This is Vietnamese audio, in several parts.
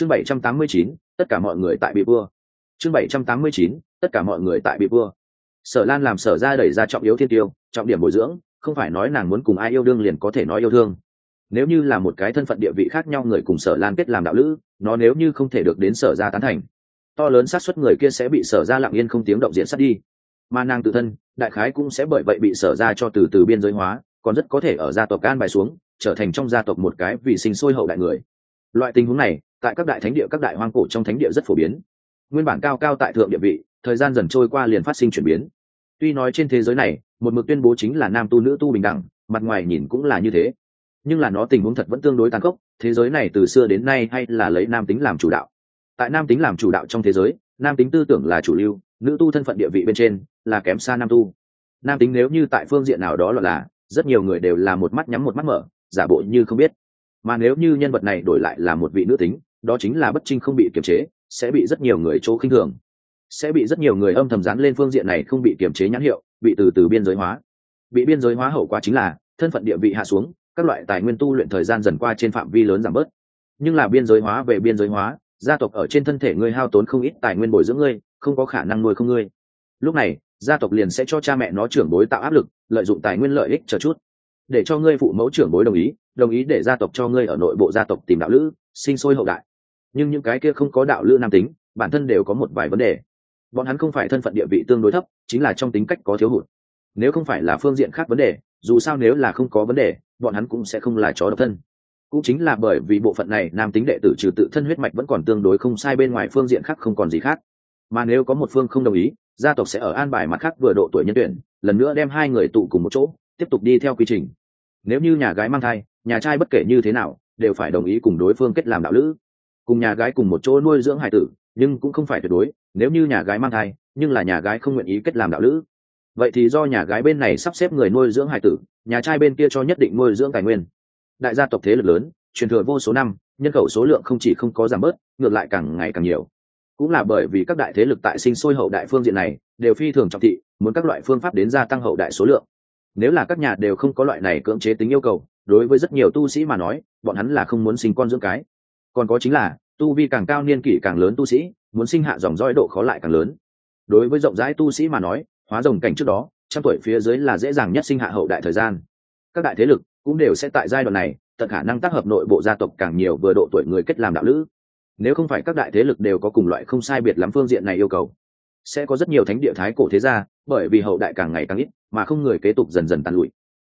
chương bảy trăm tám mươi chín, tất cả mọi người tại bị vua. Chương bảy trăm tám mươi chín, tất cả mọi người tại bị vua. Sở lan làm sở ra đẩy ra trọng yếu thiên tiêu, trọng điểm bồi dưỡng, không phải nói nàng muốn cùng ai yêu đương liền có thể nói yêu thương. Nếu như là một cái thân phận địa vị khác nhau người cùng sở lan kết làm đạo lữ, nó nếu như không thể được đến sở ra tán thành, to lớn xác suất người kia sẽ bị sở ra lặng yên không tiếng động diễn sát đi. Mà nàng tự thân, đại khái cũng sẽ bởi vậy bị sở ra cho từ từ biên giới hóa, còn rất có thể ở gia tộc can bài xuống, trở thành trong gia tộc một cái vì sinh sôi hậu đại người. Loại tình huống này tại các đại thánh địa, các đại hoang cổ trong thánh địa rất phổ biến. Nguyên bản cao cao tại thượng địa vị, thời gian dần trôi qua liền phát sinh chuyển biến. Tuy nói trên thế giới này, một mực tuyên bố chính là nam tu, nữ tu bình đẳng, mặt ngoài nhìn cũng là như thế. Nhưng là nó tình huống thật vẫn tương đối tàn khốc, thế giới này từ xưa đến nay hay là lấy nam tính làm chủ đạo. Tại nam tính làm chủ đạo trong thế giới, nam tính tư tưởng là chủ lưu, nữ tu thân phận địa vị bên trên là kém xa nam tu. Nam tính nếu như tại phương diện nào đó là rất nhiều người đều là một mắt nhắm một mắt mở, giả bộ như không biết. Mà nếu như nhân vật này đổi lại là một vị nữ tính đó chính là bất trinh không bị kiềm chế, sẽ bị rất nhiều người chỗ khinh thường. Sẽ bị rất nhiều người âm thầm dán lên phương diện này không bị kiềm chế nhãn hiệu, bị từ từ biên giới hóa. Bị biên giới hóa hậu quả chính là, thân phận địa vị hạ xuống, các loại tài nguyên tu luyện thời gian dần qua trên phạm vi lớn giảm bớt. Nhưng là biên giới hóa về biên giới hóa, gia tộc ở trên thân thể ngươi hao tốn không ít tài nguyên bồi dưỡng ngươi, không có khả năng nuôi không ngươi. Lúc này, gia tộc liền sẽ cho cha mẹ nó trưởng bối tạo áp lực, lợi dụng tài nguyên lợi ích chờ chút để cho ngươi phụ mẫu trưởng bối đồng ý đồng ý để gia tộc cho ngươi ở nội bộ gia tộc tìm đạo lữ, sinh sôi hậu đại. Nhưng những cái kia không có đạo lữ nam tính, bản thân đều có một vài vấn đề. Bọn hắn không phải thân phận địa vị tương đối thấp, chính là trong tính cách có thiếu hụt. Nếu không phải là phương diện khác vấn đề, dù sao nếu là không có vấn đề, bọn hắn cũng sẽ không là chó độc thân. Cũng chính là bởi vì bộ phận này nam tính đệ tử trừ tự thân huyết mạch vẫn còn tương đối không sai bên ngoài phương diện khác không còn gì khác. Mà nếu có một phương không đồng ý, gia tộc sẽ ở an bài mặt khác vừa độ tuổi nhân tuyển, lần nữa đem hai người tụ cùng một chỗ tiếp tục đi theo quy trình. Nếu như nhà gái mang thai, nhà trai bất kể như thế nào, đều phải đồng ý cùng đối phương kết làm đạo lữ. Cùng nhà gái cùng một chỗ nuôi dưỡng hải tử, nhưng cũng không phải tuyệt đối, nếu như nhà gái mang thai, nhưng là nhà gái không nguyện ý kết làm đạo lữ. Vậy thì do nhà gái bên này sắp xếp người nuôi dưỡng hải tử, nhà trai bên kia cho nhất định nuôi dưỡng tài nguyên. Đại gia tộc thế lực lớn, truyền thừa vô số năm, nhân khẩu số lượng không chỉ không có giảm bớt, ngược lại càng ngày càng nhiều. Cũng là bởi vì các đại thế lực tại sinh sôi hậu đại phương diện này, đều phi thường trọng thị, muốn các loại phương pháp đến gia tăng hậu đại số lượng nếu là các nhà đều không có loại này cưỡng chế tính yêu cầu, đối với rất nhiều tu sĩ mà nói, bọn hắn là không muốn sinh con dưỡng cái. Còn có chính là, tu vi càng cao niên kỷ càng lớn tu sĩ, muốn sinh hạ dòng dõi độ khó lại càng lớn. Đối với rộng rãi tu sĩ mà nói, hóa rồng cảnh trước đó, trăm tuổi phía dưới là dễ dàng nhất sinh hạ hậu đại thời gian. Các đại thế lực cũng đều sẽ tại giai đoạn này, tận khả năng tác hợp nội bộ gia tộc càng nhiều vừa độ tuổi người kết làm đạo lữ. Nếu không phải các đại thế lực đều có cùng loại không sai biệt lắm phương diện này yêu cầu sẽ có rất nhiều thánh địa thái cổ thế gia, bởi vì hậu đại càng ngày càng ít, mà không người kế tục dần dần tàn lụi.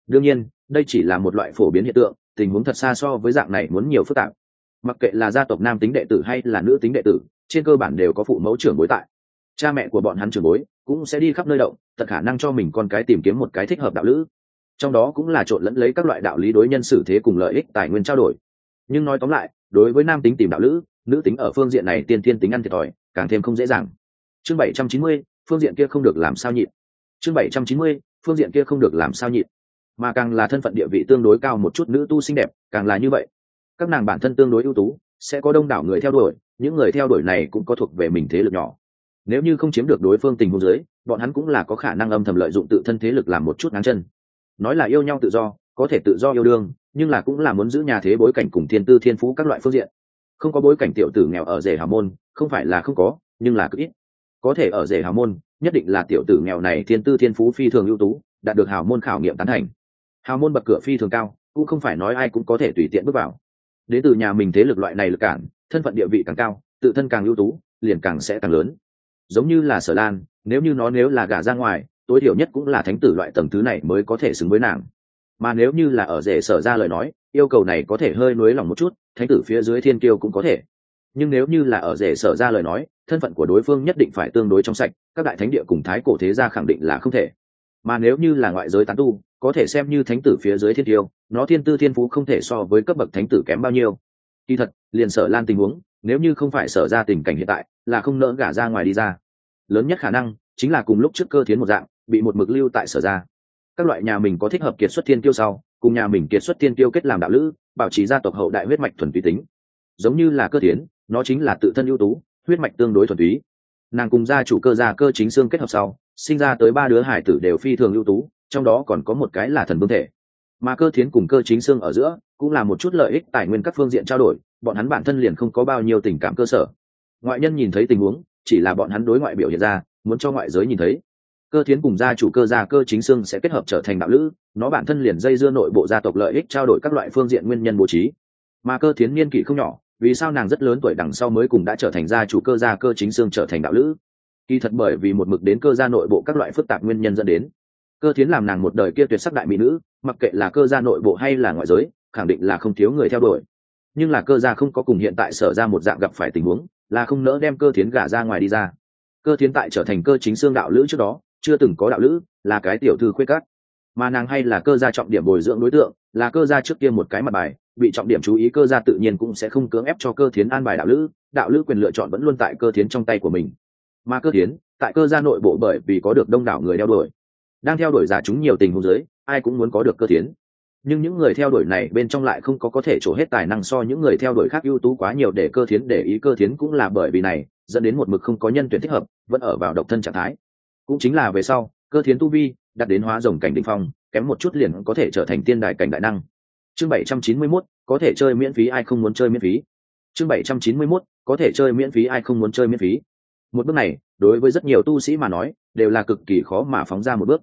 Đương nhiên, đây chỉ là một loại phổ biến hiện tượng, tình huống thật xa so với dạng này muốn nhiều phức tạp. Mặc kệ là gia tộc nam tính đệ tử hay là nữ tính đệ tử, trên cơ bản đều có phụ mẫu trưởng bối tại. Cha mẹ của bọn hắn trưởng bối cũng sẽ đi khắp nơi động, tận khả năng cho mình con cái tìm kiếm một cái thích hợp đạo lữ. Trong đó cũng là trộn lẫn lấy các loại đạo lý đối nhân xử thế cùng lợi ích tài nguyên trao đổi. Nhưng nói tóm lại, đối với nam tính tìm đạo lữ, nữ tính ở phương diện này tiên thiên tính ăn thiệt thòi, càng thêm không dễ dàng chương bảy trăm chín mươi, phương diện kia không được làm sao nhịn. Chương bảy trăm chín mươi, phương diện kia không được làm sao nhịn. Mà càng là thân phận địa vị tương đối cao một chút nữ tu xinh đẹp, càng là như vậy. Các nàng bản thân tương đối ưu tú, sẽ có đông đảo người theo đuổi, những người theo đuổi này cũng có thuộc về mình thế lực nhỏ. Nếu như không chiếm được đối phương tình huống dưới, bọn hắn cũng là có khả năng âm thầm lợi dụng tự thân thế lực làm một chút ngáng chân. Nói là yêu nhau tự do, có thể tự do yêu đương, nhưng là cũng là muốn giữ nhà thế bối cảnh cùng thiên tư thiên phú các loại phương diện. Không có bối cảnh tiểu tử nghèo ở rể hào môn, không phải là không có, nhưng là cực ít có thể ở rể hào môn, nhất định là tiểu tử nghèo này thiên tư thiên phú phi thường ưu tú, đạt được hào môn khảo nghiệm tán thành. Hào môn bậc cửa phi thường cao, cũng không phải nói ai cũng có thể tùy tiện bước vào. Đến từ nhà mình thế lực loại này lực cản, thân phận địa vị càng cao, tự thân càng ưu tú, liền càng sẽ càng lớn. Giống như là sở lan, nếu như nó nếu là gả ra ngoài, tối thiểu nhất cũng là thánh tử loại tầng thứ này mới có thể xứng với nàng. Mà nếu như là ở rể sở ra lời nói, yêu cầu này có thể hơi nuối lòng một chút, thánh tử phía dưới thiên kiêu cũng có thể nhưng nếu như là ở rể sở ra lời nói, thân phận của đối phương nhất định phải tương đối trong sạch, các đại thánh địa cùng thái cổ thế gia khẳng định là không thể. Mà nếu như là ngoại giới tán tu, có thể xem như thánh tử phía dưới thiên tiêu, nó thiên tư thiên phú không thể so với cấp bậc thánh tử kém bao nhiêu. Kỳ thật, liền sở lan tình huống, nếu như không phải sở ra tình cảnh hiện tại, là không nỡ gả ra ngoài đi ra. Lớn nhất khả năng, chính là cùng lúc trước cơ thiến một dạng, bị một mực lưu tại sở ra. Các loại nhà mình có thích hợp kiệt xuất thiên tiêu sau, cùng nhà mình kiệt xuất thiên tiêu kết làm đạo lữ, bảo trì gia tộc hậu đại huyết mạch thuần túy tính. Giống như là cơ thiến nó chính là tự thân ưu tú, huyết mạch tương đối thuần túy. Nàng cùng gia chủ cơ gia cơ chính xương kết hợp sau, sinh ra tới ba đứa hải tử đều phi thường ưu tú, trong đó còn có một cái là thần vương thể. Mà cơ thiến cùng cơ chính xương ở giữa, cũng là một chút lợi ích tài nguyên các phương diện trao đổi, bọn hắn bản thân liền không có bao nhiêu tình cảm cơ sở. Ngoại nhân nhìn thấy tình huống, chỉ là bọn hắn đối ngoại biểu hiện ra, muốn cho ngoại giới nhìn thấy. Cơ thiến cùng gia chủ cơ gia cơ chính xương sẽ kết hợp trở thành đạo lữ, nó bản thân liền dây dưa nội bộ gia tộc lợi ích trao đổi các loại phương diện nguyên nhân bố trí. Mà cơ thiến niên kỷ không nhỏ vì sao nàng rất lớn tuổi đằng sau mới cùng đã trở thành gia chủ cơ gia cơ chính xương trở thành đạo lữ? Kỳ thật bởi vì một mực đến cơ gia nội bộ các loại phức tạp nguyên nhân dẫn đến. Cơ thiến làm nàng một đời kia tuyệt sắc đại mỹ nữ, mặc kệ là cơ gia nội bộ hay là ngoại giới, khẳng định là không thiếu người theo đuổi. Nhưng là cơ gia không có cùng hiện tại sở ra một dạng gặp phải tình huống, là không nỡ đem cơ thiến gả ra ngoài đi ra. Cơ thiến tại trở thành cơ chính xương đạo lữ trước đó, chưa từng có đạo lữ, là cái tiểu thư khuyết cát mà nàng hay là cơ gia trọng điểm bồi dưỡng đối tượng, là cơ gia trước kia một cái mặt bài bị trọng điểm chú ý cơ gia tự nhiên cũng sẽ không cưỡng ép cho cơ thiến an bài đạo lữ đạo lữ quyền lựa chọn vẫn luôn tại cơ thiến trong tay của mình. Mà cơ thiến, tại cơ gia nội bộ bởi vì có được đông đảo người đeo đuổi, đang theo đuổi giả chúng nhiều tình huống giới ai cũng muốn có được cơ thiến. Nhưng những người theo đuổi này bên trong lại không có có thể trổ hết tài năng so những người theo đuổi khác ưu tú quá nhiều để cơ thiến để ý. Cơ thiến cũng là bởi vì này, dẫn đến một mực không có nhân tuyển thích hợp, vẫn ở vào độc thân trạng thái. Cũng chính là về sau, cơ thiến tu vi đặt đến hóa rồng cảnh định phong, kém một chút liền có thể trở thành tiên đài cảnh đại năng chương 791, có thể chơi miễn phí ai không muốn chơi miễn phí. Chương 791, có thể chơi miễn phí ai không muốn chơi miễn phí. Một bước này đối với rất nhiều tu sĩ mà nói đều là cực kỳ khó mà phóng ra một bước.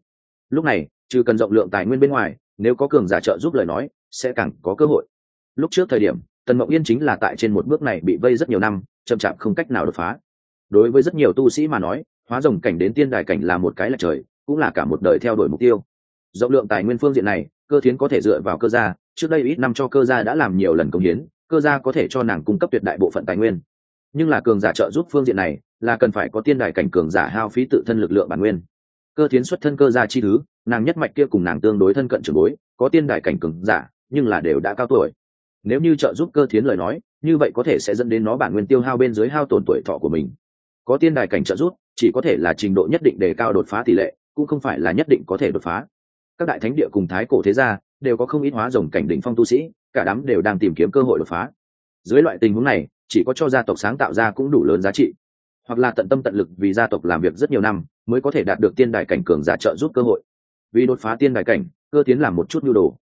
Lúc này trừ cần rộng lượng tài nguyên bên ngoài nếu có cường giả trợ giúp lời nói sẽ càng có cơ hội. Lúc trước thời điểm tần mộng yên chính là tại trên một bước này bị vây rất nhiều năm chậm chạp không cách nào đột phá. Đối với rất nhiều tu sĩ mà nói hóa rồng cảnh đến tiên đài cảnh là một cái là trời cũng là cả một đời theo đuổi mục tiêu. Rộng lượng tài nguyên phương diện này cơ thiến có thể dựa vào cơ gia, trước đây ít năm cho cơ gia đã làm nhiều lần công hiến, cơ gia có thể cho nàng cung cấp tuyệt đại bộ phận tài nguyên. Nhưng là cường giả trợ giúp phương diện này, là cần phải có tiên đài cảnh cường giả hao phí tự thân lực lượng bản nguyên. Cơ thiến xuất thân cơ gia chi thứ, nàng nhất mạch kia cùng nàng tương đối thân cận trường bối, có tiên đài cảnh cường giả, nhưng là đều đã cao tuổi. Nếu như trợ giúp cơ thiến lời nói, như vậy có thể sẽ dẫn đến nó bản nguyên tiêu hao bên dưới hao tổn tuổi thọ của mình. Có tiên đài cảnh trợ giúp, chỉ có thể là trình độ nhất định để cao đột phá tỷ lệ, cũng không phải là nhất định có thể đột phá các đại thánh địa cùng thái cổ thế gia đều có không ít hóa rồng cảnh đỉnh phong tu sĩ, cả đám đều đang tìm kiếm cơ hội đột phá. Dưới loại tình huống này, chỉ có cho gia tộc sáng tạo ra cũng đủ lớn giá trị. Hoặc là tận tâm tận lực vì gia tộc làm việc rất nhiều năm mới có thể đạt được tiên đại cảnh cường giả trợ giúp cơ hội. Vì đột phá tiên đại cảnh, cơ tiến làm một chút nhu đồ.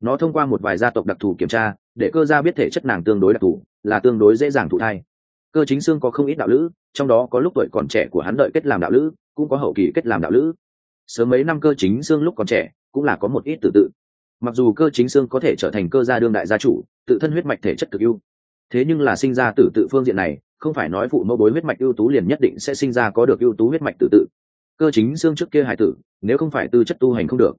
Nó thông qua một vài gia tộc đặc thù kiểm tra, để cơ gia biết thể chất nàng tương đối đặc thù, là tương đối dễ dàng thụ thai. Cơ chính xương có không ít đạo lữ, trong đó có lúc tuổi còn trẻ của hắn đợi kết làm đạo lữ, cũng có hậu kỳ kết làm đạo lữ. Sớm mấy năm cơ chính xương lúc còn trẻ cũng là có một ít tự tự. Mặc dù cơ chính xương có thể trở thành cơ gia đương đại gia chủ, tự thân huyết mạch thể chất cực ưu. Thế nhưng là sinh ra tử tự phương diện này, không phải nói phụ mẫu bối huyết mạch ưu tú liền nhất định sẽ sinh ra có được ưu tú huyết mạch tự tự. Cơ chính xương trước kia hải tử, nếu không phải tư chất tu hành không được,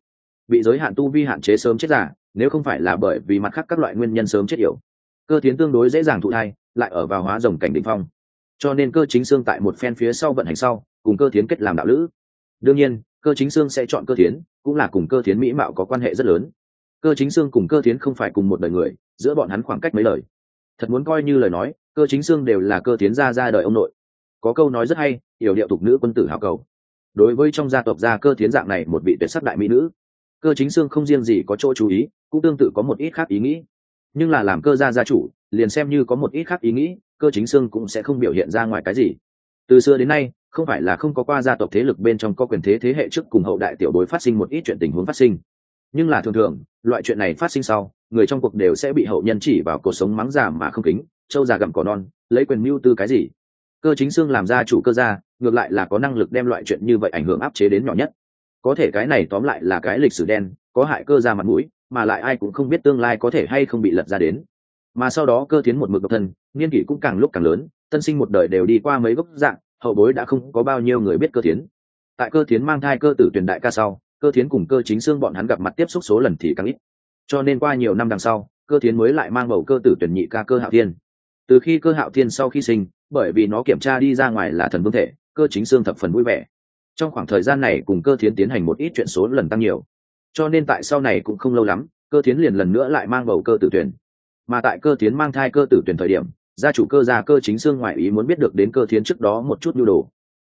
bị giới hạn tu vi hạn chế sớm chết giả nếu không phải là bởi vì mặt khác các loại nguyên nhân sớm chết yểu, cơ tiến tương đối dễ dàng thụ thai, lại ở vào hóa rồng cảnh định phong. Cho nên cơ chính xương tại một phen phía sau vận hành sau, cùng cơ tiến kết làm đạo lữ. Đương nhiên cơ chính xương sẽ chọn cơ Thiến, cũng là cùng cơ Thiến mỹ mạo có quan hệ rất lớn. Cơ chính xương cùng cơ Thiến không phải cùng một đời người giữa bọn hắn khoảng cách mấy lời. Thật muốn coi như lời nói cơ chính xương đều là cơ Thiến ra ra đời ông nội. Có câu nói rất hay yểu điệu tục nữ quân tử hào cầu. Đối với trong gia tộc gia cơ Thiến dạng này một vị tuyệt sắc đại mỹ nữ cơ chính xương không riêng gì có chỗ chú ý cũng tương tự có một ít khác ý nghĩ. Nhưng là làm cơ gia gia chủ liền xem như có một ít khác ý nghĩ cơ chính xương cũng sẽ không biểu hiện ra ngoài cái gì. Từ xưa đến nay không phải là không có qua gia tộc thế lực bên trong có quyền thế thế hệ trước cùng hậu đại tiểu bối phát sinh một ít chuyện tình huống phát sinh. Nhưng là thường thường, loại chuyện này phát sinh sau, người trong cuộc đều sẽ bị hậu nhân chỉ vào cuộc sống mắng già mà không kính châu già gặm cỏ non, lấy quyền mưu tư cái gì? Cơ chính xương làm ra chủ cơ gia, ngược lại là có năng lực đem loại chuyện như vậy ảnh hưởng áp chế đến nhỏ nhất. Có thể cái này tóm lại là cái lịch sử đen, có hại cơ ra mặt mũi, mà lại ai cũng không biết tương lai có thể hay không bị lật ra đến. Mà sau đó cơ tiến một mực độc thân, niên kỷ cũng càng lúc càng lớn, tân sinh một đời đều đi qua mấy gốc dạng hậu bối đã không có bao nhiêu người biết cơ tiến tại cơ tiến mang thai cơ tử tuyển đại ca sau, cơ tiến cùng cơ chính xương bọn hắn gặp mặt tiếp xúc số lần thì càng ít. Cho nên qua nhiều năm đằng sau, cơ tiến mới lại mang bầu cơ tử tuyển nhị ca cơ hạo thiên. Từ khi cơ hạo thiên sau khi sinh, bởi vì nó kiểm tra đi ra ngoài là thần vương thể, cơ chính xương thập phần vui vẻ. Trong khoảng thời gian này cùng cơ thiến tiến hành một ít chuyện số lần tăng nhiều. Cho nên tại sau này cũng không lâu lắm, cơ thiến liền lần nữa lại mang bầu cơ tử tuyển. Mà tại cơ thiến mang thai cơ tử tuyển thời điểm gia chủ cơ gia cơ chính xương ngoại ý muốn biết được đến cơ thiến trước đó một chút nhu đồ.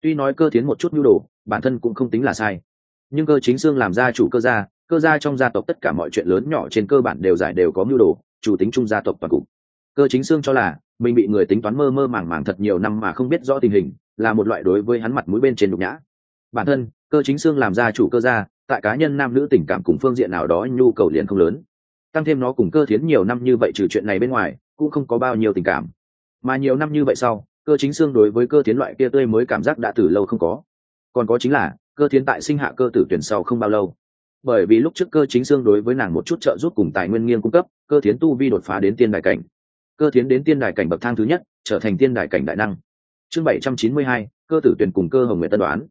Tuy nói cơ thiến một chút nhu đồ, bản thân cũng không tính là sai. Nhưng cơ chính xương làm gia chủ cơ gia cơ gia trong gia tộc tất cả mọi chuyện lớn nhỏ trên cơ bản đều giải đều có mưu đồ, chủ tính chung gia tộc toàn cục. Cơ chính xương cho là, mình bị người tính toán mơ mơ màng màng thật nhiều năm mà không biết rõ tình hình, là một loại đối với hắn mặt mũi bên trên nhục nhã. Bản thân, cơ chính xương làm gia chủ cơ gia, tại cá nhân nam nữ tình cảm cùng phương diện nào đó nhu cầu liền không lớn tăng thêm nó cùng cơ thiến nhiều năm như vậy trừ chuyện này bên ngoài, cũng không có bao nhiêu tình cảm. Mà nhiều năm như vậy sau, cơ chính xương đối với cơ thiến loại kia tươi mới cảm giác đã từ lâu không có. Còn có chính là, cơ thiến tại sinh hạ cơ tử tuyển sau không bao lâu. Bởi vì lúc trước cơ chính xương đối với nàng một chút trợ giúp cùng tài nguyên nghiêng cung cấp, cơ thiến tu vi đột phá đến tiên đại cảnh. Cơ thiến đến tiên đại cảnh bậc thang thứ nhất, trở thành tiên đại cảnh đại năng. Chương bảy trăm chín mươi hai, cơ tử tuyển cùng cơ hồng nguyện tân đoán.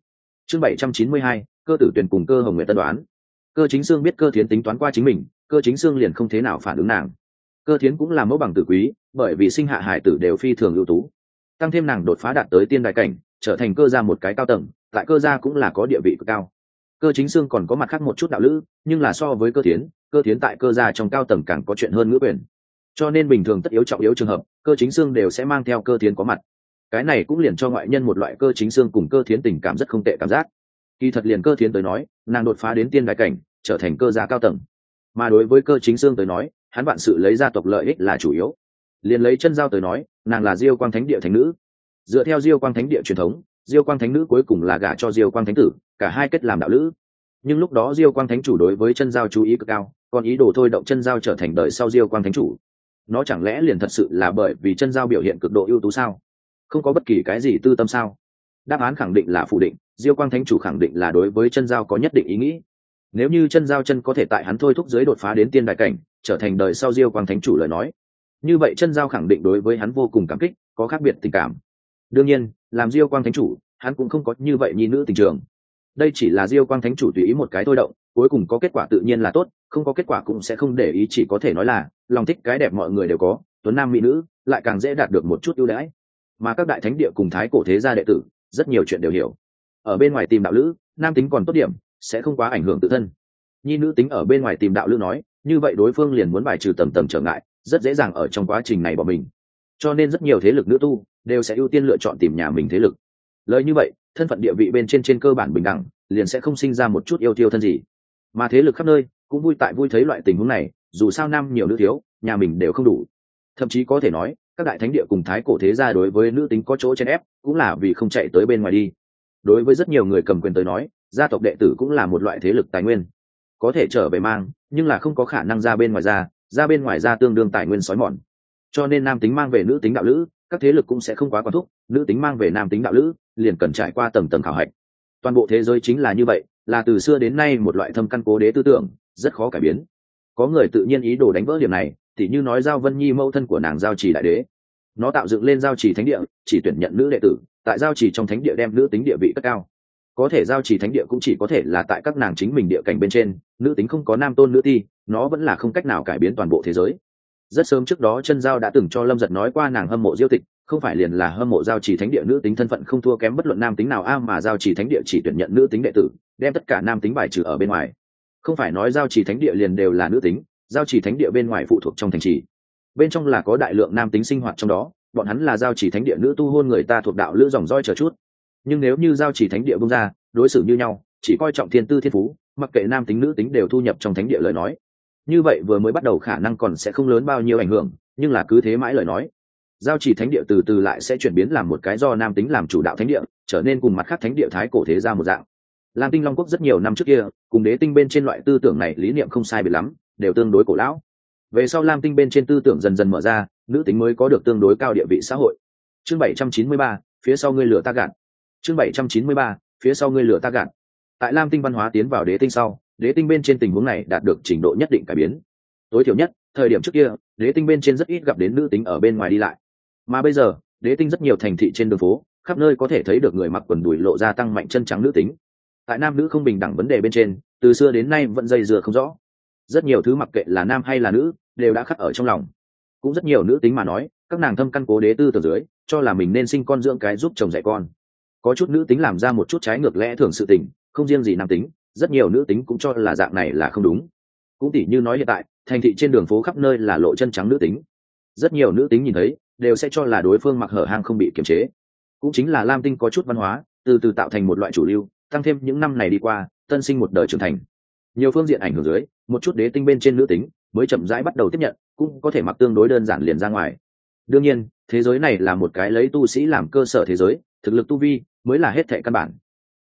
Chương bảy trăm chín mươi hai, cơ tử tuyển cùng cơ hồng nguyện tân đoán. Cơ chính xương biết cơ thiến tính toán qua chính mình cơ chính xương liền không thế nào phản ứng nàng. Cơ thiến cũng là mẫu bằng tử quý, bởi vì sinh hạ hải tử đều phi thường ưu tú. Tăng thêm nàng đột phá đạt tới tiên đại cảnh, trở thành cơ gia một cái cao tầng, tại cơ gia cũng là có địa vị cực cao. Cơ chính xương còn có mặt khác một chút đạo lữ, nhưng là so với cơ tiến cơ tiến tại cơ gia trong cao tầng càng có chuyện hơn ngữ quyền. Cho nên bình thường tất yếu trọng yếu trường hợp, cơ chính xương đều sẽ mang theo cơ tiến có mặt. Cái này cũng liền cho ngoại nhân một loại cơ chính xương cùng cơ thiến tình cảm rất không tệ cảm giác. Kỳ thật liền cơ thiến tới nói, nàng đột phá đến tiên đại cảnh, trở thành cơ gia cao tầng mà đối với cơ chính xương tới nói, hắn vạn sự lấy gia tộc lợi ích là chủ yếu. Liền lấy chân giao tới nói, nàng là diêu quang thánh địa thánh nữ. Dựa theo diêu quang thánh địa truyền thống, diêu quang thánh nữ cuối cùng là gả cho diêu quang thánh tử, cả hai kết làm đạo lữ. Nhưng lúc đó diêu quang thánh chủ đối với chân giao chú ý cực cao, còn ý đồ thôi động chân giao trở thành đời sau diêu quang thánh chủ. Nó chẳng lẽ liền thật sự là bởi vì chân giao biểu hiện cực độ ưu tú sao? Không có bất kỳ cái gì tư tâm sao? Đáp án khẳng định là phủ định, diêu quang thánh chủ khẳng định là đối với chân giao có nhất định ý nghĩ nếu như chân giao chân có thể tại hắn thôi thúc giới đột phá đến tiên đại cảnh, trở thành đời sau diêu quang thánh chủ lời nói, như vậy chân giao khẳng định đối với hắn vô cùng cảm kích, có khác biệt tình cảm. Đương nhiên, làm diêu quang thánh chủ, hắn cũng không có như vậy nhi nữ tình trường. Đây chỉ là diêu quang thánh chủ tùy ý một cái thôi động, cuối cùng có kết quả tự nhiên là tốt, không có kết quả cũng sẽ không để ý chỉ có thể nói là, lòng thích cái đẹp mọi người đều có, tuấn nam mỹ nữ, lại càng dễ đạt được một chút ưu đãi. Mà các đại thánh địa cùng thái cổ thế gia đệ tử, rất nhiều chuyện đều hiểu. Ở bên ngoài tìm đạo lữ, nam tính còn tốt điểm sẽ không quá ảnh hưởng tự thân. Nhi nữ tính ở bên ngoài tìm đạo lữ nói, như vậy đối phương liền muốn bài trừ tầm tầm trở ngại, rất dễ dàng ở trong quá trình này bỏ mình. Cho nên rất nhiều thế lực nữ tu đều sẽ ưu tiên lựa chọn tìm nhà mình thế lực. Lời như vậy, thân phận địa vị bên trên trên cơ bản bình đẳng, liền sẽ không sinh ra một chút yêu tiêu thân gì. Mà thế lực khắp nơi cũng vui tại vui thấy loại tình huống này, dù sao nam nhiều nữ thiếu, nhà mình đều không đủ. Thậm chí có thể nói, các đại thánh địa cùng thái cổ thế gia đối với nữ tính có chỗ chen ép, cũng là vì không chạy tới bên ngoài đi. Đối với rất nhiều người cầm quyền tới nói gia tộc đệ tử cũng là một loại thế lực tài nguyên. Có thể trở về mang, nhưng là không có khả năng ra bên ngoài ra ra bên ngoài ra tương đương tài nguyên sói mòn. Cho nên nam tính mang về nữ tính đạo lữ, các thế lực cũng sẽ không quá quan thúc, nữ tính mang về nam tính đạo lữ, liền cần trải qua tầng tầng khảo hạch. Toàn bộ thế giới chính là như vậy, là từ xưa đến nay một loại thâm căn cố đế tư tưởng, rất khó cải biến. Có người tự nhiên ý đồ đánh vỡ điểm này thì như nói giao vân nhi mâu thân của nàng giao trì đại đế. Nó tạo dựng lên giao trì thánh địa, chỉ tuyển nhận nữ đệ tử, tại giao trì trong thánh địa đem nữ tính địa vị cất cao có thể giao trì thánh địa cũng chỉ có thể là tại các nàng chính mình địa cảnh bên trên, nữ tính không có nam tôn nữ ti, nó vẫn là không cách nào cải biến toàn bộ thế giới. Rất sớm trước đó chân giao đã từng cho lâm giật nói qua nàng hâm mộ diêu tịch, không phải liền là hâm mộ giao chỉ thánh địa nữ tính thân phận không thua kém bất luận nam tính nào a mà giao chỉ thánh địa chỉ tuyển nhận nữ tính đệ tử, đem tất cả nam tính bài trừ ở bên ngoài. Không phải nói giao chỉ thánh địa liền đều là nữ tính, giao chỉ thánh địa bên ngoài phụ thuộc trong thành trì. Bên trong là có đại lượng nam tính sinh hoạt trong đó, bọn hắn là giao chỉ thánh địa nữ tu hôn người ta thuộc đạo lữ dòng roi chờ chút nhưng nếu như giao chỉ thánh địa bung ra, đối xử như nhau, chỉ coi trọng thiên tư thiên phú, mặc kệ nam tính nữ tính đều thu nhập trong thánh địa lời nói. Như vậy vừa mới bắt đầu khả năng còn sẽ không lớn bao nhiêu ảnh hưởng, nhưng là cứ thế mãi lời nói. Giao chỉ thánh địa từ từ lại sẽ chuyển biến làm một cái do nam tính làm chủ đạo thánh địa, trở nên cùng mặt khác thánh địa thái cổ thế ra một dạng. Lam tinh long quốc rất nhiều năm trước kia, cùng đế tinh bên trên loại tư tưởng này lý niệm không sai biệt lắm, đều tương đối cổ lão. Về sau lam tinh bên trên tư tưởng dần dần mở ra, nữ tính mới có được tương đối cao địa vị xã hội. Chương bảy trăm chín mươi ba, phía sau ngươi lửa ta gạt chương bảy trăm chín mươi ba, phía sau ngươi lửa ta gạt. Tại lam tinh văn hóa tiến vào đế tinh sau, đế tinh bên trên tình huống này đạt được trình độ nhất định cải biến. Tối thiểu nhất, thời điểm trước kia, đế tinh bên trên rất ít gặp đến nữ tính ở bên ngoài đi lại. Mà bây giờ, đế tinh rất nhiều thành thị trên đường phố, khắp nơi có thể thấy được người mặc quần đùi lộ ra tăng mạnh chân trắng nữ tính. Tại nam nữ không bình đẳng vấn đề bên trên, từ xưa đến nay vẫn dây dừa không rõ. Rất nhiều thứ mặc kệ là nam hay là nữ, đều đã khắc ở trong lòng. Cũng rất nhiều nữ tính mà nói, các nàng thâm căn cố đế tư từ dưới, cho là mình nên sinh con dưỡng cái giúp chồng dạy con có chút nữ tính làm ra một chút trái ngược lẽ thường sự tình, không riêng gì nam tính, rất nhiều nữ tính cũng cho là dạng này là không đúng. Cũng tỉ như nói hiện tại, thành thị trên đường phố khắp nơi là lộ chân trắng nữ tính. Rất nhiều nữ tính nhìn thấy, đều sẽ cho là đối phương mặc hở hang không bị kiềm chế. Cũng chính là lam tinh có chút văn hóa, từ từ tạo thành một loại chủ lưu, tăng thêm những năm này đi qua, tân sinh một đời trưởng thành. Nhiều phương diện ảnh hưởng dưới, một chút đế tinh bên trên nữ tính mới chậm rãi bắt đầu tiếp nhận, cũng có thể mặc tương đối đơn giản liền ra ngoài. Đương nhiên, thế giới này là một cái lấy tu sĩ làm cơ sở thế giới thực lực tu vi mới là hết thệ căn bản.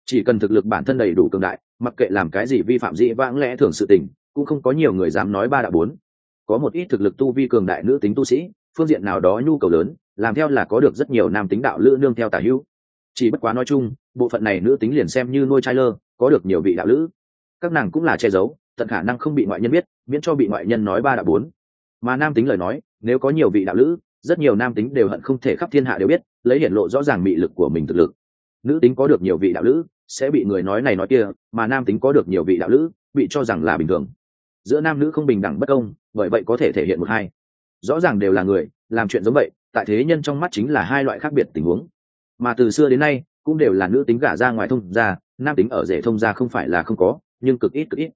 Chỉ cần thực lực bản thân đầy đủ cường đại, mặc kệ làm cái gì vi phạm dĩ vãng lẽ thường sự tình, cũng không có nhiều người dám nói ba đạo bốn. Có một ít thực lực tu vi cường đại nữ tính tu sĩ, phương diện nào đó nhu cầu lớn, làm theo là có được rất nhiều nam tính đạo lữ nương theo tả hữu. Chỉ bất quá nói chung, bộ phận này nữ tính liền xem như nuôi trai lơ, có được nhiều vị đạo lữ. Các nàng cũng là che giấu, tận khả năng không bị ngoại nhân biết, miễn cho bị ngoại nhân nói ba đạo bốn. Mà nam tính lời nói, nếu có nhiều vị đạo lữ rất nhiều nam tính đều hận không thể khắp thiên hạ đều biết, lấy hiển lộ rõ ràng mị lực của mình thực lực. Nữ tính có được nhiều vị đạo lữ, sẽ bị người nói này nói kia, mà nam tính có được nhiều vị đạo lữ, bị cho rằng là bình thường. Giữa nam nữ không bình đẳng bất công, bởi vậy có thể thể hiện một hai. Rõ ràng đều là người, làm chuyện giống vậy, tại thế nhân trong mắt chính là hai loại khác biệt tình huống. Mà từ xưa đến nay, cũng đều là nữ tính gả ra ngoài thông ra nam tính ở rể thông ra không phải là không có, nhưng cực ít cực ít.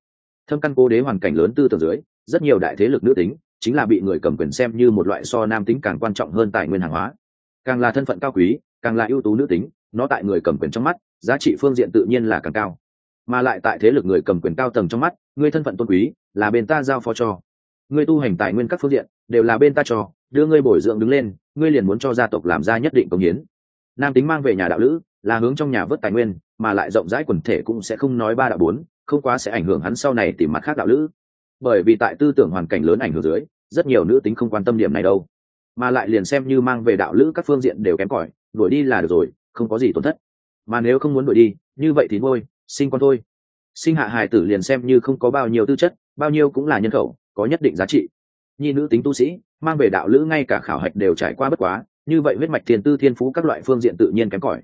Thâm căn cố đế hoàn cảnh lớn tư tưởng dưới, rất nhiều đại thế lực nữ tính chính là bị người cầm quyền xem như một loại so nam tính càng quan trọng hơn tài nguyên hàng hóa. Càng là thân phận cao quý, càng là ưu tú nữ tính, nó tại người cầm quyền trong mắt, giá trị phương diện tự nhiên là càng cao. Mà lại tại thế lực người cầm quyền cao tầng trong mắt, người thân phận tôn quý là bên ta giao phó cho. Người tu hành tài nguyên các phương diện đều là bên ta cho, đưa ngươi bồi dưỡng đứng lên, ngươi liền muốn cho gia tộc làm ra nhất định công hiến. Nam tính mang về nhà đạo lữ, là hướng trong nhà vớt tài nguyên, mà lại rộng rãi quần thể cũng sẽ không nói ba đạo bốn, không quá sẽ ảnh hưởng hắn sau này tìm mặt khác đạo lữ bởi vì tại tư tưởng hoàn cảnh lớn ảnh hưởng dưới, rất nhiều nữ tính không quan tâm điểm này đâu. Mà lại liền xem như mang về đạo lữ các phương diện đều kém cỏi, đuổi đi là được rồi, không có gì tổn thất. Mà nếu không muốn đuổi đi, như vậy thì thôi, sinh con thôi. Sinh hạ hài tử liền xem như không có bao nhiêu tư chất, bao nhiêu cũng là nhân khẩu, có nhất định giá trị. Nhi nữ tính tu sĩ, mang về đạo lữ ngay cả khảo hạch đều trải qua bất quá, như vậy huyết mạch thiền tư thiên phú các loại phương diện tự nhiên kém cỏi.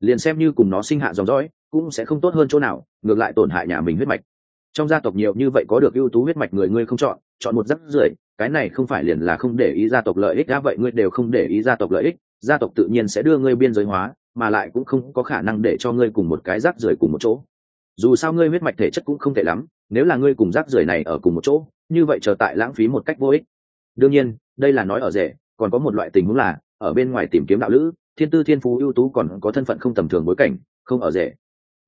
Liền xem như cùng nó sinh hạ dòng dõi, cũng sẽ không tốt hơn chỗ nào, ngược lại tổn hại nhà mình huyết mạch trong gia tộc nhiều như vậy có được ưu tú huyết mạch người ngươi không chọn chọn một rắc rưởi, cái này không phải liền là không để ý gia tộc lợi ích đã vậy ngươi đều không để ý gia tộc lợi ích, gia tộc tự nhiên sẽ đưa ngươi biên giới hóa, mà lại cũng không có khả năng để cho ngươi cùng một cái rác rưởi cùng một chỗ. Dù sao ngươi huyết mạch thể chất cũng không tệ lắm, nếu là ngươi cùng rác rưởi này ở cùng một chỗ, như vậy chờ tại lãng phí một cách vô ích. Đương nhiên, đây là nói ở rể, còn có một loại tình huống là, ở bên ngoài tìm kiếm đạo lữ, thiên tư thiên phú ưu tú còn có thân phận không tầm thường bối cảnh, không ở rể.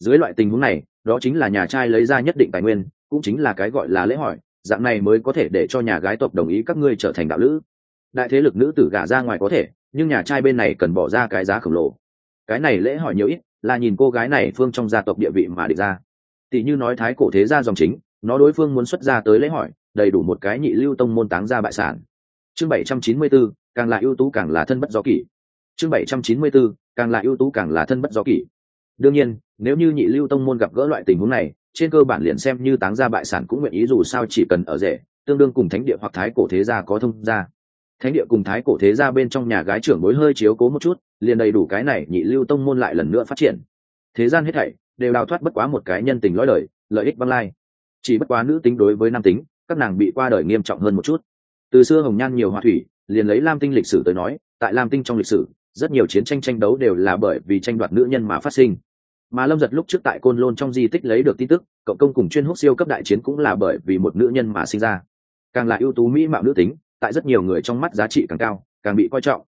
Dưới loại tình huống này đó chính là nhà trai lấy ra nhất định tài nguyên cũng chính là cái gọi là lễ hỏi dạng này mới có thể để cho nhà gái tộc đồng ý các ngươi trở thành đạo lữ. Đại thế lực nữ tử gả ra ngoài có thể nhưng nhà trai bên này cần bỏ ra cái giá khổng lồ. Cái này lễ hỏi nhiều ít là nhìn cô gái này phương trong gia tộc địa vị mà địch ra. Tỷ như nói thái cổ thế gia dòng chính nó đối phương muốn xuất ra tới lễ hỏi đầy đủ một cái nhị lưu tông môn táng ra bại sản. Chương bảy trăm chín mươi 794, càng là ưu tú càng là thân bất do kỷ. Chương bảy trăm chín mươi 794, càng là ưu tú càng là thân bất do kỷ đương nhiên, nếu như nhị lưu tông môn gặp gỡ loại tình huống này, trên cơ bản liền xem như táng ra bại sản cũng nguyện ý dù sao chỉ cần ở rể, tương đương cùng thánh địa hoặc thái cổ thế gia có thông gia. Thánh địa cùng thái cổ thế gia bên trong nhà gái trưởng bối hơi chiếu cố một chút, liền đầy đủ cái này nhị lưu tông môn lại lần nữa phát triển. Thế gian hết thảy đều đào thoát bất quá một cái nhân tình lõi lời lợi ích băng lai. Chỉ bất quá nữ tính đối với nam tính, các nàng bị qua đời nghiêm trọng hơn một chút. Từ xưa hồng nhan nhiều hòa thủy, liền lấy lam tinh lịch sử tới nói, tại lam tinh trong lịch sử rất nhiều chiến tranh tranh đấu đều là bởi vì tranh đoạt nữ nhân mà phát sinh. Mà lâm giật lúc trước tại côn lôn trong di tích lấy được tin tức, cộng công cùng chuyên hút siêu cấp đại chiến cũng là bởi vì một nữ nhân mà sinh ra. Càng là ưu tú mỹ mạo nữ tính, tại rất nhiều người trong mắt giá trị càng cao, càng bị coi trọng.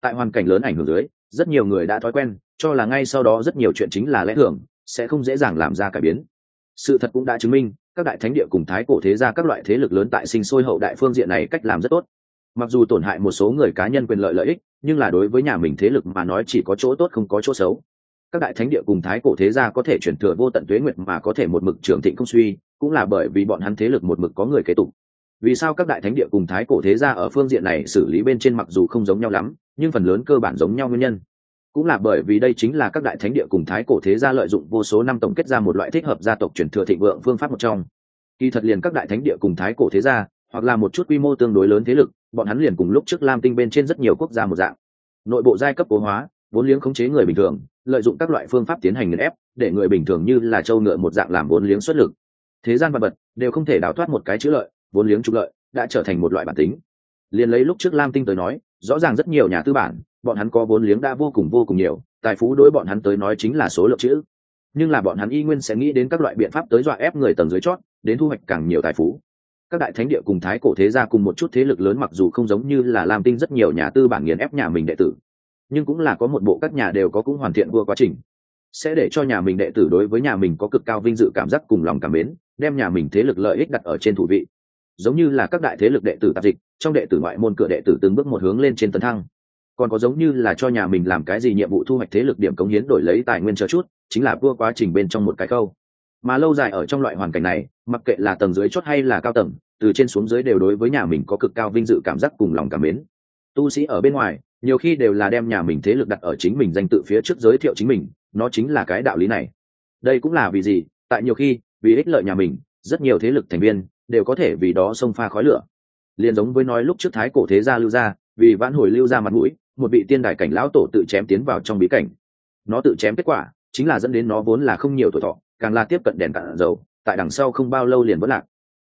Tại hoàn cảnh lớn ảnh hưởng dưới, rất nhiều người đã thói quen, cho là ngay sau đó rất nhiều chuyện chính là lẽ thường, sẽ không dễ dàng làm ra cải biến. Sự thật cũng đã chứng minh, các đại thánh địa cùng thái cổ thế gia các loại thế lực lớn tại sinh sôi hậu đại phương diện này cách làm rất tốt mặc dù tổn hại một số người cá nhân quyền lợi lợi ích, nhưng là đối với nhà mình thế lực mà nói chỉ có chỗ tốt không có chỗ xấu. Các đại thánh địa cùng thái cổ thế gia có thể chuyển thừa vô tận tuế nguyệt mà có thể một mực trưởng thịnh không suy, cũng là bởi vì bọn hắn thế lực một mực có người kế tục. Vì sao các đại thánh địa cùng thái cổ thế gia ở phương diện này xử lý bên trên mặc dù không giống nhau lắm, nhưng phần lớn cơ bản giống nhau nguyên nhân. Cũng là bởi vì đây chính là các đại thánh địa cùng thái cổ thế gia lợi dụng vô số năm tổng kết ra một loại thích hợp gia tộc chuyển thừa thịnh vượng phương pháp một trong. Kỳ thật liền các đại thánh địa cùng thái cổ thế gia, hoặc là một chút quy mô tương đối lớn thế lực bọn hắn liền cùng lúc trước lam tinh bên trên rất nhiều quốc gia một dạng. Nội bộ giai cấp cố hóa, vốn liếng khống chế người bình thường, lợi dụng các loại phương pháp tiến hành nghiền ép, để người bình thường như là châu ngựa một dạng làm vốn liếng xuất lực. Thế gian vật vật đều không thể đào thoát một cái chữ lợi, vốn liếng trục lợi, đã trở thành một loại bản tính. Liền lấy lúc trước lam tinh tới nói, rõ ràng rất nhiều nhà tư bản, bọn hắn có vốn liếng đã vô cùng vô cùng nhiều, tài phú đối bọn hắn tới nói chính là số lượng chữ. Nhưng là bọn hắn y nguyên sẽ nghĩ đến các loại biện pháp tới dọa ép người tầng dưới chót, đến thu hoạch càng nhiều tài phú các đại thánh địa cùng thái cổ thế gia cùng một chút thế lực lớn mặc dù không giống như là lam tinh rất nhiều nhà tư bản nghiền ép nhà mình đệ tử, nhưng cũng là có một bộ các nhà đều có cũng hoàn thiện vua quá trình. Sẽ để cho nhà mình đệ tử đối với nhà mình có cực cao vinh dự cảm giác cùng lòng cảm mến, đem nhà mình thế lực lợi ích đặt ở trên thủ vị. Giống như là các đại thế lực đệ tử tạp dịch, trong đệ tử ngoại môn cửa đệ tử từng bước một hướng lên trên tấn thăng. Còn có giống như là cho nhà mình làm cái gì nhiệm vụ thu hoạch thế lực điểm cống hiến đổi lấy tài nguyên chờ chút, chính là vua quá trình bên trong một cái câu. Mà lâu dài ở trong loại hoàn cảnh này, mặc kệ là tầng dưới chót hay là cao tầng từ trên xuống dưới đều đối với nhà mình có cực cao vinh dự cảm giác cùng lòng cảm mến. Tu sĩ ở bên ngoài, nhiều khi đều là đem nhà mình thế lực đặt ở chính mình danh tự phía trước giới thiệu chính mình, nó chính là cái đạo lý này. Đây cũng là vì gì? Tại nhiều khi, vì ích lợi nhà mình, rất nhiều thế lực thành viên đều có thể vì đó xông pha khói lửa. Liền giống với nói lúc trước thái cổ thế gia lưu gia vì vãn hồi lưu gia mặt mũi, một vị tiên đài cảnh lão tổ tự chém tiến vào trong bí cảnh. Nó tự chém kết quả chính là dẫn đến nó vốn là không nhiều tuổi thọ, càng là tiếp cận đèn cạn dầu, tại đằng sau không bao lâu liền vỡ lạc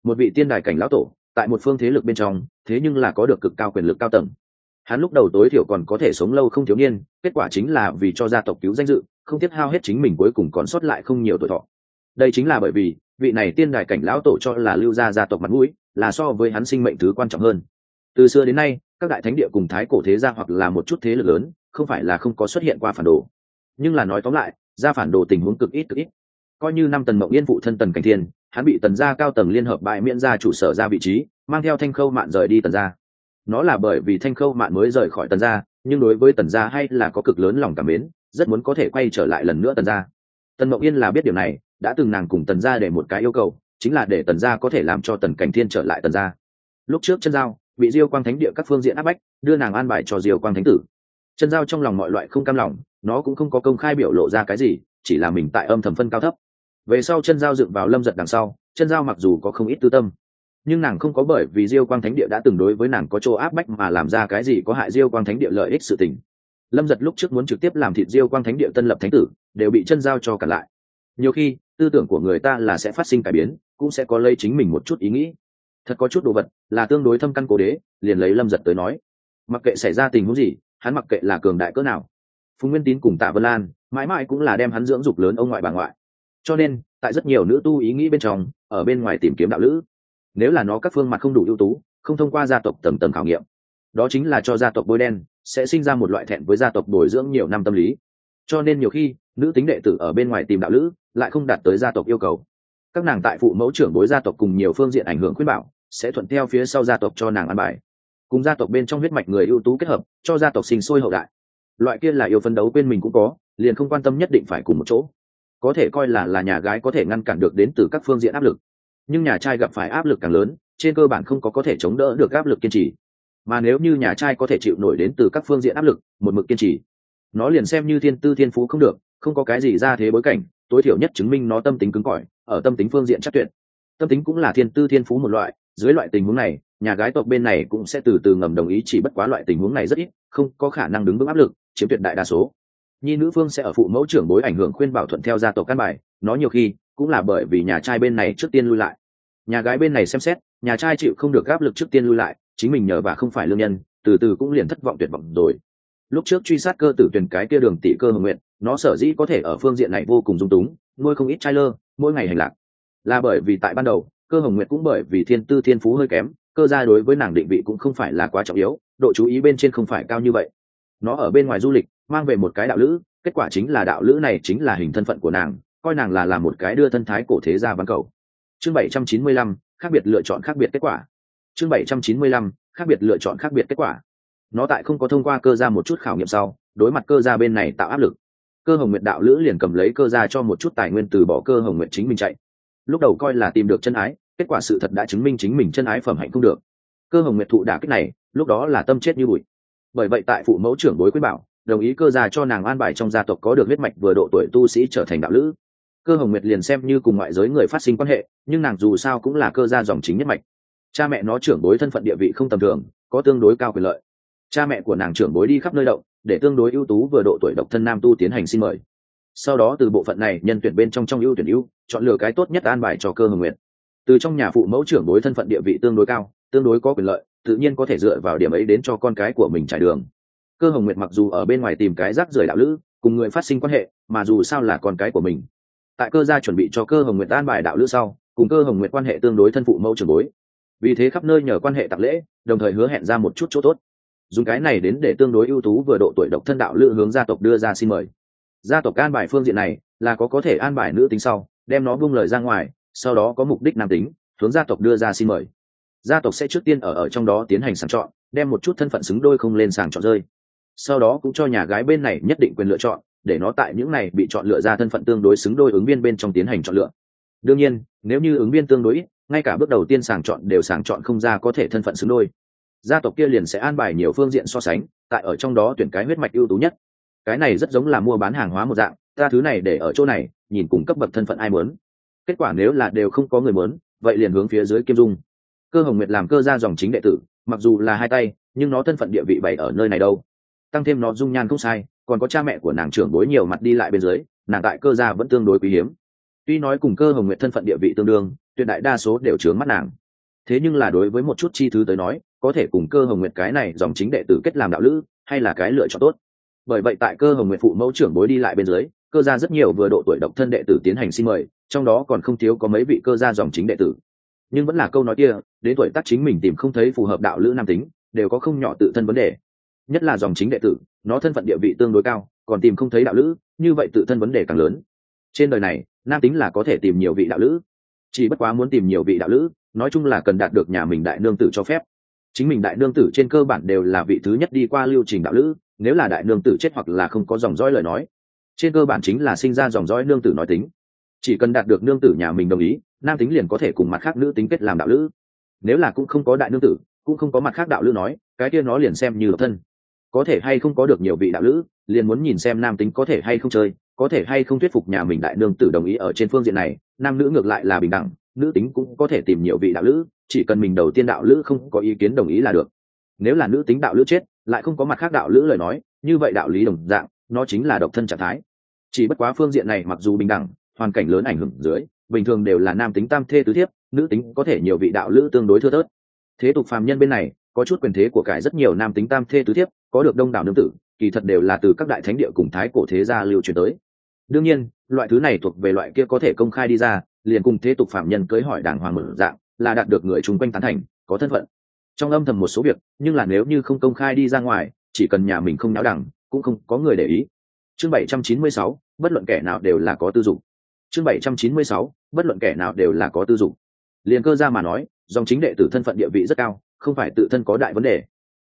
một vị tiên đài cảnh lão tổ, tại một phương thế lực bên trong, thế nhưng là có được cực cao quyền lực cao tầng. Hắn lúc đầu tối thiểu còn có thể sống lâu không thiếu niên, kết quả chính là vì cho gia tộc cứu danh dự, không tiếc hao hết chính mình cuối cùng còn sót lại không nhiều tuổi thọ. Đây chính là bởi vì, vị này tiên đài cảnh lão tổ cho là lưu gia gia tộc mặt mũi, là so với hắn sinh mệnh thứ quan trọng hơn. Từ xưa đến nay, các đại thánh địa cùng thái cổ thế gia hoặc là một chút thế lực lớn, không phải là không có xuất hiện qua phản đồ. Nhưng là nói tóm lại, gia phản đồ tình huống cực ít cực ít. Coi như năm tần mộng yên phụ thân tần cảnh thiên hắn bị tần gia cao tầng liên hợp bại miễn ra chủ sở ra vị trí, mang theo thanh khâu mạn rời đi tần gia. Nó là bởi vì thanh khâu mạn mới rời khỏi tần gia, nhưng đối với tần gia hay là có cực lớn lòng cảm mến, rất muốn có thể quay trở lại lần nữa tần gia. Tần mộng yên là biết điều này, đã từng nàng cùng tần gia để một cái yêu cầu, chính là để tần gia có thể làm cho tần cảnh thiên trở lại tần gia. Lúc trước chân giao, bị diêu quang thánh địa các phương diện áp bách, đưa nàng an bài cho diêu quang thánh tử. Chân giao trong lòng mọi loại không cam lòng, nó cũng không có công khai biểu lộ ra cái gì, chỉ là mình tại âm thầm phân cao thấp về sau chân giao dựng vào lâm giật đằng sau, chân giao mặc dù có không ít tư tâm, nhưng nàng không có bởi vì diêu quang thánh địa đã từng đối với nàng có chỗ áp bách mà làm ra cái gì có hại diêu quang thánh địa lợi ích sự tình. Lâm giật lúc trước muốn trực tiếp làm thịt diêu quang thánh địa tân lập thánh tử, đều bị chân giao cho cả lại. Nhiều khi, tư tưởng của người ta là sẽ phát sinh cải biến, cũng sẽ có lấy chính mình một chút ý nghĩ. Thật có chút đồ vật, là tương đối thâm căn cố đế, liền lấy lâm giật tới nói. Mặc kệ xảy ra tình huống gì, hắn mặc kệ là cường đại cỡ nào. Phùng nguyên tín cùng tạ vân lan, mãi mãi cũng là đem hắn dưỡng dục lớn ông ngoại bà ngoại cho nên, tại rất nhiều nữ tu ý nghĩ bên trong, ở bên ngoài tìm kiếm đạo lữ, nếu là nó các phương mặt không đủ ưu tú, không thông qua gia tộc tầm tầm khảo nghiệm, đó chính là cho gia tộc bôi đen, sẽ sinh ra một loại thẹn với gia tộc bồi dưỡng nhiều năm tâm lý. Cho nên nhiều khi, nữ tính đệ tử ở bên ngoài tìm đạo lữ, lại không đạt tới gia tộc yêu cầu. Các nàng tại phụ mẫu trưởng bối gia tộc cùng nhiều phương diện ảnh hưởng khuyên bảo, sẽ thuận theo phía sau gia tộc cho nàng ăn bài. Cùng gia tộc bên trong huyết mạch người ưu tú kết hợp, cho gia tộc sinh sôi hậu đại. Loại kia là yêu phân đấu quên mình cũng có, liền không quan tâm nhất định phải cùng một chỗ có thể coi là là nhà gái có thể ngăn cản được đến từ các phương diện áp lực. Nhưng nhà trai gặp phải áp lực càng lớn, trên cơ bản không có có thể chống đỡ được áp lực kiên trì. Mà nếu như nhà trai có thể chịu nổi đến từ các phương diện áp lực, một mực kiên trì, nó liền xem như thiên tư thiên phú không được, không có cái gì ra thế bối cảnh, tối thiểu nhất chứng minh nó tâm tính cứng cỏi, ở tâm tính phương diện chắc tuyệt. Tâm tính cũng là thiên tư thiên phú một loại, dưới loại tình huống này, nhà gái tộc bên này cũng sẽ từ từ ngầm đồng ý chỉ bất quá loại tình huống này rất ít, không có khả năng đứng vững áp lực, chiếm tuyệt đại đa số nhi nữ phương sẽ ở phụ mẫu trưởng bối ảnh hưởng khuyên bảo thuận theo gia tộc căn bài, nó nhiều khi cũng là bởi vì nhà trai bên này trước tiên lui lại. Nhà gái bên này xem xét, nhà trai chịu không được áp lực trước tiên lui lại, chính mình nhờ và không phải lương nhân, từ từ cũng liền thất vọng tuyệt vọng rồi. Lúc trước truy sát cơ tử tuyển cái kia đường tỷ cơ hồng nguyện nó sở dĩ có thể ở phương diện này vô cùng dung túng, nuôi không ít trai lơ, mỗi ngày hành lạc. Là bởi vì tại ban đầu, cơ hồng nguyện cũng bởi vì thiên tư thiên phú hơi kém, cơ gia đối với nàng định vị cũng không phải là quá trọng yếu, độ chú ý bên trên không phải cao như vậy. Nó ở bên ngoài du lịch mang về một cái đạo lữ, kết quả chính là đạo lữ này chính là hình thân phận của nàng, coi nàng là là một cái đưa thân thái cổ thế gia văn cầu. Chương bảy trăm chín mươi lăm, khác biệt lựa chọn khác biệt kết quả. Chương bảy trăm chín mươi lăm, khác biệt lựa chọn khác biệt kết quả. Nó tại không có thông qua cơ ra một chút khảo nghiệm sau, đối mặt cơ ra bên này tạo áp lực. Cơ hồng nguyện đạo lữ liền cầm lấy cơ ra cho một chút tài nguyên từ bỏ cơ hồng nguyện chính mình chạy. Lúc đầu coi là tìm được chân ái, kết quả sự thật đã chứng minh chính mình chân ái phẩm hạnh không được. Cơ hồng nguyệt thụ đả kích này, lúc đó là tâm chết như bụi. Bởi vậy tại phụ mẫu trưởng bối quyết bảo đồng ý cơ gia cho nàng an bài trong gia tộc có được huyết mạch vừa độ tuổi tu sĩ trở thành đạo lữ. Cơ hồng nguyệt liền xem như cùng ngoại giới người phát sinh quan hệ, nhưng nàng dù sao cũng là cơ gia dòng chính nhất mạch. Cha mẹ nó trưởng bối thân phận địa vị không tầm thường, có tương đối cao quyền lợi. Cha mẹ của nàng trưởng bối đi khắp nơi động, để tương đối ưu tú vừa độ tuổi độc thân nam tu tiến hành xin mời. Sau đó từ bộ phận này, nhân tuyển bên trong trong ưu tuyển ưu, chọn lựa cái tốt nhất an bài cho cơ hồng nguyệt. Từ trong nhà phụ mẫu trưởng bối thân phận địa vị tương đối cao, tương đối có quyền lợi, tự nhiên có thể dựa vào điểm ấy đến cho con cái của mình trải đường cơ hồng nguyệt mặc dù ở bên ngoài tìm cái rác rưởi đạo lữ, cùng người phát sinh quan hệ, mà dù sao là con cái của mình. Tại cơ gia chuẩn bị cho cơ hồng nguyệt an bài đạo lữ sau, cùng cơ hồng nguyệt quan hệ tương đối thân phụ mẫu trường bối. Vì thế khắp nơi nhờ quan hệ tạc lễ, đồng thời hứa hẹn ra một chút chỗ tốt. Dùng cái này đến để tương đối ưu tú vừa độ tuổi độc thân đạo lữ hướng gia tộc đưa ra xin mời. Gia tộc an bài phương diện này, là có có thể an bài nữ tính sau, đem nó buông lời ra ngoài, sau đó có mục đích nam tính, hướng gia tộc đưa ra xin mời. Gia tộc sẽ trước tiên ở ở trong đó tiến hành sàng chọn, đem một chút thân phận xứng đôi không lên sàng chọn rơi sau đó cũng cho nhà gái bên này nhất định quyền lựa chọn, để nó tại những này bị chọn lựa ra thân phận tương đối xứng đôi ứng viên bên trong tiến hành chọn lựa. Đương nhiên, nếu như ứng viên tương đối ít, ngay cả bước đầu tiên sàng chọn đều sàng chọn không ra có thể thân phận xứng đôi. Gia tộc kia liền sẽ an bài nhiều phương diện so sánh, tại ở trong đó tuyển cái huyết mạch ưu tú nhất. Cái này rất giống là mua bán hàng hóa một dạng, ta thứ này để ở chỗ này, nhìn cùng cấp bậc thân phận ai muốn. Kết quả nếu là đều không có người muốn, vậy liền hướng phía dưới kim dung. Cơ hồng nguyệt làm cơ gia dòng chính đệ tử, mặc dù là hai tay, nhưng nó thân phận địa vị bày ở nơi này đâu? Tăng thêm nó dung nhan không sai, còn có cha mẹ của nàng trưởng bối nhiều mặt đi lại bên dưới, nàng tại cơ gia vẫn tương đối quý hiếm. Tuy nói cùng cơ hồng nguyện thân phận địa vị tương đương, tuyệt đại đa số đều chướng mắt nàng. Thế nhưng là đối với một chút chi thứ tới nói, có thể cùng cơ hồng nguyện cái này dòng chính đệ tử kết làm đạo lữ, hay là cái lựa chọn tốt. Bởi vậy tại cơ hồng nguyện phụ mẫu trưởng bối đi lại bên dưới, cơ gia rất nhiều vừa độ tuổi độc thân đệ tử tiến hành xin mời, trong đó còn không thiếu có mấy vị cơ gia dòng chính đệ tử. Nhưng vẫn là câu nói kia, đến tuổi tác chính mình tìm không thấy phù hợp đạo lữ nam tính, đều có không nhỏ tự thân vấn đề nhất là dòng chính đệ tử, nó thân phận địa vị tương đối cao, còn tìm không thấy đạo lữ, như vậy tự thân vấn đề càng lớn. Trên đời này, nam tính là có thể tìm nhiều vị đạo lữ. Chỉ bất quá muốn tìm nhiều vị đạo lữ, nói chung là cần đạt được nhà mình đại nương tử cho phép. Chính mình đại nương tử trên cơ bản đều là vị thứ nhất đi qua lưu trình đạo lữ, nếu là đại nương tử chết hoặc là không có dòng dõi lời nói. Trên cơ bản chính là sinh ra dòng dõi nương tử nói tính. Chỉ cần đạt được nương tử nhà mình đồng ý, nam tính liền có thể cùng mặt khác nữ tính kết làm đạo lữ. Nếu là cũng không có đại nương tử, cũng không có mặt khác đạo lữ nói, cái kia nó liền xem như độc thân có thể hay không có được nhiều vị đạo lữ, liền muốn nhìn xem nam tính có thể hay không chơi, có thể hay không thuyết phục nhà mình đại nương tử đồng ý ở trên phương diện này, nam nữ ngược lại là bình đẳng, nữ tính cũng có thể tìm nhiều vị đạo lữ, chỉ cần mình đầu tiên đạo lữ không có ý kiến đồng ý là được. Nếu là nữ tính đạo lữ chết, lại không có mặt khác đạo lữ lời nói, như vậy đạo lý đồng dạng, nó chính là độc thân trạng thái. Chỉ bất quá phương diện này mặc dù bình đẳng, hoàn cảnh lớn ảnh hưởng dưới, bình thường đều là nam tính tam thê tứ thiếp, nữ tính có thể nhiều vị đạo lữ tương đối thưa thớt. Thế tục phàm nhân bên này, có chút quyền thế của cải rất nhiều nam tính tam thê tứ thiếp có được đông đảo nương tử, kỳ thật đều là từ các đại thánh địa cùng thái cổ thế gia lưu truyền tới. Đương nhiên, loại thứ này thuộc về loại kia có thể công khai đi ra, liền cùng thế tục phạm nhân cưới hỏi đàng hoàng mở dạng, là đạt được người chung quanh tán thành, có thân phận. Trong âm thầm một số việc, nhưng là nếu như không công khai đi ra ngoài, chỉ cần nhà mình không náo đẳng, cũng không có người để ý. Chương bảy trăm chín mươi sáu, bất luận kẻ nào đều là có tư dụng chương bảy trăm chín mươi sáu, bất luận kẻ nào đều là có tư dụng liền cơ ra mà nói, dòng chính đệ tử thân phận địa vị rất cao, không phải tự thân có đại vấn đề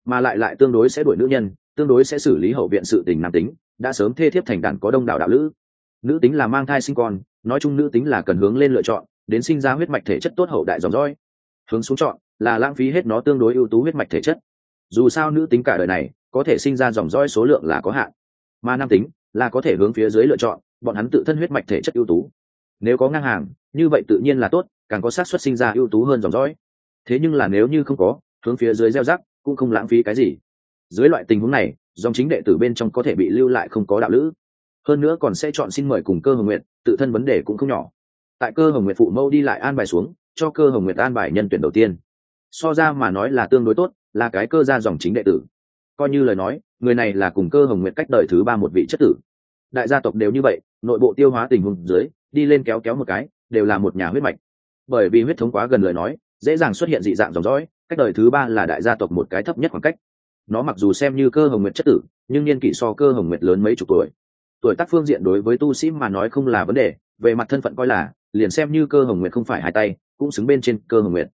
mà lại lại tương đối sẽ đuổi nữ nhân, tương đối sẽ xử lý hậu viện sự tình nam tính, đã sớm thê thiếp thành đàn có đông đảo đạo lữ. Nữ tính là mang thai sinh con, nói chung nữ tính là cần hướng lên lựa chọn, đến sinh ra huyết mạch thể chất tốt hậu đại dòng dõi. Hướng xuống chọn, là lãng phí hết nó tương đối ưu tú huyết mạch thể chất. Dù sao nữ tính cả đời này, có thể sinh ra dòng dõi số lượng là có hạn. Mà nam tính, là có thể hướng phía dưới lựa chọn, bọn hắn tự thân huyết mạch thể chất ưu tú. Nếu có ngang hàng, như vậy tự nhiên là tốt, càng có xác suất sinh ra ưu tú hơn dòng dõi. Thế nhưng là nếu như không có, hướng phía dưới gieo rắc cũng không lãng phí cái gì. Dưới loại tình huống này, dòng chính đệ tử bên trong có thể bị lưu lại không có đạo lữ. Hơn nữa còn sẽ chọn xin mời cùng cơ hồng nguyện tự thân vấn đề cũng không nhỏ. Tại cơ hồng nguyện phụ mâu đi lại an bài xuống, cho cơ hồng nguyện an bài nhân tuyển đầu tiên. So ra mà nói là tương đối tốt, là cái cơ ra dòng chính đệ tử. Coi như lời nói, người này là cùng cơ hồng nguyện cách đời thứ ba một vị chất tử. Đại gia tộc đều như vậy, nội bộ tiêu hóa tình huống dưới, đi lên kéo kéo một cái, đều là một nhà huyết mạch. Bởi vì huyết thống quá gần lời nói, dễ dàng xuất hiện dị dạng dòng dõi cách đời thứ ba là đại gia tộc một cái thấp nhất khoảng cách. Nó mặc dù xem như cơ hồng nguyệt chất tử, nhưng niên kỷ so cơ hồng nguyệt lớn mấy chục tuổi. Tuổi tác phương diện đối với tu sĩ mà nói không là vấn đề, về mặt thân phận coi là, liền xem như cơ hồng nguyệt không phải hai tay, cũng xứng bên trên cơ hồng nguyệt.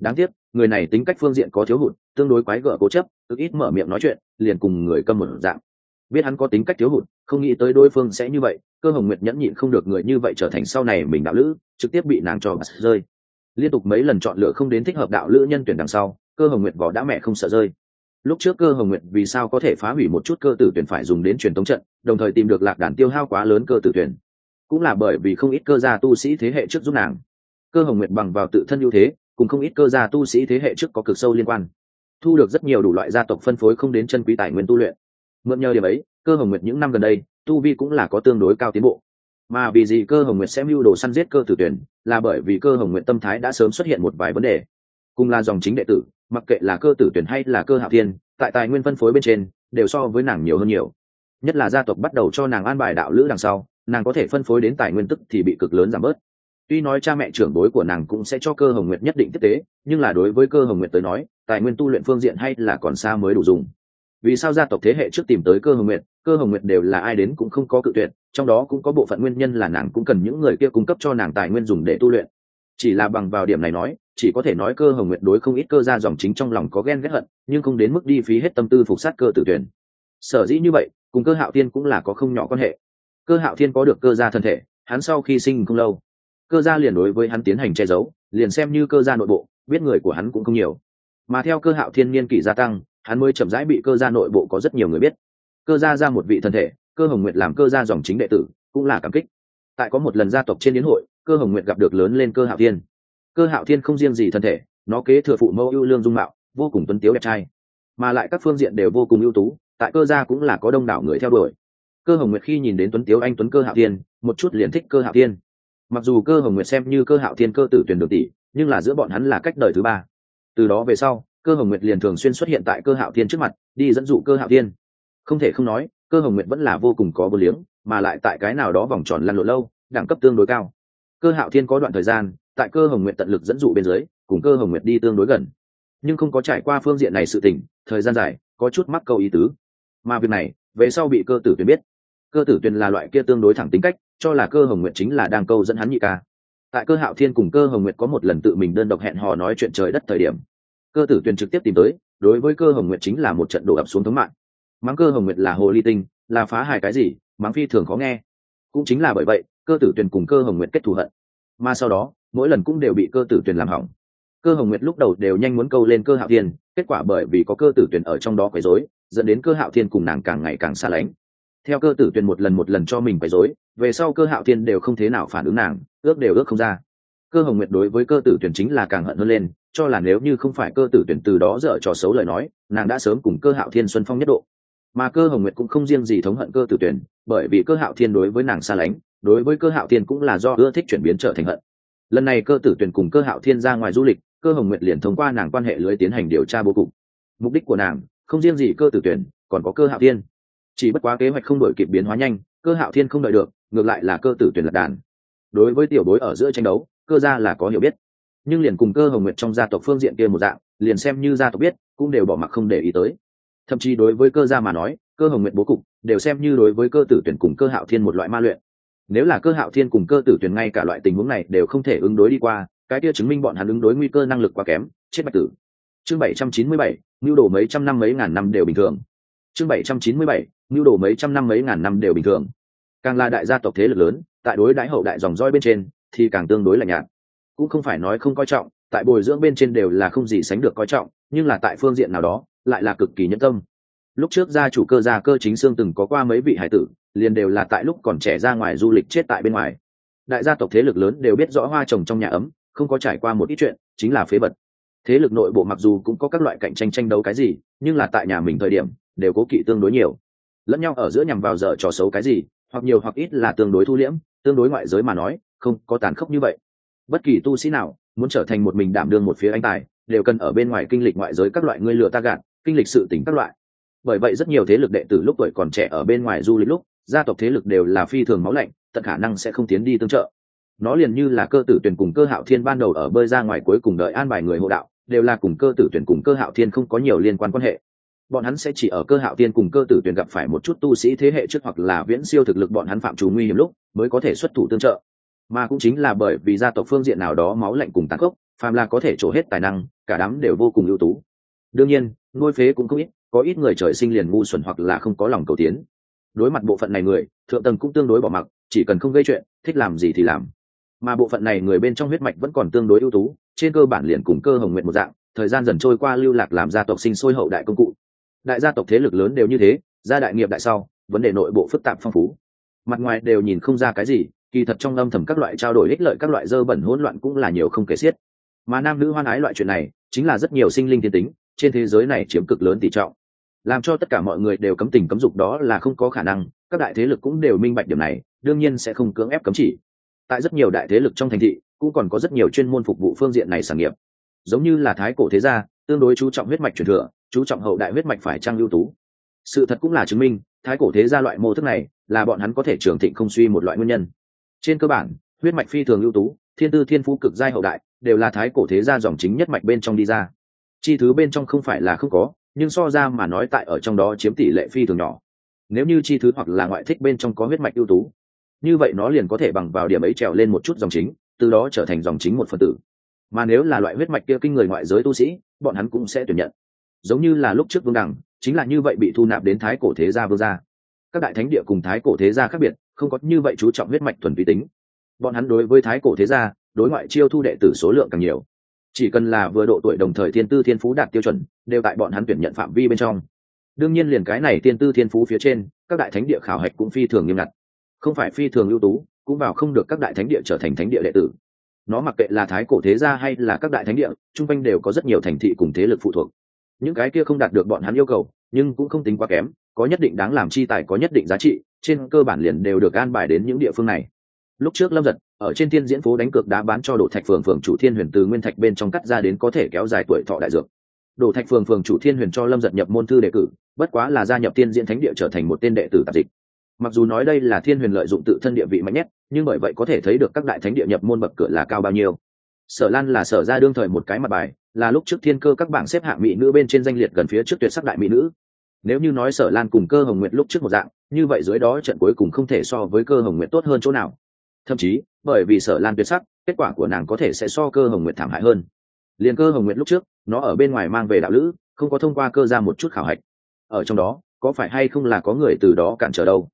Đáng tiếc, người này tính cách phương diện có thiếu hụt, tương đối quái gở cố chấp, cực ít mở miệng nói chuyện, liền cùng người câm một dạng. Biết hắn có tính cách thiếu hụt, không nghĩ tới đối phương sẽ như vậy, cơ hồng nguyệt nhẫn nhịn không được người như vậy trở thành sau này mình đạo lữ, trực tiếp bị nàng cho bắt rơi liên tục mấy lần chọn lựa không đến thích hợp đạo lữ nhân tuyển đằng sau, cơ hồng nguyệt vỏ đã mẹ không sợ rơi. Lúc trước cơ hồng nguyệt vì sao có thể phá hủy một chút cơ tử tuyển phải dùng đến truyền thống trận, đồng thời tìm được lạc đàn tiêu hao quá lớn cơ tử tuyển. Cũng là bởi vì không ít cơ gia tu sĩ thế hệ trước giúp nàng. Cơ hồng nguyệt bằng vào tự thân ưu thế, cùng không ít cơ gia tu sĩ thế hệ trước có cực sâu liên quan. Thu được rất nhiều đủ loại gia tộc phân phối không đến chân quý tài nguyên tu luyện. Mượn nhờ điểm ấy, cơ hồng nguyệt những năm gần đây, tu vi cũng là có tương đối cao tiến bộ. Mà vì gì cơ hồng nguyệt sẽ mưu đồ săn giết cơ tử tuyển là bởi vì cơ hồng nguyệt tâm thái đã sớm xuất hiện một vài vấn đề. Cùng là dòng chính đệ tử, mặc kệ là cơ tử tuyển hay là cơ hạ thiên, tại tài nguyên phân phối bên trên, đều so với nàng nhiều hơn nhiều. Nhất là gia tộc bắt đầu cho nàng an bài đạo lữ đằng sau, nàng có thể phân phối đến tài nguyên tức thì bị cực lớn giảm bớt. Tuy nói cha mẹ trưởng bối của nàng cũng sẽ cho cơ hồng nguyệt nhất định tiếp tế, nhưng là đối với cơ hồng nguyệt tới nói, tài nguyên tu luyện phương diện hay là còn xa mới đủ dùng vì sao gia tộc thế hệ trước tìm tới cơ hồng nguyệt, cơ hồng nguyệt đều là ai đến cũng không có cự tuyệt, trong đó cũng có bộ phận nguyên nhân là nàng cũng cần những người kia cung cấp cho nàng tài nguyên dùng để tu luyện. Chỉ là bằng vào điểm này nói, chỉ có thể nói cơ hồng nguyệt đối không ít cơ ra dòng chính trong lòng có ghen ghét hận, nhưng không đến mức đi phí hết tâm tư phục sát cơ tử tuyển. Sở dĩ như vậy, cùng cơ hạo thiên cũng là có không nhỏ quan hệ. Cơ hạo thiên có được cơ gia thân thể, hắn sau khi sinh không lâu, cơ gia liền đối với hắn tiến hành che giấu, liền xem như cơ gia nội bộ, biết người của hắn cũng không nhiều. Mà theo cơ hạo thiên niên kỷ gia tăng hắn mới chậm rãi bị cơ gia nội bộ có rất nhiều người biết. Cơ gia ra một vị thân thể, cơ hồng nguyệt làm cơ gia dòng chính đệ tử, cũng là cảm kích. Tại có một lần gia tộc trên đến hội, cơ hồng nguyệt gặp được lớn lên cơ hạo thiên. Cơ hạo thiên không riêng gì thân thể, nó kế thừa phụ mẫu ưu lương dung mạo, vô cùng tuấn tiếu đẹp trai. Mà lại các phương diện đều vô cùng ưu tú, tại cơ gia cũng là có đông đảo người theo đuổi. Cơ hồng nguyệt khi nhìn đến tuấn tiếu anh tuấn cơ hạo thiên, một chút liền thích cơ hạo thiên. Mặc dù cơ hồng nguyệt xem như cơ hạo thiên cơ tử tuyển đường tỷ, nhưng là giữa bọn hắn là cách đời thứ ba. Từ đó về sau cơ hồng nguyệt liền thường xuyên xuất hiện tại cơ hạo thiên trước mặt, đi dẫn dụ cơ hạo thiên. Không thể không nói, cơ hồng nguyệt vẫn là vô cùng có vô liếng, mà lại tại cái nào đó vòng tròn lăn lộn lâu, đẳng cấp tương đối cao. Cơ hạo thiên có đoạn thời gian, tại cơ hồng nguyệt tận lực dẫn dụ bên dưới, cùng cơ hồng nguyệt đi tương đối gần. Nhưng không có trải qua phương diện này sự tình, thời gian dài, có chút mắc câu ý tứ. Mà việc này, về sau bị cơ tử tuyền biết. Cơ tử tuyền là loại kia tương đối thẳng tính cách, cho là cơ hồng nguyệt chính là đang câu dẫn hắn nhị ca. Tại cơ hạo thiên cùng cơ hồng nguyệt có một lần tự mình đơn độc hẹn hò nói chuyện trời đất thời điểm cơ tử Tuyền trực tiếp tìm tới, đối với cơ hồng nguyệt chính là một trận đổ ập xuống thống mạng. Mắng cơ hồng nguyệt là hồ ly tinh, là phá hài cái gì, mắng phi thường khó nghe. Cũng chính là bởi vậy, cơ tử Tuyền cùng cơ hồng nguyệt kết thù hận. Mà sau đó, mỗi lần cũng đều bị cơ tử Tuyền làm hỏng. Cơ hồng nguyệt lúc đầu đều nhanh muốn câu lên cơ hạo thiên, kết quả bởi vì có cơ tử Tuyền ở trong đó quấy rối, dẫn đến cơ hạo thiên cùng nàng càng ngày càng xa lánh. Theo cơ tử Tuyền một lần một lần cho mình quấy rối, về sau cơ hạo thiên đều không thế nào phản ứng nàng, ước đều ước không ra cơ hồng nguyệt đối với cơ tử tuyển chính là càng hận hơn lên, cho là nếu như không phải cơ tử tuyển từ đó dở trò xấu lời nói, nàng đã sớm cùng cơ hạo thiên xuân phong nhất độ. Mà cơ hồng nguyệt cũng không riêng gì thống hận cơ tử tuyển, bởi vì cơ hạo thiên đối với nàng xa lánh, đối với cơ hạo thiên cũng là do ưa thích chuyển biến trở thành hận. Lần này cơ tử tuyển cùng cơ hạo thiên ra ngoài du lịch, cơ hồng nguyệt liền thông qua nàng quan hệ lưới tiến hành điều tra bố cục. Mục đích của nàng, không riêng gì cơ tử tuyển, còn có cơ hạo thiên. Chỉ bất quá kế hoạch không đổi kịp biến hóa nhanh, cơ hạo thiên không đợi được, ngược lại là cơ tử tuyển lật đàn. Đối với tiểu bối ở giữa tranh đấu cơ gia là có hiểu biết. Nhưng liền cùng cơ hồng nguyệt trong gia tộc phương diện kia một dạng, liền xem như gia tộc biết, cũng đều bỏ mặc không để ý tới. Thậm chí đối với cơ gia mà nói, cơ hồng nguyệt bố cục, đều xem như đối với cơ tử tuyển cùng cơ hạo thiên một loại ma luyện. Nếu là cơ hạo thiên cùng cơ tử tuyển ngay cả loại tình huống này đều không thể ứng đối đi qua, cái kia chứng minh bọn hắn ứng đối nguy cơ năng lực quá kém, chết bạch tử. Chương bảy trăm chín mươi bảy nhu đồ mấy trăm năm mấy ngàn năm đều bình thường. Chương bảy trăm chín mươi bảy nhu đồ mấy trăm năm mấy ngàn năm đều bình thường. Càng là đại gia tộc thế lực lớn, tại đối đãi hậu đại dòng roi bên trên thì càng tương đối là nhạt. Cũng không phải nói không coi trọng, tại bồi dưỡng bên trên đều là không gì sánh được coi trọng, nhưng là tại phương diện nào đó, lại là cực kỳ nhẫn tâm. Lúc trước gia chủ cơ gia cơ chính xương từng có qua mấy vị hải tử, liền đều là tại lúc còn trẻ ra ngoài du lịch chết tại bên ngoài. Đại gia tộc thế lực lớn đều biết rõ hoa trồng trong nhà ấm, không có trải qua một ít chuyện, chính là phế vật. Thế lực nội bộ mặc dù cũng có các loại cạnh tranh tranh đấu cái gì, nhưng là tại nhà mình thời điểm, đều cố kỵ tương đối nhiều. Lẫn nhau ở giữa nhằm vào dở trò xấu cái gì, hoặc nhiều hoặc ít là tương đối thu liễm, tương đối ngoại giới mà nói không có tàn khốc như vậy. Bất kỳ tu sĩ nào muốn trở thành một mình đảm đương một phía anh tài, đều cần ở bên ngoài kinh lịch ngoại giới các loại ngươi lừa ta gạt, kinh lịch sự tỉnh các loại. Bởi vậy rất nhiều thế lực đệ tử lúc tuổi còn trẻ ở bên ngoài du lịch lúc, gia tộc thế lực đều là phi thường máu lạnh, tận khả năng sẽ không tiến đi tương trợ. Nó liền như là cơ tử tuyển cùng cơ hạo thiên ban đầu ở bơi ra ngoài cuối cùng đợi an bài người hộ đạo, đều là cùng cơ tử tuyển cùng cơ hạo thiên không có nhiều liên quan quan hệ. Bọn hắn sẽ chỉ ở cơ hạo thiên cùng cơ tử tuyển gặp phải một chút tu sĩ thế hệ trước hoặc là viễn siêu thực lực bọn hắn phạm trù nguy hiểm lúc, mới có thể xuất thủ tương trợ mà cũng chính là bởi vì gia tộc phương diện nào đó máu lạnh cùng tàn khốc, phàm là có thể trổ hết tài năng, cả đám đều vô cùng ưu tú. Đương nhiên, nuôi phế cũng không ít, có ít người trời sinh liền ngu xuẩn hoặc là không có lòng cầu tiến. Đối mặt bộ phận này người, thượng tầng cũng tương đối bỏ mặc, chỉ cần không gây chuyện, thích làm gì thì làm. Mà bộ phận này người bên trong huyết mạch vẫn còn tương đối ưu tú, trên cơ bản liền cùng cơ hồng nguyện một dạng, thời gian dần trôi qua lưu lạc làm gia tộc sinh sôi hậu đại công cụ. Đại gia tộc thế lực lớn đều như thế, gia đại nghiệp đại sau, vấn đề nội bộ phức tạp phong phú. Mặt ngoài đều nhìn không ra cái gì kỳ thật trong âm thầm các loại trao đổi ích lợi các loại dơ bẩn hỗn loạn cũng là nhiều không kể xiết. Mà nam nữ hoan ái loại chuyện này, chính là rất nhiều sinh linh thiên tính, trên thế giới này chiếm cực lớn tỷ trọng. Làm cho tất cả mọi người đều cấm tình cấm dục đó là không có khả năng, các đại thế lực cũng đều minh bạch điểm này, đương nhiên sẽ không cưỡng ép cấm chỉ. Tại rất nhiều đại thế lực trong thành thị, cũng còn có rất nhiều chuyên môn phục vụ phương diện này sản nghiệp. Giống như là thái cổ thế gia, tương đối chú trọng huyết mạch truyền thừa, chú trọng hậu đại huyết mạch phải trang ưu tú. Sự thật cũng là chứng minh, thái cổ thế gia loại mô thức này là bọn hắn có thể trường thịnh không suy một loại nguyên nhân trên cơ bản, huyết mạch phi thường ưu tú, thiên tư thiên phú cực giai hậu đại, đều là thái cổ thế gia dòng chính nhất mạch bên trong đi ra. Chi thứ bên trong không phải là không có, nhưng so ra mà nói tại ở trong đó chiếm tỷ lệ phi thường nhỏ. Nếu như chi thứ hoặc là ngoại thích bên trong có huyết mạch ưu tú, như vậy nó liền có thể bằng vào điểm ấy trèo lên một chút dòng chính, từ đó trở thành dòng chính một phần tử. Mà nếu là loại huyết mạch kia kinh người ngoại giới tu sĩ, bọn hắn cũng sẽ tuyển nhận. Giống như là lúc trước vương đẳng chính là như vậy bị thu nạp đến thái cổ thế gia vương gia các đại thánh địa cùng thái cổ thế gia khác biệt, không có như vậy chú trọng huyết mạch thuần vi tính. Bọn hắn đối với thái cổ thế gia, đối ngoại chiêu thu đệ tử số lượng càng nhiều. Chỉ cần là vừa độ tuổi đồng thời thiên tư thiên phú đạt tiêu chuẩn, đều tại bọn hắn tuyển nhận phạm vi bên trong. Đương nhiên liền cái này thiên tư thiên phú phía trên, các đại thánh địa khảo hạch cũng phi thường nghiêm ngặt. Không phải phi thường ưu tú, cũng vào không được các đại thánh địa trở thành thánh địa đệ tử. Nó mặc kệ là thái cổ thế gia hay là các đại thánh địa, chung quanh đều có rất nhiều thành thị cùng thế lực phụ thuộc. Những cái kia không đạt được bọn hắn yêu cầu nhưng cũng không tính quá kém, có nhất định đáng làm chi tài, có nhất định giá trị, trên cơ bản liền đều được an bài đến những địa phương này. Lúc trước lâm giật, ở trên thiên diễn phố đánh cược đá bán cho đổ thạch phường phường chủ thiên huyền từ nguyên thạch bên trong cắt ra đến có thể kéo dài tuổi thọ đại dược. Đổ thạch phường phường chủ thiên huyền cho lâm giật nhập môn thư đề cử, bất quá là gia nhập tiên diễn thánh địa trở thành một tên đệ tử tạp dịch. Mặc dù nói đây là thiên huyền lợi dụng tự thân địa vị mạnh nhất, nhưng bởi vậy có thể thấy được các đại thánh địa nhập môn bậc cửa là cao bao nhiêu. Sở lan là sở ra đương thời một cái mặt bài, là lúc trước thiên cơ các bảng xếp hạng mỹ nữ bên trên danh liệt gần phía trước tuyệt sắc đại mỹ nữ nếu như nói sở lan cùng cơ hồng nguyện lúc trước một dạng, như vậy dưới đó trận cuối cùng không thể so với cơ hồng nguyện tốt hơn chỗ nào. Thậm chí, bởi vì sở lan tuyệt sắc, kết quả của nàng có thể sẽ so cơ hồng nguyện thảm hại hơn. Liền cơ hồng nguyện lúc trước, nó ở bên ngoài mang về đạo lữ, không có thông qua cơ ra một chút khảo hạch. Ở trong đó, có phải hay không là có người từ đó cản trở đâu?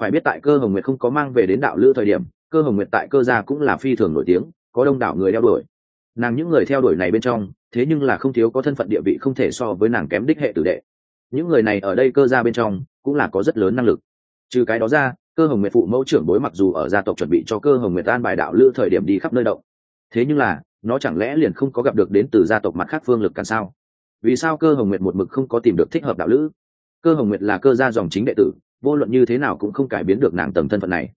Phải biết tại cơ hồng nguyện không có mang về đến đạo lữ thời điểm, cơ hồng nguyện tại cơ gia cũng là phi thường nổi tiếng, có đông đảo người đeo đuổi. Nàng những người theo đuổi này bên trong, thế nhưng là không thiếu có thân phận địa vị không thể so với nàng kém đích hệ tử đệ những người này ở đây cơ gia bên trong cũng là có rất lớn năng lực. Trừ cái đó ra, cơ hồng nguyệt phụ mẫu trưởng bối mặc dù ở gia tộc chuẩn bị cho cơ hồng nguyệt an bài đạo lữ thời điểm đi khắp nơi động, thế nhưng là, nó chẳng lẽ liền không có gặp được đến từ gia tộc mặt khác phương lực càng sao? Vì sao cơ hồng nguyệt một mực không có tìm được thích hợp đạo lữ? Cơ hồng nguyệt là cơ gia dòng chính đệ tử, vô luận như thế nào cũng không cải biến được nàng tầng thân phận này.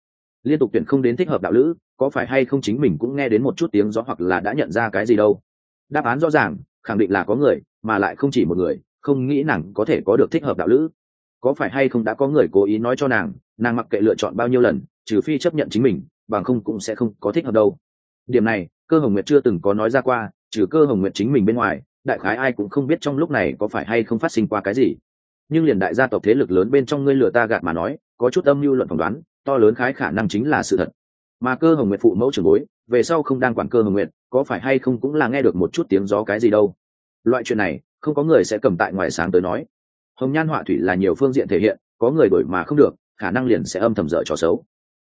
Liên tục tuyển không đến thích hợp đạo lữ, có phải hay không chính mình cũng nghe đến một chút tiếng gió hoặc là đã nhận ra cái gì đâu? Đáp án rõ ràng, khẳng định là có người, mà lại không chỉ một người không nghĩ nàng có thể có được thích hợp đạo lữ. Có phải hay không đã có người cố ý nói cho nàng nàng mặc kệ lựa chọn bao nhiêu lần, trừ phi chấp nhận chính mình, bằng không cũng sẽ không có thích hợp đâu. Điểm này, cơ hồng nguyệt chưa từng có nói ra qua, trừ cơ hồng nguyệt chính mình bên ngoài, đại khái ai cũng không biết trong lúc này có phải hay không phát sinh qua cái gì. Nhưng liền đại gia tộc thế lực lớn bên trong ngươi lừa ta gạt mà nói, có chút âm mưu luận phỏng đoán, to lớn khái khả năng chính là sự thật. Mà cơ hồng nguyệt phụ mẫu trưởng bối, về sau không đang quản cơ hồng nguyệt, có phải hay không cũng là nghe được một chút tiếng gió cái gì đâu. Loại chuyện này không có người sẽ cầm tại ngoài sáng tới nói. Hồng nhan họa thủy là nhiều phương diện thể hiện, có người đổi mà không được, khả năng liền sẽ âm thầm dở trò xấu.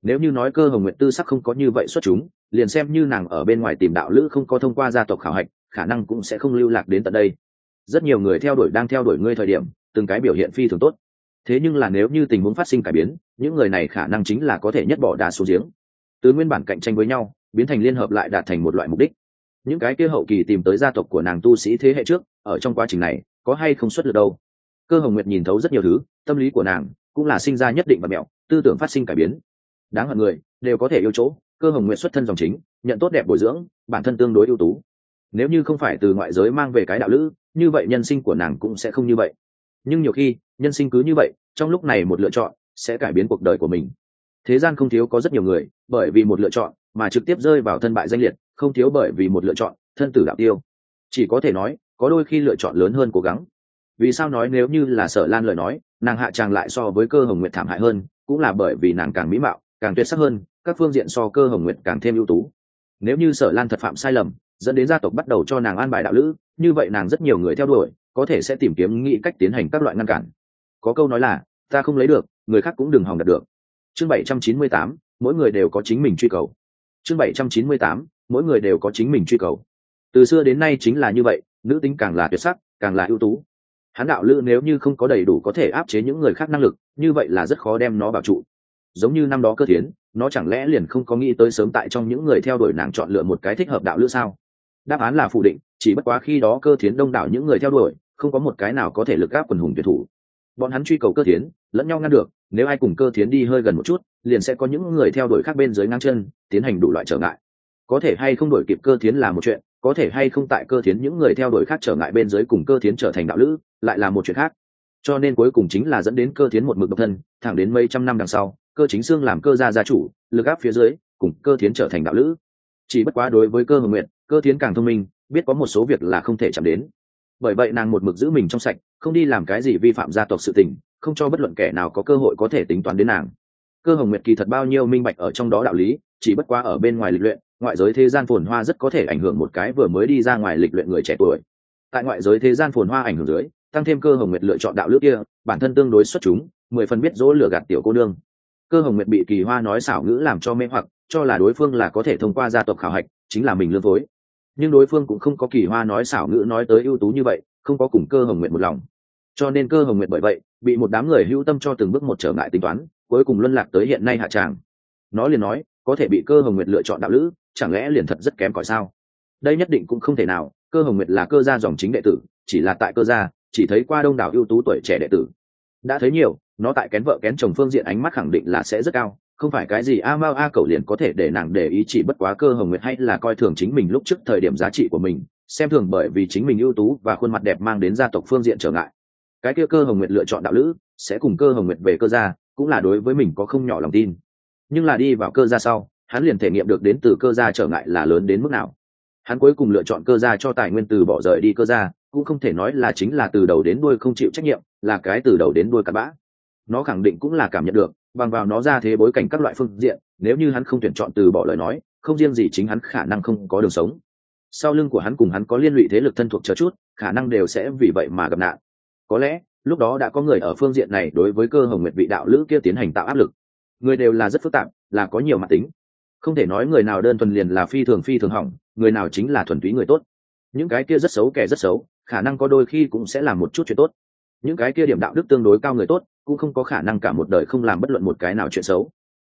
Nếu như nói cơ hồng nguyện tư sắc không có như vậy xuất chúng, liền xem như nàng ở bên ngoài tìm đạo lữ không có thông qua gia tộc khảo hạch, khả năng cũng sẽ không lưu lạc đến tận đây. Rất nhiều người theo đuổi đang theo đuổi ngươi thời điểm, từng cái biểu hiện phi thường tốt. Thế nhưng là nếu như tình huống phát sinh cải biến, những người này khả năng chính là có thể nhất bỏ đá số giếng. Từ nguyên bản cạnh tranh với nhau, biến thành liên hợp lại đạt thành một loại mục đích. Những cái kia hậu kỳ tìm tới gia tộc của nàng tu sĩ thế hệ trước ở trong quá trình này, có hay không xuất được đâu? Cơ hồng nguyệt nhìn thấu rất nhiều thứ, tâm lý của nàng cũng là sinh ra nhất định và mẹo, tư tưởng phát sinh cải biến. Đáng hận người, đều có thể yêu chỗ, cơ hồng nguyệt xuất thân dòng chính, nhận tốt đẹp bồi dưỡng, bản thân tương đối ưu tú. Nếu như không phải từ ngoại giới mang về cái đạo lữ, như vậy nhân sinh của nàng cũng sẽ không như vậy. Nhưng nhiều khi, nhân sinh cứ như vậy, trong lúc này một lựa chọn sẽ cải biến cuộc đời của mình. Thế gian không thiếu có rất nhiều người, bởi vì một lựa chọn mà trực tiếp rơi vào thân bại danh liệt, không thiếu bởi vì một lựa chọn thân tử đạo tiêu. Chỉ có thể nói có đôi khi lựa chọn lớn hơn cố gắng. Vì sao nói nếu như là sở lan lời nói, nàng hạ tràng lại so với cơ hồng nguyệt thảm hại hơn, cũng là bởi vì nàng càng mỹ mạo, càng tuyệt sắc hơn, các phương diện so cơ hồng nguyệt càng thêm ưu tú. Nếu như sở lan thật phạm sai lầm, dẫn đến gia tộc bắt đầu cho nàng an bài đạo lữ, như vậy nàng rất nhiều người theo đuổi, có thể sẽ tìm kiếm nghĩ cách tiến hành các loại ngăn cản. Có câu nói là, ta không lấy được, người khác cũng đừng hòng đạt được. Chương bảy trăm chín mươi tám, mỗi người đều có chính mình truy cầu. Chương bảy trăm chín mươi tám, mỗi người đều có chính mình truy cầu. Từ xưa đến nay chính là như vậy nữ tính càng là tuyệt sắc, càng là ưu tú. Hắn đạo lữ nếu như không có đầy đủ có thể áp chế những người khác năng lực, như vậy là rất khó đem nó bảo trụ. Giống như năm đó cơ thiến, nó chẳng lẽ liền không có nghĩ tới sớm tại trong những người theo đuổi nàng chọn lựa một cái thích hợp đạo lữ sao? Đáp án là phủ định, chỉ bất quá khi đó cơ thiến đông đảo những người theo đuổi, không có một cái nào có thể lực gáp quần hùng tuyệt thủ. Bọn hắn truy cầu cơ thiến, lẫn nhau ngăn được, nếu ai cùng cơ thiến đi hơi gần một chút, liền sẽ có những người theo đuổi khác bên dưới ngang chân, tiến hành đủ loại trở ngại. Có thể hay không đổi kịp cơ thiến là một chuyện có thể hay không tại cơ thiến những người theo đuổi khác trở ngại bên dưới cùng cơ thiến trở thành đạo lữ, lại là một chuyện khác. Cho nên cuối cùng chính là dẫn đến cơ thiến một mực độc thân, thẳng đến mấy trăm năm đằng sau, cơ chính xương làm cơ gia gia chủ, lực áp phía dưới, cùng cơ thiến trở thành đạo lữ. Chỉ bất quá đối với cơ hồng nguyện, cơ thiến càng thông minh, biết có một số việc là không thể chạm đến. Bởi vậy nàng một mực giữ mình trong sạch, không đi làm cái gì vi phạm gia tộc sự tình, không cho bất luận kẻ nào có cơ hội có thể tính toán đến nàng. Cơ hồng nguyệt kỳ thật bao nhiêu minh bạch ở trong đó đạo lý, chỉ bất quá ở bên ngoài lịch luyện ngoại giới thế gian phồn hoa rất có thể ảnh hưởng một cái vừa mới đi ra ngoài lịch luyện người trẻ tuổi. Tại ngoại giới thế gian phồn hoa ảnh hưởng dưới, tăng thêm cơ hồng nguyệt lựa chọn đạo lữ kia, bản thân tương đối xuất chúng, mười phần biết dỗ lửa gạt tiểu cô nương. Cơ hồng nguyệt bị kỳ hoa nói xảo ngữ làm cho mê hoặc, cho là đối phương là có thể thông qua gia tộc khảo hạch, chính là mình lương phối. Nhưng đối phương cũng không có kỳ hoa nói xảo ngữ nói tới ưu tú như vậy, không có cùng cơ hồng nguyện một lòng. Cho nên cơ hồng nguyện bởi vậy, bị một đám người hữu tâm cho từng bước một trở ngại tính toán, cuối cùng luân lạc tới hiện nay hạ tràng. Nó liền nói có thể bị cơ hồng nguyệt lựa chọn đạo lữ, chẳng lẽ liền thật rất kém cỏi sao? Đây nhất định cũng không thể nào, cơ hồng nguyệt là cơ gia dòng chính đệ tử, chỉ là tại cơ gia, chỉ thấy qua đông đảo ưu tú tuổi trẻ đệ tử. Đã thấy nhiều, nó tại kén vợ kén chồng phương diện ánh mắt khẳng định là sẽ rất cao, không phải cái gì a mao a cầu liền có thể để nàng để ý chỉ bất quá cơ hồng nguyệt hay là coi thường chính mình lúc trước thời điểm giá trị của mình, xem thường bởi vì chính mình ưu tú và khuôn mặt đẹp mang đến gia tộc phương diện trở ngại. Cái kia cơ hồng nguyệt lựa chọn đạo lữ, sẽ cùng cơ hồng nguyệt về cơ gia, cũng là đối với mình có không nhỏ lòng tin nhưng là đi vào cơ gia sau, hắn liền thể nghiệm được đến từ cơ gia trở ngại là lớn đến mức nào. Hắn cuối cùng lựa chọn cơ gia cho tài nguyên từ bỏ rời đi cơ gia, cũng không thể nói là chính là từ đầu đến đuôi không chịu trách nhiệm, là cái từ đầu đến đuôi cặp bã. Nó khẳng định cũng là cảm nhận được, bằng vào nó ra thế bối cảnh các loại phương diện, nếu như hắn không tuyển chọn từ bỏ lời nói, không riêng gì chính hắn khả năng không có đường sống. Sau lưng của hắn cùng hắn có liên lụy thế lực thân thuộc chờ chút, khả năng đều sẽ vì vậy mà gặp nạn. Có lẽ, lúc đó đã có người ở phương diện này đối với cơ hồng nguyệt vị đạo lữ kia tiến hành tạo áp lực người đều là rất phức tạp, là có nhiều mặt tính. Không thể nói người nào đơn thuần liền là phi thường phi thường hỏng, người nào chính là thuần túy người tốt. Những cái kia rất xấu kẻ rất xấu, khả năng có đôi khi cũng sẽ làm một chút chuyện tốt. Những cái kia điểm đạo đức tương đối cao người tốt, cũng không có khả năng cả một đời không làm bất luận một cái nào chuyện xấu.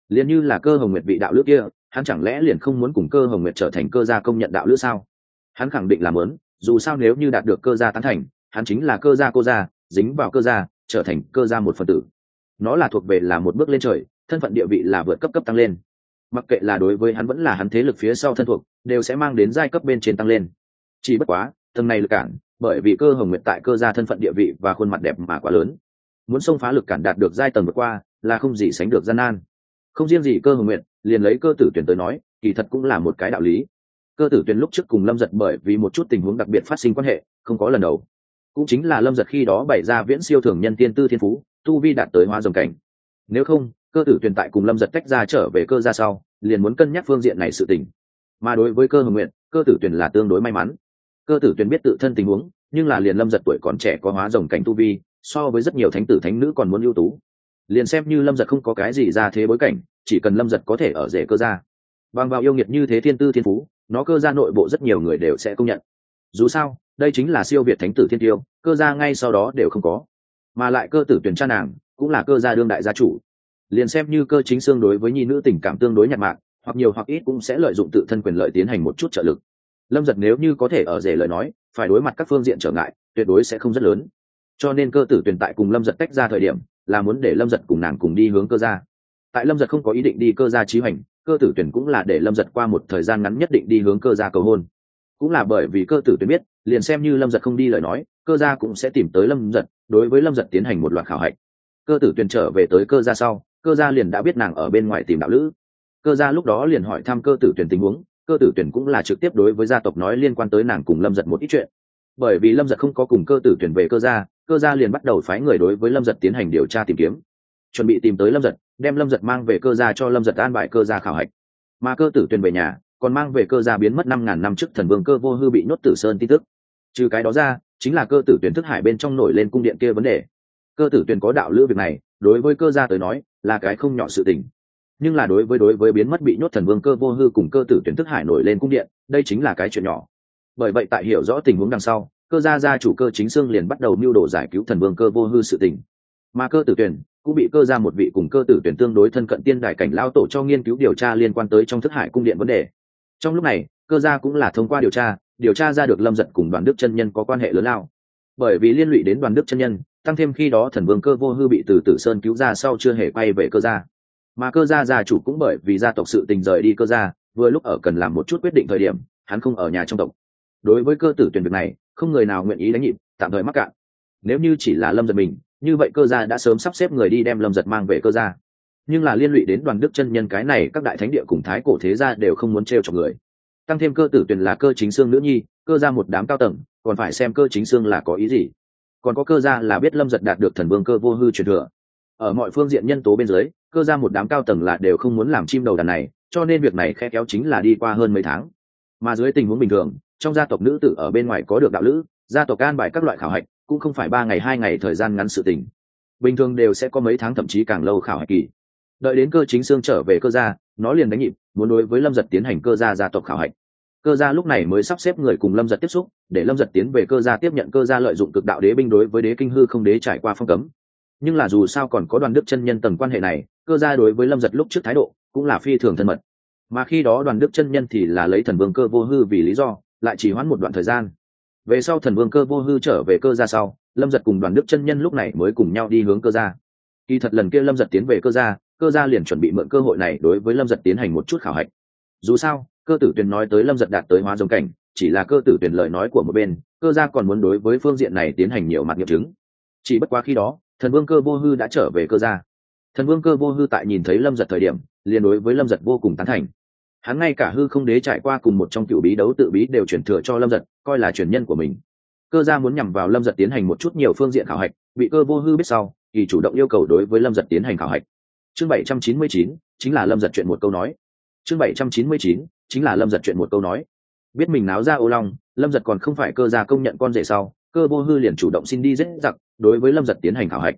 Liền như là cơ hồng nguyệt vị đạo lữ kia, hắn chẳng lẽ liền không muốn cùng cơ hồng nguyệt trở thành cơ gia công nhận đạo lữ sao? Hắn khẳng định là muốn, dù sao nếu như đạt được cơ gia tán thành, hắn chính là cơ gia cô gia, dính vào cơ gia, trở thành cơ gia một phần tử. Nó là thuộc về là một bước lên trời thân phận địa vị là vượt cấp cấp tăng lên. Mặc kệ là đối với hắn vẫn là hắn thế lực phía sau thân thuộc đều sẽ mang đến giai cấp bên trên tăng lên. Chỉ bất quá tầng này lực cản bởi vì cơ hồng nguyện tại cơ gia thân phận địa vị và khuôn mặt đẹp mà quá lớn. Muốn xông phá lực cản đạt được giai tầng vượt qua là không gì sánh được gian nan. Không riêng gì cơ hồng nguyện, liền lấy cơ tử tuyển tới nói kỳ thật cũng là một cái đạo lý. Cơ tử tuyển lúc trước cùng lâm giật bởi vì một chút tình huống đặc biệt phát sinh quan hệ không có lần đầu. Cũng chính là lâm giật khi đó bày ra viễn siêu thường nhân tiên tư thiên phú tu vi đạt tới hoa dòng cảnh. Nếu không cơ tử tuyển tại cùng lâm giật tách ra trở về cơ ra sau, liền muốn cân nhắc phương diện này sự tình. Mà đối với cơ hồng nguyện, cơ tử tuyển là tương đối may mắn. Cơ tử tuyển biết tự thân tình huống, nhưng là liền lâm giật tuổi còn trẻ có hóa rồng cảnh tu vi, so với rất nhiều thánh tử thánh nữ còn muốn ưu tú. Liền xem như lâm giật không có cái gì ra thế bối cảnh, chỉ cần lâm giật có thể ở rể cơ gia. Bằng vào yêu nghiệt như thế thiên tư thiên phú, nó cơ gia nội bộ rất nhiều người đều sẽ công nhận. Dù sao, đây chính là siêu việt thánh tử thiên tiêu, cơ gia ngay sau đó đều không có. Mà lại cơ tử tuyển cha nàng, cũng là cơ gia đương đại gia chủ liền xem như cơ chính xương đối với nhi nữ tình cảm tương đối nhạt mạng hoặc nhiều hoặc ít cũng sẽ lợi dụng tự thân quyền lợi tiến hành một chút trợ lực. Lâm giật nếu như có thể ở rể lời nói, phải đối mặt các phương diện trở ngại, tuyệt đối sẽ không rất lớn. Cho nên cơ tử tuyển tại cùng lâm giật tách ra thời điểm, là muốn để lâm giật cùng nàng cùng đi hướng cơ gia. Tại lâm giật không có ý định đi cơ gia trí hoành, cơ tử tuyển cũng là để lâm giật qua một thời gian ngắn nhất định đi hướng cơ gia cầu hôn. Cũng là bởi vì cơ tử tuyển biết, liền xem như lâm giật không đi lời nói, cơ gia cũng sẽ tìm tới lâm giật, đối với lâm giật tiến hành một loạt khảo hạch. Cơ tử tuyển trở về tới cơ gia sau cơ gia liền đã biết nàng ở bên ngoài tìm đạo lữ. Cơ gia lúc đó liền hỏi thăm cơ tử tuyển tình huống, cơ tử tuyển cũng là trực tiếp đối với gia tộc nói liên quan tới nàng cùng lâm giật một ít chuyện. Bởi vì lâm giật không có cùng cơ tử tuyển về cơ gia cơ gia liền bắt đầu phái người đối với lâm giật tiến hành điều tra tìm kiếm. Chuẩn bị tìm tới lâm giật, đem lâm giật mang về cơ gia cho lâm giật an bài cơ gia khảo hạch. Mà cơ tử tuyển về nhà, còn mang về cơ gia biến mất năm ngàn năm trước thần vương cơ vô hư bị nhốt tử sơn tin tức. Trừ cái đó ra, chính là cơ tử tuyển thức hải bên trong nổi lên cung điện kia vấn đề. Cơ tử tuyển có đạo lữ việc này, đối với cơ gia tới nói là cái không nhỏ sự tình. Nhưng là đối với đối với biến mất bị nhốt thần vương cơ vô hư cùng cơ tử tuyển thức hải nổi lên cung điện, đây chính là cái chuyện nhỏ. Bởi vậy tại hiểu rõ tình huống đằng sau, cơ gia gia chủ cơ chính xương liền bắt đầu mưu đồ giải cứu thần vương cơ vô hư sự tình. Mà cơ tử tuyển cũng bị cơ gia một vị cùng cơ tử tuyển tương đối thân cận tiên đại cảnh lao tổ cho nghiên cứu điều tra liên quan tới trong thức hải cung điện vấn đề. Trong lúc này, cơ gia cũng là thông qua điều tra điều tra ra được lâm giật cùng đoàn đức chân nhân có quan hệ lớn lao. Bởi vì liên lụy đến đoàn đức chân nhân tăng thêm khi đó thần vương cơ vô hư bị từ tử sơn cứu ra sau chưa hề quay về cơ gia. Mà cơ gia gia chủ cũng bởi vì gia tộc sự tình rời đi cơ gia, vừa lúc ở cần làm một chút quyết định thời điểm, hắn không ở nhà trong tộc. Đối với cơ tử tuyển việc này, không người nào nguyện ý đánh nhịp, tạm thời mắc cạn. Nếu như chỉ là lâm giật mình, như vậy cơ gia đã sớm sắp xếp người đi đem lâm giật mang về cơ gia. Nhưng là liên lụy đến đoàn đức chân nhân cái này, các đại thánh địa cùng thái cổ thế gia đều không muốn t r e o chọc người. Tăng thêm cơ tử tuyển là cơ chính xương nữ nhi, cơ ra một đám cao tầng, còn phải xem cơ chính xương là có ý gì còn có cơ gia là biết lâm giật đạt được thần vương cơ vô hư truyền thừa. Ở mọi phương diện nhân tố bên dưới, cơ gia một đám cao tầng là đều không muốn làm chim đầu đàn này, cho nên việc này khe kéo chính là đi qua hơn mấy tháng. Mà dưới tình huống bình thường, trong gia tộc nữ tử ở bên ngoài có được đạo lữ, gia tộc can bài các loại khảo hạch, cũng không phải ba ngày hai ngày thời gian ngắn sự tình. Bình thường đều sẽ có mấy tháng thậm chí càng lâu khảo hạch kỳ. Đợi đến cơ chính xương trở về cơ gia, nó liền đánh nhịp, muốn đối với lâm giật tiến hành cơ gia gia tộc khảo hạch cơ gia lúc này mới sắp xếp người cùng lâm giật tiếp xúc, để lâm giật tiến về cơ gia tiếp nhận cơ gia lợi dụng cực đạo đế binh đối với đế kinh hư không đế trải qua phong cấm. Nhưng là dù sao còn có đoàn đức chân nhân tầng quan hệ này, cơ gia đối với lâm giật lúc trước thái độ cũng là phi thường thân mật. Mà khi đó đoàn đức chân nhân thì là lấy thần vương cơ vô hư vì lý do, lại chỉ hoãn một đoạn thời gian. Về sau thần vương cơ vô hư trở về cơ gia sau, lâm giật cùng đoàn đức chân nhân lúc này mới cùng nhau đi hướng cơ gia. Kỳ thật lần kia lâm giật tiến về cơ gia cơ gia liền chuẩn bị mượn cơ hội này đối với lâm giật tiến hành một chút khảo hạch. Dù sao cơ tử tuyền nói tới lâm giật đạt tới hóa giống cảnh, chỉ là cơ tử tuyền lời nói của một bên, cơ gia còn muốn đối với phương diện này tiến hành nhiều mặt nghiệm chứng. Chỉ bất quá khi đó, thần vương cơ vô hư đã trở về cơ gia. Thần vương cơ vô hư tại nhìn thấy lâm giật thời điểm, liền đối với lâm giật vô cùng tán thành. Hắn ngay cả hư không đế trải qua cùng một trong cựu bí đấu tự bí đều chuyển thừa cho lâm giật, coi là truyền nhân của mình. Cơ gia muốn nhằm vào lâm giật tiến hành một chút nhiều phương diện khảo hạch, bị cơ vô hư biết sau, thì chủ động yêu cầu đối với lâm giật tiến hành khảo hạch. Chương bảy trăm chín mươi chín, chính là lâm giật chuyện một câu nói. Chương bảy trăm chín mươi chín chính là lâm giật chuyện một câu nói. Biết mình náo ra ô long, lâm giật còn không phải cơ gia công nhận con rể sau, cơ vô hư liền chủ động xin đi dễ giặc, đối với lâm giật tiến hành khảo hạch.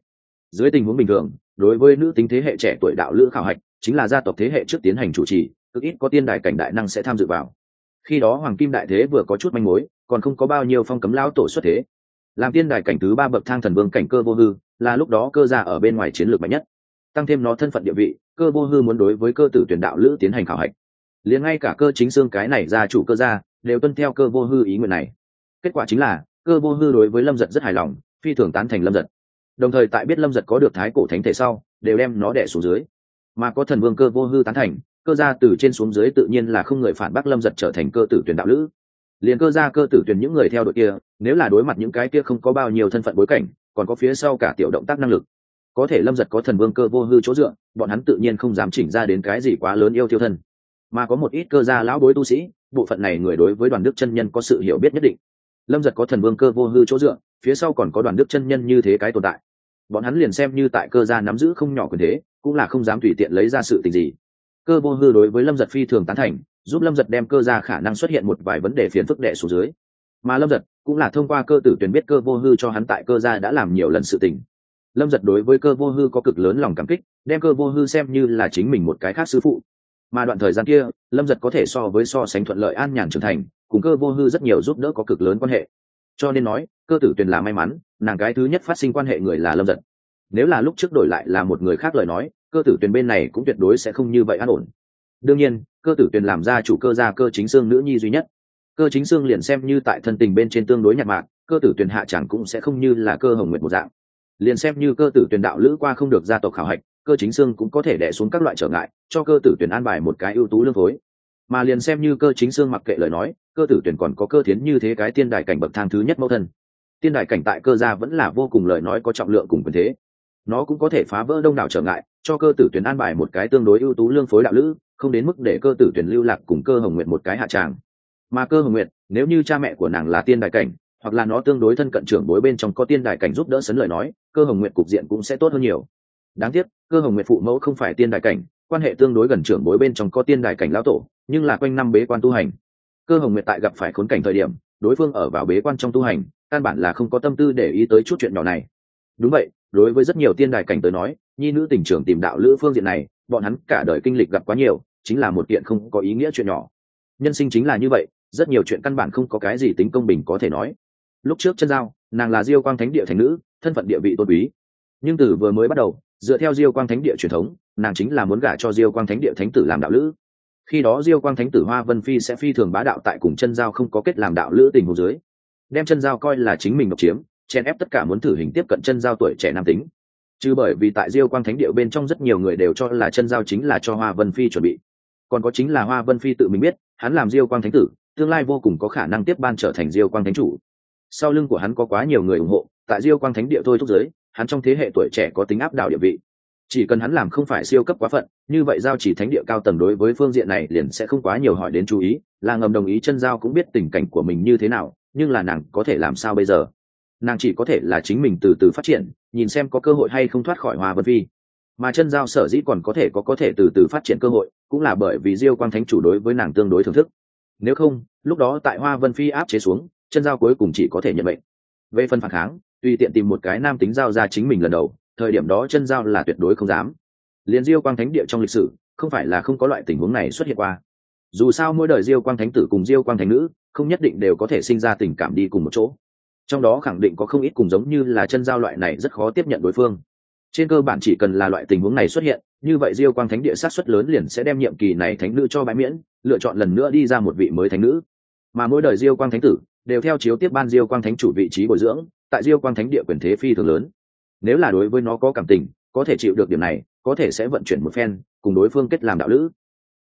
Dưới tình huống bình thường, đối với nữ tính thế hệ trẻ tuổi đạo lữ khảo hạch, chính là gia tộc thế hệ trước tiến hành chủ trì, cực ít có tiên đại cảnh đại năng sẽ tham dự vào. Khi đó hoàng kim đại thế vừa có chút manh mối, còn không có bao nhiêu phong cấm lão tổ xuất thế. Làm tiên đại cảnh thứ ba bậc thang thần vương cảnh cơ vô hư, là lúc đó cơ gia ở bên ngoài chiến lược mạnh nhất. Tăng thêm nó thân phận địa vị, cơ vô hư muốn đối với cơ tử tuyển đạo lữ tiến hành khảo hạch liền ngay cả cơ chính xương cái này ra chủ cơ ra đều tuân theo cơ vô hư ý nguyện này. Kết quả chính là, cơ vô hư đối với lâm giật rất hài lòng, phi thường tán thành lâm giật. Đồng thời tại biết lâm giật có được thái cổ thánh thể sau, đều đem nó đẻ xuống dưới. Mà có thần vương cơ vô hư tán thành, cơ gia từ trên xuống dưới tự nhiên là không người phản bác lâm giật trở thành cơ tử tuyển đạo lữ. Liền cơ gia cơ tử tuyển những người theo đội kia, nếu là đối mặt những cái kia không có bao nhiêu thân phận bối cảnh, còn có phía sau cả tiểu động tác năng lực, có thể lâm giật có thần vương cơ vô hư chỗ dựa, bọn hắn tự nhiên không dám chỉnh ra đến cái gì quá lớn yêu tiêu thân mà có một ít cơ gia lão bối tu sĩ, bộ phận này người đối với đoàn đức chân nhân có sự hiểu biết nhất định. Lâm giật có thần vương cơ vô hư chỗ dựa, phía sau còn có đoàn đức chân nhân như thế cái tồn tại. Bọn hắn liền xem như tại cơ gia nắm giữ không nhỏ quyền thế, cũng là không dám tùy tiện lấy ra sự tình gì. Cơ vô hư đối với lâm giật phi thường tán thành, giúp lâm giật đem cơ gia khả năng xuất hiện một vài vấn đề phiền phức đệ xuống dưới. Mà lâm giật cũng là thông qua cơ tử tuyển biết cơ vô hư cho hắn tại cơ gia đã làm nhiều lần sự tình. Lâm giật đối với cơ vô hư có cực lớn lòng cảm kích, đem cơ vô hư xem như là chính mình một cái khác sư phụ mà đoạn thời gian kia, lâm giật có thể so với so sánh thuận lợi an nhàn trưởng thành, cùng cơ vô hư rất nhiều giúp đỡ có cực lớn quan hệ. Cho nên nói, cơ tử tuyền là may mắn, nàng cái thứ nhất phát sinh quan hệ người là lâm giật. Nếu là lúc trước đổi lại là một người khác lời nói, cơ tử tuyền bên này cũng tuyệt đối sẽ không như vậy an ổn. Đương nhiên, cơ tử tuyền làm ra chủ cơ gia cơ chính xương nữ nhi duy nhất. Cơ chính xương liền xem như tại thân tình bên trên tương đối nhạt mạc cơ tử tuyền hạ chẳng cũng sẽ không như là cơ hồng nguyệt một dạng. Liền xem như cơ tử tuyền đạo lữ qua không được gia tộc khảo hạch cơ chính xương cũng có thể đẻ xuống các loại trở ngại, cho cơ tử tuyển an bài một cái ưu tú lương phối mà liền xem như cơ chính xương mặc kệ lời nói, cơ tử tuyển còn có cơ thiến như thế cái tiên đại cảnh bậc thang thứ nhất mẫu thân. Tiên đại cảnh tại cơ gia vẫn là vô cùng lời nói có trọng lượng cùng quyền thế. Nó cũng có thể phá vỡ đông đảo trở ngại, cho cơ tử tuyển an bài một cái tương đối ưu tú lương phối đạo lữ, không đến mức để cơ tử tuyển lưu lạc cùng cơ hồng nguyện một cái hạ tràng. Mà cơ hồng nguyện nếu như cha mẹ của nàng là tiên đại cảnh, hoặc là nó tương đối thân cận trưởng bối bên trong có tiên đại cảnh giúp đỡ sấn lời nói, cơ hồng nguyện cục diện cũng sẽ tốt hơn nhiều đáng tiếc, cơ hồng nguyệt phụ mẫu không phải tiên đại cảnh, quan hệ tương đối gần trưởng bối bên trong có tiên đại cảnh lão tổ, nhưng là quanh năm bế quan tu hành. Cơ hồng nguyệt tại gặp phải khốn cảnh thời điểm, đối phương ở vào bế quan trong tu hành, căn bản là không có tâm tư để ý tới chút chuyện nhỏ này. Đúng vậy, đối với rất nhiều tiên đại cảnh tới nói, nhi nữ tình trưởng tìm đạo lữ phương diện này, bọn hắn cả đời kinh lịch gặp quá nhiều, chính là một kiện không có ý nghĩa chuyện nhỏ. Nhân sinh chính là như vậy, rất nhiều chuyện căn bản không có cái gì tính công bình có thể nói. Lúc trước chân giao, nàng là diêu quang thánh địa thành nữ, thân phận địa vị tôn quý. Nhưng từ vừa mới bắt đầu dựa theo diêu quang thánh địa truyền thống, nàng chính là muốn gả cho diêu quang thánh địa thánh tử làm đạo lữ. Khi đó diêu quang thánh tử hoa vân phi sẽ phi thường bá đạo tại cùng chân giao không có kết làm đạo lữ tình hồ dưới. Đem chân giao coi là chính mình độc chiếm chen ép tất cả muốn thử hình tiếp cận chân giao tuổi trẻ nam tính. Chứ bởi vì tại diêu quang thánh địa bên trong rất nhiều người đều cho là chân giao chính là cho hoa vân phi chuẩn bị. Còn có chính là hoa vân phi tự mình biết, hắn làm diêu quang thánh tử, tương lai vô cùng có khả năng tiếp ban trở thành diêu quang thánh chủ. Sau lưng của hắn có quá nhiều người ủng hộ, tại diêu quang thánh địa thôi thúc giới hắn trong thế hệ tuổi trẻ có tính áp đảo địa vị. Chỉ cần hắn làm không phải siêu cấp quá phận, như vậy giao chỉ thánh địa cao tầng đối với phương diện này liền sẽ không quá nhiều hỏi đến chú ý. Là ngầm đồng ý chân giao cũng biết tình cảnh của mình như thế nào, nhưng là nàng có thể làm sao bây giờ? Nàng chỉ có thể là chính mình từ từ phát triển, nhìn xem có cơ hội hay không thoát khỏi hoa vân phi. Mà chân giao sở dĩ còn có thể có có thể từ từ phát triển cơ hội, cũng là bởi vì diêu quang thánh chủ đối với nàng tương đối thưởng thức. Nếu không, lúc đó tại hoa vân phi áp chế xuống, chân giao cuối cùng chỉ có thể nhận bệnh về phần phản kháng tùy tiện tìm một cái nam tính giao ra chính mình lần đầu, thời điểm đó chân giao là tuyệt đối không dám. Liền diêu quang thánh địa trong lịch sử, không phải là không có loại tình huống này xuất hiện qua. Dù sao mỗi đời diêu quang thánh tử cùng diêu quang thánh nữ, không nhất định đều có thể sinh ra tình cảm đi cùng một chỗ. Trong đó khẳng định có không ít cùng giống như là chân giao loại này rất khó tiếp nhận đối phương. Trên cơ bản chỉ cần là loại tình huống này xuất hiện, như vậy diêu quang thánh địa sát xuất lớn liền sẽ đem nhiệm kỳ này thánh nữ cho bãi miễn, lựa chọn lần nữa đi ra một vị mới thánh nữ. Mà mỗi đời diêu quang thánh tử, đều theo chiếu tiếp ban diêu quang thánh chủ vị trí bồi dưỡng tại diêu quang thánh địa quyền thế phi thường lớn. Nếu là đối với nó có cảm tình, có thể chịu được điểm này, có thể sẽ vận chuyển một phen, cùng đối phương kết làm đạo lữ.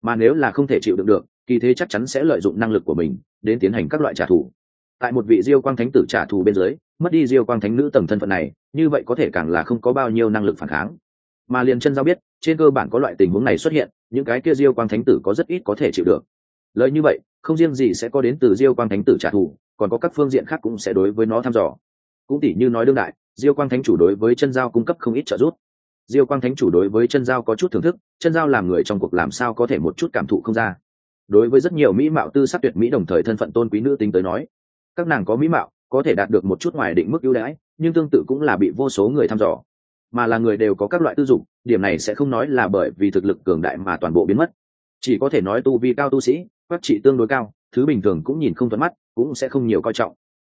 Mà nếu là không thể chịu được được, kỳ thế chắc chắn sẽ lợi dụng năng lực của mình, đến tiến hành các loại trả thù. Tại một vị diêu quang thánh tử trả thù bên dưới, mất đi diêu quang thánh nữ tầng thân phận này, như vậy có thể càng là không có bao nhiêu năng lực phản kháng. Mà liền chân giao biết, trên cơ bản có loại tình huống này xuất hiện, những cái kia diêu quang thánh tử có rất ít có thể chịu được. Lợi như vậy, không riêng gì sẽ có đến từ diêu quang thánh tử trả thù, còn có các phương diện khác cũng sẽ đối với nó thăm dò cũng tỉ như nói đương đại, diêu quang thánh chủ đối với chân giao cung cấp không ít trợ giúp. Diêu quang thánh chủ đối với chân giao có chút thưởng thức, chân giao làm người trong cuộc làm sao có thể một chút cảm thụ không ra. Đối với rất nhiều mỹ mạo tư sắc tuyệt mỹ đồng thời thân phận tôn quý nữ tính tới nói, các nàng có mỹ mạo, có thể đạt được một chút ngoài định mức ưu đãi, nhưng tương tự cũng là bị vô số người thăm dò. Mà là người đều có các loại tư dụng, điểm này sẽ không nói là bởi vì thực lực cường đại mà toàn bộ biến mất. Chỉ có thể nói tu vi cao tu sĩ các trị tương đối cao, thứ bình thường cũng nhìn không thuận mắt, cũng sẽ không nhiều coi trọng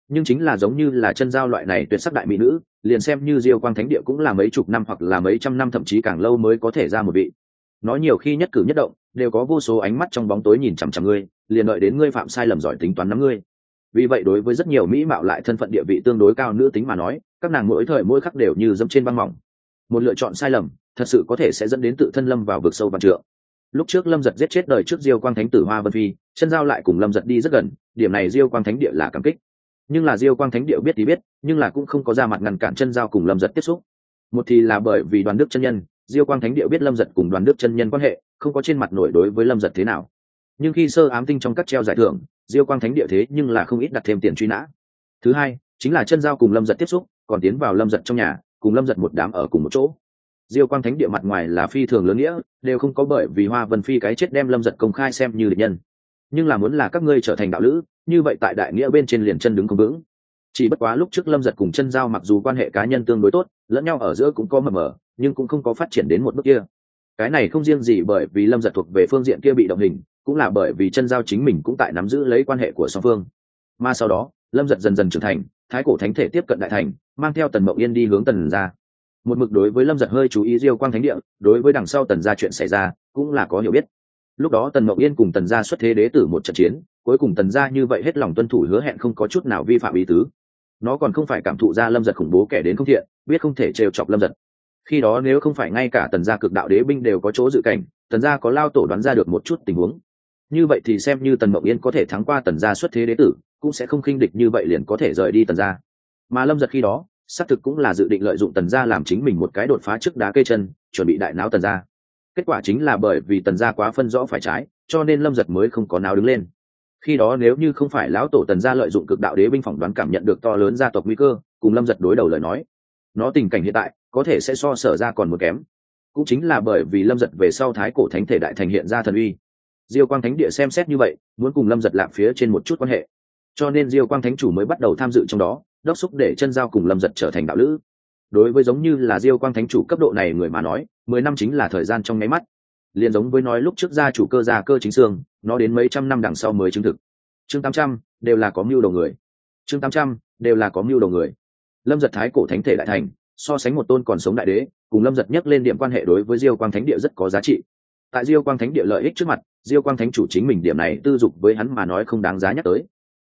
nhưng chính là giống như là chân giao loại này tuyệt sắc đại mỹ nữ, liền xem như diêu quang thánh địa cũng là mấy chục năm hoặc là mấy trăm năm thậm chí càng lâu mới có thể ra một vị. Nói nhiều khi nhất cử nhất động, đều có vô số ánh mắt trong bóng tối nhìn chằm chằm ngươi, liền đợi đến ngươi phạm sai lầm giỏi tính toán nắm ngươi. Vì vậy đối với rất nhiều mỹ mạo lại thân phận địa vị tương đối cao nữ tính mà nói, các nàng mỗi thời mỗi khắc đều như dẫm trên băng mỏng. Một lựa chọn sai lầm, thật sự có thể sẽ dẫn đến tự thân lâm vào vực sâu và trượng. Lúc trước lâm giật giết chết đời trước diêu quang thánh tử hoa vân phi, chân giao lại cùng lâm giật đi rất gần, điểm này diêu quang thánh địa là cảm kích nhưng là diêu quang thánh điệu biết thì biết, nhưng là cũng không có ra mặt ngăn cản chân giao cùng lâm giật tiếp xúc. Một thì là bởi vì đoàn đức chân nhân, diêu quang thánh điệu biết lâm giật cùng đoàn đức chân nhân quan hệ, không có trên mặt nổi đối với lâm giật thế nào. Nhưng khi sơ ám tinh trong các treo giải thưởng, diêu quang thánh địa thế nhưng là không ít đặt thêm tiền truy nã. Thứ hai, chính là chân giao cùng lâm giật tiếp xúc, còn tiến vào lâm giật trong nhà, cùng lâm giật một đám ở cùng một chỗ. Diêu quang thánh địa mặt ngoài là phi thường lớn nghĩa, đều không có bởi vì hoa vân phi cái chết đem lâm giật công khai xem như địch nhân. Nhưng là muốn là các ngươi trở thành đạo lữ như vậy tại đại nghĩa bên trên liền chân đứng không vững. Chỉ bất quá lúc trước lâm giật cùng chân giao mặc dù quan hệ cá nhân tương đối tốt, lẫn nhau ở giữa cũng có mờ mờ, nhưng cũng không có phát triển đến một bước kia. Cái này không riêng gì bởi vì lâm giật thuộc về phương diện kia bị động hình, cũng là bởi vì chân giao chính mình cũng tại nắm giữ lấy quan hệ của song phương. Mà sau đó, lâm giật dần dần trưởng thành, thái cổ thánh thể tiếp cận đại thành, mang theo tần mậu yên đi hướng tần ra một mực đối với lâm giật hơi chú ý diêu quang thánh địa, đối với đằng sau tần gia chuyện xảy ra, cũng là có hiểu biết. Lúc đó tần mậu yên cùng tần gia xuất thế đế tử một trận chiến cuối cùng tần gia như vậy hết lòng tuân thủ hứa hẹn không có chút nào vi phạm ý tứ. Nó còn không phải cảm thụ ra lâm giật khủng bố kẻ đến không thiện, biết không thể trêu chọc lâm giật. Khi đó nếu không phải ngay cả tần gia cực đạo đế binh đều có chỗ dự cảnh, tần gia có lao tổ đoán ra được một chút tình huống. Như vậy thì xem như tần mộng yên có thể thắng qua tần gia xuất thế đế tử, cũng sẽ không khinh địch như vậy liền có thể rời đi tần gia. Mà lâm giật khi đó, xác thực cũng là dự định lợi dụng tần gia làm chính mình một cái đột phá trước đá cây chân, chuẩn bị đại não tần gia. Kết quả chính là bởi vì tần gia quá phân rõ phải trái, cho nên lâm giật mới không có nào đứng lên khi đó nếu như không phải lão tổ tần gia lợi dụng cực đạo đế binh phỏng đoán cảm nhận được to lớn gia tộc nguy cơ, cùng lâm giật đối đầu lời nói, nó tình cảnh hiện tại có thể sẽ so sở ra còn một kém. Cũng chính là bởi vì lâm giật về sau thái cổ thánh thể đại thành hiện ra thần uy. Diêu quang thánh địa xem xét như vậy, muốn cùng lâm giật lạp phía trên một chút quan hệ. Cho nên diêu quang thánh chủ mới bắt đầu tham dự trong đó, đốc xúc để chân giao cùng lâm giật trở thành đạo lữ. Đối với giống như là diêu quang thánh chủ cấp độ này người mà nói, mười năm chính là thời gian trong nháy mắt liền giống với nói lúc trước gia chủ cơ gia cơ chính xương, nó đến mấy trăm năm đằng sau mới chứng thực. Chương tám trăm, đều là có mưu đầu người. Chương tám trăm, đều là có mưu đầu người. Lâm giật thái cổ thánh thể đại thành, so sánh một tôn còn sống đại đế, cùng lâm giật nhắc lên điểm quan hệ đối với diêu quang thánh địa rất có giá trị. Tại diêu quang thánh địa lợi ích trước mặt, diêu quang thánh chủ chính mình điểm này tư dục với hắn mà nói không đáng giá nhắc tới.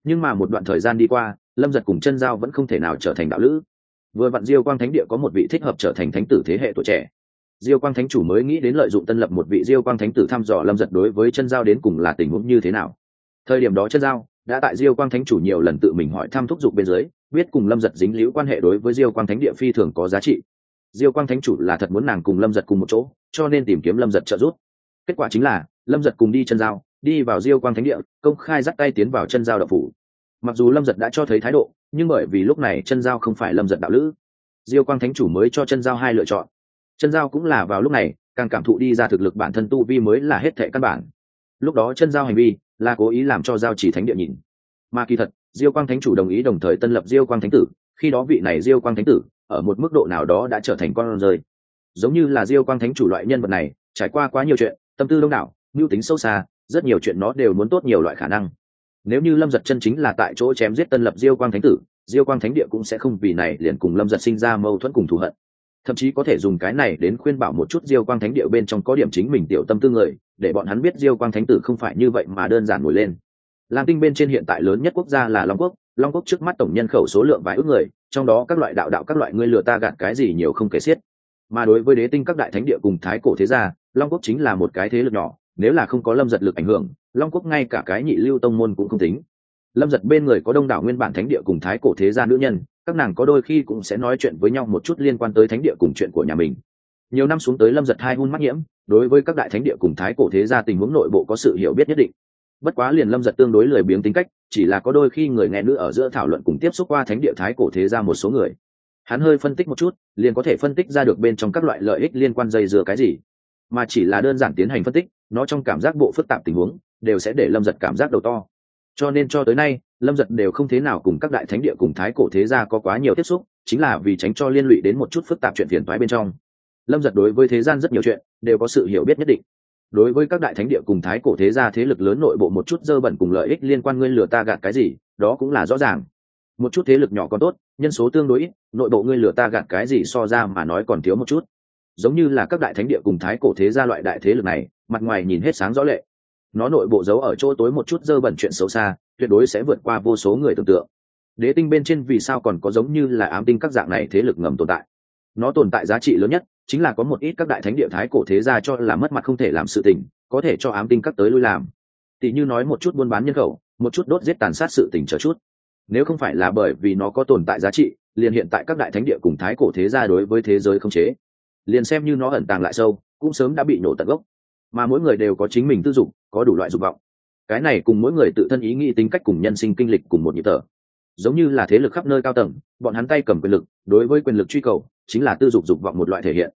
Nhưng mà một đoạn thời gian đi qua, lâm giật cùng chân giao vẫn không thể nào trở thành đạo lữ. Vừa vặn diêu quang thánh địa có một vị thích hợp trở thành thánh tử thế hệ tuổi trẻ diêu quang thánh chủ mới nghĩ đến lợi dụng tân lập một vị diêu quang thánh tử thăm dò lâm giật đối với chân giao đến cùng là tình huống như thế nào. Thời điểm đó chân giao đã tại diêu quang thánh chủ nhiều lần tự mình hỏi thăm thúc giục bên dưới, biết cùng lâm giật dính liễu quan hệ đối với diêu quang thánh địa phi thường có giá trị. Diêu quang thánh chủ là thật muốn nàng cùng lâm giật cùng một chỗ, cho nên tìm kiếm lâm giật trợ giúp. Kết quả chính là, lâm giật cùng đi chân giao, đi vào diêu quang thánh địa, công khai dắt tay tiến vào chân giao đạo phủ. Mặc dù lâm giật đã cho thấy thái độ, nhưng bởi vì lúc này chân giao không phải lâm giật đạo lữ, diêu quang thánh chủ mới cho chân giao hai lựa chọn chân giao cũng là vào lúc này, càng cảm thụ đi ra thực lực bản thân tu vi mới là hết thệ căn bản. Lúc đó chân giao hành vi là cố ý làm cho giao chỉ thánh địa nhìn. Mà kỳ thật, diêu quang thánh chủ đồng ý đồng thời tân lập diêu quang thánh tử, khi đó vị này diêu quang thánh tử ở một mức độ nào đó đã trở thành con rơi. Giống như là diêu quang thánh chủ loại nhân vật này, trải qua quá nhiều chuyện, tâm tư đông đảo, mưu tính sâu xa, rất nhiều chuyện nó đều muốn tốt nhiều loại khả năng. Nếu như lâm giật chân chính là tại chỗ chém giết tân lập diêu quang thánh tử, diêu quang thánh địa cũng sẽ không vì này liền cùng lâm giật sinh ra mâu thuẫn cùng thù hận thậm chí có thể dùng cái này đến khuyên bảo một chút diêu quang thánh địa bên trong có điểm chính mình tiểu tâm tư người, để bọn hắn biết diêu quang thánh tử không phải như vậy mà đơn giản nổi lên. Lam tinh bên trên hiện tại lớn nhất quốc gia là long quốc long quốc trước mắt tổng nhân khẩu số lượng vài ước người, trong đó các loại đạo đạo các loại ngươi lừa ta gạt cái gì nhiều không kể xiết. Mà đối với đế tinh các đại thánh địa cùng thái cổ thế gia, long quốc chính là một cái thế lực nhỏ, nếu là không có lâm giật lực ảnh hưởng, long quốc ngay cả cái nhị lưu tông môn cũng không tính. Lâm giật bên người có đông đảo nguyên bản thánh địa cùng thái cổ thế gia nữ nhân các nàng có đôi khi cũng sẽ nói chuyện với nhau một chút liên quan tới thánh địa cùng chuyện của nhà mình. Nhiều năm xuống tới lâm giật hai hun mắc nhiễm, đối với các đại thánh địa cùng thái cổ thế gia tình huống nội bộ có sự hiểu biết nhất định. Bất quá liền lâm giật tương đối lười biếng tính cách, chỉ là có đôi khi người nghe nữ ở giữa thảo luận cùng tiếp xúc qua thánh địa thái cổ thế gia một số người. Hắn hơi phân tích một chút, liền có thể phân tích ra được bên trong các loại lợi ích liên quan dây dừa cái gì. Mà chỉ là đơn giản tiến hành phân tích, nó trong cảm giác bộ phức tạp tình huống, đều sẽ để lâm giật cảm giác đầu to. Cho nên cho tới nay lâm giật đều không thế nào cùng các đại thánh địa cùng thái cổ thế gia có quá nhiều tiếp xúc, chính là vì tránh cho liên lụy đến một chút phức tạp chuyện phiền thoái bên trong. Lâm giật đối với thế gian rất nhiều chuyện, đều có sự hiểu biết nhất định. Đối với các đại thánh địa cùng thái cổ thế gia thế lực lớn nội bộ một chút dơ bẩn cùng lợi ích liên quan ngươi lừa ta gạt cái gì, đó cũng là rõ ràng. Một chút thế lực nhỏ còn tốt, nhân số tương đối nội bộ ngươi lừa ta gạt cái gì so ra mà nói còn thiếu một chút. Giống như là các đại thánh địa cùng thái cổ thế gia loại đại thế lực này, mặt ngoài nhìn hết sáng rõ lệ. Nó nội bộ giấu ở chỗ tối một chút dơ bẩn chuyện xấu xa tuyệt đối sẽ vượt qua vô số người tưởng tượng. Đế tinh bên trên vì sao còn có giống như là ám tinh các dạng này thế lực ngầm tồn tại? Nó tồn tại giá trị lớn nhất chính là có một ít các đại thánh địa thái cổ thế gia cho là mất mặt không thể làm sự tình, có thể cho ám tinh các tới lui làm. Tỷ như nói một chút buôn bán nhân khẩu, một chút đốt giết tàn sát sự tình chờ chút. Nếu không phải là bởi vì nó có tồn tại giá trị, liền hiện tại các đại thánh địa cùng thái cổ thế gia đối với thế giới không chế. Liền xem như nó ẩn tàng lại sâu, cũng sớm đã bị nổ tận gốc. Mà mỗi người đều có chính mình tư dục, có đủ loại dục vọng cái này cùng mỗi người tự thân ý nghĩ, tính cách cùng nhân sinh kinh lịch cùng một nhịp thở. Giống như là thế lực khắp nơi cao tầng, bọn hắn tay cầm quyền lực, đối với quyền lực truy cầu, chính là tư dục dục vọng một loại thể hiện.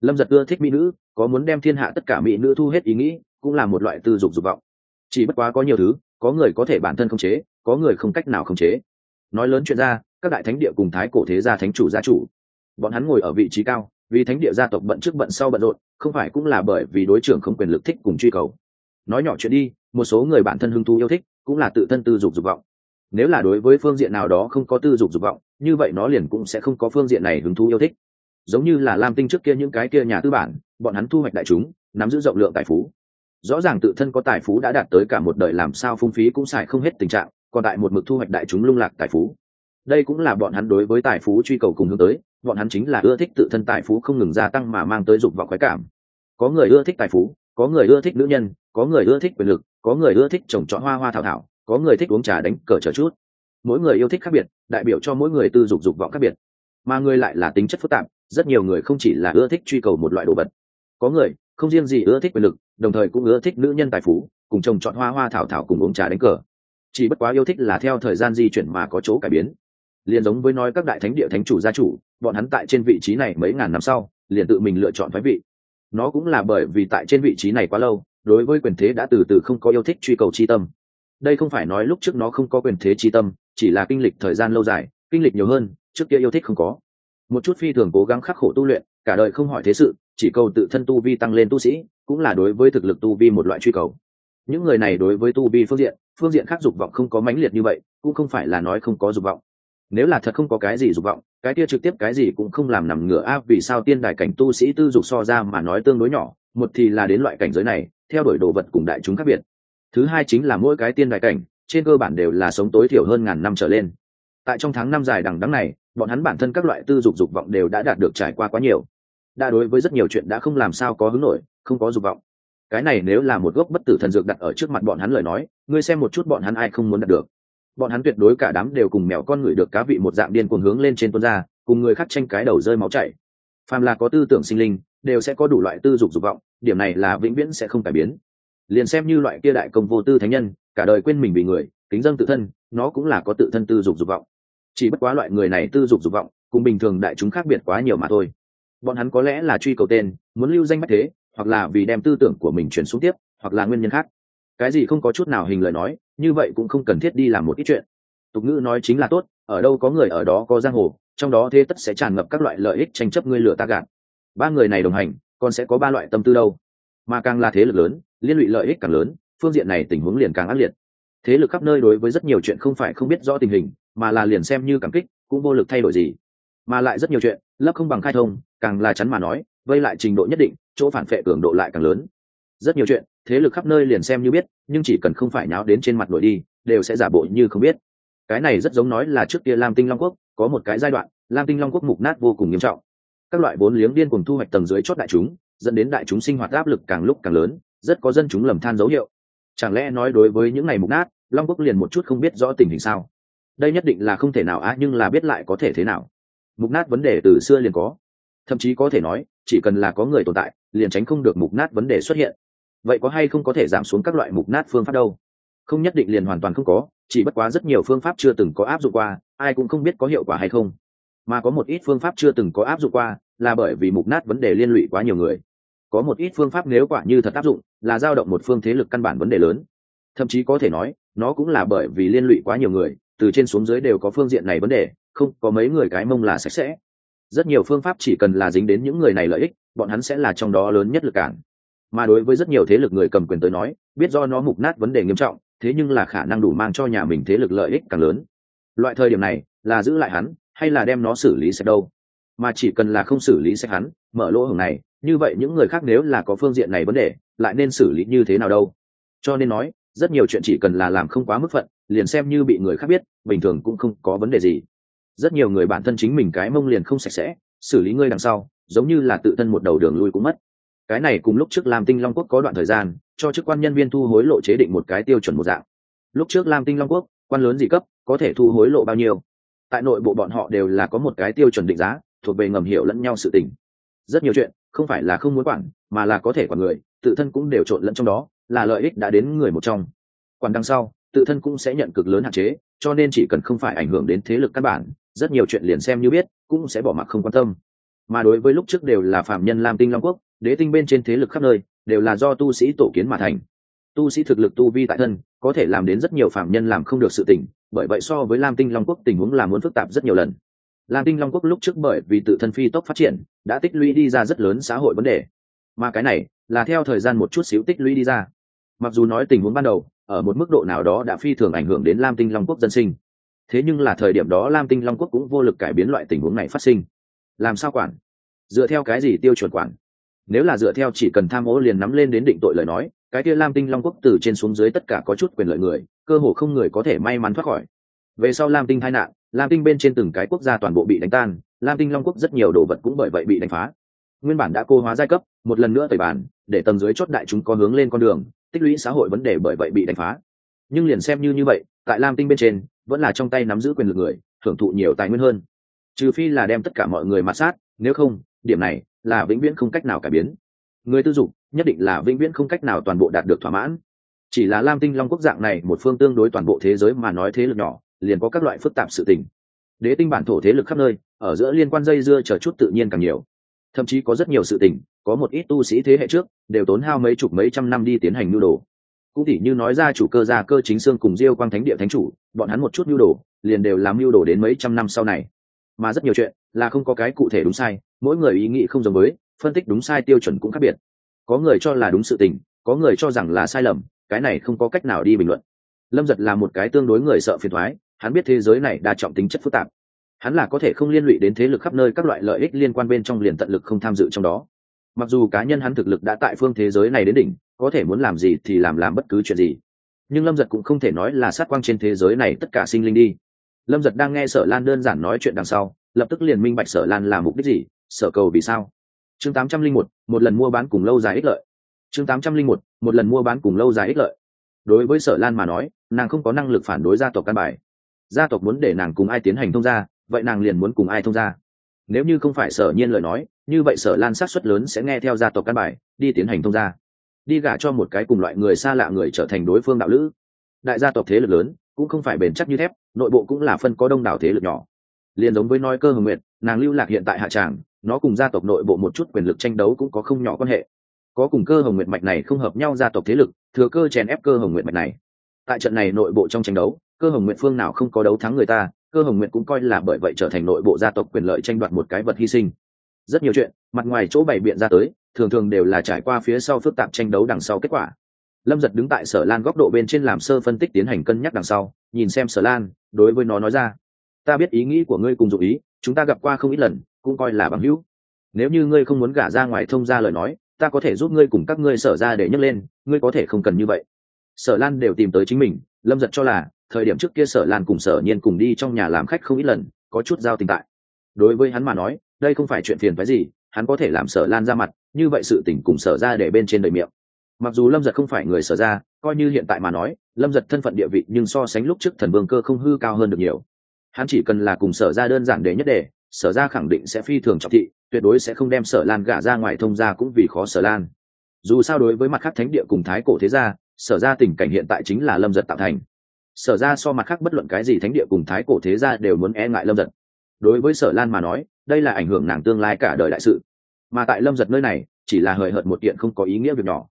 Lâm giật ưa thích mỹ nữ, có muốn đem thiên hạ tất cả mỹ nữ thu hết ý nghĩ, cũng là một loại tư dục dục vọng. Chỉ bất quá có nhiều thứ, có người có thể bản thân không chế, có người không cách nào không chế. Nói lớn chuyện ra, các đại thánh địa cùng thái cổ thế gia thánh chủ gia chủ. Bọn hắn ngồi ở vị trí cao, vì thánh địa gia tộc bận trước bận sau bận rộn, không phải cũng là bởi vì đối trưởng không quyền lực thích cùng truy cầu nói nhỏ chuyện đi, một số người bản thân hưng thú yêu thích, cũng là tự thân tư dục dục vọng. Nếu là đối với phương diện nào đó không có tư dục dục vọng, như vậy nó liền cũng sẽ không có phương diện này hứng thú yêu thích. Giống như là lam tinh trước kia những cái kia nhà tư bản, bọn hắn thu hoạch đại chúng, nắm giữ rộng lượng tài phú. Rõ ràng tự thân có tài phú đã đạt tới cả một đời làm sao phung phí cũng xài không hết tình trạng, còn tại một mực thu hoạch đại chúng lung lạc tài phú. Đây cũng là bọn hắn đối với tài phú truy cầu cùng hướng tới, bọn hắn chính là ưa thích tự thân tài phú không ngừng gia tăng mà mang tới dục vọng khoái cảm. Có người ưa thích tài phú, có người ưa thích nữ nhân có người ưa thích quyền lực, có người ưa thích trồng trọt hoa hoa thảo thảo, có người thích uống trà đánh cờ chờ chút. Mỗi người yêu thích khác biệt, đại biểu cho mỗi người tư dục dục vọng khác biệt. Mà người lại là tính chất phức tạp, rất nhiều người không chỉ là ưa thích truy cầu một loại đồ vật. Có người, không riêng gì ưa thích quyền lực, đồng thời cũng ưa thích nữ nhân tài phú, cùng trồng trọt hoa hoa thảo thảo cùng uống trà đánh cờ. Chỉ bất quá yêu thích là theo thời gian di chuyển mà có chỗ cải biến. Liền giống với nói các đại thánh địa thánh chủ gia chủ, bọn hắn tại trên vị trí này mấy ngàn năm sau, liền tự mình lựa chọn phái vị. Nó cũng là bởi vì tại trên vị trí này quá lâu đối với quyền thế đã từ từ không có yêu thích truy cầu chi tâm. Đây không phải nói lúc trước nó không có quyền thế chi tâm chỉ là kinh lịch thời gian lâu dài kinh lịch nhiều hơn trước kia yêu thích không có. Một chút phi thường cố gắng khắc khổ tu luyện cả đời không hỏi thế sự chỉ cầu tự thân tu vi tăng lên tu sĩ cũng là đối với thực lực tu vi một loại truy cầu. Những người này đối với tu vi phương diện phương diện khác dục vọng không có mãnh liệt như vậy cũng không phải là nói không có dục vọng. Nếu là thật không có cái gì dục vọng cái kia trực tiếp cái gì cũng không làm nằm ngửa áp, vì sao tiên đài cảnh tu sĩ tư dục so ra mà nói tương đối nhỏ một thì là đến loại cảnh giới này theo đuổi đồ vật cùng đại chúng khác biệt. Thứ hai chính là mỗi cái tiên đại cảnh, trên cơ bản đều là sống tối thiểu hơn ngàn năm trở lên. Tại trong tháng năm dài đằng đắng này, bọn hắn bản thân các loại tư dục dục vọng đều đã đạt được trải qua quá nhiều. Đã đối với rất nhiều chuyện đã không làm sao có hứng nổi, không có dục vọng. Cái này nếu là một gốc bất tử thần dược đặt ở trước mặt bọn hắn lời nói, ngươi xem một chút bọn hắn ai không muốn đạt được. Bọn hắn tuyệt đối cả đám đều cùng mèo con người được cá vị một dạng điên cuồng hướng lên trên tuôn ra, cùng người khác tranh cái đầu rơi máu chảy. Phàm là có tư tưởng sinh linh đều sẽ có đủ loại tư dục dục vọng, điểm này là vĩnh viễn sẽ không cải biến. Liền xem như loại kia đại công vô tư thánh nhân, cả đời quên mình vì người, kính dân tự thân, nó cũng là có tự thân tư dục dục vọng. Chỉ bất quá loại người này tư dục dục vọng, cùng bình thường đại chúng khác biệt quá nhiều mà thôi. Bọn hắn có lẽ là truy cầu tên, muốn lưu danh bách thế, hoặc là vì đem tư tưởng của mình chuyển xuống tiếp, hoặc là nguyên nhân khác. Cái gì không có chút nào hình lời nói, như vậy cũng không cần thiết đi làm một ít chuyện. Tục ngữ nói chính là tốt, ở đâu có người ở đó có giang hồ, trong đó thế tất sẽ tràn ngập các loại lợi ích tranh chấp ngươi lửa ta gạt ba người này đồng hành, còn sẽ có ba loại tâm tư đâu. Mà càng là thế lực lớn, liên lụy lợi ích càng lớn, phương diện này tình huống liền càng ác liệt. Thế lực khắp nơi đối với rất nhiều chuyện không phải không biết rõ tình hình, mà là liền xem như cảm kích, cũng vô lực thay đổi gì. Mà lại rất nhiều chuyện lấp không bằng khai thông, càng là chắn mà nói, vây lại trình độ nhất định, chỗ phản phệ cường độ lại càng lớn. Rất nhiều chuyện, thế lực khắp nơi liền xem như biết, nhưng chỉ cần không phải nháo đến trên mặt nội đi, đều sẽ giả bộ như không biết. Cái này rất giống nói là trước kia lam tinh long quốc, có một cái giai đoạn, lam tinh long quốc mục nát vô cùng nghiêm trọng các loại vốn liếng điên cùng thu hoạch tầng dưới chót đại chúng, dẫn đến đại chúng sinh hoạt áp lực càng lúc càng lớn, rất có dân chúng lầm than dấu hiệu. Chẳng lẽ nói đối với những ngày mục nát, long quốc liền một chút không biết rõ tình hình sao? Đây nhất định là không thể nào á, nhưng là biết lại có thể thế nào? Mục nát vấn đề từ xưa liền có. Thậm chí có thể nói, chỉ cần là có người tồn tại, liền tránh không được mục nát vấn đề xuất hiện. Vậy có hay không có thể giảm xuống các loại mục nát phương pháp đâu? Không nhất định liền hoàn toàn không có, chỉ bất quá rất nhiều phương pháp chưa từng có áp dụng qua, ai cũng không biết có hiệu quả hay không. Mà có một ít phương pháp chưa từng có áp dụng qua là bởi vì mục nát vấn đề liên lụy quá nhiều người. Có một ít phương pháp nếu quả như thật áp dụng, là dao động một phương thế lực căn bản vấn đề lớn. Thậm chí có thể nói, nó cũng là bởi vì liên lụy quá nhiều người, từ trên xuống dưới đều có phương diện này vấn đề, không có mấy người cái mông là sạch sẽ. Rất nhiều phương pháp chỉ cần là dính đến những người này lợi ích, bọn hắn sẽ là trong đó lớn nhất lực cản. Mà đối với rất nhiều thế lực người cầm quyền tới nói, biết do nó mục nát vấn đề nghiêm trọng, thế nhưng là khả năng đủ mang cho nhà mình thế lực lợi ích càng lớn. Loại thời điểm này, là giữ lại hắn, hay là đem nó xử lý sạch đâu? Mà chỉ cần là không xử lý sạch hắn, mở lỗ hổng này, như vậy những người khác nếu là có phương diện này vấn đề, lại nên xử lý như thế nào đâu? Cho nên nói, rất nhiều chuyện chỉ cần là làm không quá mức phận, liền xem như bị người khác biết, bình thường cũng không có vấn đề gì. Rất nhiều người bản thân chính mình cái mông liền không sạch sẽ, xử lý ngươi đằng sau, giống như là tự thân một đầu đường lui cũng mất. Cái này cùng lúc trước làm tinh long quốc có đoạn thời gian, cho chức quan nhân viên thu hối lộ chế định một cái tiêu chuẩn một dạng. Lúc trước làm tinh long quốc, quan lớn gì cấp, có thể thu hối lộ bao nhiêu? Tại nội bộ bọn họ đều là có một cái tiêu chuẩn định giá thuộc về ngầm hiểu lẫn nhau sự tình. Rất nhiều chuyện, không phải là không muốn quản, mà là có thể quản người, tự thân cũng đều trộn lẫn trong đó, là lợi ích đã đến người một trong. Quản đằng sau, tự thân cũng sẽ nhận cực lớn hạn chế, cho nên chỉ cần không phải ảnh hưởng đến thế lực căn bản, rất nhiều chuyện liền xem như biết, cũng sẽ bỏ mặc không quan tâm. Mà đối với lúc trước đều là phạm nhân lam tinh long quốc, đế tinh bên trên thế lực khắp nơi, đều là do tu sĩ tổ kiến mà thành. Tu sĩ thực lực tu vi tại thân, có thể làm đến rất nhiều phạm nhân làm không được sự tỉnh bởi vậy so với lam tinh long quốc tình huống là muốn phức tạp rất nhiều lần lam tinh long quốc lúc trước bởi vì tự thân phi tốc phát triển, đã tích lũy đi ra rất lớn xã hội vấn đề. Mà cái này là theo thời gian một chút xíu tích lũy đi ra. Mặc dù nói tình huống ban đầu, ở một mức độ nào đó đã phi thường ảnh hưởng đến lam tinh long quốc dân sinh. Thế nhưng là thời điểm đó lam tinh long quốc cũng vô lực cải biến loại tình huống này phát sinh. Làm sao quản? Dựa theo cái gì tiêu chuẩn quản? Nếu là dựa theo chỉ cần tham ô liền nắm lên đến định tội lời nói, cái kia lam tinh long quốc từ trên xuống dưới tất cả có chút quyền lợi người, cơ hồ không người có thể may mắn thoát khỏi. Về sau lam tinh tai nạn lam tinh bên trên từng cái quốc gia toàn bộ bị đánh tan, lam tinh long quốc rất nhiều đồ vật cũng bởi vậy bị đánh phá. Nguyên bản đã cô hóa giai cấp, một lần nữa tẩy bản, để tầng dưới chốt đại chúng có hướng lên con đường, tích lũy xã hội vấn đề bởi vậy bị đánh phá. Nhưng liền xem như như vậy, tại lam tinh bên trên, vẫn là trong tay nắm giữ quyền lực người hưởng thụ nhiều tài nguyên hơn. Trừ phi là đem tất cả mọi người mặt sát, nếu không, điểm này là vĩnh viễn không cách nào cải biến. Người tư dụng nhất định là vĩnh viễn không cách nào toàn bộ đạt được thỏa mãn. Chỉ là lam tinh long quốc dạng này một phương tương đối toàn bộ thế giới mà nói thế lực nhỏ liền có các loại phức tạp sự tình. Đế tinh bản thổ thế lực khắp nơi, ở giữa liên quan dây dưa chờ chút tự nhiên càng nhiều. Thậm chí có rất nhiều sự tình, có một ít tu sĩ thế hệ trước, đều tốn hao mấy chục mấy trăm năm đi tiến hành nhu đồ. Cũng tỉ như nói ra chủ cơ gia cơ chính xương cùng diêu quang thánh địa thánh chủ, bọn hắn một chút nhu đồ, liền đều làm nhu đồ đến mấy trăm năm sau này. Mà rất nhiều chuyện, là không có cái cụ thể đúng sai, mỗi người ý nghĩ không giống với, phân tích đúng sai tiêu chuẩn cũng khác biệt. Có người cho là đúng sự tình, có người cho rằng là sai lầm, cái này không có cách nào đi bình luận. Lâm giật là một cái tương đối người sợ phiền thoái hắn biết thế giới này đa trọng tính chất phức tạp. Hắn là có thể không liên lụy đến thế lực khắp nơi các loại lợi ích liên quan bên trong liền tận lực không tham dự trong đó. Mặc dù cá nhân hắn thực lực đã tại phương thế giới này đến đỉnh, có thể muốn làm gì thì làm làm bất cứ chuyện gì. Nhưng lâm giật cũng không thể nói là sát quang trên thế giới này tất cả sinh linh đi. Lâm giật đang nghe sở lan đơn giản nói chuyện đằng sau, lập tức liền minh bạch sở lan là mục đích gì, sở cầu vì sao. Chương tám trăm linh một một lần mua bán cùng lâu dài ích lợi. Chương tám trăm linh một một lần mua bán cùng lâu dài ích lợi. Đối với sở lan mà nói, nàng không có năng lực phản đối gia tộc căn bài gia tộc muốn để nàng cùng ai tiến hành thông gia, vậy nàng liền muốn cùng ai thông gia. Nếu như không phải sở nhiên lời nói, như vậy sở lan sát xuất lớn sẽ nghe theo gia tộc căn bài, đi tiến hành thông gia. Đi gả cho một cái cùng loại người xa lạ người trở thành đối phương đạo lữ. Đại gia tộc thế lực lớn, cũng không phải bền chắc như thép, nội bộ cũng là phân có đông đảo thế lực nhỏ. Liền giống với nói cơ hồng nguyệt, nàng lưu lạc hiện tại hạ tràng, nó cùng gia tộc nội bộ một chút quyền lực tranh đấu cũng có không nhỏ quan hệ. Có cùng cơ hồng nguyệt mạch này không hợp nhau gia tộc thế lực, thừa cơ chèn ép cơ hồng nguyệt mạch này. Tại trận này nội bộ trong tranh đấu cơ hồng nguyện phương nào không có đấu thắng người ta, cơ hồng nguyện cũng coi là bởi vậy trở thành nội bộ gia tộc quyền lợi tranh đoạt một cái vật hy sinh. Rất nhiều chuyện, mặt ngoài chỗ bày biện ra tới, thường thường đều là trải qua phía sau phức tạp tranh đấu đằng sau kết quả. Lâm giật đứng tại sở lan góc độ bên trên làm sơ phân tích tiến hành cân nhắc đằng sau, nhìn xem sở lan, đối với nó nói ra. Ta biết ý nghĩ của ngươi cùng dụ ý, chúng ta gặp qua không ít lần, cũng coi là bằng hữu. Nếu như ngươi không muốn gả ra ngoài thông ra lời nói, ta có thể giúp ngươi cùng các ngươi sở ra để nhấc lên, ngươi có thể không cần như vậy. Sở lan đều tìm tới chính mình, lâm giật cho là thời điểm trước kia sở lan cùng sở nhiên cùng đi trong nhà làm khách không ít lần, có chút giao tình tại. Đối với hắn mà nói, đây không phải chuyện phiền phái gì, hắn có thể làm sở lan ra mặt, như vậy sự tình cùng sở ra để bên trên đời miệng. Mặc dù lâm giật không phải người sở ra, coi như hiện tại mà nói, lâm giật thân phận địa vị nhưng so sánh lúc trước thần vương cơ không hư cao hơn được nhiều. Hắn chỉ cần là cùng sở ra đơn giản để nhất để, sở ra khẳng định sẽ phi thường trọng thị, tuyệt đối sẽ không đem sở lan gả ra ngoài thông ra cũng vì khó sở lan. Dù sao đối với mặt khác thánh địa cùng thái cổ thế gia, sở ra tình cảnh hiện tại chính là lâm giật tạo thành sở ra so mặt khác bất luận cái gì thánh địa cùng thái cổ thế gia đều muốn e ngại lâm giật. Đối với sở lan mà nói, đây là ảnh hưởng nàng tương lai cả đời đại sự. Mà tại lâm giật nơi này, chỉ là hời hợt một kiện không có ý nghĩa việc nhỏ.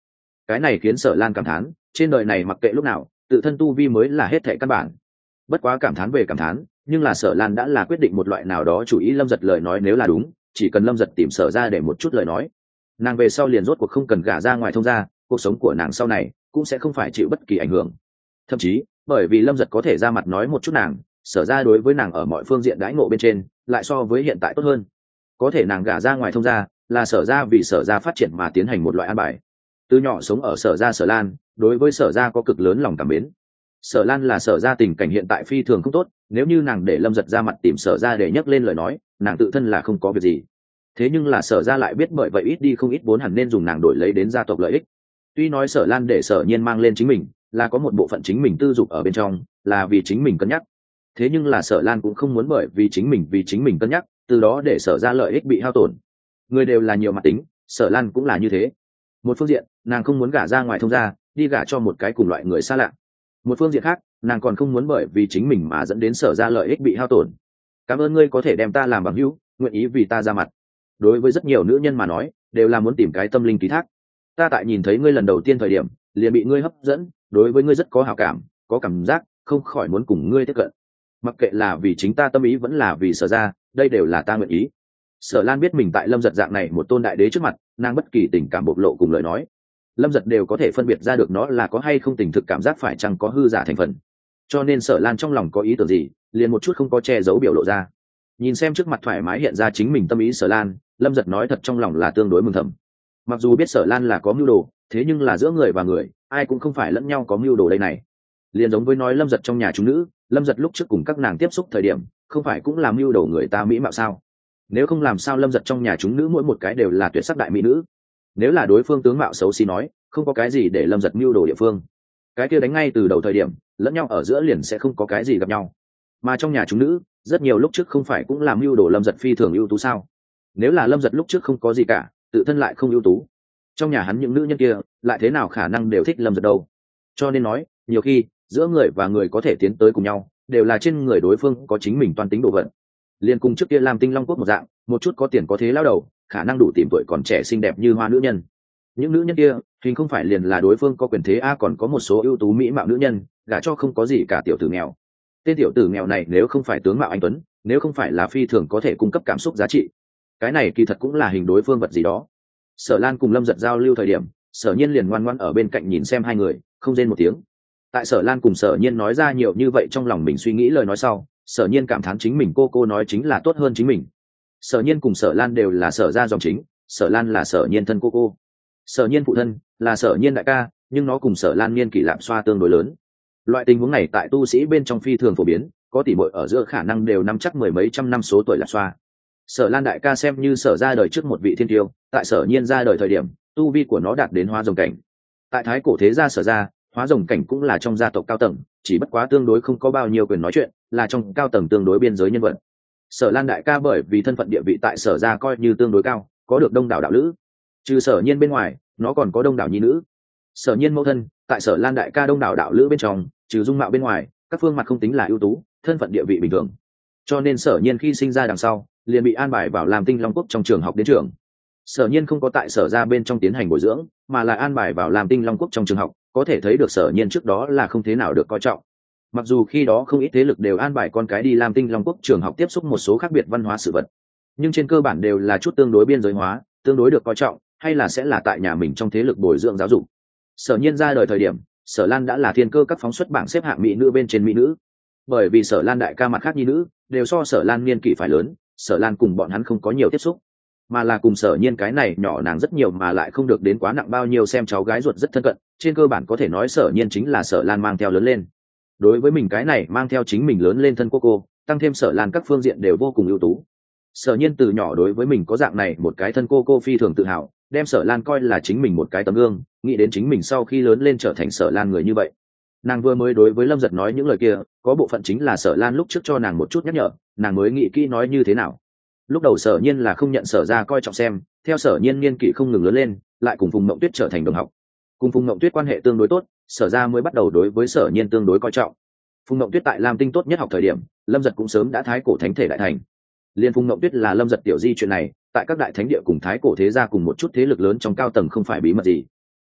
Cái này khiến sở lan cảm thán, trên đời này mặc kệ lúc nào, tự thân tu vi mới là hết thệ căn bản. Bất quá cảm thán về cảm thán, nhưng là sở lan đã là quyết định một loại nào đó chủ ý lâm giật lời nói nếu là đúng, chỉ cần lâm giật tìm sở ra để một chút lời nói. Nàng về sau liền rốt cuộc không cần gả ra ngoài thông ra cuộc sống của nàng sau này cũng sẽ không phải chịu bất kỳ ảnh hưởng. Thậm chí bởi vì lâm giật có thể ra mặt nói một chút nàng sở ra đối với nàng ở mọi phương diện đãi ngộ bên trên lại so với hiện tại tốt hơn. Có thể nàng gả ra ngoài thông gia, là sở ra vì sở ra phát triển mà tiến hành một loại an bài. Từ nhỏ sống ở sở ra sở lan đối với sở ra có cực lớn lòng cảm mến. Sở lan là sở ra tình cảnh hiện tại phi thường không tốt nếu như nàng để lâm giật ra mặt tìm sở ra để nhắc lên lời nói nàng tự thân là không có việc gì. Thế nhưng là sở ra lại biết bởi vậy ít đi không ít vốn hẳn nên dùng nàng đổi lấy đến gia tộc lợi ích. Tuy nói sở lan để sở nhiên mang lên chính mình là có một bộ phận chính mình tư dục ở bên trong, là vì chính mình cân nhắc. Thế nhưng là sở lan cũng không muốn bởi vì chính mình vì chính mình cân nhắc, từ đó để sở ra lợi ích bị hao tổn. Người đều là nhiều mặt tính, sở lan cũng là như thế. Một phương diện, nàng không muốn gả ra ngoài thông gia, đi gả cho một cái cùng loại người xa lạ. Một phương diện khác, nàng còn không muốn bởi vì chính mình mà dẫn đến sở ra lợi ích bị hao tổn. Cảm ơn ngươi có thể đem ta làm bằng hữu, nguyện ý vì ta ra mặt. Đối với rất nhiều nữ nhân mà nói, đều là muốn tìm cái tâm linh ký thác. Ta tại nhìn thấy ngươi lần đầu tiên thời điểm liền bị ngươi hấp dẫn, đối với ngươi rất có hào cảm, có cảm giác, không khỏi muốn cùng ngươi tiếp cận. Mặc kệ là vì chính ta tâm ý vẫn là vì sở ra, đây đều là ta nguyện ý. Sở lan biết mình tại lâm giật dạng này một tôn đại đế trước mặt, nàng bất kỳ tình cảm bộc lộ cùng lời nói. Lâm giật đều có thể phân biệt ra được nó là có hay không tình thực cảm giác phải chăng có hư giả thành phần. Cho nên sở lan trong lòng có ý tưởng gì, liền một chút không có che giấu biểu lộ ra. Nhìn xem trước mặt thoải mái hiện ra chính mình tâm ý sở lan, lâm giật nói thật trong lòng là tương đối mừng thầm mặc dù biết sở lan là có mưu đồ, thế nhưng là giữa người và người, ai cũng không phải lẫn nhau có mưu đồ đây này. Liền giống với nói lâm giật trong nhà chúng nữ, lâm giật lúc trước cùng các nàng tiếp xúc thời điểm, không phải cũng làm mưu đồ người ta mỹ mạo sao? Nếu không làm sao lâm giật trong nhà chúng nữ mỗi một cái đều là tuyệt sắc đại mỹ nữ? Nếu là đối phương tướng mạo xấu xí nói, không có cái gì để lâm giật mưu đồ địa phương. Cái kia đánh ngay từ đầu thời điểm, lẫn nhau ở giữa liền sẽ không có cái gì gặp nhau. Mà trong nhà chúng nữ, rất nhiều lúc trước không phải cũng làm mưu đồ lâm giật phi thường ưu tú sao? Nếu là lâm giật lúc trước không có gì cả tự thân lại không ưu tú. Trong nhà hắn những nữ nhân kia, lại thế nào khả năng đều thích lâm giật đâu? Cho nên nói, nhiều khi, giữa người và người có thể tiến tới cùng nhau, đều là trên người đối phương có chính mình toàn tính độ vận liên cùng trước kia làm tinh long quốc một dạng, một chút có tiền có thế lao đầu, khả năng đủ tìm tuổi còn trẻ xinh đẹp như hoa nữ nhân. Những nữ nhân kia, hình không phải liền là đối phương có quyền thế, a còn có một số ưu tú mỹ mạo nữ nhân, gả cho không có gì cả tiểu tử nghèo. Tên tiểu tử nghèo này nếu không phải tướng mạo anh tuấn, nếu không phải là phi thường có thể cung cấp cảm xúc giá trị cái này kỳ thật cũng là hình đối phương vật gì đó. Sở lan cùng lâm giật giao lưu thời điểm, sở nhiên liền ngoan ngoan ở bên cạnh nhìn xem hai người, không rên một tiếng. Tại sở lan cùng sở nhiên nói ra nhiều như vậy trong lòng mình suy nghĩ lời nói sau, sở nhiên cảm thán chính mình cô cô nói chính là tốt hơn chính mình. Sở nhiên cùng sở lan đều là sở ra dòng chính, sở lan là sở nhiên thân cô cô. Sở nhiên phụ thân là sở nhiên đại ca, nhưng nó cùng sở lan niên kỷ lạm xoa tương đối lớn. Loại tình huống này tại tu sĩ bên trong phi thường phổ biến, có tỷ bội ở giữa khả năng đều nắm chắc mười mấy trăm năm số tuổi lạp xoa sở lan đại ca xem như sở ra đời trước một vị thiên tiêu, tại sở nhiên ra đời thời điểm, tu vi của nó đạt đến hoa rồng cảnh. Tại thái cổ thế gia sở ra, hóa rồng cảnh cũng là trong gia tộc cao tầng, chỉ bất quá tương đối không có bao nhiêu quyền nói chuyện, là trong cao tầng tương đối biên giới nhân vật. Sở lan đại ca bởi vì thân phận địa vị tại sở ra coi như tương đối cao, có được đông đảo đạo lữ. Trừ sở nhiên bên ngoài, nó còn có đông đảo nhi nữ. Sở nhiên mẫu thân, tại sở lan đại ca đông đảo đạo lữ bên trong, trừ dung mạo bên ngoài, các phương mặt không tính là ưu tú, thân phận địa vị bình thường. Cho nên sở nhiên khi sinh ra đằng sau liền bị an bài vào làm tinh long quốc trong trường học đến trường. Sở nhiên không có tại sở ra bên trong tiến hành bồi dưỡng, mà là an bài vào làm tinh long quốc trong trường học, có thể thấy được sở nhiên trước đó là không thế nào được coi trọng. Mặc dù khi đó không ít thế lực đều an bài con cái đi làm tinh long quốc trường học tiếp xúc một số khác biệt văn hóa sự vật, nhưng trên cơ bản đều là chút tương đối biên giới hóa, tương đối được coi trọng, hay là sẽ là tại nhà mình trong thế lực bồi dưỡng giáo dục. Sở nhiên ra đời thời điểm, sở lan đã là thiên cơ các phóng xuất bảng xếp hạng mỹ nữ bên trên mỹ nữ. Bởi vì sở lan đại ca mặt khác nhi nữ, đều so sở lan niên kỷ phải lớn sở lan cùng bọn hắn không có nhiều tiếp xúc, mà là cùng sở nhiên cái này nhỏ nàng rất nhiều mà lại không được đến quá nặng bao nhiêu xem cháu gái ruột rất thân cận, trên cơ bản có thể nói sở nhiên chính là sở lan mang theo lớn lên. Đối với mình cái này mang theo chính mình lớn lên thân cô cô, tăng thêm sở lan các phương diện đều vô cùng ưu tú. Sở nhiên từ nhỏ đối với mình có dạng này một cái thân cô cô phi thường tự hào, đem sở lan coi là chính mình một cái tấm gương, nghĩ đến chính mình sau khi lớn lên trở thành sở lan người như vậy nàng vừa mới đối với lâm giật nói những lời kia, có bộ phận chính là sở lan lúc trước cho nàng một chút nhắc nhở, nàng mới nghĩ kỹ nói như thế nào. Lúc đầu sở nhiên là không nhận sở ra coi trọng xem, theo sở nhiên niên kỷ không ngừng lớn lên, lại cùng phùng mộng tuyết trở thành đồng học. Cùng phùng mộng tuyết quan hệ tương đối tốt, sở ra mới bắt đầu đối với sở nhiên tương đối coi trọng. Phùng mộng tuyết tại lam tinh tốt nhất học thời điểm, lâm giật cũng sớm đã thái cổ thánh thể đại thành. Liên phùng mộng tuyết là lâm giật tiểu di chuyện này, tại các đại thánh địa cùng thái cổ thế gia cùng một chút thế lực lớn trong cao tầng không phải bí mật gì.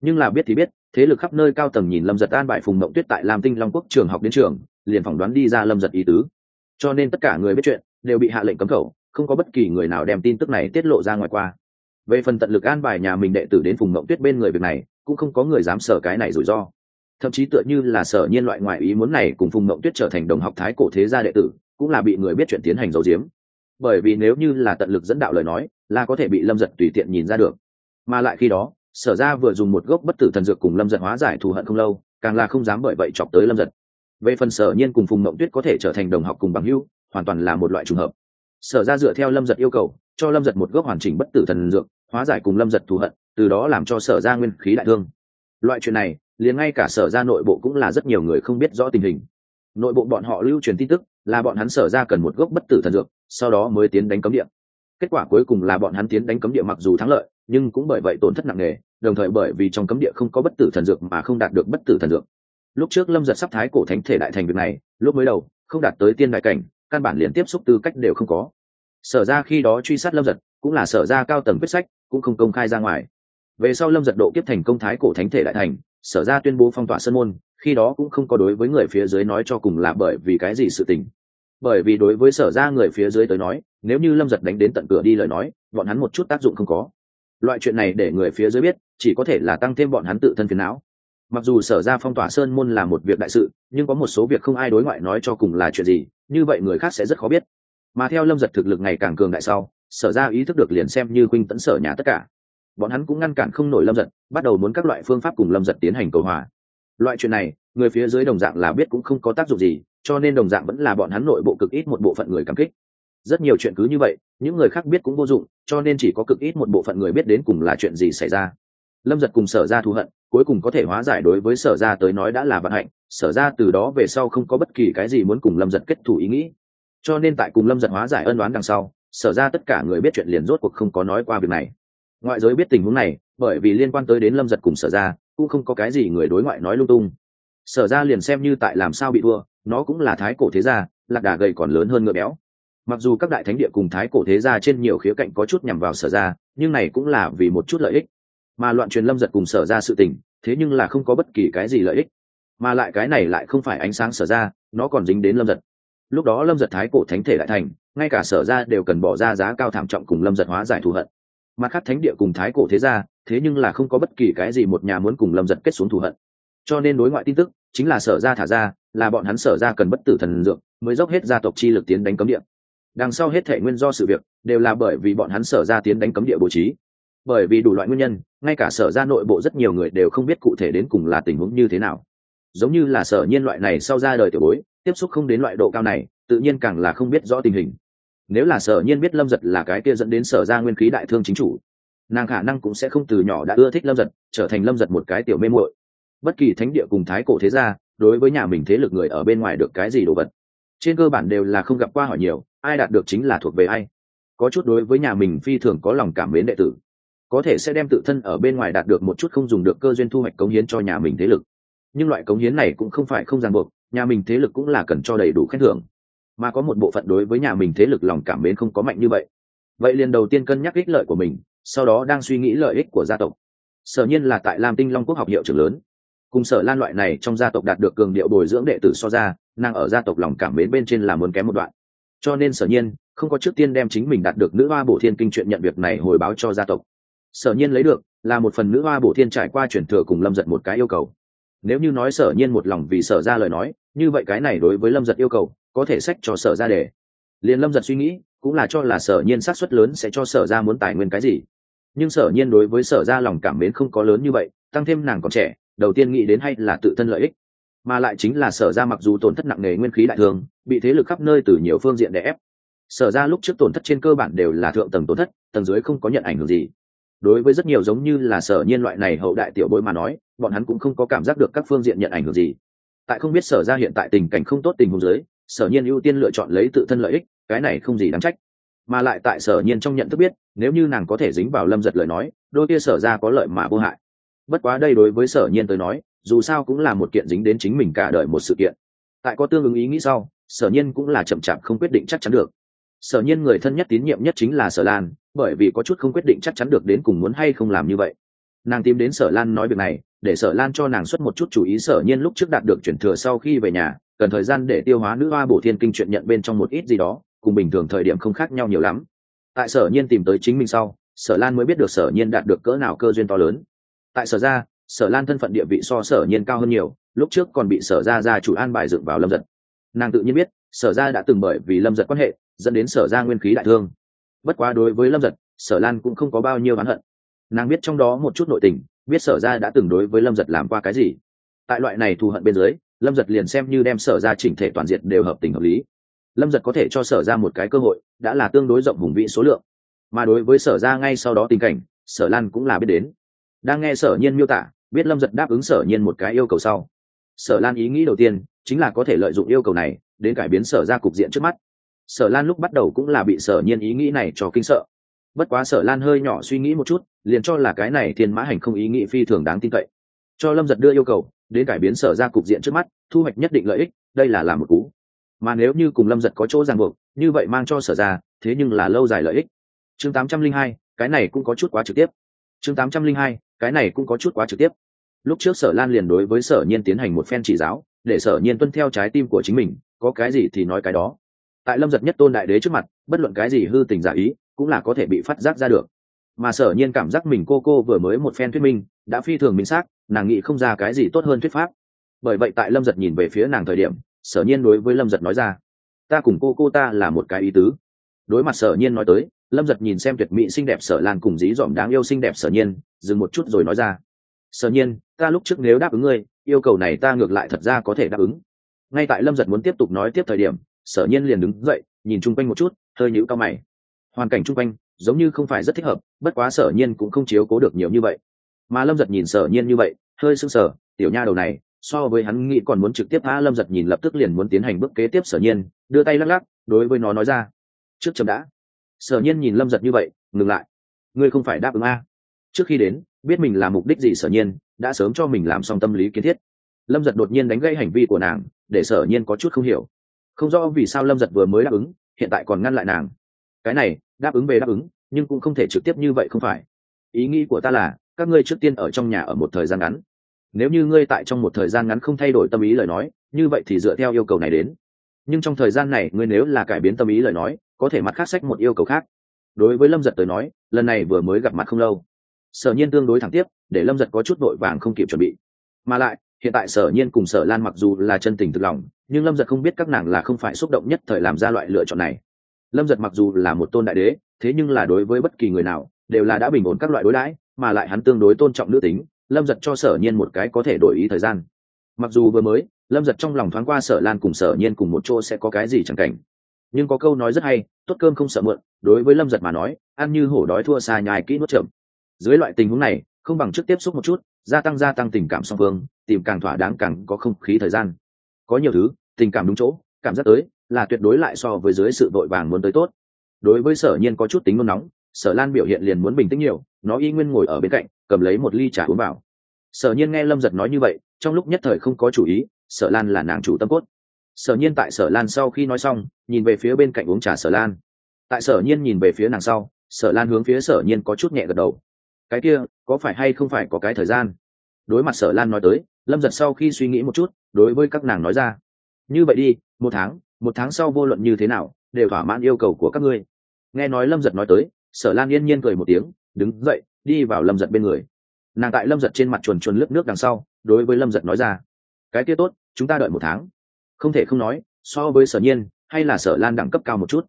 Nhưng là biết thì biết thế lực khắp nơi cao tầng nhìn lâm giật an Bại phùng mộng tuyết tại lam tinh long quốc trường học đến trường, liền phỏng đoán đi ra lâm giật ý tứ. Cho nên tất cả người biết chuyện, đều bị hạ lệnh cấm khẩu, không có bất kỳ người nào đem tin tức này tiết lộ ra ngoài qua. Về phần tận lực an bài nhà mình đệ tử đến phùng mộng tuyết bên người việc này, cũng không có người dám sở cái này rủi ro. Thậm chí tựa như là sở nhiên loại ngoại ý muốn này cùng phùng mộng tuyết trở thành đồng học thái cổ thế gia đệ tử, cũng là bị người biết chuyện tiến hành giấu giếm. Bởi vì nếu như là tận lực dẫn đạo lời nói, là có thể bị lâm giật tùy tiện nhìn ra được. Mà lại khi đó sở ra vừa dùng một gốc bất tử thần dược cùng lâm giật hóa giải thù hận không lâu, càng là không dám bởi vậy chọc tới lâm giật. Về phần sở nhiên cùng phùng mộng tuyết có thể trở thành đồng học cùng bằng hưu hoàn toàn là một loại trùng hợp. Sở ra dựa theo lâm giật yêu cầu, cho lâm giật một gốc hoàn chỉnh bất tử thần dược, hóa giải cùng lâm giật thù hận, từ đó làm cho sở ra nguyên khí đại thương. Loại chuyện này, liền ngay cả sở ra nội bộ cũng là rất nhiều người không biết rõ tình hình. Nội bộ bọn họ lưu truyền tin tức, là bọn hắn sở ra cần một gốc bất tử thần dược, sau đó mới tiến đánh cấm địa. Kết quả cuối cùng là bọn hắn tiến đánh cấm địa mặc dù thắng lợi, nhưng cũng bởi vậy tổn thất nặng nề đồng thời bởi vì trong cấm địa không có bất tử thần dược mà không đạt được bất tử thần dược. Lúc trước lâm giật sắp thái cổ thánh thể đại thành việc này, lúc mới đầu, không đạt tới tiên đại cảnh, căn bản liền tiếp xúc tư cách đều không có. Sở ra khi đó truy sát lâm giật, cũng là sở ra cao tầng quyết sách, cũng không công khai ra ngoài. Về sau lâm giật độ kiếp thành công thái cổ thánh thể đại thành, sở ra tuyên bố phong tỏa sân môn, khi đó cũng không có đối với người phía dưới nói cho cùng là bởi vì cái gì sự tình. Bởi vì đối với sở ra người phía dưới tới nói, nếu như lâm giật đánh đến tận cửa đi lời nói, bọn hắn một chút tác dụng không có loại chuyện này để người phía dưới biết, chỉ có thể là tăng thêm bọn hắn tự thân phiền não. Mặc dù sở ra phong tỏa sơn môn là một việc đại sự, nhưng có một số việc không ai đối ngoại nói cho cùng là chuyện gì, như vậy người khác sẽ rất khó biết. Mà theo lâm giật thực lực ngày càng cường đại sau, sở ra ý thức được liền xem như khuynh tẫn sở nhà tất cả. Bọn hắn cũng ngăn cản không nổi lâm giật, bắt đầu muốn các loại phương pháp cùng lâm giật tiến hành cầu hòa. Loại chuyện này, người phía dưới đồng dạng là biết cũng không có tác dụng gì, cho nên đồng dạng vẫn là bọn hắn nội bộ cực ít một bộ phận người cảm kích rất nhiều chuyện cứ như vậy, những người khác biết cũng vô dụng, cho nên chỉ có cực ít một bộ phận người biết đến cùng là chuyện gì xảy ra. Lâm giật cùng sở ra thù hận, cuối cùng có thể hóa giải đối với sở ra tới nói đã là vận hạnh, sở ra từ đó về sau không có bất kỳ cái gì muốn cùng lâm giật kết thủ ý nghĩ. Cho nên tại cùng lâm giật hóa giải ân đoán đằng sau, sở ra tất cả người biết chuyện liền rốt cuộc không có nói qua việc này. Ngoại giới biết tình huống này, bởi vì liên quan tới đến lâm giật cùng sở ra cũng không có cái gì người đối ngoại nói lung tung. Sở ra liền xem như tại làm sao bị thua, nó cũng là thái cổ thế gia, lạc đà gầy còn lớn hơn ngựa béo mặc dù các đại thánh địa cùng thái cổ thế gia trên nhiều khía cạnh có chút nhằm vào sở ra nhưng này cũng là vì một chút lợi ích. Mà loạn truyền lâm giật cùng sở ra sự tình, thế nhưng là không có bất kỳ cái gì lợi ích. Mà lại cái này lại không phải ánh sáng sở ra nó còn dính đến lâm giật. Lúc đó lâm giật thái cổ thánh thể đại thành, ngay cả sở ra đều cần bỏ ra giá cao thảm trọng cùng lâm giật hóa giải thù hận. Mặt khác thánh địa cùng thái cổ thế gia, thế nhưng là không có bất kỳ cái gì một nhà muốn cùng lâm giật kết xuống thù hận. Cho nên đối ngoại tin tức, chính là sở ra thả ra, là bọn hắn sở ra cần bất tử thần dược, mới dốc hết gia tộc chi lực tiến đánh cấm địa đằng sau hết thể nguyên do sự việc, đều là bởi vì bọn hắn sở ra tiến đánh cấm địa bố trí. Bởi vì đủ loại nguyên nhân, ngay cả sở ra nội bộ rất nhiều người đều không biết cụ thể đến cùng là tình huống như thế nào. Giống như là sở nhiên loại này sau ra đời tiểu bối, tiếp xúc không đến loại độ cao này, tự nhiên càng là không biết rõ tình hình. Nếu là sở nhiên biết lâm giật là cái kia dẫn đến sở ra nguyên khí đại thương chính chủ, nàng khả năng cũng sẽ không từ nhỏ đã ưa thích lâm giật, trở thành lâm giật một cái tiểu mê muội. Bất kỳ thánh địa cùng thái cổ thế gia, đối với nhà mình thế lực người ở bên ngoài được cái gì đồ vật trên cơ bản đều là không gặp qua hỏi nhiều, ai đạt được chính là thuộc về ai. Có chút đối với nhà mình phi thường có lòng cảm mến đệ tử. Có thể sẽ đem tự thân ở bên ngoài đạt được một chút không dùng được cơ duyên thu hoạch cống hiến cho nhà mình thế lực. Nhưng loại cống hiến này cũng không phải không ràng buộc, nhà mình thế lực cũng là cần cho đầy đủ khen thưởng. Mà có một bộ phận đối với nhà mình thế lực lòng cảm mến không có mạnh như vậy. Vậy liền đầu tiên cân nhắc ích lợi của mình, sau đó đang suy nghĩ lợi ích của gia tộc. Sở nhiên là tại lam tinh long quốc học hiệu trưởng lớn. Cùng sở lan loại này trong gia tộc đạt được cường điệu bồi dưỡng đệ tử so ra nàng ở gia tộc lòng cảm mến bên trên là muốn kém một đoạn. Cho nên sở nhiên, không có trước tiên đem chính mình đạt được nữ hoa bổ thiên kinh chuyện nhận việc này hồi báo cho gia tộc. Sở nhiên lấy được, là một phần nữ hoa bổ thiên trải qua chuyển thừa cùng lâm giật một cái yêu cầu. Nếu như nói sở nhiên một lòng vì sở ra lời nói, như vậy cái này đối với lâm giật yêu cầu, có thể sách cho sở ra để. Liền lâm giật suy nghĩ, cũng là cho là sở nhiên xác suất lớn sẽ cho sở ra muốn tài nguyên cái gì. Nhưng sở nhiên đối với sở ra lòng cảm mến không có lớn như vậy, tăng thêm nàng còn trẻ, đầu tiên nghĩ đến hay là tự thân lợi ích mà lại chính là sở ra mặc dù tổn thất nặng nề nguyên khí đại thường bị thế lực khắp nơi từ nhiều phương diện đè ép. Sở ra lúc trước tổn thất trên cơ bản đều là thượng tầng tổn thất, tầng dưới không có nhận ảnh hưởng gì. Đối với rất nhiều giống như là sở nhiên loại này hậu đại tiểu bối mà nói, bọn hắn cũng không có cảm giác được các phương diện nhận ảnh hưởng gì. Tại không biết sở ra hiện tại tình cảnh không tốt tình huống dưới, sở nhiên ưu tiên lựa chọn lấy tự thân lợi ích, cái này không gì đáng trách. Mà lại tại sở nhiên trong nhận thức biết, nếu như nàng có thể dính vào lâm giật lời nói, đôi kia sở ra có lợi mà vô hại. Bất quá đây đối với sở nhiên tới nói dù sao cũng là một kiện dính đến chính mình cả đời một sự kiện. Tại có tương ứng ý nghĩ sau, sở nhiên cũng là chậm chạp không quyết định chắc chắn được. Sở nhiên người thân nhất tín nhiệm nhất chính là sở lan, bởi vì có chút không quyết định chắc chắn được đến cùng muốn hay không làm như vậy. Nàng tìm đến sở lan nói việc này, để sở lan cho nàng xuất một chút chú ý. Sở nhiên lúc trước đạt được chuyển thừa sau khi về nhà, cần thời gian để tiêu hóa nữ hoa bổ thiên kinh chuyện nhận bên trong một ít gì đó, cùng bình thường thời điểm không khác nhau nhiều lắm. Tại sở nhiên tìm tới chính mình sau, sở lan mới biết được sở nhiên đạt được cỡ nào cơ duyên to lớn. Tại sở ra sở lan thân phận địa vị so sở nhiên cao hơn nhiều, lúc trước còn bị sở ra ra chủ an bài dựng vào lâm giật. Nàng tự nhiên biết, sở ra đã từng bởi vì lâm giật quan hệ, dẫn đến sở ra nguyên khí đại thương. Bất quá đối với lâm giật, sở lan cũng không có bao nhiêu oán hận. Nàng biết trong đó một chút nội tình, biết sở ra đã từng đối với lâm giật làm qua cái gì. Tại loại này thù hận bên dưới, lâm giật liền xem như đem sở ra chỉnh thể toàn diện đều hợp tình hợp lý. Lâm giật có thể cho sở ra một cái cơ hội, đã là tương đối rộng hùng vị số lượng. Mà đối với sở ra ngay sau đó tình cảnh, sở lan cũng là biết đến. Đang nghe sở nhiên miêu tả biết lâm giật đáp ứng sở nhiên một cái yêu cầu sau. Sở lan ý nghĩ đầu tiên chính là có thể lợi dụng yêu cầu này đến cải biến sở ra cục diện trước mắt. Sở lan lúc bắt đầu cũng là bị sở nhiên ý nghĩ này cho kinh sợ. Bất quá sở lan hơi nhỏ suy nghĩ một chút, liền cho là cái này thiên mã hành không ý nghĩ phi thường đáng tin cậy. Cho lâm giật đưa yêu cầu đến cải biến sở ra cục diện trước mắt, thu hoạch nhất định lợi ích, đây là làm một cú. Mà nếu như cùng lâm giật có chỗ ràng buộc, như vậy mang cho sở ra thế nhưng là lâu dài lợi ích. Chương tám trăm linh hai, cái này cũng có chút quá trực tiếp. Chương tám trăm linh hai, cái này cũng có chút quá trực tiếp lúc trước sở lan liền đối với sở nhiên tiến hành một phen chỉ giáo, để sở nhiên tuân theo trái tim của chính mình, có cái gì thì nói cái đó. Tại lâm giật nhất tôn đại đế trước mặt, bất luận cái gì hư tình giả ý, cũng là có thể bị phát giác ra được. Mà sở nhiên cảm giác mình cô cô vừa mới một phen thuyết minh, đã phi thường minh xác, nàng nghĩ không ra cái gì tốt hơn thuyết pháp. Bởi vậy tại lâm giật nhìn về phía nàng thời điểm, sở nhiên đối với lâm giật nói ra, ta cùng cô cô ta là một cái ý tứ. Đối mặt sở nhiên nói tới, lâm giật nhìn xem tuyệt mỹ xinh đẹp sở lan cùng dí dỏm đáng yêu xinh đẹp sở nhiên, dừng một chút rồi nói ra sở nhiên, ta lúc trước nếu đáp ứng ngươi, yêu cầu này ta ngược lại thật ra có thể đáp ứng. Ngay tại lâm giật muốn tiếp tục nói tiếp thời điểm, sở nhiên liền đứng dậy, nhìn chung quanh một chút, hơi nhũ cao mày. Hoàn cảnh chung quanh, giống như không phải rất thích hợp, bất quá sở nhiên cũng không chiếu cố được nhiều như vậy. Mà lâm giật nhìn sở nhiên như vậy, hơi sưng sở tiểu nha đầu này, so với hắn nghĩ còn muốn trực tiếp tha lâm giật nhìn lập tức liền muốn tiến hành bước kế tiếp sở nhiên, đưa tay lắc lắc, đối với nó nói ra, trước chấm đã. Sở nhiên nhìn lâm giật như vậy, ngừng lại, ngươi không phải đáp ứng a? Trước khi đến biết mình làm mục đích gì sở nhiên, đã sớm cho mình làm xong tâm lý kiến thiết. Lâm giật đột nhiên đánh gây hành vi của nàng, để sở nhiên có chút không hiểu. Không rõ vì sao lâm giật vừa mới đáp ứng, hiện tại còn ngăn lại nàng. Cái này, đáp ứng về đáp ứng, nhưng cũng không thể trực tiếp như vậy không phải. Ý nghĩ của ta là, các ngươi trước tiên ở trong nhà ở một thời gian ngắn. Nếu như ngươi tại trong một thời gian ngắn không thay đổi tâm ý lời nói, như vậy thì dựa theo yêu cầu này đến. Nhưng trong thời gian này, ngươi nếu là cải biến tâm ý lời nói, có thể mặt khác sách một yêu cầu khác. Đối với lâm giật tới nói, lần này vừa mới gặp mặt không lâu sở nhiên tương đối thẳng tiếp, để lâm giật có chút vội vàng không kịp chuẩn bị. Mà lại, hiện tại sở nhiên cùng sở lan mặc dù là chân tình thực lòng, nhưng lâm giật không biết các nàng là không phải xúc động nhất thời làm ra loại lựa chọn này. Lâm giật mặc dù là một tôn đại đế, thế nhưng là đối với bất kỳ người nào, đều là đã bình ổn các loại đối đãi, mà lại hắn tương đối tôn trọng nữ tính, lâm giật cho sở nhiên một cái có thể đổi ý thời gian. Mặc dù vừa mới, lâm giật trong lòng thoáng qua sở lan cùng sở nhiên cùng một chỗ sẽ có cái gì chẳng cảnh. Nhưng có câu nói rất hay, tốt cơm không sợ mượn đối với lâm giật mà nói, ăn như hổ đói thua xa nhài kỹ nuốt chậm dưới loại tình huống này, không bằng trước tiếp xúc một chút, gia tăng gia tăng tình cảm song phương, tìm càng thỏa đáng càng có không khí thời gian. Có nhiều thứ, tình cảm đúng chỗ, cảm giác tới, là tuyệt đối lại so với dưới sự vội vàng muốn tới tốt. Đối với sở nhiên có chút tính nôn nóng, sở lan biểu hiện liền muốn bình tĩnh nhiều, nó y nguyên ngồi ở bên cạnh, cầm lấy một ly trà uống vào. Sở nhiên nghe lâm giật nói như vậy, trong lúc nhất thời không có chủ ý, sở lan là nàng chủ tâm cốt. Sở nhiên tại sở lan sau khi nói xong, nhìn về phía bên cạnh uống trà sở lan. Tại sở nhiên nhìn về phía nàng sau, sở lan hướng phía sở nhiên có chút nhẹ gật đầu cái kia, có phải hay không phải có cái thời gian? Đối mặt sở lan nói tới, lâm giật sau khi suy nghĩ một chút, đối với các nàng nói ra. Như vậy đi, một tháng một tháng sau vô luận như thế nào, đều thỏa mãn yêu cầu của các ngươi. Nghe nói lâm giật nói tới, sở lan yên nhiên cười một tiếng, đứng dậy, đi vào lâm giật bên người. Nàng tại lâm giật trên mặt chuồn chuồn lướt nước đằng sau, đối với lâm giật nói ra. Cái kia tốt, chúng ta đợi một tháng. Không thể không nói, so với sở nhiên, hay là sở lan đẳng cấp cao một chút.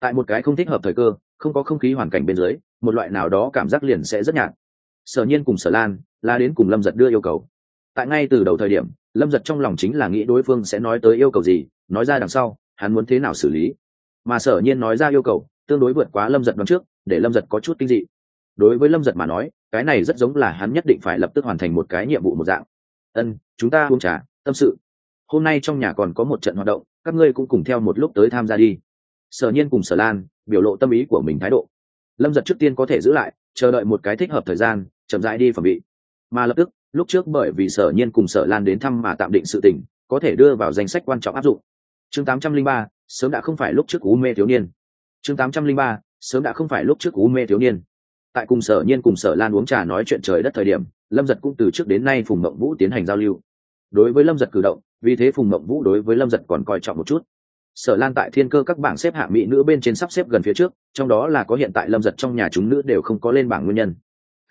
Tại một cái không thích hợp thời cơ, không có không khí hoàn cảnh bên dưới một loại nào đó cảm giác liền sẽ rất nhạt. Sở nhiên cùng sở lan là đến cùng lâm giật đưa yêu cầu. Tại ngay từ đầu thời điểm, lâm giật trong lòng chính là nghĩ đối phương sẽ nói tới yêu cầu gì, nói ra đằng sau, hắn muốn thế nào xử lý. Mà sở nhiên nói ra yêu cầu, tương đối vượt quá lâm giật đón trước, để lâm giật có chút kinh dị. Đối với lâm giật mà nói, cái này rất giống là hắn nhất định phải lập tức hoàn thành một cái nhiệm vụ một dạng. Ân, chúng ta uống trà, tâm sự. Hôm nay trong nhà còn có một trận hoạt động, các ngươi cũng cùng theo một lúc tới tham gia đi. Sở nhiên cùng sở lan, biểu lộ tâm ý của mình thái độ lâm giật trước tiên có thể giữ lại chờ đợi một cái thích hợp thời gian chậm rãi đi phẩm bị. Mà lập tức lúc trước bởi vì sở nhiên cùng sở lan đến thăm mà tạm định sự tình có thể đưa vào danh sách quan trọng áp dụng. Chương 803, sớm đã không phải lúc trước cú mê thiếu niên. Chương 803, sớm đã không phải lúc trước cú mê thiếu niên. Tại cùng sở nhiên cùng sở lan uống trà nói chuyện trời đất thời điểm lâm giật cũng từ trước đến nay phùng mộng vũ tiến hành giao lưu. Đối với lâm giật cử động vì thế phùng mộng vũ đối với lâm giật còn coi trọng một chút sở lan tại thiên cơ các bảng xếp hạng mỹ nữ bên trên sắp xếp gần phía trước, trong đó là có hiện tại lâm giật trong nhà chúng nữ đều không có lên bảng nguyên nhân.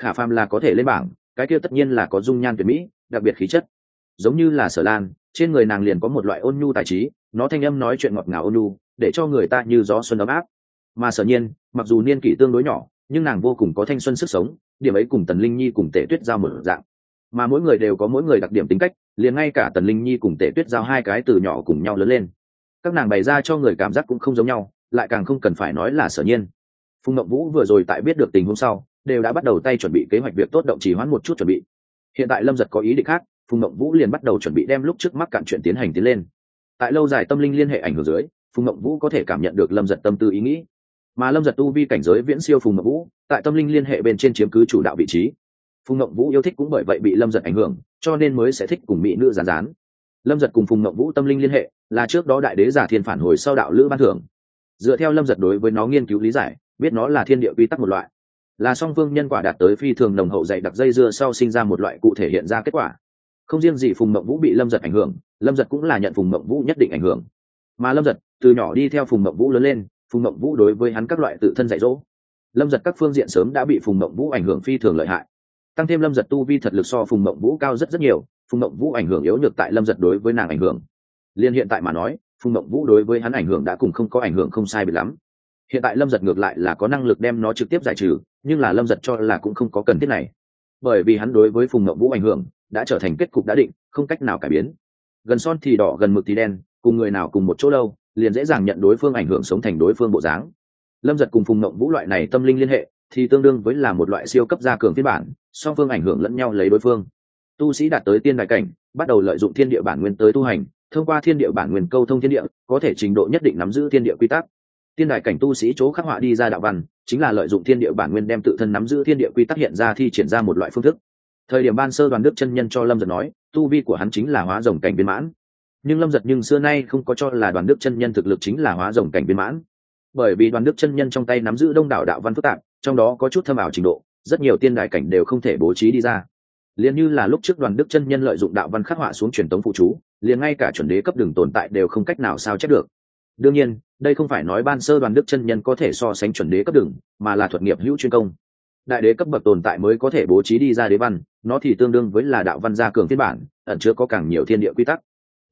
Khả phàm là có thể lên bảng, cái kia tất nhiên là có dung nhan tuyệt mỹ, đặc biệt khí chất. Giống như là sở lan, trên người nàng liền có một loại ôn nhu tài trí, nó thanh âm nói chuyện ngọt ngào ôn nhu, để cho người ta như gió xuân ấm áp. Mà sở nhiên, mặc dù niên kỷ tương đối nhỏ, nhưng nàng vô cùng có thanh xuân sức sống, điểm ấy cùng tần linh nhi cùng tể tuyết giao một dạng. Mà mỗi người đều có mỗi người đặc điểm tính cách, liền ngay cả tần linh nhi cùng tể tuyết giao hai cái từ nhỏ cùng nhau lớn lên các nàng bày ra cho người cảm giác cũng không giống nhau, lại càng không cần phải nói là sở nhiên. Phùng ngậm vũ vừa rồi tại biết được tình hôm sau, đều đã bắt đầu tay chuẩn bị kế hoạch việc tốt động trì hoãn một chút chuẩn bị. Hiện tại lâm giật có ý định khác, phùng ngậm vũ liền bắt đầu chuẩn bị đem lúc trước mắc cạn chuyện tiến hành tiến lên. Tại lâu dài tâm linh liên hệ ảnh hưởng dưới, phùng ngậm vũ có thể cảm nhận được lâm giật tâm tư ý nghĩ. Mà lâm giật tu vi cảnh giới viễn siêu phùng ngậm vũ, tại tâm linh liên hệ bên trên chiếm cứ chủ đạo vị trí. Phùng ngậm vũ yêu thích cũng bởi vậy bị lâm giật ảnh hưởng, cho nên mới sẽ thích cùng mỹ nữ giàn rán lâm giật cùng phùng ngậm vũ tâm linh liên hệ là trước đó đại đế giả thiên phản hồi sau đạo lữ ban thưởng. Dựa theo lâm giật đối với nó nghiên cứu lý giải, biết nó là thiên địa quy tắc một loại. Là song phương nhân quả đạt tới phi thường nồng hậu dạy đặc dây dưa sau sinh ra một loại cụ thể hiện ra kết quả. Không riêng gì phùng mộng vũ bị lâm giật ảnh hưởng, lâm giật cũng là nhận phùng mộng vũ nhất định ảnh hưởng. Mà lâm giật, từ nhỏ đi theo phùng mộng vũ lớn lên, phùng mộng vũ đối với hắn các loại tự thân dạy dỗ. Lâm giật các phương diện sớm đã bị phùng mộng vũ ảnh hưởng phi thường lợi hại. Tăng thêm lâm giật tu vi thật lực so phùng mộng vũ cao rất rất nhiều, phùng mộng vũ ảnh hưởng yếu nhược tại lâm giật đối với nàng ảnh hưởng liên hiện tại mà nói, phùng mộng vũ đối với hắn ảnh hưởng đã cùng không có ảnh hưởng không sai bị lắm. Hiện tại lâm giật ngược lại là có năng lực đem nó trực tiếp giải trừ, nhưng là lâm giật cho là cũng không có cần thiết này. Bởi vì hắn đối với phùng mộng vũ ảnh hưởng đã trở thành kết cục đã định, không cách nào cải biến. Gần son thì đỏ, gần mực thì đen, cùng người nào cùng một chỗ lâu, liền dễ dàng nhận đối phương ảnh hưởng sống thành đối phương bộ dáng. Lâm giật cùng phùng mộng vũ loại này tâm linh liên hệ, thì tương đương với là một loại siêu cấp gia cường phiên bản, song phương ảnh hưởng lẫn nhau lấy đối phương. Tu sĩ đạt tới tiên đại cảnh, bắt đầu lợi dụng thiên địa bản nguyên tới tu hành thông qua thiên địa bản nguyên câu thông thiên địa, có thể trình độ nhất định nắm giữ thiên địa quy tắc. Tiên đại cảnh tu sĩ chỗ khắc họa đi ra đạo văn, chính là lợi dụng thiên địa bản nguyên đem tự thân nắm giữ thiên địa quy tắc hiện ra thi triển ra một loại phương thức. Thời điểm ban sơ đoàn đức chân nhân cho lâm giật nói, tu vi của hắn chính là hóa rồng cảnh viên mãn. Nhưng lâm giật nhưng xưa nay không có cho là đoàn đức chân nhân thực lực chính là hóa rồng cảnh viên mãn. Bởi vì đoàn đức chân nhân trong tay nắm giữ đông đảo đạo văn phức tạp, trong đó có chút thâm ảo trình độ, rất nhiều tiên đại cảnh đều không thể bố trí đi ra liền như là lúc trước đoàn đức chân nhân lợi dụng đạo văn khắc họa xuống truyền tống phụ chú, liền ngay cả chuẩn đế cấp đường tồn tại đều không cách nào sao chép được. Đương nhiên, đây không phải nói ban sơ đoàn đức chân nhân có thể so sánh chuẩn đế cấp đường, mà là thuật nghiệp hữu chuyên công. Đại đế cấp bậc tồn tại mới có thể bố trí đi ra đế văn, nó thì tương đương với là đạo văn gia cường phiên bản, ẩn chứa có càng nhiều thiên địa quy tắc.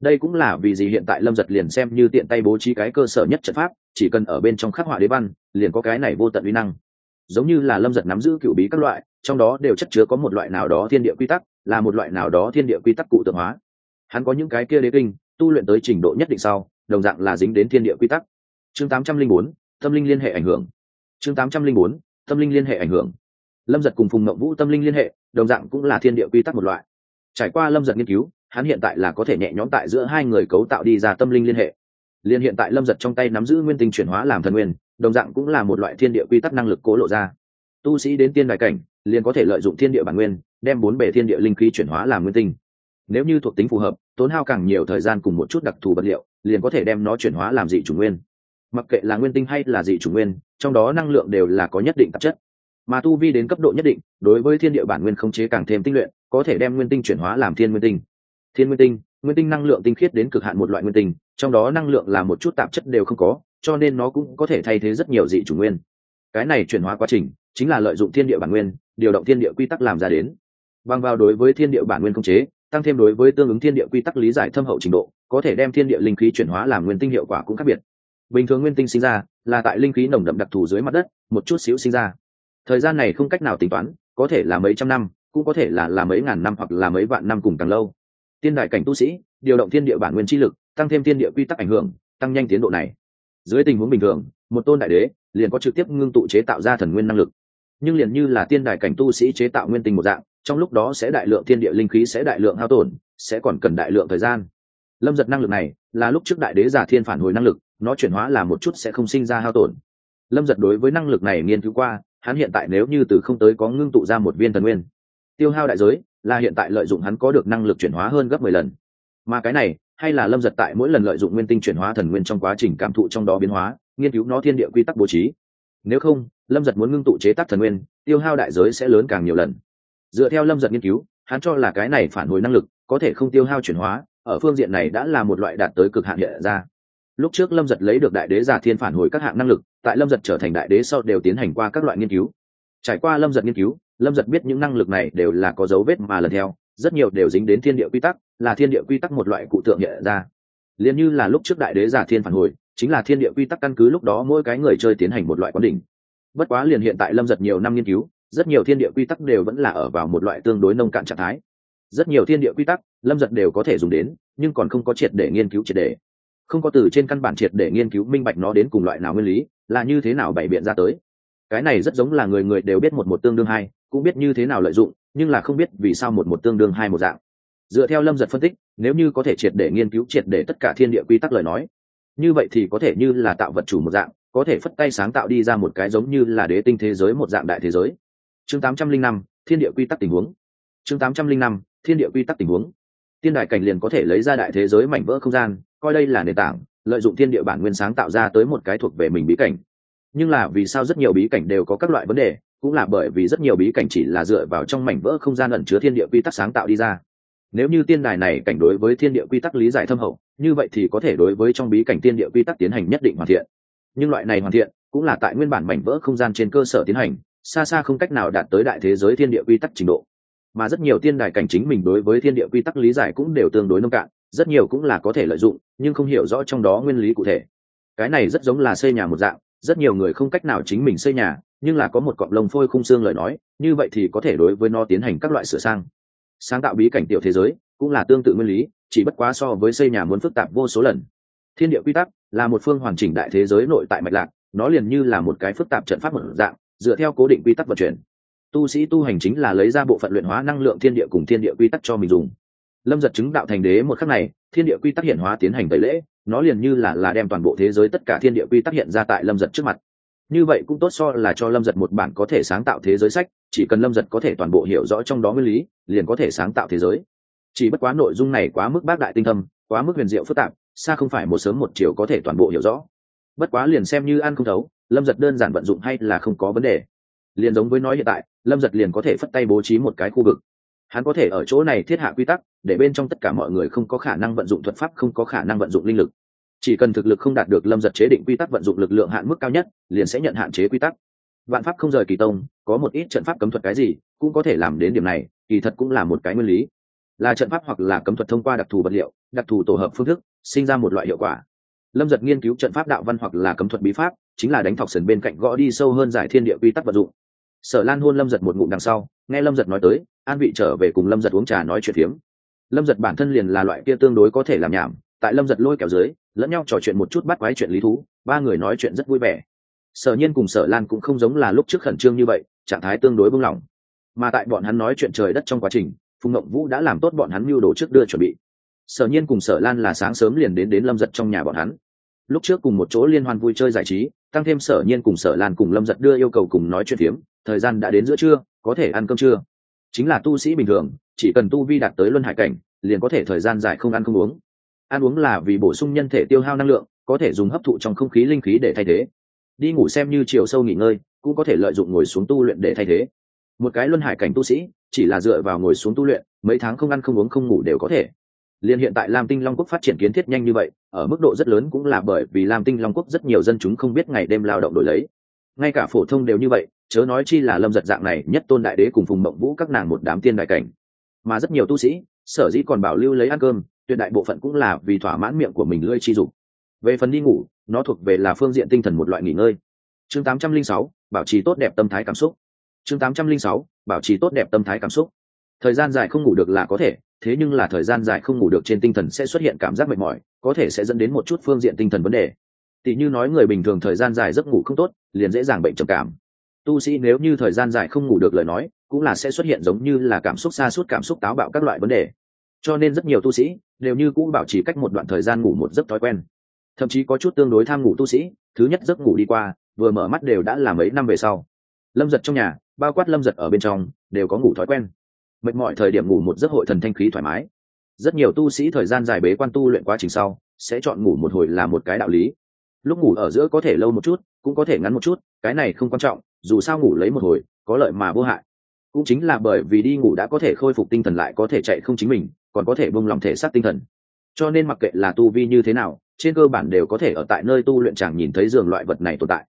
Đây cũng là vì gì hiện tại lâm giật liền xem như tiện tay bố trí cái cơ sở nhất trận pháp, chỉ cần ở bên trong khắc họa đế văn, liền có cái này vô tận uy năng. Giống như là lâm giật nắm giữ cựu bí các loại trong đó đều chất chứa có một loại nào đó thiên địa quy tắc, là một loại nào đó thiên địa quy tắc cụ tượng hóa. Hắn có những cái kia đế kinh, tu luyện tới trình độ nhất định sau, đồng dạng là dính đến thiên địa quy tắc. Chương tám trăm linh bốn, tâm linh liên hệ ảnh hưởng. Chương tám trăm linh bốn, tâm linh liên hệ ảnh hưởng. Lâm giật cùng phùng mậu vũ tâm linh liên hệ, đồng dạng cũng là thiên địa quy tắc một loại. Trải qua lâm giật nghiên cứu, hắn hiện tại là có thể nhẹ nhõm tại giữa hai người cấu tạo đi ra tâm linh liên hệ. Liên hiện tại lâm giật trong tay nắm giữ nguyên tinh chuyển hóa làm thần nguyên, đồng dạng cũng là một loại thiên địa quy tắc năng lực cố lộ ra. Tu sĩ đến tiên đại cảnh liền có thể lợi dụng thiên địa bản nguyên, đem bốn bể thiên địa linh khí chuyển hóa làm nguyên tinh. Nếu như thuộc tính phù hợp, tốn hao càng nhiều thời gian cùng một chút đặc thù vật liệu, liền có thể đem nó chuyển hóa làm dị chủ nguyên. Mặc kệ là nguyên tinh hay là dị chủ nguyên, trong đó năng lượng đều là có nhất định tạp chất. Mà tu vi đến cấp độ nhất định, đối với thiên địa bản nguyên không chế càng thêm tinh luyện, có thể đem nguyên tinh chuyển hóa làm thiên nguyên tinh. Thiên nguyên tinh nguyên tinh năng lượng tinh khiết đến cực hạn một loại nguyên tinh, trong đó năng lượng là một chút tạp chất đều không có, cho nên nó cũng có thể thay thế rất nhiều dị chủ nguyên. Cái này chuyển hóa quá trình chính là lợi dụng thiên địa bản nguyên, điều động thiên địa quy tắc làm ra đến. Bằng vào đối với thiên địa bản nguyên không chế, tăng thêm đối với tương ứng thiên địa quy tắc lý giải thâm hậu trình độ, có thể đem thiên địa linh khí chuyển hóa làm nguyên tinh hiệu quả cũng khác biệt. Bình thường nguyên tinh sinh ra, là tại linh khí nồng đậm đặc thù dưới mặt đất, một chút xíu sinh ra. Thời gian này không cách nào tính toán, có thể là mấy trăm năm, cũng có thể là là mấy ngàn năm hoặc là mấy vạn năm cùng càng lâu. Tiên đại cảnh tu sĩ, điều động thiên địa bản nguyên chi lực, tăng thêm thiên địa quy tắc ảnh hưởng, tăng nhanh tiến độ này. Dưới tình huống bình thường, một tôn đại đế liền có trực tiếp ngưng tụ chế tạo ra thần nguyên năng lực nhưng liền như là tiên đài cảnh tu sĩ chế tạo nguyên tinh một dạng, trong lúc đó sẽ đại lượng thiên địa linh khí sẽ đại lượng hao tổn, sẽ còn cần đại lượng thời gian. Lâm giật năng lực này là lúc trước đại đế giả thiên phản hồi năng lực, nó chuyển hóa là một chút sẽ không sinh ra hao tổn. Lâm giật đối với năng lực này nghiên cứu qua, hắn hiện tại nếu như từ không tới có ngưng tụ ra một viên thần nguyên, tiêu hao đại giới, là hiện tại lợi dụng hắn có được năng lực chuyển hóa hơn gấp mười lần. Mà cái này, hay là lâm giật tại mỗi lần lợi dụng nguyên tinh chuyển hóa thần nguyên trong quá trình cảm thụ trong đó biến hóa, nghiên cứu nó thiên địa quy tắc bố trí. Nếu không lâm giật muốn ngưng tụ chế tác thần nguyên, tiêu hao đại giới sẽ lớn càng nhiều lần. Dựa theo lâm giật nghiên cứu, hắn cho là cái này phản hồi năng lực có thể không tiêu hao chuyển hóa, ở phương diện này đã là một loại đạt tới cực hạn hiện ra. Lúc trước lâm giật lấy được đại đế giả thiên phản hồi các hạng năng lực, tại lâm giật trở thành đại đế sau đều tiến hành qua các loại nghiên cứu. Trải qua lâm giật nghiên cứu, lâm giật biết những năng lực này đều là có dấu vết mà lần theo, rất nhiều đều dính đến thiên địa quy tắc, là thiên địa quy tắc một loại cụ tượng hiện ra. Liền như là lúc trước đại đế giả thiên phản hồi, chính là thiên địa quy tắc căn cứ lúc đó mỗi cái người chơi tiến hành một loại quán đỉnh bất quá liền hiện tại lâm giật nhiều năm nghiên cứu, rất nhiều thiên địa quy tắc đều vẫn là ở vào một loại tương đối nông cạn trạng thái. Rất nhiều thiên địa quy tắc, lâm giật đều có thể dùng đến, nhưng còn không có triệt để nghiên cứu triệt để. Không có từ trên căn bản triệt để nghiên cứu minh bạch nó đến cùng loại nào nguyên lý, là như thế nào bày biện ra tới. Cái này rất giống là người người đều biết một một tương đương hai, cũng biết như thế nào lợi dụng, nhưng là không biết vì sao một một tương đương hai một dạng. Dựa theo lâm giật phân tích, nếu như có thể triệt để nghiên cứu triệt để tất cả thiên địa quy tắc lời nói, như vậy thì có thể như là tạo vật chủ một dạng có thể phất tay sáng tạo đi ra một cái giống như là đế tinh thế giới một dạng đại thế giới. Chương tám trăm linh năm, thiên địa quy tắc tình huống. Chương tám trăm linh năm, thiên địa quy tắc tình huống. Tiên đại cảnh liền có thể lấy ra đại thế giới mảnh vỡ không gian, coi đây là nền tảng, lợi dụng thiên địa bản nguyên sáng tạo ra tới một cái thuộc về mình bí cảnh. Nhưng là vì sao rất nhiều bí cảnh đều có các loại vấn đề, cũng là bởi vì rất nhiều bí cảnh chỉ là dựa vào trong mảnh vỡ không gian ẩn chứa thiên địa quy tắc sáng tạo đi ra. Nếu như tiên đài này cảnh đối với thiên địa quy tắc lý giải thâm hậu, như vậy thì có thể đối với trong bí cảnh tiên địa quy tắc tiến hành nhất định hoàn thiện nhưng loại này hoàn thiện cũng là tại nguyên bản mảnh vỡ không gian trên cơ sở tiến hành, xa xa không cách nào đạt tới đại thế giới thiên địa quy tắc trình độ. Mà rất nhiều tiên đài cảnh chính mình đối với thiên địa quy tắc lý giải cũng đều tương đối nông cạn, rất nhiều cũng là có thể lợi dụng, nhưng không hiểu rõ trong đó nguyên lý cụ thể. Cái này rất giống là xây nhà một dạng, rất nhiều người không cách nào chính mình xây nhà, nhưng là có một cọng lông phôi khung xương lời nói, như vậy thì có thể đối với nó tiến hành các loại sửa sang. Sáng tạo bí cảnh tiểu thế giới cũng là tương tự nguyên lý, chỉ bất quá so với xây nhà muốn phức tạp vô số lần thiên địa quy tắc là một phương hoàn chỉnh đại thế giới nội tại mạch lạc, nó liền như là một cái phức tạp trận pháp một dạng, dựa theo cố định quy tắc vận chuyển. Tu sĩ tu hành chính là lấy ra bộ phận luyện hóa năng lượng thiên địa cùng thiên địa quy tắc cho mình dùng. Lâm giật chứng đạo thành đế một khắc này, thiên địa quy tắc hiện hóa tiến hành tẩy lễ, nó liền như là là đem toàn bộ thế giới tất cả thiên địa quy tắc hiện ra tại lâm giật trước mặt. Như vậy cũng tốt so là cho lâm giật một bản có thể sáng tạo thế giới sách, chỉ cần lâm giật có thể toàn bộ hiểu rõ trong đó nguyên lý, liền có thể sáng tạo thế giới. Chỉ bất quá nội dung này quá mức bác đại tinh thâm, quá mức huyền diệu phức tạp xa không phải một sớm một chiều có thể toàn bộ hiểu rõ. Bất quá liền xem như ăn không thấu, lâm giật đơn giản vận dụng hay là không có vấn đề. Liền giống với nói hiện tại, lâm giật liền có thể phất tay bố trí một cái khu vực. Hắn có thể ở chỗ này thiết hạ quy tắc, để bên trong tất cả mọi người không có khả năng vận dụng thuật pháp, không có khả năng vận dụng linh lực. Chỉ cần thực lực không đạt được lâm giật chế định quy tắc vận dụng lực lượng hạn mức cao nhất, liền sẽ nhận hạn chế quy tắc. Vạn pháp không rời kỳ tông, có một ít trận pháp cấm thuật cái gì, cũng có thể làm đến điểm này, kỳ thật cũng là một cái nguyên lý. Là trận pháp hoặc là cấm thuật thông qua đặc thù vật liệu, đặc thù tổ hợp phương thức sinh ra một loại hiệu quả. Lâm giật nghiên cứu trận pháp đạo văn hoặc là cấm thuật bí pháp, chính là đánh thọc sần bên cạnh gõ đi sâu hơn giải thiên địa quy tắc vật dụng. Sở lan hôn lâm giật một ngụm đằng sau, nghe lâm giật nói tới, an vị trở về cùng lâm giật uống trà nói chuyện phiếm. Lâm giật bản thân liền là loại kia tương đối có thể làm nhảm, tại lâm giật lôi kéo dưới, lẫn nhau trò chuyện một chút bắt quái chuyện lý thú, ba người nói chuyện rất vui vẻ. Sở nhiên cùng sở lan cũng không giống là lúc trước khẩn trương như vậy, trạng thái tương đối bung lỏng mà tại bọn hắn nói chuyện trời đất trong quá trình, phùng ngộng vũ đã làm tốt bọn hắn mưu đồ trước đưa chuẩn bị sở nhiên cùng sở lan là sáng sớm liền đến đến lâm giật trong nhà bọn hắn. Lúc trước cùng một chỗ liên hoan vui chơi giải trí, tăng thêm sở nhiên cùng sở lan cùng lâm giật đưa yêu cầu cùng nói chuyện phiếm, thời gian đã đến giữa trưa, có thể ăn cơm trưa. Chính là tu sĩ bình thường, chỉ cần tu vi đạt tới luân hải cảnh, liền có thể thời gian dài không ăn không uống. Ăn uống là vì bổ sung nhân thể tiêu hao năng lượng, có thể dùng hấp thụ trong không khí linh khí để thay thế. Đi ngủ xem như chiều sâu nghỉ ngơi, cũng có thể lợi dụng ngồi xuống tu luyện để thay thế. Một cái luân hải cảnh tu sĩ, chỉ là dựa vào ngồi xuống tu luyện, mấy tháng không ăn không uống không ngủ đều có thể liên hiện tại lam tinh long quốc phát triển kiến thiết nhanh như vậy ở mức độ rất lớn cũng là bởi vì lam tinh long quốc rất nhiều dân chúng không biết ngày đêm lao động đổi lấy. Ngay cả phổ thông đều như vậy chớ nói chi là lâm giật dạng này nhất tôn đại đế cùng phùng mộng vũ các nàng một đám tiên đại cảnh. Mà rất nhiều tu sĩ sở dĩ còn bảo lưu lấy ăn cơm tuyệt đại bộ phận cũng là vì thỏa mãn miệng của mình lưỡi chi dục. Về phần đi ngủ nó thuộc về là phương diện tinh thần một loại nghỉ ngơi. Chương 806, bảo trì tốt đẹp tâm thái cảm xúc. Chương 806, bảo trì tốt đẹp tâm thái cảm xúc thời gian dài không ngủ được là có thể, thế nhưng là thời gian dài không ngủ được trên tinh thần sẽ xuất hiện cảm giác mệt mỏi, có thể sẽ dẫn đến một chút phương diện tinh thần vấn đề. Tỷ như nói người bình thường thời gian dài giấc ngủ không tốt, liền dễ dàng bệnh trầm cảm. Tu sĩ nếu như thời gian dài không ngủ được lời nói, cũng là sẽ xuất hiện giống như là cảm xúc xa suốt, cảm xúc táo bạo các loại vấn đề. Cho nên rất nhiều tu sĩ, đều như cũng bảo trì cách một đoạn thời gian ngủ một giấc thói quen. Thậm chí có chút tương đối tham ngủ tu sĩ, thứ nhất giấc ngủ đi qua, vừa mở mắt đều đã là mấy năm về sau. Lâm giật trong nhà, bao quát lâm giật ở bên trong, đều có ngủ thói quen mệt mỏi thời điểm ngủ một giấc hội thần thanh khí thoải mái. Rất nhiều tu sĩ thời gian dài bế quan tu luyện quá trình sau, sẽ chọn ngủ một hồi là một cái đạo lý. Lúc ngủ ở giữa có thể lâu một chút, cũng có thể ngắn một chút, cái này không quan trọng, dù sao ngủ lấy một hồi, có lợi mà vô hại. Cũng chính là bởi vì đi ngủ đã có thể khôi phục tinh thần lại có thể chạy không chính mình, còn có thể bông lòng thể xác tinh thần. Cho nên mặc kệ là tu vi như thế nào, trên cơ bản đều có thể ở tại nơi tu luyện chẳng nhìn thấy giường loại vật này tồn tại.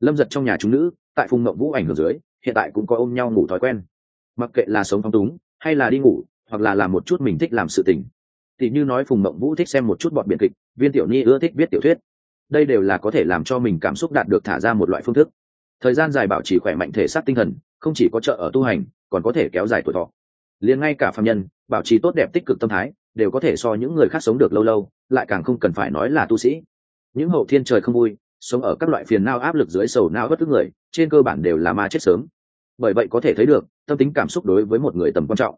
Lâm giật trong nhà chúng nữ, tại phùng mộng vũ ảnh hưởng dưới, hiện tại cũng có ôm nhau ngủ thói quen mặc kệ là sống phong túng, hay là đi ngủ, hoặc là làm một chút mình thích làm sự tình. Thì như nói phùng mộng vũ thích xem một chút bọn biện kịch, viên tiểu ni ưa thích viết tiểu thuyết. Đây đều là có thể làm cho mình cảm xúc đạt được thả ra một loại phương thức. Thời gian dài bảo trì khỏe mạnh thể xác tinh thần, không chỉ có trợ ở tu hành, còn có thể kéo dài tuổi thọ. Liền ngay cả phạm nhân, bảo trì tốt đẹp tích cực tâm thái, đều có thể so những người khác sống được lâu lâu, lại càng không cần phải nói là tu sĩ. Những hậu thiên trời không vui, sống ở các loại phiền nao áp lực dưới sầu nao bất cứ người, trên cơ bản đều là ma chết sớm bởi vậy có thể thấy được, tâm tính cảm xúc đối với một người tầm quan trọng.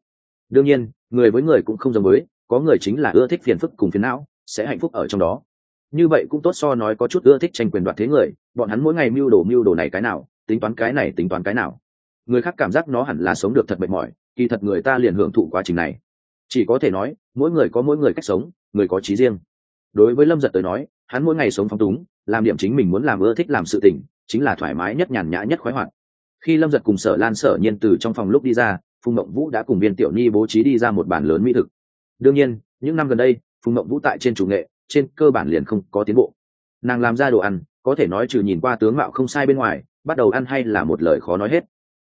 Đương nhiên, người với người cũng không giống với, có người chính là ưa thích phiền phức cùng phiền não, sẽ hạnh phúc ở trong đó. Như vậy cũng tốt so nói có chút ưa thích tranh quyền đoạt thế người, bọn hắn mỗi ngày mưu đồ mưu đồ này cái nào, tính toán cái này tính toán cái nào. Người khác cảm giác nó hẳn là sống được thật mệt mỏi, kỳ thật người ta liền hưởng thụ quá trình này. Chỉ có thể nói, mỗi người có mỗi người cách sống, người có trí riêng. Đối với lâm giật tới nói, hắn mỗi ngày sống phong túng, làm điểm chính mình muốn làm ưa thích làm sự tỉnh chính là thoải mái nhất nhàn nhã nhất khoái hoạt khi lâm giật cùng sở lan sở nhiên từ trong phòng lúc đi ra, phùng mộng vũ đã cùng viên tiểu nhi bố trí đi ra một bàn lớn mỹ thực. Đương nhiên, những năm gần đây, phùng mộng vũ tại trên chủ nghệ, trên cơ bản liền không có tiến bộ. Nàng làm ra đồ ăn, có thể nói trừ nhìn qua tướng mạo không sai bên ngoài, bắt đầu ăn hay là một lời khó nói hết.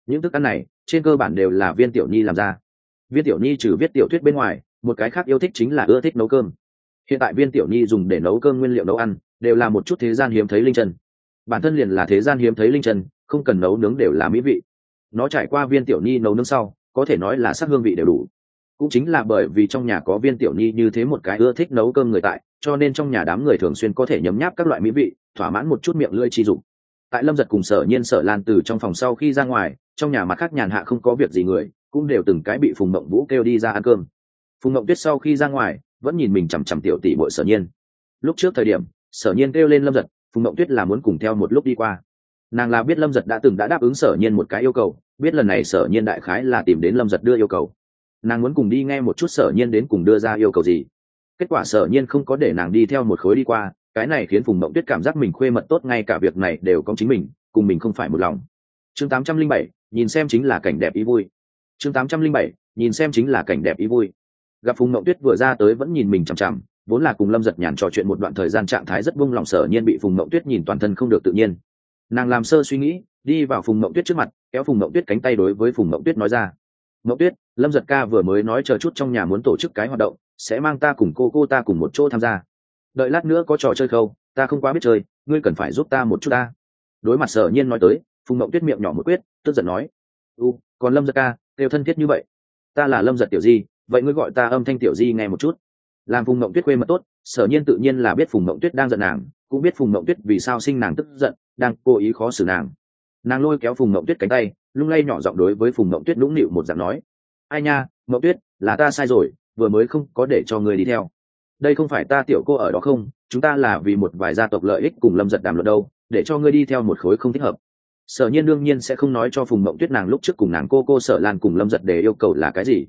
Những thức ăn này, trên cơ bản đều là viên tiểu nhi làm ra. Viên tiểu nhi trừ viết tiểu thuyết bên ngoài, một cái khác yêu thích chính là ưa thích nấu cơm. Hiện tại viên tiểu nhi dùng để nấu cơm nguyên liệu nấu ăn, đều là một chút thế gian hiếm thấy linh chân. Bản thân liền là thế gian hiếm thấy linh chân không cần nấu nướng đều là mỹ vị. Nó trải qua viên tiểu nhi nấu nướng sau, có thể nói là sắc hương vị đều đủ. Cũng chính là bởi vì trong nhà có viên tiểu nhi như thế một cái ưa thích nấu cơm người tại, cho nên trong nhà đám người thường xuyên có thể nhấm nháp các loại mỹ vị, thỏa mãn một chút miệng lưỡi chi dụng tại lâm giật cùng sở nhiên sở lan từ trong phòng sau khi ra ngoài, trong nhà mặt khác nhàn hạ không có việc gì người, cũng đều từng cái bị phùng mộng vũ kêu đi ra ăn cơm. Phùng mộng tuyết sau khi ra ngoài, vẫn nhìn mình chằm chằm tiểu tỷ bội sở nhiên. Lúc trước thời điểm, sở nhiên kêu lên lâm giật, phùng mộng tuyết là muốn cùng theo một lúc đi qua nàng là biết lâm giật đã từng đã đáp ứng sở nhiên một cái yêu cầu, biết lần này sở nhiên đại khái là tìm đến lâm giật đưa yêu cầu. Nàng muốn cùng đi nghe một chút sở nhiên đến cùng đưa ra yêu cầu gì. Kết quả sở nhiên không có để nàng đi theo một khối đi qua, cái này khiến phùng mộng tuyết cảm giác mình khuê mật tốt, ngay cả việc này đều có chính mình, cùng mình không phải một lòng. Chương tám trăm linh bảy, nhìn xem chính là cảnh đẹp ý vui. Chương tám trăm linh bảy, nhìn xem chính là cảnh đẹp ý vui. Gặp phùng mộng tuyết vừa ra tới vẫn nhìn mình chằm chằm, vốn là cùng lâm giật nhàn trò chuyện một đoạn thời gian trạng thái rất vung lòng sở nhiên bị phùng mộng tuyết nhìn toàn thân không được tự nhiên nàng làm sơ suy nghĩ, đi vào phùng mộng tuyết trước mặt, kéo phùng mộng tuyết cánh tay đối với phùng mộng tuyết nói ra. Mộng tuyết, lâm giật ca vừa mới nói chờ chút trong nhà muốn tổ chức cái hoạt động, sẽ mang ta cùng cô cô ta cùng một chỗ tham gia. Đợi lát nữa có trò chơi khâu ta không quá biết chơi, ngươi cần phải giúp ta một chút ta. Đối mặt sở nhiên nói tới, phùng mộng tuyết miệng nhỏ một quyết, tức giận nói, u, còn lâm giật ca đều thân thiết như vậy? Ta là lâm giật tiểu di, vậy ngươi gọi ta âm thanh tiểu di nghe một chút. Làm phùng mộng tuyết quê mật tốt, sở nhiên tự nhiên là biết phùng mộng tuyết đang giận nàng, cũng biết phùng mộng tuyết vì sao sinh nàng tức giận đang cố ý khó xử nàng. Nàng lôi kéo phùng mộng tuyết cánh tay, lung lay nhỏ giọng đối với phùng mộng tuyết nũng nịu một giọng nói, ai nha, mộng tuyết, là ta sai rồi, vừa mới không có để cho người đi theo. Đây không phải ta tiểu cô ở đó không, chúng ta là vì một vài gia tộc lợi ích cùng lâm giật đàm luận đâu, để cho ngươi đi theo một khối không thích hợp. Sở nhiên đương nhiên sẽ không nói cho phùng mộng tuyết nàng lúc trước cùng nàng cô cô sở lan cùng lâm giật để yêu cầu là cái gì.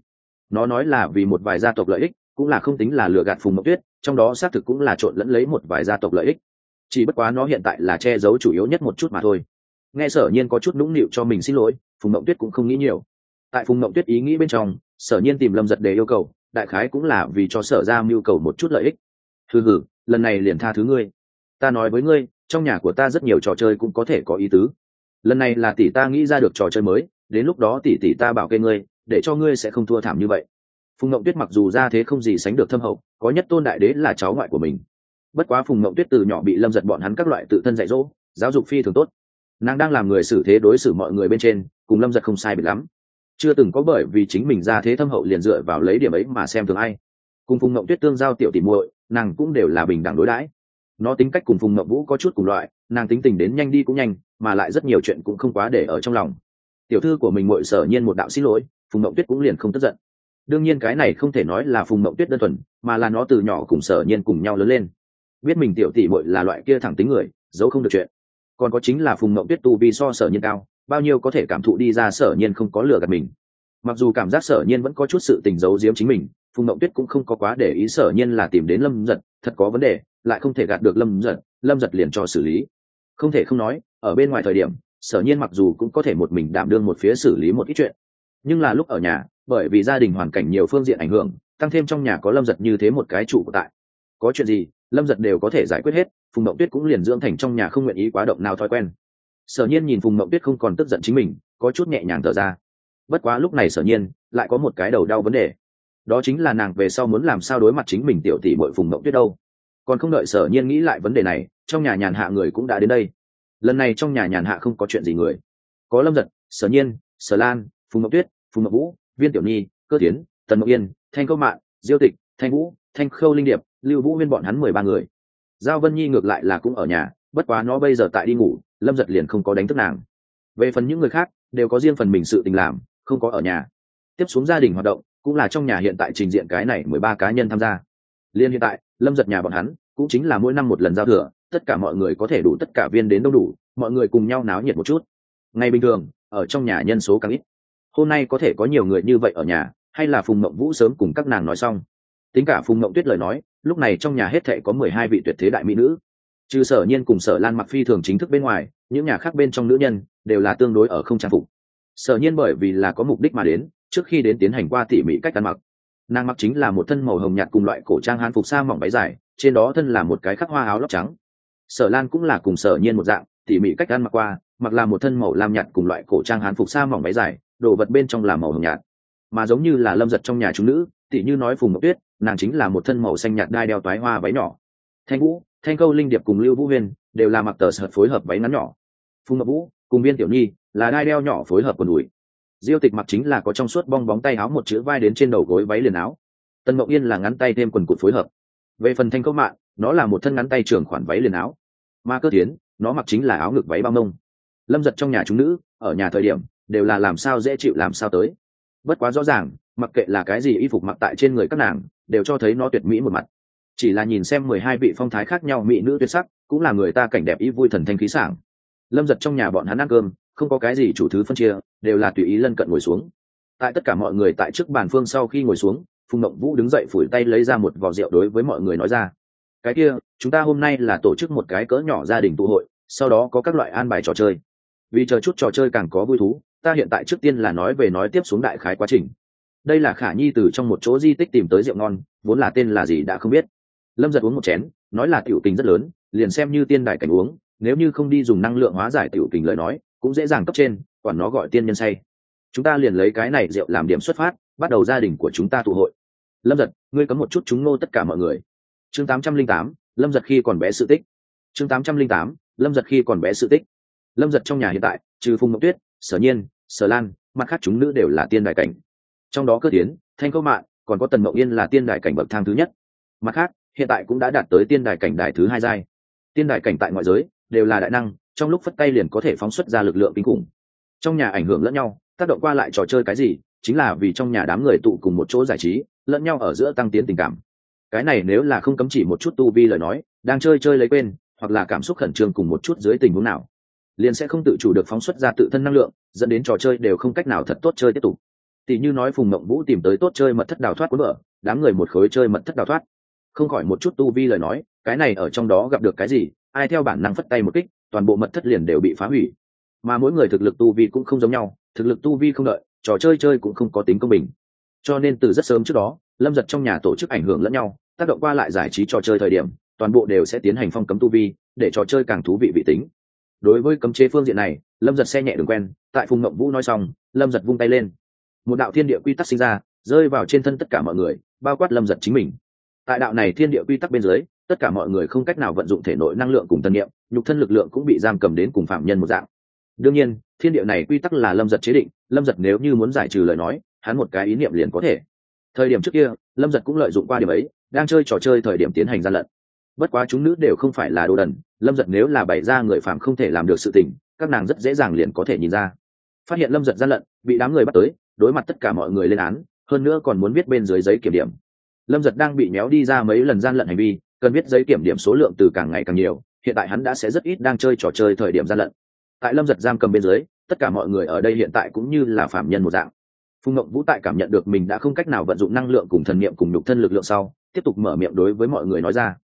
Nó nói là vì một vài gia tộc lợi ích, cũng là không tính là lừa gạt phùng mộng tuyết, trong đó xác thực cũng là trộn lẫn lấy một vài gia tộc lợi ích chỉ bất quá nó hiện tại là che giấu chủ yếu nhất một chút mà thôi. Nghe sở nhiên có chút nũng nịu cho mình xin lỗi, phùng mộng tuyết cũng không nghĩ nhiều. Tại phùng mộng tuyết ý nghĩ bên trong, sở nhiên tìm lâm giật để yêu cầu, đại khái cũng là vì cho sở ra mưu cầu một chút lợi ích. Thư hử lần này liền tha thứ ngươi. Ta nói với ngươi, trong nhà của ta rất nhiều trò chơi cũng có thể có ý tứ. Lần này là tỷ ta nghĩ ra được trò chơi mới, đến lúc đó tỷ tỷ ta bảo kê ngươi, để cho ngươi sẽ không thua thảm như vậy. Phùng ngộng tuyết mặc dù ra thế không gì sánh được thâm hậu, có nhất tôn đại đế là cháu ngoại của mình bất quá phùng mậu tuyết từ nhỏ bị lâm giật bọn hắn các loại tự thân dạy dỗ, giáo dục phi thường tốt. Nàng đang làm người xử thế đối xử mọi người bên trên, cùng lâm giật không sai bị lắm. Chưa từng có bởi vì chính mình ra thế thâm hậu liền dựa vào lấy điểm ấy mà xem thường ai. Cùng phùng mậu tuyết tương giao tiểu tỉ muội, nàng cũng đều là bình đẳng đối đãi. Nó tính cách cùng phùng mậu vũ có chút cùng loại, nàng tính tình đến nhanh đi cũng nhanh, mà lại rất nhiều chuyện cũng không quá để ở trong lòng. Tiểu thư của mình muội sở nhiên một đạo xin lỗi, phùng mậu tuyết cũng liền không tức giận. Đương nhiên cái này không thể nói là phùng mậu tuyết đơn thuần, mà là nó từ nhỏ cùng sở nhiên cùng nhau lớn lên biết mình tiểu tỷ muội là loại kia thẳng tính người, giấu không được chuyện. Còn có chính là phùng mậu tuyết tu vì so sở nhiên cao, bao nhiêu có thể cảm thụ đi ra sở nhiên không có lừa gạt mình. Mặc dù cảm giác sở nhiên vẫn có chút sự tình giấu giếm chính mình, phùng mậu tuyết cũng không có quá để ý sở nhiên là tìm đến lâm giật thật có vấn đề, lại không thể gạt được lâm giật lâm giật liền cho xử lý. Không thể không nói, ở bên ngoài thời điểm, sở nhiên mặc dù cũng có thể một mình đảm đương một phía xử lý một ít chuyện. Nhưng là lúc ở nhà, bởi vì gia đình hoàn cảnh nhiều phương diện ảnh hưởng, tăng thêm trong nhà có lâm giật như thế một cái trụ tại. Có chuyện gì lâm giật đều có thể giải quyết hết, phùng mộng tuyết cũng liền dưỡng thành trong nhà không nguyện ý quá động nào thói quen. Sở nhiên nhìn phùng mộng tuyết không còn tức giận chính mình, có chút nhẹ nhàng thở ra. Bất quá lúc này sở nhiên lại có một cái đầu đau vấn đề. Đó chính là nàng về sau muốn làm sao đối mặt chính mình tiểu tỷ bội phùng mộng tuyết đâu. Còn không đợi sở nhiên nghĩ lại vấn đề này, trong nhà nhàn hạ người cũng đã đến đây. Lần này trong nhà nhàn hạ không có chuyện gì người. Có lâm giật, sở nhiên, sở lan, phùng mộng tuyết, phùng mộng vũ, viên tiểu nhi, cơ tiến tần mậu yên, thanh câu mạng diêu tịch, thanh vũ, thanh khâu linh điệp lưu vũ huyên bọn hắn mười ba người. Giao vân nhi ngược lại là cũng ở nhà, bất quá nó bây giờ tại đi ngủ, lâm giật liền không có đánh thức nàng. Về phần những người khác, đều có riêng phần mình sự tình làm, không có ở nhà. Tiếp xuống gia đình hoạt động, cũng là trong nhà hiện tại trình diện cái này mười ba cá nhân tham gia. Liên hiện tại, lâm giật nhà bọn hắn, cũng chính là mỗi năm một lần giao thừa, tất cả mọi người có thể đủ tất cả viên đến đông đủ, mọi người cùng nhau náo nhiệt một chút. Ngày bình thường, ở trong nhà nhân số càng ít. Hôm nay có thể có nhiều người như vậy ở nhà, hay là phùng mộng vũ sớm cùng các nàng nói xong tính cả phùng mộng tuyết lời nói, lúc này trong nhà hết thệ có mười hai vị tuyệt thế đại mỹ nữ. Trừ sở nhiên cùng sở lan mặc phi thường chính thức bên ngoài, những nhà khác bên trong nữ nhân đều là tương đối ở không trang phục. Sở nhiên bởi vì là có mục đích mà đến, trước khi đến tiến hành qua tỉ mỉ cách ăn mặc. Nàng mặc chính là một thân màu hồng nhạt cùng loại cổ trang hán phục sa mỏng váy dài, trên đó thân là một cái khắc hoa áo lóc trắng. Sở lan cũng là cùng sở nhiên một dạng, tỉ mỉ cách ăn mặc qua, mặc là một thân màu lam nhạt cùng loại cổ trang hán phục sa mỏng váy dài, đồ vật bên trong là màu hồng nhạt. Mà giống như là lâm giật trong nhà chúng nữ, tỉ như nói phùng ngọc tuyết nàng chính là một thân màu xanh nhạt đai đeo toái hoa váy nhỏ. Thanh vũ, thanh câu linh điệp cùng lưu vũ huyên đều là mặc tờ sợt phối hợp váy ngắn nhỏ. Phùng ngọc vũ cùng viên tiểu nhi là đai đeo nhỏ phối hợp quần đùi. Diêu tịch mặc chính là có trong suốt bong bóng tay áo một chữ vai đến trên đầu gối váy liền áo. Tân mộng yên là ngắn tay thêm quần cụt phối hợp. Về phần thanh câu mạng nó là một thân ngắn tay trưởng khoản váy liền áo. Ma cơ tiến nó mặc chính là áo ngực váy bao mông. Lâm giật trong nhà chúng nữ, ở nhà thời điểm, đều là làm sao dễ chịu làm sao tới. Bất quá rõ ràng mặc kệ là cái gì y phục mặc tại trên người các nàng, đều cho thấy nó tuyệt mỹ một mặt. Chỉ là nhìn xem mười hai vị phong thái khác nhau mỹ nữ tuyệt sắc, cũng là người ta cảnh đẹp ý vui thần thanh khí sảng. Lâm giật trong nhà bọn hắn ăn cơm, không có cái gì chủ thứ phân chia, đều là tùy ý lân cận ngồi xuống. Tại tất cả mọi người tại trước bàn phương sau khi ngồi xuống, phùng mộng vũ đứng dậy phủi tay lấy ra một vò rượu đối với mọi người nói ra. Cái kia, chúng ta hôm nay là tổ chức một cái cỡ nhỏ gia đình tụ hội, sau đó có các loại an bài trò chơi. Vì chờ chút trò chơi càng có vui thú, ta hiện tại trước tiên là nói về nói tiếp xuống đại khái quá trình đây là khả nhi từ trong một chỗ di tích tìm tới rượu ngon, vốn là tên là gì đã không biết. Lâm giật uống một chén, nói là tiểu tình rất lớn, liền xem như tiên đại cảnh uống, nếu như không đi dùng năng lượng hóa giải tiểu tình lời nói, cũng dễ dàng cấp trên, quản nó gọi tiên nhân say. Chúng ta liền lấy cái này rượu làm điểm xuất phát, bắt đầu gia đình của chúng ta tụ hội. Lâm giật, ngươi cấm một chút chúng nô tất cả mọi người. Chương tám trăm linh tám, lâm giật khi còn bé sự tích. Chương tám trăm linh tám, lâm giật khi còn bé sự tích. Lâm giật trong nhà hiện tại, trừ phùng ngọc tuyết, sở nhiên, sở lan, mặt khác chúng nữ đều là tiên đại cảnh trong đó cơ tiến thanh câu mạng còn có tần mậu yên là tiên đài cảnh bậc thang thứ nhất. Mặt khác, hiện tại cũng đã đạt tới tiên đài cảnh đại thứ hai giai. Tiên đài cảnh tại ngoại giới, đều là đại năng, trong lúc phất tay liền có thể phóng xuất ra lực lượng kinh khủng. Trong nhà ảnh hưởng lẫn nhau, tác động qua lại trò chơi cái gì, chính là vì trong nhà đám người tụ cùng một chỗ giải trí, lẫn nhau ở giữa tăng tiến tình cảm. Cái này nếu là không cấm chỉ một chút tu vi lời nói, đang chơi chơi lấy quên, hoặc là cảm xúc khẩn trương cùng một chút dưới tình huống nào, liền sẽ không tự chủ được phóng xuất ra tự thân năng lượng, dẫn đến trò chơi đều không cách nào thật tốt chơi tiếp tục tỷ như nói phùng mộng vũ tìm tới tốt chơi mật thất đào thoát cuốn vợ, đám người một khối chơi mật thất đào thoát. Không khỏi một chút tu vi lời nói, cái này ở trong đó gặp được cái gì, ai theo bản năng phất tay một kích, toàn bộ mật thất liền đều bị phá hủy. Mà mỗi người thực lực tu vi cũng không giống nhau, thực lực tu vi không đợi, trò chơi chơi cũng không có tính công bình. Cho nên từ rất sớm trước đó, lâm giật trong nhà tổ chức ảnh hưởng lẫn nhau, tác động qua lại giải trí trò chơi thời điểm, toàn bộ đều sẽ tiến hành phong cấm tu vi, để trò chơi càng thú vị vị tính. Đối với cấm chế phương diện này, lâm giật xe nhẹ đường quen, tại phùng mộng vũ nói xong, lâm giật vung tay lên một đạo thiên địa quy tắc sinh ra, rơi vào trên thân tất cả mọi người, bao quát lâm giật chính mình. Tại đạo này thiên địa quy tắc bên dưới, tất cả mọi người không cách nào vận dụng thể nội năng lượng cùng tân niệm, nhục thân lực lượng cũng bị giam cầm đến cùng phạm nhân một dạng. Đương nhiên, thiên địa này quy tắc là lâm giật chế định, lâm giật nếu như muốn giải trừ lời nói, hắn một cái ý niệm liền có thể. Thời điểm trước kia, lâm giật cũng lợi dụng qua điểm ấy, đang chơi trò chơi thời điểm tiến hành gian lận. Bất quá chúng nữ đều không phải là đồ đần, lâm giật nếu là bày ra người phạm không thể làm được sự tình, các nàng rất dễ dàng liền có thể nhìn ra. Phát hiện lâm giật gian lận, bị đám người bắt tới đối mặt tất cả mọi người lên án, hơn nữa còn muốn viết bên dưới giấy kiểm điểm. Lâm giật đang bị méo đi ra mấy lần gian lận hành vi, cần viết giấy kiểm điểm số lượng từ càng ngày càng nhiều, hiện tại hắn đã sẽ rất ít đang chơi trò chơi thời điểm gian lận. Tại lâm giật giam cầm bên dưới, tất cả mọi người ở đây hiện tại cũng như là phạm nhân một dạng. Phùng ngộng vũ tại cảm nhận được mình đã không cách nào vận dụng năng lượng cùng thần niệm cùng nhục thân lực lượng sau, tiếp tục mở miệng đối với mọi người nói ra.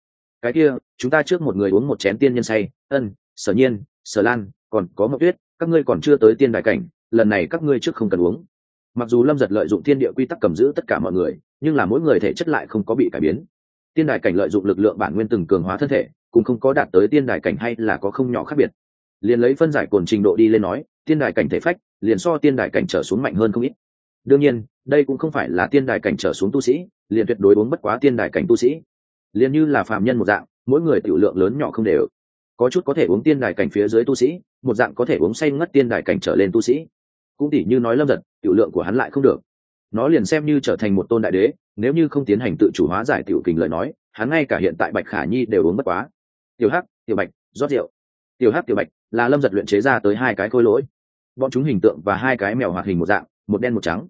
Cái kia, chúng ta trước một người uống một chén tiên nhân say, ân, sở nhiên, sở lan, còn có mậu tuyết, các ngươi còn chưa tới tiên đại cảnh, lần này các ngươi trước không cần uống mặc dù lâm giật lợi dụng thiên địa quy tắc cầm giữ tất cả mọi người, nhưng là mỗi người thể chất lại không có bị cải biến. Tiên đài cảnh lợi dụng lực lượng bản nguyên từng cường hóa thân thể, cũng không có đạt tới tiên đài cảnh hay là có không nhỏ khác biệt. Liền lấy phân giải cồn trình độ đi lên nói, tiên đài cảnh thể phách, liền so tiên đài cảnh trở xuống mạnh hơn không ít. Đương nhiên, đây cũng không phải là tiên đài cảnh trở xuống tu sĩ, liền tuyệt đối uống bất quá tiên đài cảnh tu sĩ. Liền như là phạm nhân một dạng, mỗi người tiểu lượng lớn nhỏ không đều. Có chút có thể uống tiên đài cảnh phía dưới tu sĩ, một dạng có thể uống say ngất tiên đài cảnh trở lên tu sĩ. Cũng tỉ như nói lâm giật tiểu lượng của hắn lại không được. Nó liền xem như trở thành một tôn đại đế, nếu như không tiến hành tự chủ hóa giải tiểu kình lời nói, hắn ngay cả hiện tại bạch khả nhi đều uống mất quá. Tiểu hắc, tiểu bạch, rót rượu. Tiểu hắc, tiểu bạch, là lâm giật luyện chế ra tới hai cái khôi lỗi. Bọn chúng hình tượng và hai cái mèo hoạt hình một dạng, một đen một trắng.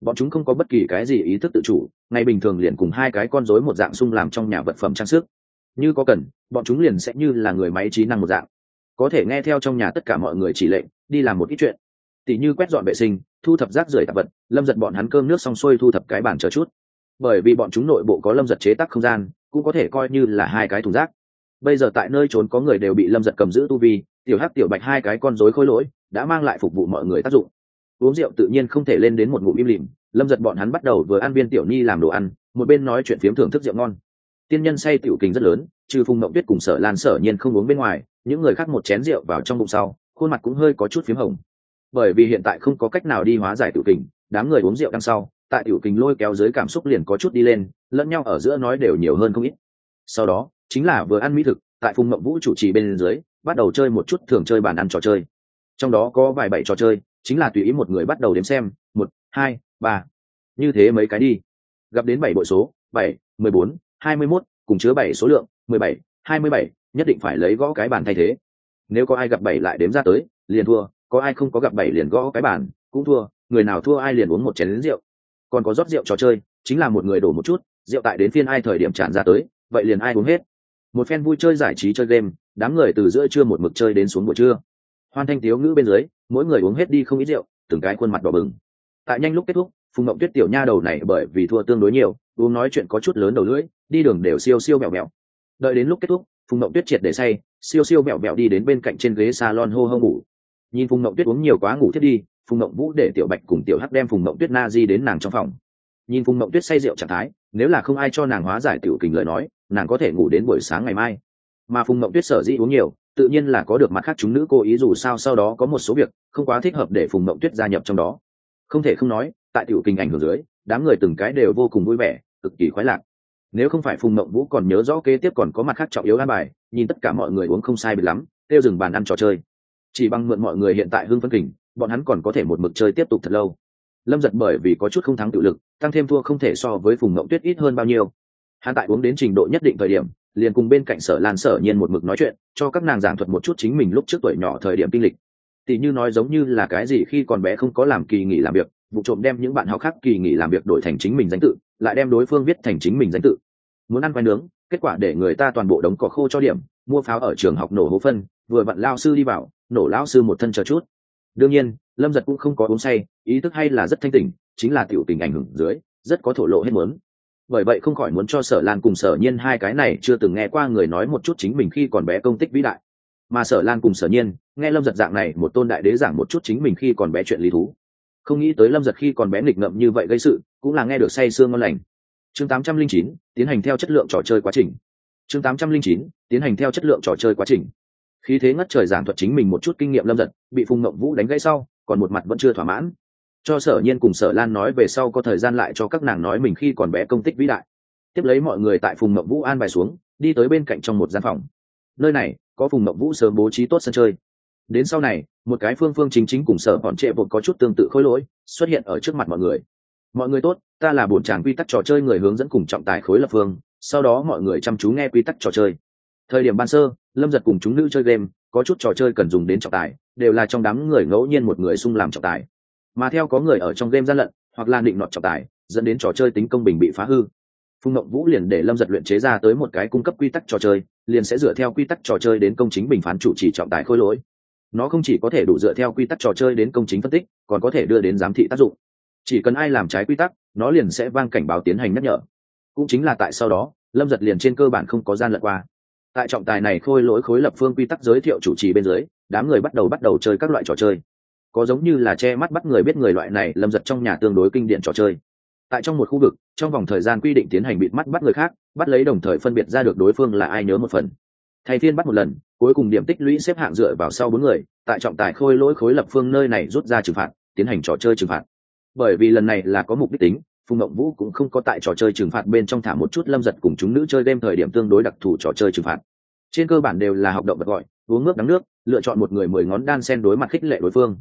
Bọn chúng không có bất kỳ cái gì ý thức tự chủ ngày bình thường liền cùng hai cái con rối một dạng sung làm trong nhà vật phẩm trang sức. Như có cần, bọn chúng liền sẽ như là người máy trí năng một dạng. Có thể nghe theo trong nhà tất cả mọi người chỉ lệnh, đi làm một ít chuyện. Tỷ như quét dọn vệ sinh thu thập rác rưởi tạp vật, lâm giật bọn hắn cơm nước xong xuôi thu thập cái bàn chờ chút. Bởi vì bọn chúng nội bộ có lâm giật chế tác không gian, cũng có thể coi như là hai cái thùng rác. Bây giờ tại nơi trốn có người đều bị lâm giật cầm giữ tu vi, tiểu hắc, tiểu bạch hai cái con rối khôi lỗi, đã mang lại phục vụ mọi người tác dụng. Uống rượu tự nhiên không thể lên đến một ngụm im lìm, lâm giật bọn hắn bắt đầu vừa ăn viên tiểu ni làm đồ ăn, một bên nói chuyện phiếm thưởng thức rượu ngon. Tiên nhân say tiểu kính rất lớn, trừ phùng mộng tuyết cùng sở lan sở nhiên không uống bên ngoài, những người khác một chén rượu vào trong bụng sau, khuôn mặt cũng hơi có chút phím hồng bởi vì hiện tại không có cách nào đi hóa giải tiểu kình, đám người uống rượu đằng sau, tại tiểu kình lôi kéo dưới cảm xúc liền có chút đi lên, lẫn nhau ở giữa nói đều nhiều hơn không ít. Sau đó, chính là vừa ăn mỹ thực, tại phùng mộng vũ chủ trì bên dưới, bắt đầu chơi một chút thường chơi bàn ăn trò chơi. Trong đó có vài bảy trò chơi, chính là tùy ý một người bắt đầu đếm xem, một, hai, ba. Như thế mấy cái đi. Gặp đến bảy bội số, bảy, mười bốn, hai mươi mốt, cùng chứa bảy số lượng, mười bảy, hai mươi bảy, nhất định phải lấy gõ cái bàn thay thế. Nếu có ai gặp bảy lại đếm ra tới, liền thua có ai không có gặp bảy liền gõ cái bàn, cũng thua, người nào thua ai liền uống một chén lính rượu. Còn có rót rượu trò chơi, chính là một người đổ một chút, rượu tại đến phiên ai thời điểm tràn ra tới, vậy liền ai uống hết. Một phen vui chơi giải trí chơi game, đám người từ giữa trưa một mực chơi đến xuống buổi trưa. Hoan thanh tiếu ngữ bên dưới, mỗi người uống hết đi không ít rượu, từng cái khuôn mặt đỏ bừng. Tại nhanh lúc kết thúc, phùng mộng tuyết tiểu nha đầu này bởi vì thua tương đối nhiều, uống nói chuyện có chút lớn đầu lưỡi, đi đường đều siêu siêu mẹo mẹo. Đợi đến lúc kết thúc, phùng mộng tuyết triệt để say, siêu siêu mẹo mẹo đi đến bên cạnh trên ghế salon hô hô ngủ nhìn phùng mộng tuyết uống nhiều quá ngủ thiết đi, phùng mộng vũ để tiểu bạch cùng tiểu hắc đem phùng mộng tuyết na di đến nàng trong phòng. Nhìn phùng mộng tuyết say rượu trạng thái, nếu là không ai cho nàng hóa giải tiểu kình lời nói, nàng có thể ngủ đến buổi sáng ngày mai. Mà phùng mộng tuyết sở dĩ uống nhiều, tự nhiên là có được mặt khác chúng nữ cô ý dù sao sau đó có một số việc không quá thích hợp để phùng mộng tuyết gia nhập trong đó. Không thể không nói, tại tiểu Kình ảnh hưởng dưới, đám người từng cái đều vô cùng vui vẻ, cực kỳ khoái lạc. Nếu không phải phùng mộng vũ còn nhớ rõ kế tiếp còn có mặt khác trọng yếu an bài, nhìn tất cả mọi người uống không sai bị lắm, kêu dừng bàn ăn trò chơi chỉ bằng mượn mọi người hiện tại hưng phân kình, bọn hắn còn có thể một mực chơi tiếp tục thật lâu. Lâm giật bởi vì có chút không thắng tự lực, tăng thêm thua không thể so với phùng mộng tuyết ít hơn bao nhiêu. Hắn tại uống đến trình độ nhất định thời điểm, liền cùng bên cạnh sở lan sở nhiên một mực nói chuyện, cho các nàng giảng thuật một chút chính mình lúc trước tuổi nhỏ thời điểm kinh lịch. Tỷ như nói giống như là cái gì khi còn bé không có làm kỳ nghỉ làm việc, vụ trộm đem những bạn học khác kỳ nghỉ làm việc đổi thành chính mình danh tự, lại đem đối phương viết thành chính mình danh tự. Muốn ăn khoai nướng, kết quả để người ta toàn bộ đống cỏ khô cho điểm, mua pháo ở trường học nổ hố phân, vừa vặn lao sư đi vào nổ lão sư một thân chờ chút. Đương nhiên lâm giật cũng không có uống say ý thức hay là rất thanh tỉnh chính là tiểu tình ảnh hưởng dưới rất có thổ lộ hết muốn. Bởi vậy không khỏi muốn cho sở lan cùng sở nhiên hai cái này chưa từng nghe qua người nói một chút chính mình khi còn bé công tích vĩ đại. Mà sở lan cùng sở nhiên nghe lâm giật dạng này một tôn đại đế giảng một chút chính mình khi còn bé chuyện lý thú. Không nghĩ tới lâm giật khi còn bé nghịch ngợm như vậy gây sự cũng là nghe được say sương ngon lành. Chương 809, tiến hành theo chất lượng trò chơi quá trình. Chương 809, tiến hành theo chất lượng trò chơi quá trình khí thế ngất trời giảng thuật chính mình một chút kinh nghiệm lâm giật bị phùng ngậm vũ đánh gãy sau, còn một mặt vẫn chưa thỏa mãn. Cho sở nhiên cùng sở lan nói về sau có thời gian lại cho các nàng nói mình khi còn bé công tích vĩ đại. Tiếp lấy mọi người tại phùng ngậm vũ an bài xuống, đi tới bên cạnh trong một gian phòng. Nơi này, có phùng ngậm vũ sớm bố trí tốt sân chơi. Đến sau này, một cái phương phương chính chính cùng sở bọn trệ bột có chút tương tự khối lỗi, xuất hiện ở trước mặt mọi người. Mọi người tốt, ta là bổn tràng quy tắc trò chơi người hướng dẫn cùng trọng tài khối lập phương, sau đó mọi người chăm chú nghe quy tắc trò chơi thời điểm ban sơ, lâm giật cùng chúng nữ chơi game, có chút trò chơi cần dùng đến trọng tài, đều là trong đám người ngẫu nhiên một người sung làm trọng tài. Mà theo có người ở trong game gian lận, hoặc là định nọt trọng tài, dẫn đến trò chơi tính công bình bị phá hư. Phùng ngộng vũ liền để lâm giật luyện chế ra tới một cái cung cấp quy tắc trò chơi, liền sẽ dựa theo quy tắc trò chơi đến công chính bình phán chủ trì trọng tài khôi lỗi. Nó không chỉ có thể đủ dựa theo quy tắc trò chơi đến công chính phân tích, còn có thể đưa đến giám thị tác dụng. Chỉ cần ai làm trái quy tắc, nó liền sẽ vang cảnh báo tiến hành nhắc nhở. Cũng chính là tại sau đó, lâm giật liền trên cơ bản không có gian lận qua tại trọng tài này khôi lỗi khối lập phương quy tắc giới thiệu chủ trì bên dưới, đám người bắt đầu bắt đầu chơi các loại trò chơi. Có giống như là che mắt bắt người biết người loại này lâm giật trong nhà tương đối kinh điển trò chơi. Tại trong một khu vực, trong vòng thời gian quy định tiến hành bịt mắt bắt người khác, bắt lấy đồng thời phân biệt ra được đối phương là ai nhớ một phần. Thay phiên bắt một lần, cuối cùng điểm tích lũy xếp hạng dựa vào sau bốn người, tại trọng tài khôi lỗi khối lập phương nơi này rút ra trừng phạt, tiến hành trò chơi trừng phạt. Bởi vì lần này là có mục đích tính phùng ngộng vũ cũng không có tại trò chơi trừng phạt bên trong thả một chút lâm giật cùng chúng nữ chơi game thời điểm tương đối đặc thù trò chơi trừng phạt. Trên cơ bản đều là học động vật gọi, uống nước đắng nước, lựa chọn một người mười ngón đan sen đối mặt khích lệ đối phương.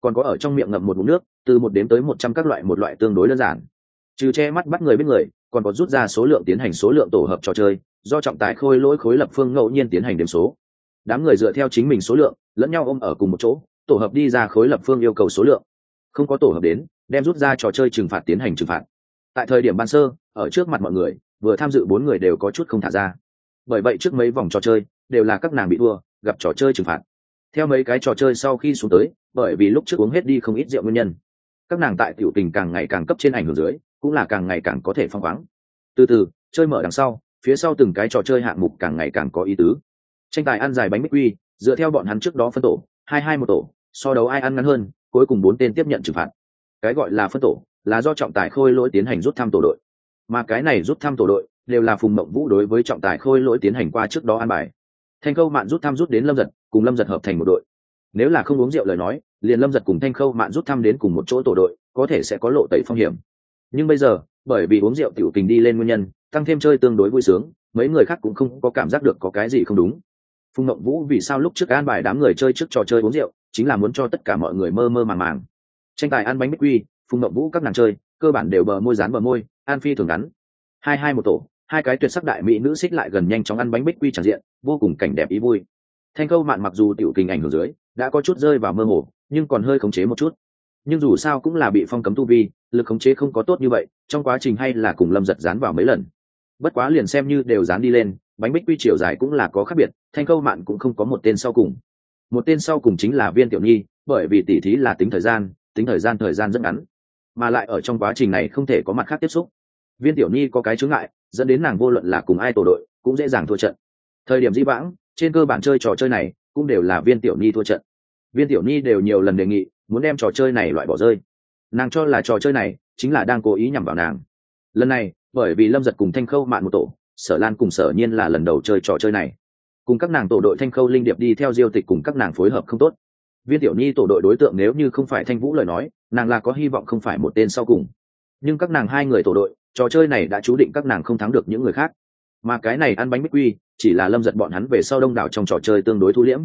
Còn có ở trong miệng ngậm một mụn nước, từ một đến tới một trăm các loại một loại tương đối đơn giản. Trừ che mắt bắt người biết người, còn có rút ra số lượng tiến hành số lượng tổ hợp trò chơi, do trọng tài khôi lỗi khối lập phương ngẫu nhiên tiến hành điểm số. Đám người dựa theo chính mình số lượng, lẫn nhau ôm ở cùng một chỗ, tổ hợp đi ra khối lập phương yêu cầu số lượng không có tổ hợp đến, đem rút ra trò chơi trừng phạt tiến hành trừng phạt. Tại thời điểm ban sơ, ở trước mặt mọi người, vừa tham dự bốn người đều có chút không thả ra. Bởi vậy trước mấy vòng trò chơi, đều là các nàng bị thua, gặp trò chơi trừng phạt. Theo mấy cái trò chơi sau khi xuống tới, bởi vì lúc trước uống hết đi không ít rượu nguyên nhân, các nàng tại tiểu tình càng ngày càng cấp trên ảnh hưởng dưới, cũng là càng ngày càng có thể phong khoáng. Từ từ, chơi mở đằng sau, phía sau từng cái trò chơi hạng mục càng ngày càng có ý tứ. Tranh tài ăn dài bánh bích quy, dựa theo bọn hắn trước đó phân tổ, hai hai một tổ, so đấu ai ăn ngắn hơn cuối cùng bốn tên tiếp nhận trừng phạt. Cái gọi là phân tổ là do trọng tài khôi lỗi tiến hành rút thăm tổ đội. Mà cái này rút thăm tổ đội đều là phùng mộng vũ đối với trọng tài khôi lỗi tiến hành qua trước đó an bài. Thanh khâu mạn rút thăm rút đến lâm giật, cùng lâm giật hợp thành một đội. Nếu là không uống rượu lời nói, liền lâm giật cùng thanh khâu mạn rút thăm đến cùng một chỗ tổ đội, có thể sẽ có lộ tẩy phong hiểm. Nhưng bây giờ, bởi vì uống rượu tiểu tình đi lên nguyên nhân, tăng thêm chơi tương đối vui sướng, mấy người khác cũng không có cảm giác được có cái gì không đúng phùng ngậm vũ vì sao lúc trước an bài đám người chơi trước trò chơi uống rượu, chính là muốn cho tất cả mọi người mơ mơ màng màng. Tranh tài ăn bánh bích quy, phùng ngậm vũ các nàng chơi, cơ bản đều bờ môi dán bờ môi, an phi thường ngắn. Hai hai một tổ, hai cái tuyệt sắc đại mỹ nữ xích lại gần nhanh chóng ăn bánh bích quy tràn diện, vô cùng cảnh đẹp ý vui. Thanh câu mạn mặc dù tiểu kinh ảnh hưởng dưới, đã có chút rơi vào mơ hồ, nhưng còn hơi khống chế một chút. Nhưng dù sao cũng là bị phong cấm tu vi, lực khống chế không có tốt như vậy, trong quá trình hay là cùng lâm giật dán vào mấy lần. Bất quá liền xem như đều dán đi lên bánh bích quy chiều dài cũng là có khác biệt, thanh Khâu mạn cũng không có một tên sau cùng. Một tên sau cùng chính là viên tiểu nhi, bởi vì tỉ thí là tính thời gian, tính thời gian thời gian rất ngắn, mà lại ở trong quá trình này không thể có mặt khác tiếp xúc. Viên tiểu nhi có cái chướng ngại, dẫn đến nàng vô luận là cùng ai tổ đội, cũng dễ dàng thua trận. Thời điểm di vãng, trên cơ bản chơi trò chơi này, cũng đều là viên tiểu nhi thua trận. Viên tiểu nhi đều nhiều lần đề nghị, muốn đem trò chơi này loại bỏ rơi. Nàng cho là trò chơi này, chính là đang cố ý nhằm vào nàng. Lần này, bởi vì lâm giật cùng thanh khâu mạn một tổ sở lan cùng sở nhiên là lần đầu chơi trò chơi này. Cùng các nàng tổ đội thanh khâu linh điệp đi theo diêu tịch cùng các nàng phối hợp không tốt. Viên tiểu nhi tổ đội đối tượng nếu như không phải thanh vũ lời nói, nàng là có hy vọng không phải một tên sau cùng. Nhưng các nàng hai người tổ đội, trò chơi này đã chú định các nàng không thắng được những người khác. Mà cái này ăn bánh bích quy, chỉ là lâm giật bọn hắn về sau đông đảo trong trò chơi tương đối thu liễm.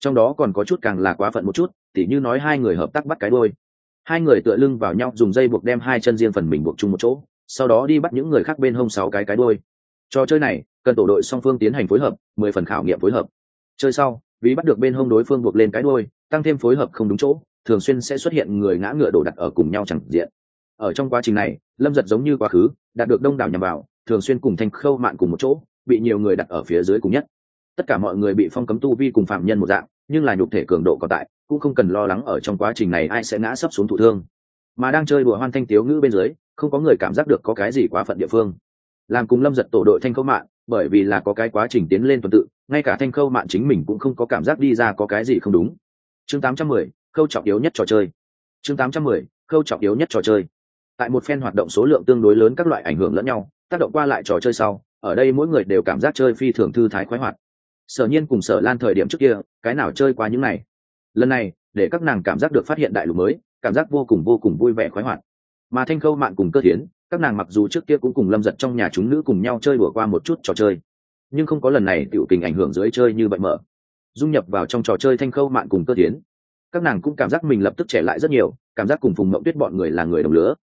Trong đó còn có chút càng là quá phận một chút, tỉ như nói hai người hợp tác bắt cái đôi hai người tựa lưng vào nhau dùng dây buộc đem hai chân riêng phần mình buộc chung một chỗ, sau đó đi bắt những người khác bên hông sáu cái cái đôi trò chơi này, cần tổ đội song phương tiến hành phối hợp, mười phần khảo nghiệm phối hợp. Chơi sau ví bắt được bên hông đối phương buộc lên cái đôi tăng thêm phối hợp không đúng chỗ, thường xuyên sẽ xuất hiện người ngã ngựa đổ đặt ở cùng nhau chẳng diện. Ở trong quá trình này, lâm giật giống như quá khứ, đạt được đông đảo nhằm vào, thường xuyên cùng thanh khâu mạn cùng một chỗ, bị nhiều người đặt ở phía dưới cùng nhất. Tất cả mọi người bị phong cấm tu vi cùng phạm nhân một dạng, nhưng là nhục thể cường độ còn tại, cũng không cần lo lắng ở trong quá trình này ai sẽ ngã sấp xuống thụ thương. Mà đang chơi đùa hoan thanh tiếu ngữ bên dưới, không có người cảm giác được có cái gì quá phận địa phương làm cùng lâm giật tổ đội thanh khâu mạn bởi vì là có cái quá trình tiến lên tuần tự ngay cả thanh khâu mạn chính mình cũng không có cảm giác đi ra có cái gì không đúng. Chương 810, khâu trọng yếu nhất trò chơi. Chương 810, khâu trọng yếu nhất trò chơi. Tại một phen hoạt động số lượng tương đối lớn các loại ảnh hưởng lẫn nhau tác động qua lại trò chơi sau ở đây mỗi người đều cảm giác chơi phi thường thư thái khoái hoạt. Sở nhiên cùng sở lan thời điểm trước kia cái nào chơi qua những này? Lần này để các nàng cảm giác được phát hiện đại lục mới cảm giác vô cùng vô cùng vui vẻ khoái hoạt. Mà thanh khâu mạn cùng cơ thiến các nàng mặc dù trước kia cũng cùng lâm giật trong nhà chúng nữ cùng nhau chơi đùa qua một chút trò chơi, nhưng không có lần này tiểu tình ảnh hưởng dưới chơi như vậy mở. Dung nhập vào trong trò chơi thanh khâu mạn cùng cơ thiến, các nàng cũng cảm giác mình lập tức trẻ lại rất nhiều, cảm giác cùng phùng mậu tuyết bọn người là người đồng lứa.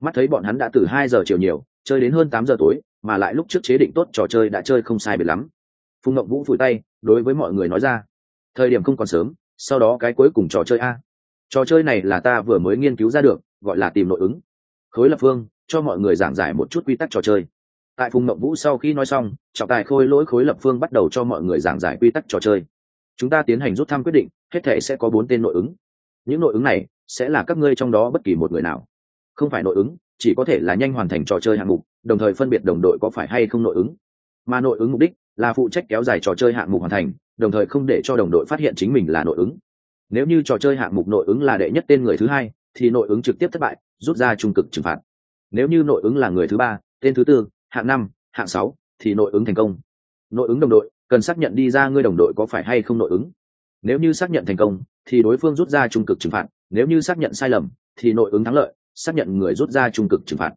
Mắt thấy bọn hắn đã từ hai giờ chiều nhiều, chơi đến hơn tám giờ tối, mà lại lúc trước chế định tốt trò chơi đã chơi không sai biệt lắm. Phùng mậu vũ phủi tay, đối với mọi người nói ra, thời điểm không còn sớm, sau đó cái cuối cùng trò chơi a. Trò chơi này là ta vừa mới nghiên cứu ra được, gọi là tìm nội ứng. Khối lập phương cho mọi người giảng giải một chút quy tắc trò chơi. Tại phùng mộng vũ sau khi nói xong, trọng tài khôi lỗi khối lập phương bắt đầu cho mọi người giảng giải quy tắc trò chơi. Chúng ta tiến hành rút thăm quyết định, hết thể sẽ có bốn tên nội ứng. Những nội ứng này sẽ là các ngươi trong đó bất kỳ một người nào. Không phải nội ứng, chỉ có thể là nhanh hoàn thành trò chơi hạng mục, đồng thời phân biệt đồng đội có phải hay không nội ứng. Mà nội ứng mục đích là phụ trách kéo dài trò chơi hạng mục hoàn thành, đồng thời không để cho đồng đội phát hiện chính mình là nội ứng. Nếu như trò chơi hạng mục nội ứng là đệ nhất tên người thứ hai, thì nội ứng trực tiếp thất bại, rút ra trung cực trừng phạt nếu như nội ứng là người thứ ba, tên thứ tư, hạng năm, hạng sáu, thì nội ứng thành công. Nội ứng đồng đội, cần xác nhận đi ra ngươi đồng đội có phải hay không nội ứng. Nếu như xác nhận thành công, thì đối phương rút ra trung cực trừng phạt. Nếu như xác nhận sai lầm, thì nội ứng thắng lợi, xác nhận người rút ra trung cực trừng phạt.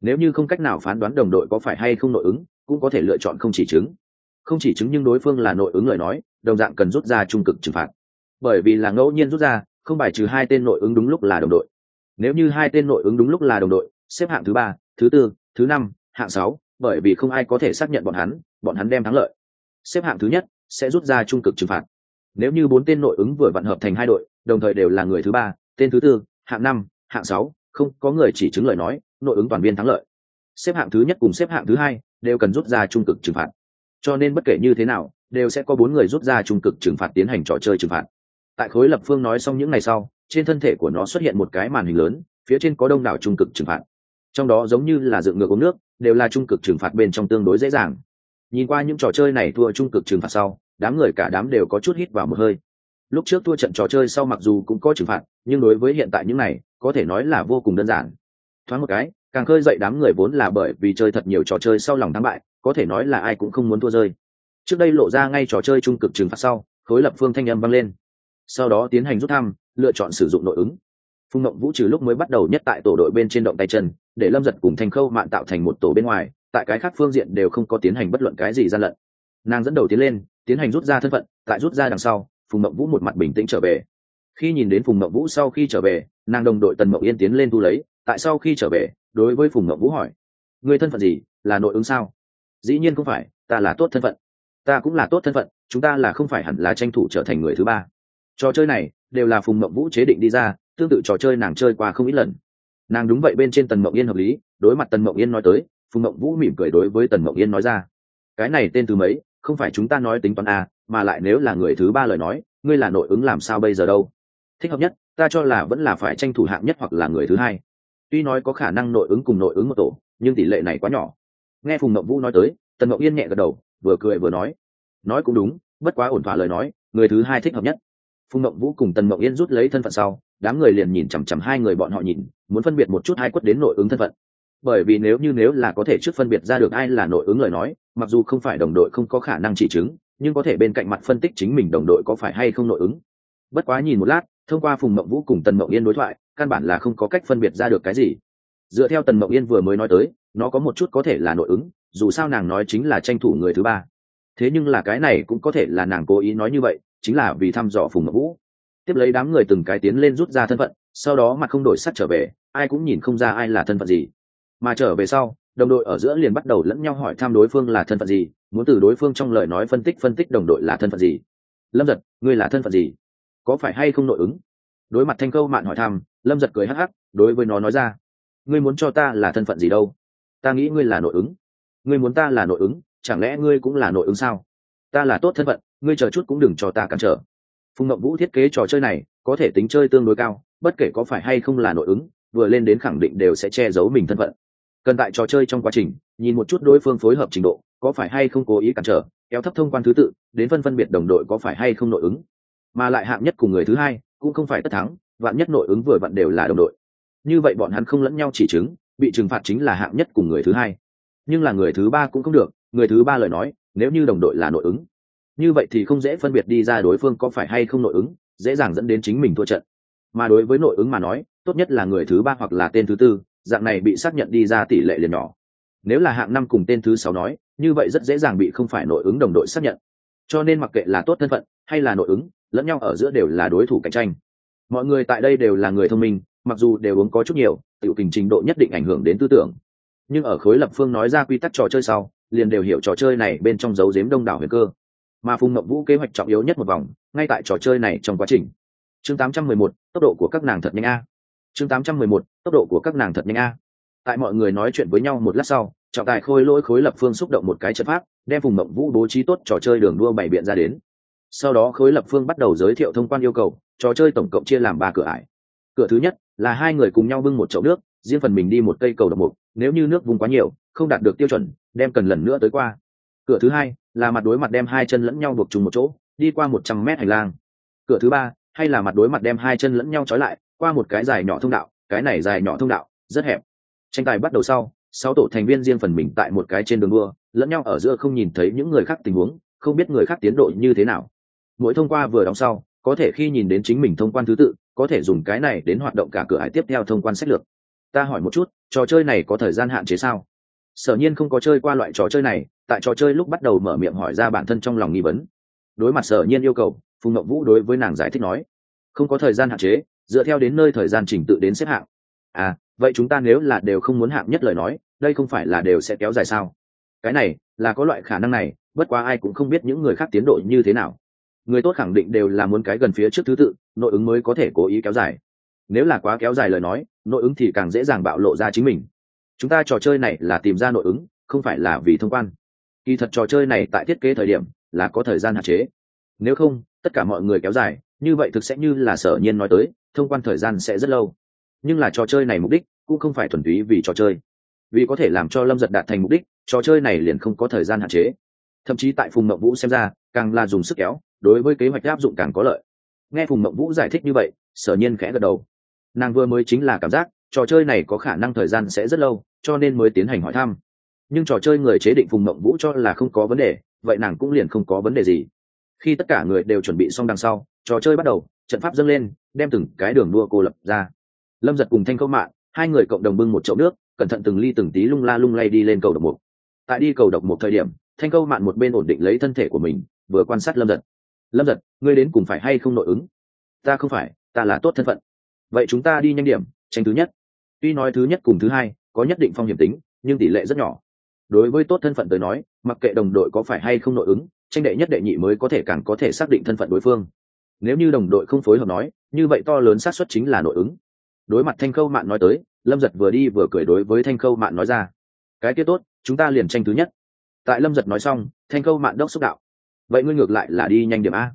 Nếu như không cách nào phán đoán đồng đội có phải hay không nội ứng, cũng có thể lựa chọn không chỉ chứng. Không chỉ chứng nhưng đối phương là nội ứng lời nói, đồng dạng cần rút ra trung cực trừng phạt. Bởi vì là ngẫu nhiên rút ra, không bài trừ hai tên nội ứng đúng lúc là đồng đội. Nếu như hai tên nội ứng đúng lúc là đồng đội xếp hạng thứ ba, thứ tư, thứ năm, hạng sáu, bởi vì không ai có thể xác nhận bọn hắn bọn hắn đem thắng lợi. Xếp hạng thứ nhất sẽ rút ra trung cực trừng phạt. Nếu như bốn tên nội ứng vừa vận hợp thành hai đội, đồng thời đều là người thứ ba, tên thứ tư, hạng năm, hạng sáu, không có người chỉ chứng lời nói, nội ứng toàn viên thắng lợi. Xếp hạng thứ nhất cùng xếp hạng thứ hai đều cần rút ra trung cực trừng phạt. Cho nên bất kể như thế nào, đều sẽ có bốn người rút ra trung cực trừng phạt tiến hành trò chơi trừng phạt. Tại khối lập phương nói xong những ngày sau, trên thân thể của nó xuất hiện một cái màn hình lớn, phía trên có đông đảo trung cực trừng phạt trong đó giống như là dựng ngược uống nước, đều là trung cực trừng phạt bên trong tương đối dễ dàng. Nhìn qua những trò chơi này thua trung cực trừng phạt sau, đám người cả đám đều có chút hít vào một hơi. Lúc trước thua trận trò chơi sau mặc dù cũng có trừng phạt, nhưng đối với hiện tại những này, có thể nói là vô cùng đơn giản. Thoáng một cái, càng khơi dậy đám người vốn là bởi vì chơi thật nhiều trò chơi sau lòng thắng bại, có thể nói là ai cũng không muốn thua rơi. Trước đây lộ ra ngay trò chơi trung cực trừng phạt sau, khối lập phương thanh âm vang lên. Sau đó tiến hành rút thăm, lựa chọn sử dụng nội ứng phùng ngộng vũ trừ lúc mới bắt đầu nhất tại tổ đội bên trên động tay chân, để lâm giật cùng thành khâu mạn tạo thành một tổ bên ngoài, tại cái khác phương diện đều không có tiến hành bất luận cái gì gian lận. Nàng dẫn đầu tiến lên, tiến hành rút ra thân phận, tại rút ra đằng sau, phùng mộng vũ một mặt bình tĩnh trở về. Khi nhìn đến phùng mộng vũ sau khi trở về, nàng đồng đội tần mộng yên tiến lên thu lấy, tại sau khi trở về, đối với phùng mộng vũ hỏi người thân phận gì? Là nội ứng sao? Dĩ nhiên không phải, ta là tốt thân phận. Ta cũng là tốt thân phận, chúng ta là không phải hẳn là tranh thủ trở thành người thứ ba. Trò chơi này đều là phùng mộng vũ chế định đi ra tương tự trò chơi nàng chơi qua không ít lần. Nàng đúng vậy bên trên tần mộng yên hợp lý đối mặt tần mộng yên nói tới phùng mộng vũ mỉm cười đối với tần mộng yên nói ra. Cái này tên từ mấy không phải chúng ta nói tính toán à, mà lại nếu là người thứ ba lời nói ngươi là nội ứng làm sao bây giờ đâu? Thích hợp nhất ta cho là vẫn là phải tranh thủ hạng nhất hoặc là người thứ hai. Tuy nói có khả năng nội ứng cùng nội ứng một tổ nhưng tỷ lệ này quá nhỏ. Nghe phùng mộng vũ nói tới tần mộng yên nhẹ gật đầu vừa cười vừa nói. Nói cũng đúng bất quá ổn thỏa lời nói người thứ hai thích hợp nhất. Phùng mộng vũ cùng tần mộng yên rút lấy thân phận sau đám người liền nhìn chằm chằm hai người bọn họ nhìn, muốn phân biệt một chút hai quất đến nội ứng thân phận. Bởi vì nếu như nếu là có thể trước phân biệt ra được ai là nội ứng lời nói, mặc dù không phải đồng đội không có khả năng chỉ chứng, nhưng có thể bên cạnh mặt phân tích chính mình đồng đội có phải hay không nội ứng. Bất quá nhìn một lát, thông qua phùng mộng vũ cùng tần mộng yên đối thoại, căn bản là không có cách phân biệt ra được cái gì. Dựa theo tần mộng yên vừa mới nói tới, nó có một chút có thể là nội ứng, dù sao nàng nói chính là tranh thủ người thứ ba. Thế nhưng là cái này cũng có thể là nàng cố ý nói như vậy, chính là vì thăm dò phùng mộng vũ tiếp lấy đám người từng cái tiến lên rút ra thân phận, sau đó mặt không đổi sắc trở về, ai cũng nhìn không ra ai là thân phận gì. Mà trở về sau, đồng đội ở giữa liền bắt đầu lẫn nhau hỏi thăm đối phương là thân phận gì, muốn từ đối phương trong lời nói phân tích phân tích đồng đội là thân phận gì. Lâm giật, ngươi là thân phận gì? Có phải hay không nội ứng? Đối mặt thanh câu mạn hỏi thăm, lâm giật cười hắc hắc, đối với nó nói ra, ngươi muốn cho ta là thân phận gì đâu? Ta nghĩ ngươi là nội ứng. Ngươi muốn ta là nội ứng, chẳng lẽ ngươi cũng là nội ứng sao? Ta là tốt thân phận, ngươi chờ chút cũng đừng cho ta cản trở phùng ngậm vũ thiết kế trò chơi này, có thể tính chơi tương đối cao, bất kể có phải hay không là nội ứng, vừa lên đến khẳng định đều sẽ che giấu mình thân phận. Cần tại trò chơi trong quá trình, nhìn một chút đối phương phối hợp trình độ, có phải hay không cố ý cản trở, kéo thấp thông quan thứ tự, đến phân phân biệt đồng đội có phải hay không nội ứng. Mà lại hạng nhất cùng người thứ hai, cũng không phải tất thắng, vạn nhất nội ứng vừa vặn đều là đồng đội. Như vậy bọn hắn không lẫn nhau chỉ chứng, bị trừng phạt chính là hạng nhất cùng người thứ hai. Nhưng là người thứ ba cũng không được, người thứ ba lời nói, nếu như đồng đội là nội ứng như vậy thì không dễ phân biệt đi ra đối phương có phải hay không nội ứng, dễ dàng dẫn đến chính mình thua trận. Mà đối với nội ứng mà nói, tốt nhất là người thứ ba hoặc là tên thứ tư, dạng này bị xác nhận đi ra tỷ lệ liền nhỏ. Nếu là hạng năm cùng tên thứ sáu nói, như vậy rất dễ dàng bị không phải nội ứng đồng đội xác nhận. Cho nên mặc kệ là tốt thân phận, hay là nội ứng, lẫn nhau ở giữa đều là đối thủ cạnh tranh. Mọi người tại đây đều là người thông minh, mặc dù đều uống có chút nhiều, tiểu tình trình độ nhất định ảnh hưởng đến tư tưởng. Nhưng ở khối lập phương nói ra quy tắc trò chơi sau, liền đều hiểu trò chơi này bên trong dấu giếm đông đảo huyền cơ mà phùng mộng vũ kế hoạch trọng yếu nhất một vòng ngay tại trò chơi này trong quá trình. Chương 811, tốc độ của các nàng thật nhanh a. Chương 811, tốc độ của các nàng thật nhanh a. Tại mọi người nói chuyện với nhau một lát sau trọng tài khôi lỗi khối lập phương xúc động một cái chất pháp đem phùng mộng vũ bố trí tốt trò chơi đường đua bảy biện ra đến. Sau đó khối lập phương bắt đầu giới thiệu thông quan yêu cầu trò chơi tổng cộng chia làm ba cửa ải. Cửa thứ nhất là hai người cùng nhau bưng một chậu nước riêng phần mình đi một cây cầu độc mục nếu như nước vùng quá nhiều không đạt được tiêu chuẩn đem cần lần nữa tới qua. Cửa thứ hai là mặt đối mặt đem hai chân lẫn nhau buộc chung một chỗ, đi qua một trăm mét hành lang. Cửa thứ ba, hay là mặt đối mặt đem hai chân lẫn nhau trói lại, qua một cái dài nhỏ thông đạo, cái này dài nhỏ thông đạo, rất hẹp. Tranh tài bắt đầu sau, sáu tổ thành viên riêng phần mình tại một cái trên đường đua, lẫn nhau ở giữa không nhìn thấy những người khác tình huống, không biết người khác tiến độ như thế nào. Mỗi thông qua vừa đóng sau, có thể khi nhìn đến chính mình thông quan thứ tự, có thể dùng cái này đến hoạt động cả cửa hải tiếp theo thông quan sách lược. Ta hỏi một chút, trò chơi này có thời gian hạn chế sao? Sở nhiên không có chơi qua loại trò chơi này tại trò chơi lúc bắt đầu mở miệng hỏi ra bản thân trong lòng nghi vấn. Đối mặt sở nhiên yêu cầu, phùng ngậm vũ đối với nàng giải thích nói, không có thời gian hạn chế, dựa theo đến nơi thời gian trình tự đến xếp hạng. À vậy chúng ta nếu là đều không muốn hạng nhất lời nói, đây không phải là đều sẽ kéo dài sao? Cái này, là có loại khả năng này, bất quá ai cũng không biết những người khác tiến độ như thế nào. Người tốt khẳng định đều là muốn cái gần phía trước thứ tự, nội ứng mới có thể cố ý kéo dài. Nếu là quá kéo dài lời nói, nội ứng thì càng dễ dàng bạo lộ ra chính mình. Chúng ta trò chơi này là tìm ra nội ứng, không phải là vì thông quan kỳ thật trò chơi này tại thiết kế thời điểm là có thời gian hạn chế. Nếu không, tất cả mọi người kéo dài, như vậy thực sẽ như là sở nhiên nói tới, thông quan thời gian sẽ rất lâu. Nhưng là trò chơi này mục đích cũng không phải thuần túy vì trò chơi. Vì có thể làm cho lâm giật đạt thành mục đích, trò chơi này liền không có thời gian hạn chế. Thậm chí tại phùng mậu vũ xem ra, càng là dùng sức kéo, đối với kế hoạch áp dụng càng có lợi. Nghe phùng mậu vũ giải thích như vậy, sở nhiên khẽ gật đầu. Nàng vừa mới chính là cảm giác, trò chơi này có khả năng thời gian sẽ rất lâu, cho nên mới tiến hành hỏi thăm nhưng trò chơi người chế định phùng mộng vũ cho là không có vấn đề, vậy nàng cũng liền không có vấn đề gì. Khi tất cả người đều chuẩn bị xong đằng sau, trò chơi bắt đầu, trận pháp dâng lên, đem từng cái đường đua cô lập ra. Lâm giật cùng thanh câu mạng hai người cộng đồng bưng một chậu nước, cẩn thận từng ly từng tí lung la lung lay đi lên cầu độc mục. Tại đi cầu độc một thời điểm, thanh câu mạn một bên ổn định lấy thân thể của mình, vừa quan sát lâm giật. Lâm giật, ngươi đến cùng phải hay không nội ứng? Ta không phải, ta là tốt thân phận. Vậy chúng ta đi nhanh điểm, tranh thứ nhất. Tuy nói thứ nhất cùng thứ hai có nhất định phong hiểm tính, nhưng tỷ lệ rất nhỏ đối với tốt thân phận tới nói, mặc kệ đồng đội có phải hay không nội ứng, tranh đệ nhất đệ nhị mới có thể càng có thể xác định thân phận đối phương. Nếu như đồng đội không phối hợp nói, như vậy to lớn xác suất chính là nội ứng. Đối mặt thanh khâu mạn nói tới, lâm giật vừa đi vừa cười đối với thanh khâu mạn nói ra, cái kia tốt, chúng ta liền tranh thứ nhất. Tại lâm giật nói xong, thanh khâu mạn đốc xúc đạo, vậy ngươi ngược lại là đi nhanh điểm a.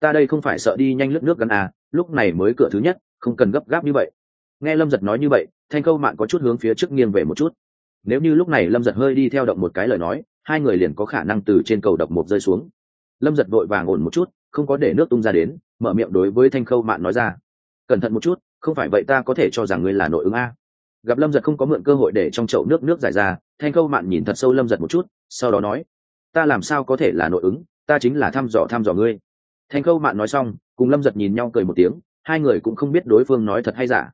Ta đây không phải sợ đi nhanh lướt nước gần a, lúc này mới cửa thứ nhất, không cần gấp gáp như vậy. Nghe lâm giật nói như vậy, thanh khâu mạn có chút hướng phía trước nghiêng về một chút nếu như lúc này lâm giật hơi đi theo động một cái lời nói, hai người liền có khả năng từ trên cầu độc một rơi xuống. Lâm giật vội vàng ổn một chút, không có để nước tung ra đến, mở miệng đối với thanh khâu mạn nói ra. Cẩn thận một chút, không phải vậy ta có thể cho rằng ngươi là nội ứng a. Gặp lâm giật không có mượn cơ hội để trong chậu nước nước giải ra, thanh khâu mạn nhìn thật sâu lâm giật một chút, sau đó nói, ta làm sao có thể là nội ứng, ta chính là thăm dò thăm dò ngươi. Thanh khâu mạn nói xong, cùng lâm giật nhìn nhau cười một tiếng, hai người cũng không biết đối phương nói thật hay giả.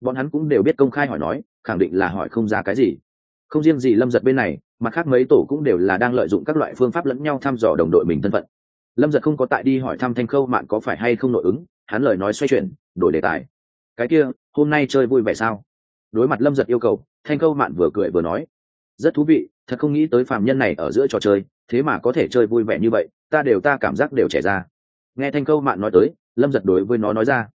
Bọn hắn cũng đều biết công khai hỏi nói, khẳng định là hỏi không ra cái gì không riêng gì lâm giật bên này, mà khác mấy tổ cũng đều là đang lợi dụng các loại phương pháp lẫn nhau thăm dò đồng đội mình thân phận. Lâm giật không có tại đi hỏi thăm thanh khâu mạn có phải hay không nội ứng, hắn lời nói xoay chuyển, đổi đề tài. Cái kia, hôm nay chơi vui vẻ sao? Đối mặt lâm giật yêu cầu, thanh câu mạn vừa cười vừa nói. Rất thú vị, thật không nghĩ tới phàm nhân này ở giữa trò chơi, thế mà có thể chơi vui vẻ như vậy, ta đều ta cảm giác đều trẻ ra. Nghe thanh câu mạn nói tới, lâm giật đối với nó nói ra.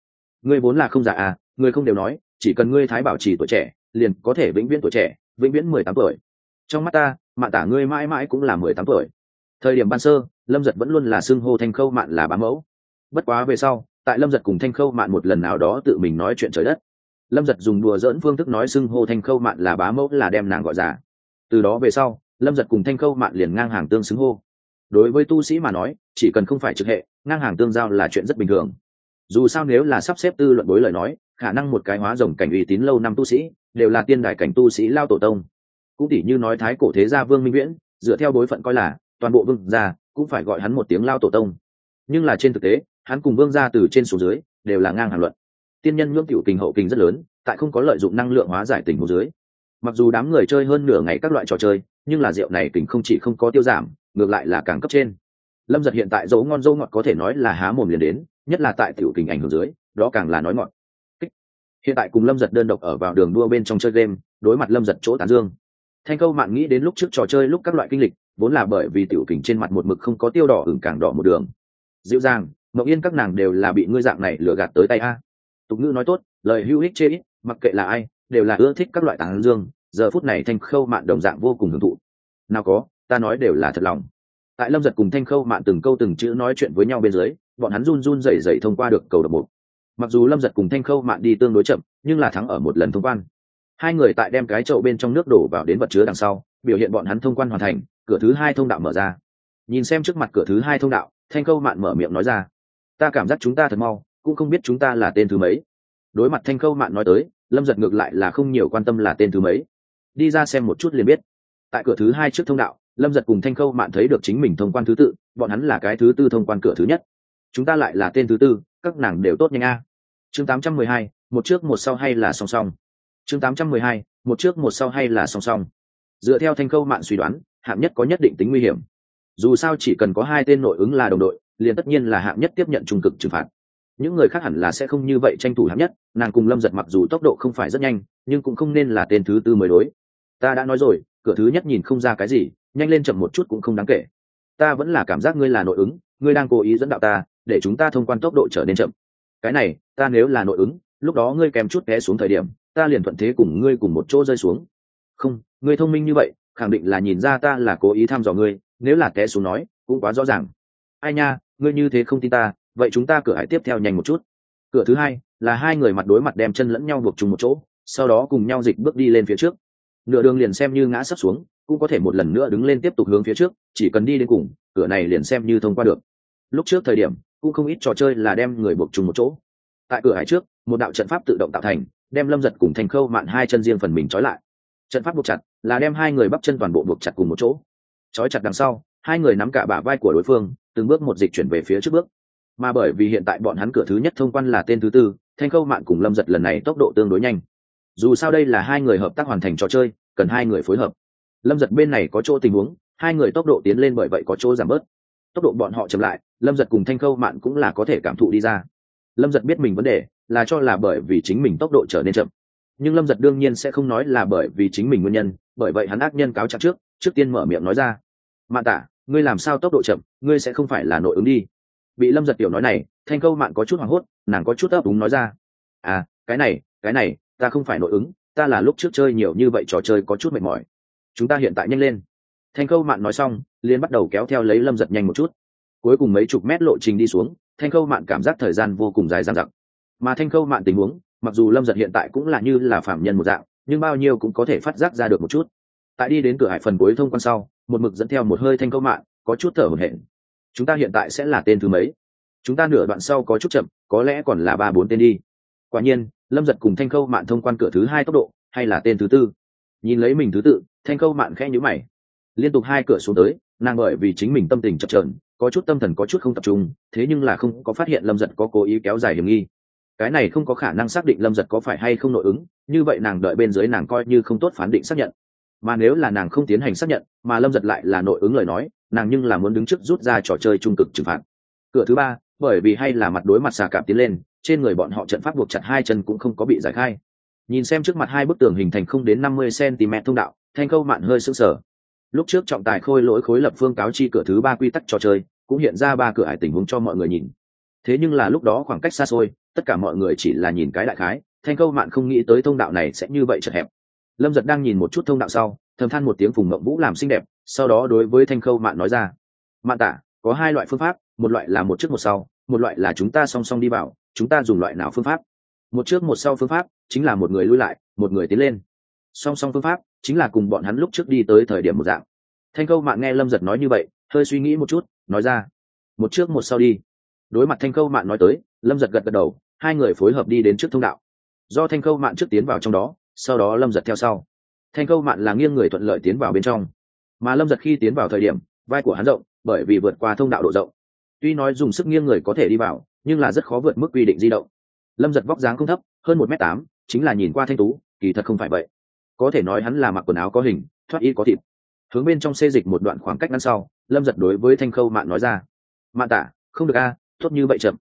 Ngươi vốn là không già à ngươi không đều nói, chỉ cần ngươi thái bảo trì tuổi trẻ, liền có thể vĩnh viễn tuổi trẻ vĩnh viễn mười tám tuổi. Trong mắt ta, mạn tả ngươi mãi mãi cũng là mười tám tuổi. Thời điểm ban sơ, lâm giật vẫn luôn là xưng hô thanh khâu mạn là bá mẫu. Bất quá về sau, tại lâm giật cùng thanh khâu mạn một lần nào đó tự mình nói chuyện trời đất, lâm giật dùng đùa dỡn phương thức nói xưng hô thanh khâu mạn là bá mẫu là đem nàng gọi giả từ đó về sau, lâm giật cùng thanh khâu mạn liền ngang hàng tương xứng hô. Đối với tu sĩ mà nói, chỉ cần không phải trực hệ, ngang hàng tương giao là chuyện rất bình thường. Dù sao nếu là sắp xếp tư luận đối lời nói, khả năng một cái hóa rồng cảnh uy tín lâu năm tu sĩ đều là tiên đại cảnh tu sĩ lao tổ tông. Cũng tỷ như nói thái cổ thế gia vương minh viễn, dựa theo bối phận coi là, toàn bộ vương gia cũng phải gọi hắn một tiếng lao tổ tông. Nhưng là trên thực tế, hắn cùng vương gia từ trên xuống dưới, đều là ngang hàng luận. Tiên nhân ngưỡng cựu kình hậu kình rất lớn, tại không có lợi dụng năng lượng hóa giải tình hồ dưới. Mặc dù đám người chơi hơn nửa ngày các loại trò chơi, nhưng là rượu này kình không chỉ không có tiêu giảm, ngược lại là càng cấp trên. Lâm giật hiện tại dấu ngon dâu ngọt có thể nói là há mồm liền đến, nhất là tại tiểu kình ảnh hưởng dưới, đó càng là nói ngọt hiện tại cùng lâm giật đơn độc ở vào đường đua bên trong chơi game, đối mặt lâm giật chỗ tán dương. Thanh câu mạn nghĩ đến lúc trước trò chơi lúc các loại kinh lịch, vốn là bởi vì tiểu kình trên mặt một mực không có tiêu đỏ ửng càng đỏ một đường. Dịu dàng mậu yên các nàng đều là bị ngươi dạng này lừa gạt tới tay a. Tục ngữ nói tốt, lời hữu ích chê ít, mặc kệ là ai, đều là ưa thích các loại tán dương, giờ phút này thanh khâu mạn đồng dạng vô cùng hưởng thụ. Nào có, ta nói đều là thật lòng. Tại lâm giật cùng thanh khâu mạn từng câu từng chữ nói chuyện với nhau bên dưới, bọn hắn run run rẩy rẩy thông qua được cầu độc một mặc dù lâm giật cùng thanh khâu mạn đi tương đối chậm, nhưng là thắng ở một lần thông quan. Hai người tại đem cái chậu bên trong nước đổ vào đến vật chứa đằng sau, biểu hiện bọn hắn thông quan hoàn thành, cửa thứ hai thông đạo mở ra. Nhìn xem trước mặt cửa thứ hai thông đạo, thanh khâu mạn mở miệng nói ra, ta cảm giác chúng ta thật mau, cũng không biết chúng ta là tên thứ mấy. Đối mặt thanh khâu mạn nói tới, lâm giật ngược lại là không nhiều quan tâm là tên thứ mấy. Đi ra xem một chút liền biết. Tại cửa thứ hai trước thông đạo, lâm giật cùng thanh khâu mạn thấy được chính mình thông quan thứ tự, bọn hắn là cái thứ tư thông quan cửa thứ nhất chúng ta lại là tên thứ tư, các nàng đều tốt nhanh a. Chương tám trăm mười hai, một trước một sau hay là song song? Chương tám trăm mười hai, một trước một sau hay là song song? Dựa theo thanh khâu mạng suy đoán, hạng nhất có nhất định tính nguy hiểm. Dù sao chỉ cần có hai tên nội ứng là đồng đội, liền tất nhiên là hạng nhất tiếp nhận trung cực trừng phạt. Những người khác hẳn là sẽ không như vậy tranh thủ hạng nhất, nàng cùng lâm giật mặc dù tốc độ không phải rất nhanh, nhưng cũng không nên là tên thứ tư mới đối. Ta đã nói rồi, cửa thứ nhất nhìn không ra cái gì, nhanh lên chậm một chút cũng không đáng kể. Ta vẫn là cảm giác ngươi là nội ứng, ngươi đang cố ý dẫn đạo ta để chúng ta thông quan tốc độ trở nên chậm. Cái này, ta nếu là nội ứng, lúc đó ngươi kèm chút té xuống thời điểm, ta liền thuận thế cùng ngươi cùng một chỗ rơi xuống. Không, ngươi thông minh như vậy, khẳng định là nhìn ra ta là cố ý thăm dò ngươi, nếu là té xuống nói, cũng quá rõ ràng. Ai nha, ngươi như thế không tin ta, vậy chúng ta cửa hải tiếp theo nhanh một chút. Cửa thứ hai, là hai người mặt đối mặt đem chân lẫn nhau buộc chung một chỗ, sau đó cùng nhau dịch bước đi lên phía trước. Nửa đường liền xem như ngã sắp xuống, cũng có thể một lần nữa đứng lên tiếp tục hướng phía trước, chỉ cần đi đến cùng, cửa này liền xem như thông qua được. Lúc trước thời điểm cũng không ít trò chơi là đem người buộc chung một chỗ. Tại cửa hải trước, một đạo trận pháp tự động tạo thành, đem lâm giật cùng thành khâu mạn hai chân riêng phần mình trói lại. Trận pháp buộc chặt, là đem hai người bắp chân toàn bộ buộc chặt cùng một chỗ. Trói chặt đằng sau, hai người nắm cả bả vai của đối phương, từng bước một dịch chuyển về phía trước bước. Mà bởi vì hiện tại bọn hắn cửa thứ nhất thông quan là tên thứ tư thanh khâu mạn cùng lâm giật lần này tốc độ tương đối nhanh. Dù sao đây là hai người hợp tác hoàn thành trò chơi, cần hai người phối hợp. Lâm giật bên này có chỗ tình huống, hai người tốc độ tiến lên bởi vậy có chỗ giảm bớt tốc độ bọn họ chậm lại, lâm giật cùng thanh khâu mạn cũng là có thể cảm thụ đi ra. Lâm giật biết mình vấn đề là cho là bởi vì chính mình tốc độ trở nên chậm. Nhưng lâm giật đương nhiên sẽ không nói là bởi vì chính mình nguyên nhân, bởi vậy hắn ác nhân cáo trạng trước trước tiên mở miệng nói ra. Mạn tả ngươi làm sao tốc độ chậm, ngươi sẽ không phải là nội ứng đi. Bị lâm giật tiểu nói này, thanh câu mạn có chút hoảng hốt, nàng có chút ấp úng nói ra. À cái này cái này, ta không phải nội ứng, ta là lúc trước chơi nhiều như vậy trò chơi có chút mệt mỏi. Chúng ta hiện tại nhanh lên. Thanh câu mạn nói xong liên bắt đầu kéo theo lấy lâm giật nhanh một chút. Cuối cùng mấy chục mét lộ trình đi xuống, thanh câu mạn cảm giác thời gian vô cùng dài dằng dặc. Mà thanh câu mạn tình huống, mặc dù lâm giật hiện tại cũng là như là phạm nhân một dạng, nhưng bao nhiêu cũng có thể phát giác ra được một chút. Tại đi đến cửa hải phần cuối thông quan sau, một mực dẫn theo một hơi thanh câu mạn, có chút thở hổn hển. Chúng ta hiện tại sẽ là tên thứ mấy? Chúng ta nửa đoạn sau có chút chậm, có lẽ còn là ba bốn tên đi. Quả nhiên, lâm giật cùng thanh khâu mạn thông quan cửa thứ hai tốc độ, hay là tên thứ tư? Nhìn lấy mình thứ tự, thanh khâu mạn khẽ nhữ mày. Liên tục hai cửa xuống tới nàng bởi vì chính mình tâm tình chập trờn có chút tâm thần có chút không tập trung, thế nhưng là không có phát hiện lâm giật có cố ý kéo dài hiểm nghi. Cái này không có khả năng xác định lâm giật có phải hay không nội ứng, như vậy nàng đợi bên dưới nàng coi như không tốt phán định xác nhận. Mà nếu là nàng không tiến hành xác nhận, mà lâm giật lại là nội ứng lời nói, nàng nhưng là muốn đứng trước rút ra trò chơi trung cực trừng phạt. Cửa thứ ba, bởi vì hay là mặt đối mặt xà cạp tiến lên, trên người bọn họ trận pháp buộc chặt hai chân cũng không có bị giải khai. Nhìn xem trước mặt hai bức tường hình thành không đến năm mươi cm thông đạo, thanh câu mạn hơi sững sờ lúc trước trọng tài khôi lỗi khối lập phương cáo chi cửa thứ ba quy tắc trò chơi, cũng hiện ra ba cửa hải tình huống cho mọi người nhìn. Thế nhưng là lúc đó khoảng cách xa xôi, tất cả mọi người chỉ là nhìn cái đại khái, thanh câu mạn không nghĩ tới thông đạo này sẽ như vậy chật hẹp. Lâm giật đang nhìn một chút thông đạo sau, thầm than một tiếng phùng mộng vũ làm xinh đẹp, sau đó đối với thanh khâu mạn nói ra, mạn tả có hai loại phương pháp, một loại là một trước một sau, một loại là chúng ta song song đi vào, chúng ta dùng loại nào phương pháp? Một trước một sau phương pháp chính là một người lui lại, một người tiến lên. Song song phương pháp chính là cùng bọn hắn lúc trước đi tới thời điểm một dạng. Thanh Câu mạn nghe lâm giật nói như vậy, hơi suy nghĩ một chút, nói ra, một trước một sau đi. Đối mặt thanh Câu mạn nói tới, lâm giật gật gật đầu, hai người phối hợp đi đến trước thông đạo. Do thanh Câu mạn trước tiến vào trong đó, sau đó lâm giật theo sau. Thanh Câu mạn là nghiêng người thuận lợi tiến vào bên trong. Mà lâm giật khi tiến vào thời điểm, vai của hắn rộng, bởi vì vượt qua thông đạo độ rộng. Tuy nói dùng sức nghiêng người có thể đi vào, nhưng là rất khó vượt mức quy định di động. Lâm giật vóc dáng không thấp, hơn một m tám, chính là nhìn qua thanh tú, kỳ thật không phải vậy có thể nói hắn là mặc quần áo có hình thoát y có thịt. Hướng bên trong xê dịch một đoạn khoảng cách ngăn sau lâm giật đối với thanh khâu mạn nói ra mạn tả không được a à, tốt như vậy chậm.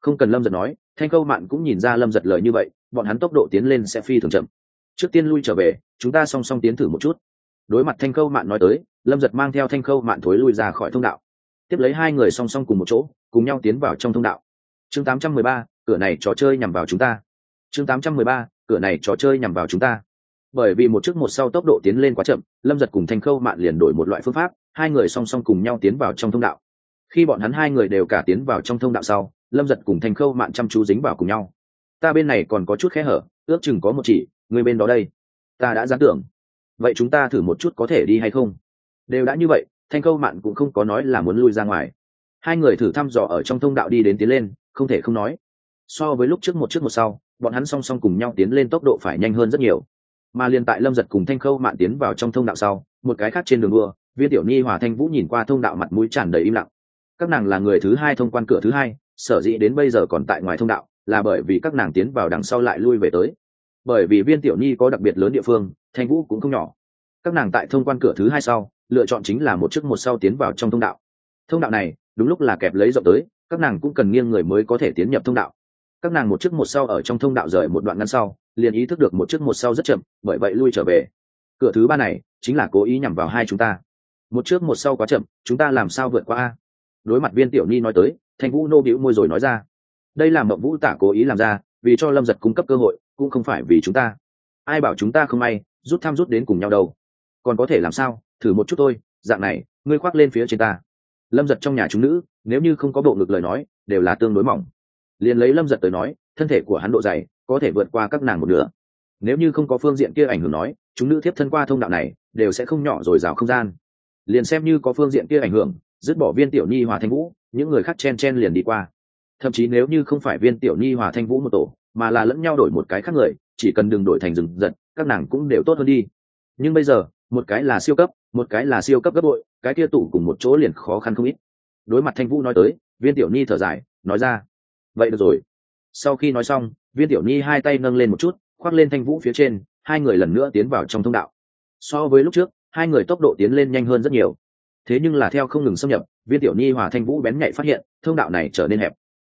Không cần lâm giật nói thanh khâu mạn cũng nhìn ra lâm giật lời như vậy bọn hắn tốc độ tiến lên sẽ phi thường chậm. Trước tiên lui trở về chúng ta song song tiến thử một chút. Đối mặt thanh khâu mạn nói tới lâm giật mang theo thanh khâu mạn thối lui ra khỏi thông đạo. Tiếp lấy hai người song song cùng một chỗ cùng nhau tiến vào trong thông đạo. Chương 813, cửa này trò chơi nhằm vào chúng ta. Chương 813, cửa này trò chơi nhằm vào chúng ta bởi vì một trước một sau tốc độ tiến lên quá chậm, lâm giật cùng thanh khâu mạn liền đổi một loại phương pháp, hai người song song cùng nhau tiến vào trong thông đạo. Khi bọn hắn hai người đều cả tiến vào trong thông đạo sau, lâm giật cùng thanh khâu mạn chăm chú dính vào cùng nhau. Ta bên này còn có chút khe hở, ước chừng có một chỉ, người bên đó đây. Ta đã dán tưởng. Vậy chúng ta thử một chút có thể đi hay không? Đều đã như vậy, thanh khâu mạn cũng không có nói là muốn lui ra ngoài. Hai người thử thăm dò ở trong thông đạo đi đến tiến lên, không thể không nói. So với lúc trước một trước một sau, bọn hắn song song cùng nhau tiến lên tốc độ phải nhanh hơn rất nhiều mà liền tại lâm giật cùng thanh khâu mạn tiến vào trong thông đạo sau, một cái khác trên đường đua, viên tiểu nhi hòa thanh vũ nhìn qua thông đạo mặt mũi tràn đầy im lặng. Các nàng là người thứ hai thông quan cửa thứ hai, sở dĩ đến bây giờ còn tại ngoài thông đạo, là bởi vì các nàng tiến vào đằng sau lại lui về tới. Bởi vì viên tiểu nhi có đặc biệt lớn địa phương, thanh vũ cũng không nhỏ. Các nàng tại thông quan cửa thứ hai sau, lựa chọn chính là một chiếc một sau tiến vào trong thông đạo. Thông đạo này, đúng lúc là kẹp lấy rộng tới, các nàng cũng cần nghiêng người mới có thể tiến nhập thông đạo các nàng một chiếc một sau ở trong thông đạo rời một đoạn ngắn sau, liền ý thức được một chiếc một sau rất chậm, bởi vậy lui trở về. Cửa thứ ba này, chính là cố ý nhằm vào hai chúng ta. Một trước một sau quá chậm, chúng ta làm sao vượt qua a? Đối mặt viên tiểu ni nói tới, thanh vũ nô bĩu môi rồi nói ra. Đây là mộng vũ tả cố ý làm ra, vì cho lâm giật cung cấp cơ hội, cũng không phải vì chúng ta. Ai bảo chúng ta không may, rút tham rút đến cùng nhau đâu. Còn có thể làm sao? Thử một chút thôi, dạng này, ngươi khoác lên phía trên ta. Lâm giật trong nhà chúng nữ, nếu như không có bộ ngực lời nói, đều là tương đối mỏng liền lấy lâm giật tới nói, thân thể của hắn độ dày có thể vượt qua các nàng một nửa. Nếu như không có phương diện kia ảnh hưởng nói, chúng nữ thiếp thân qua thông đạo này đều sẽ không nhỏ rồi rào không gian. Liền xem như có phương diện kia ảnh hưởng, dứt bỏ viên tiểu nhi hòa thanh vũ, những người khác chen chen liền đi qua. Thậm chí nếu như không phải viên tiểu nhi hòa thanh vũ một tổ, mà là lẫn nhau đổi một cái khác người, chỉ cần đừng đổi thành rừng giật, các nàng cũng đều tốt hơn đi. Nhưng bây giờ, một cái là siêu cấp, một cái là siêu cấp gấp bội, cái kia tủ cùng một chỗ liền khó khăn không ít. Đối mặt thanh vũ nói tới, viên tiểu nhi thở dài, nói ra vậy được rồi. Sau khi nói xong, viên tiểu nhi hai tay nâng lên một chút, khoác lên thanh vũ phía trên, hai người lần nữa tiến vào trong thông đạo. So với lúc trước, hai người tốc độ tiến lên nhanh hơn rất nhiều. Thế nhưng là theo không ngừng xâm nhập, viên tiểu nhi hòa thanh vũ bén nhạy phát hiện, thông đạo này trở nên hẹp.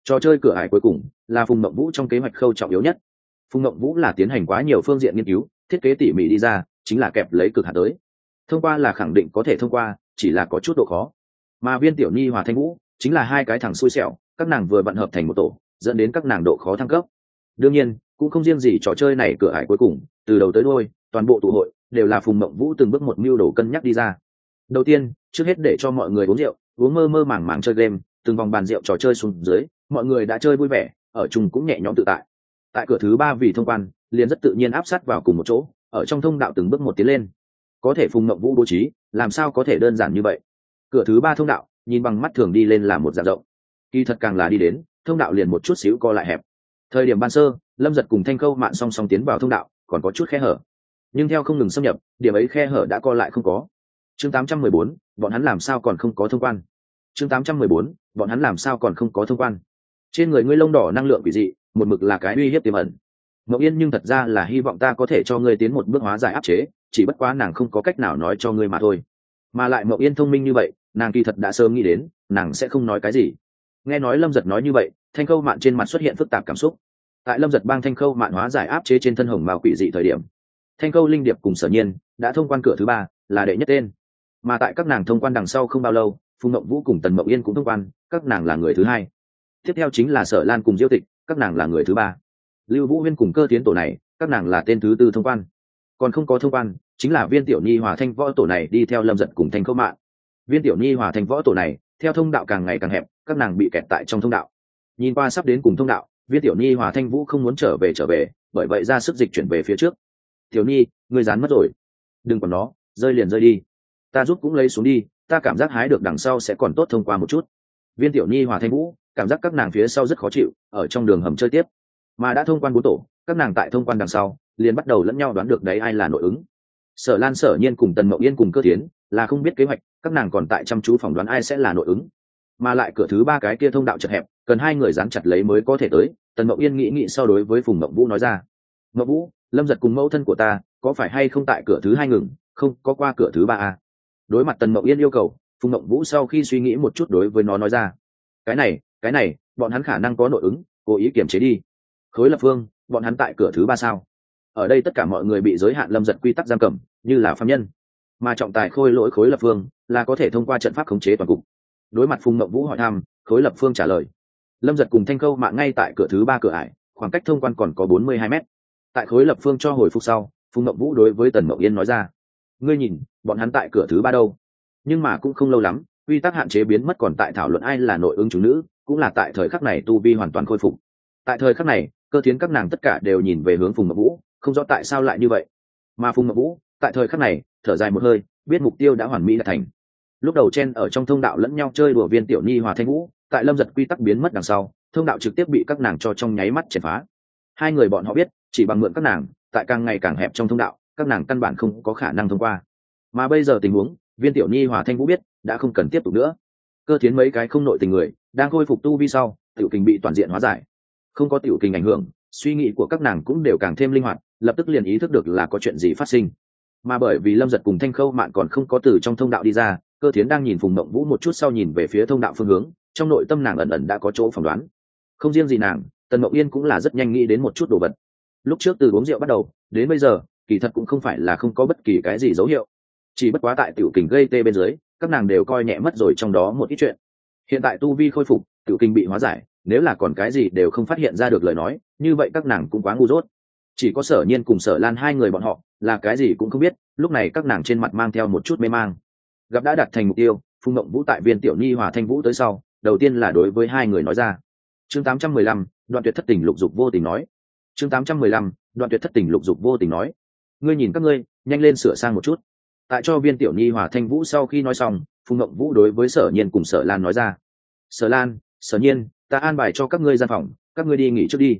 Trò chơi cửa hải cuối cùng là phùng mộng vũ trong kế hoạch khâu trọng yếu nhất. Phùng mộng vũ là tiến hành quá nhiều phương diện nghiên cứu, thiết kế tỉ mỉ đi ra, chính là kẹp lấy cực hạt tới. Thông qua là khẳng định có thể thông qua, chỉ là có chút độ khó. Mà viên tiểu nhi hòa thanh vũ chính là hai cái thằng xui xẻo các nàng vừa vận hợp thành một tổ, dẫn đến các nàng độ khó thăng cấp. Đương nhiên, cũng không riêng gì trò chơi này cửa hải cuối cùng, từ đầu tới đôi toàn bộ tụ hội đều là phùng mộng vũ từng bước một mưu đồ cân nhắc đi ra. Đầu tiên, trước hết để cho mọi người uống rượu, uống mơ mơ màng màng chơi game, từng vòng bàn rượu trò chơi xuống dưới, mọi người đã chơi vui vẻ, ở chung cũng nhẹ nhõm tự tại. Tại cửa thứ ba vì thông quan, liền rất tự nhiên áp sát vào cùng một chỗ, ở trong thông đạo từng bước một tiến lên. Có thể phùng mộng vũ bố trí, làm sao có thể đơn giản như vậy? Cửa thứ ba thông đạo, nhìn bằng mắt thường đi lên là một dạng rộng kỳ thật càng là đi đến thông đạo liền một chút xíu co lại hẹp. Thời điểm ban sơ lâm giật cùng thanh khâu mạn song song tiến vào thông đạo còn có chút khe hở. Nhưng theo không ngừng xâm nhập điểm ấy khe hở đã co lại không có. Chương 814, bọn hắn làm sao còn không có thông quan? Chương 814, bọn hắn làm sao còn không có thông quan? Trên người ngươi lông đỏ năng lượng quỷ dị một mực là cái uy hiếp tiềm ẩn. Mậu yên nhưng thật ra là hy vọng ta có thể cho ngươi tiến một bước hóa giải áp chế chỉ bất quá nàng không có cách nào nói cho ngươi mà thôi. Mà lại mậu yên thông minh như vậy nàng kỳ thật đã sớm nghĩ đến nàng sẽ không nói cái gì nghe nói lâm giật nói như vậy, thanh khâu mạn trên mặt xuất hiện phức tạp cảm xúc. Tại lâm giật bang thanh khâu mạn hóa giải áp chế trên thân hồng mao quỷ dị thời điểm, thanh khâu linh điệp cùng sở nhiên đã thông quan cửa thứ ba, là đệ nhất tên. Mà tại các nàng thông quan đằng sau không bao lâu, phùng mộng vũ cùng tần mộng yên cũng thông quan, các nàng là người thứ hai. Tiếp theo chính là sở lan cùng diêu tịch, các nàng là người thứ ba. Lưu vũ huyên cùng cơ tiến tổ này, các nàng là tên thứ tư thông quan. Còn không có thông quan, chính là viên tiểu nhi hòa thanh võ tổ này đi theo lâm giật cùng thanh khâu mạng viên tiểu nhi hòa thanh võ tổ này theo thông đạo càng ngày càng hẹp, các nàng bị kẹt tại trong thông đạo. Nhìn qua sắp đến cùng thông đạo, viên tiểu nhi hòa thanh vũ không muốn trở về trở về, bởi vậy ra sức dịch chuyển về phía trước. Tiểu nhi người dán mất rồi. Đừng còn nó, rơi liền rơi đi. Ta rút cũng lấy xuống đi, ta cảm giác hái được đằng sau sẽ còn tốt thông qua một chút. Viên tiểu nhi hòa thanh vũ, cảm giác các nàng phía sau rất khó chịu, ở trong đường hầm chơi tiếp. Mà đã thông quan bốn tổ, các nàng tại thông quan đằng sau, liền bắt đầu lẫn nhau đoán được đấy ai là nội ứng sở lan sở nhiên cùng tần mậu yên cùng cơ tiến, là không biết kế hoạch, các nàng còn tại chăm chú phỏng đoán ai sẽ là nội ứng. Mà lại cửa thứ ba cái kia thông đạo chật hẹp, cần hai người dán chặt lấy mới có thể tới, tần mậu yên nghĩ nghĩ so đối với phùng mậu vũ nói ra. Mậu vũ, lâm giật cùng mẫu thân của ta, có phải hay không tại cửa thứ hai ngừng, không, có qua cửa thứ ba à? đối mặt tần mậu yên yêu cầu, phùng mậu vũ sau khi suy nghĩ một chút đối với nó nói ra. Cái này cái này, bọn hắn khả năng có nội ứng, cố ý kiềm chế đi. Khối lập phương, bọn hắn tại cửa thứ ba sao? Ở đây tất cả mọi người bị giới hạn lâm giật quy tắc giam cầm, như là phạm nhân. Mà trọng tài khôi lỗi khối lập phương, là có thể thông qua trận pháp khống chế toàn cục. Đối mặt phùng mậu vũ hỏi thăm, khối lập phương trả lời. Lâm giật cùng thanh khâu mạng ngay tại cửa thứ ba cửa ải, khoảng cách thông quan còn có bốn mươi hai mét. Tại khối lập phương cho hồi phục sau, phùng mậu vũ đối với tần mậu yên nói ra. Ngươi nhìn, bọn hắn tại cửa thứ ba đâu? Nhưng mà cũng không lâu lắm, quy tắc hạn chế biến mất còn tại thảo luận ai là nội ứng chủ nữ, cũng là tại thời khắc này tu vi hoàn toàn khôi phục. Tại thời khắc này, cơ thiến các nàng tất cả đều nhìn về hướng phùng mậu vũ không rõ tại sao lại như vậy. Mà phùng ngọc vũ, tại thời khắc này, thở dài một hơi, biết mục tiêu đã hoàn mỹ đã thành. Lúc đầu chen ở trong thông đạo lẫn nhau chơi đùa viên tiểu nhi hòa thanh vũ, tại lâm giật quy tắc biến mất đằng sau, thông đạo trực tiếp bị các nàng cho trong nháy mắt chèn phá. Hai người bọn họ biết, chỉ bằng mượn các nàng, tại càng ngày càng hẹp trong thông đạo, các nàng căn bản không có khả năng thông qua. Mà bây giờ tình huống, viên tiểu nhi hòa thanh vũ biết, đã không cần tiếp tục nữa. Cơ thiến mấy cái không nội tình người, đang khôi phục tu vi sau, tiểu kình bị toàn diện hóa giải. Không có tiểu kình ảnh hưởng, suy nghĩ của các nàng cũng đều càng thêm linh hoạt lập tức liền ý thức được là có chuyện gì phát sinh. Mà bởi vì lâm giật cùng thanh khâu mạn còn không có từ trong thông đạo đi ra, cơ tiến đang nhìn phùng mộng vũ một chút sau nhìn về phía thông đạo phương hướng, trong nội tâm nàng ẩn ẩn đã có chỗ phỏng đoán. Không riêng gì nàng, tần mộng yên cũng là rất nhanh nghĩ đến một chút đồ vật. Lúc trước từ uống rượu bắt đầu, đến bây giờ, kỳ thật cũng không phải là không có bất kỳ cái gì dấu hiệu. Chỉ bất quá tại tiểu kình gây tê bên dưới, các nàng đều coi nhẹ mất rồi trong đó một ít chuyện. Hiện tại tu vi khôi phục, tiểu kình bị hóa giải, nếu là còn cái gì đều không phát hiện ra được lời nói, như vậy các nàng cũng quá ngu dốt chỉ có sở nhiên cùng sở lan hai người bọn họ là cái gì cũng không biết lúc này các nàng trên mặt mang theo một chút mê mang. Gặp đã đặt thành mục tiêu phùng mộng vũ tại viên tiểu nhi hòa thanh vũ tới sau đầu tiên là đối với hai người nói ra. Chương 815, đoạn tuyệt thất tình lục dục vô tình nói. Chương 815, đoạn tuyệt thất tình lục dục vô tình nói. Ngươi nhìn các ngươi nhanh lên sửa sang một chút. Tại cho viên tiểu nhi hòa thanh vũ sau khi nói xong phùng mộng vũ đối với sở nhiên cùng sở lan nói ra. Sở lan sở nhiên ta an bài cho các ngươi gian phòng các ngươi đi nghỉ trước đi.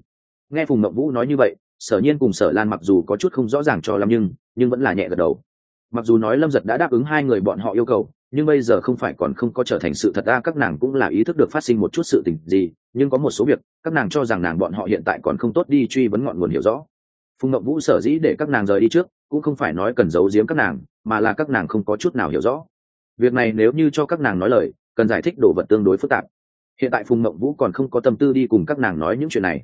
Nghe phùng mộng vũ nói như vậy sở nhiên cùng sở lan mặc dù có chút không rõ ràng cho lắm nhưng nhưng vẫn là nhẹ gật đầu. Mặc dù nói lâm giật đã đáp ứng hai người bọn họ yêu cầu, nhưng bây giờ không phải còn không có trở thành sự thật ra các nàng cũng là ý thức được phát sinh một chút sự tình gì, nhưng có một số việc, các nàng cho rằng nàng bọn họ hiện tại còn không tốt đi truy vấn ngọn nguồn hiểu rõ. Phùng ngậm vũ sở dĩ để các nàng rời đi trước, cũng không phải nói cần giấu giếm các nàng, mà là các nàng không có chút nào hiểu rõ. Việc này nếu như cho các nàng nói lời, cần giải thích đồ vật tương đối phức tạp. Hiện tại phùng ngậm vũ còn không có tâm tư đi cùng các nàng nói những chuyện này.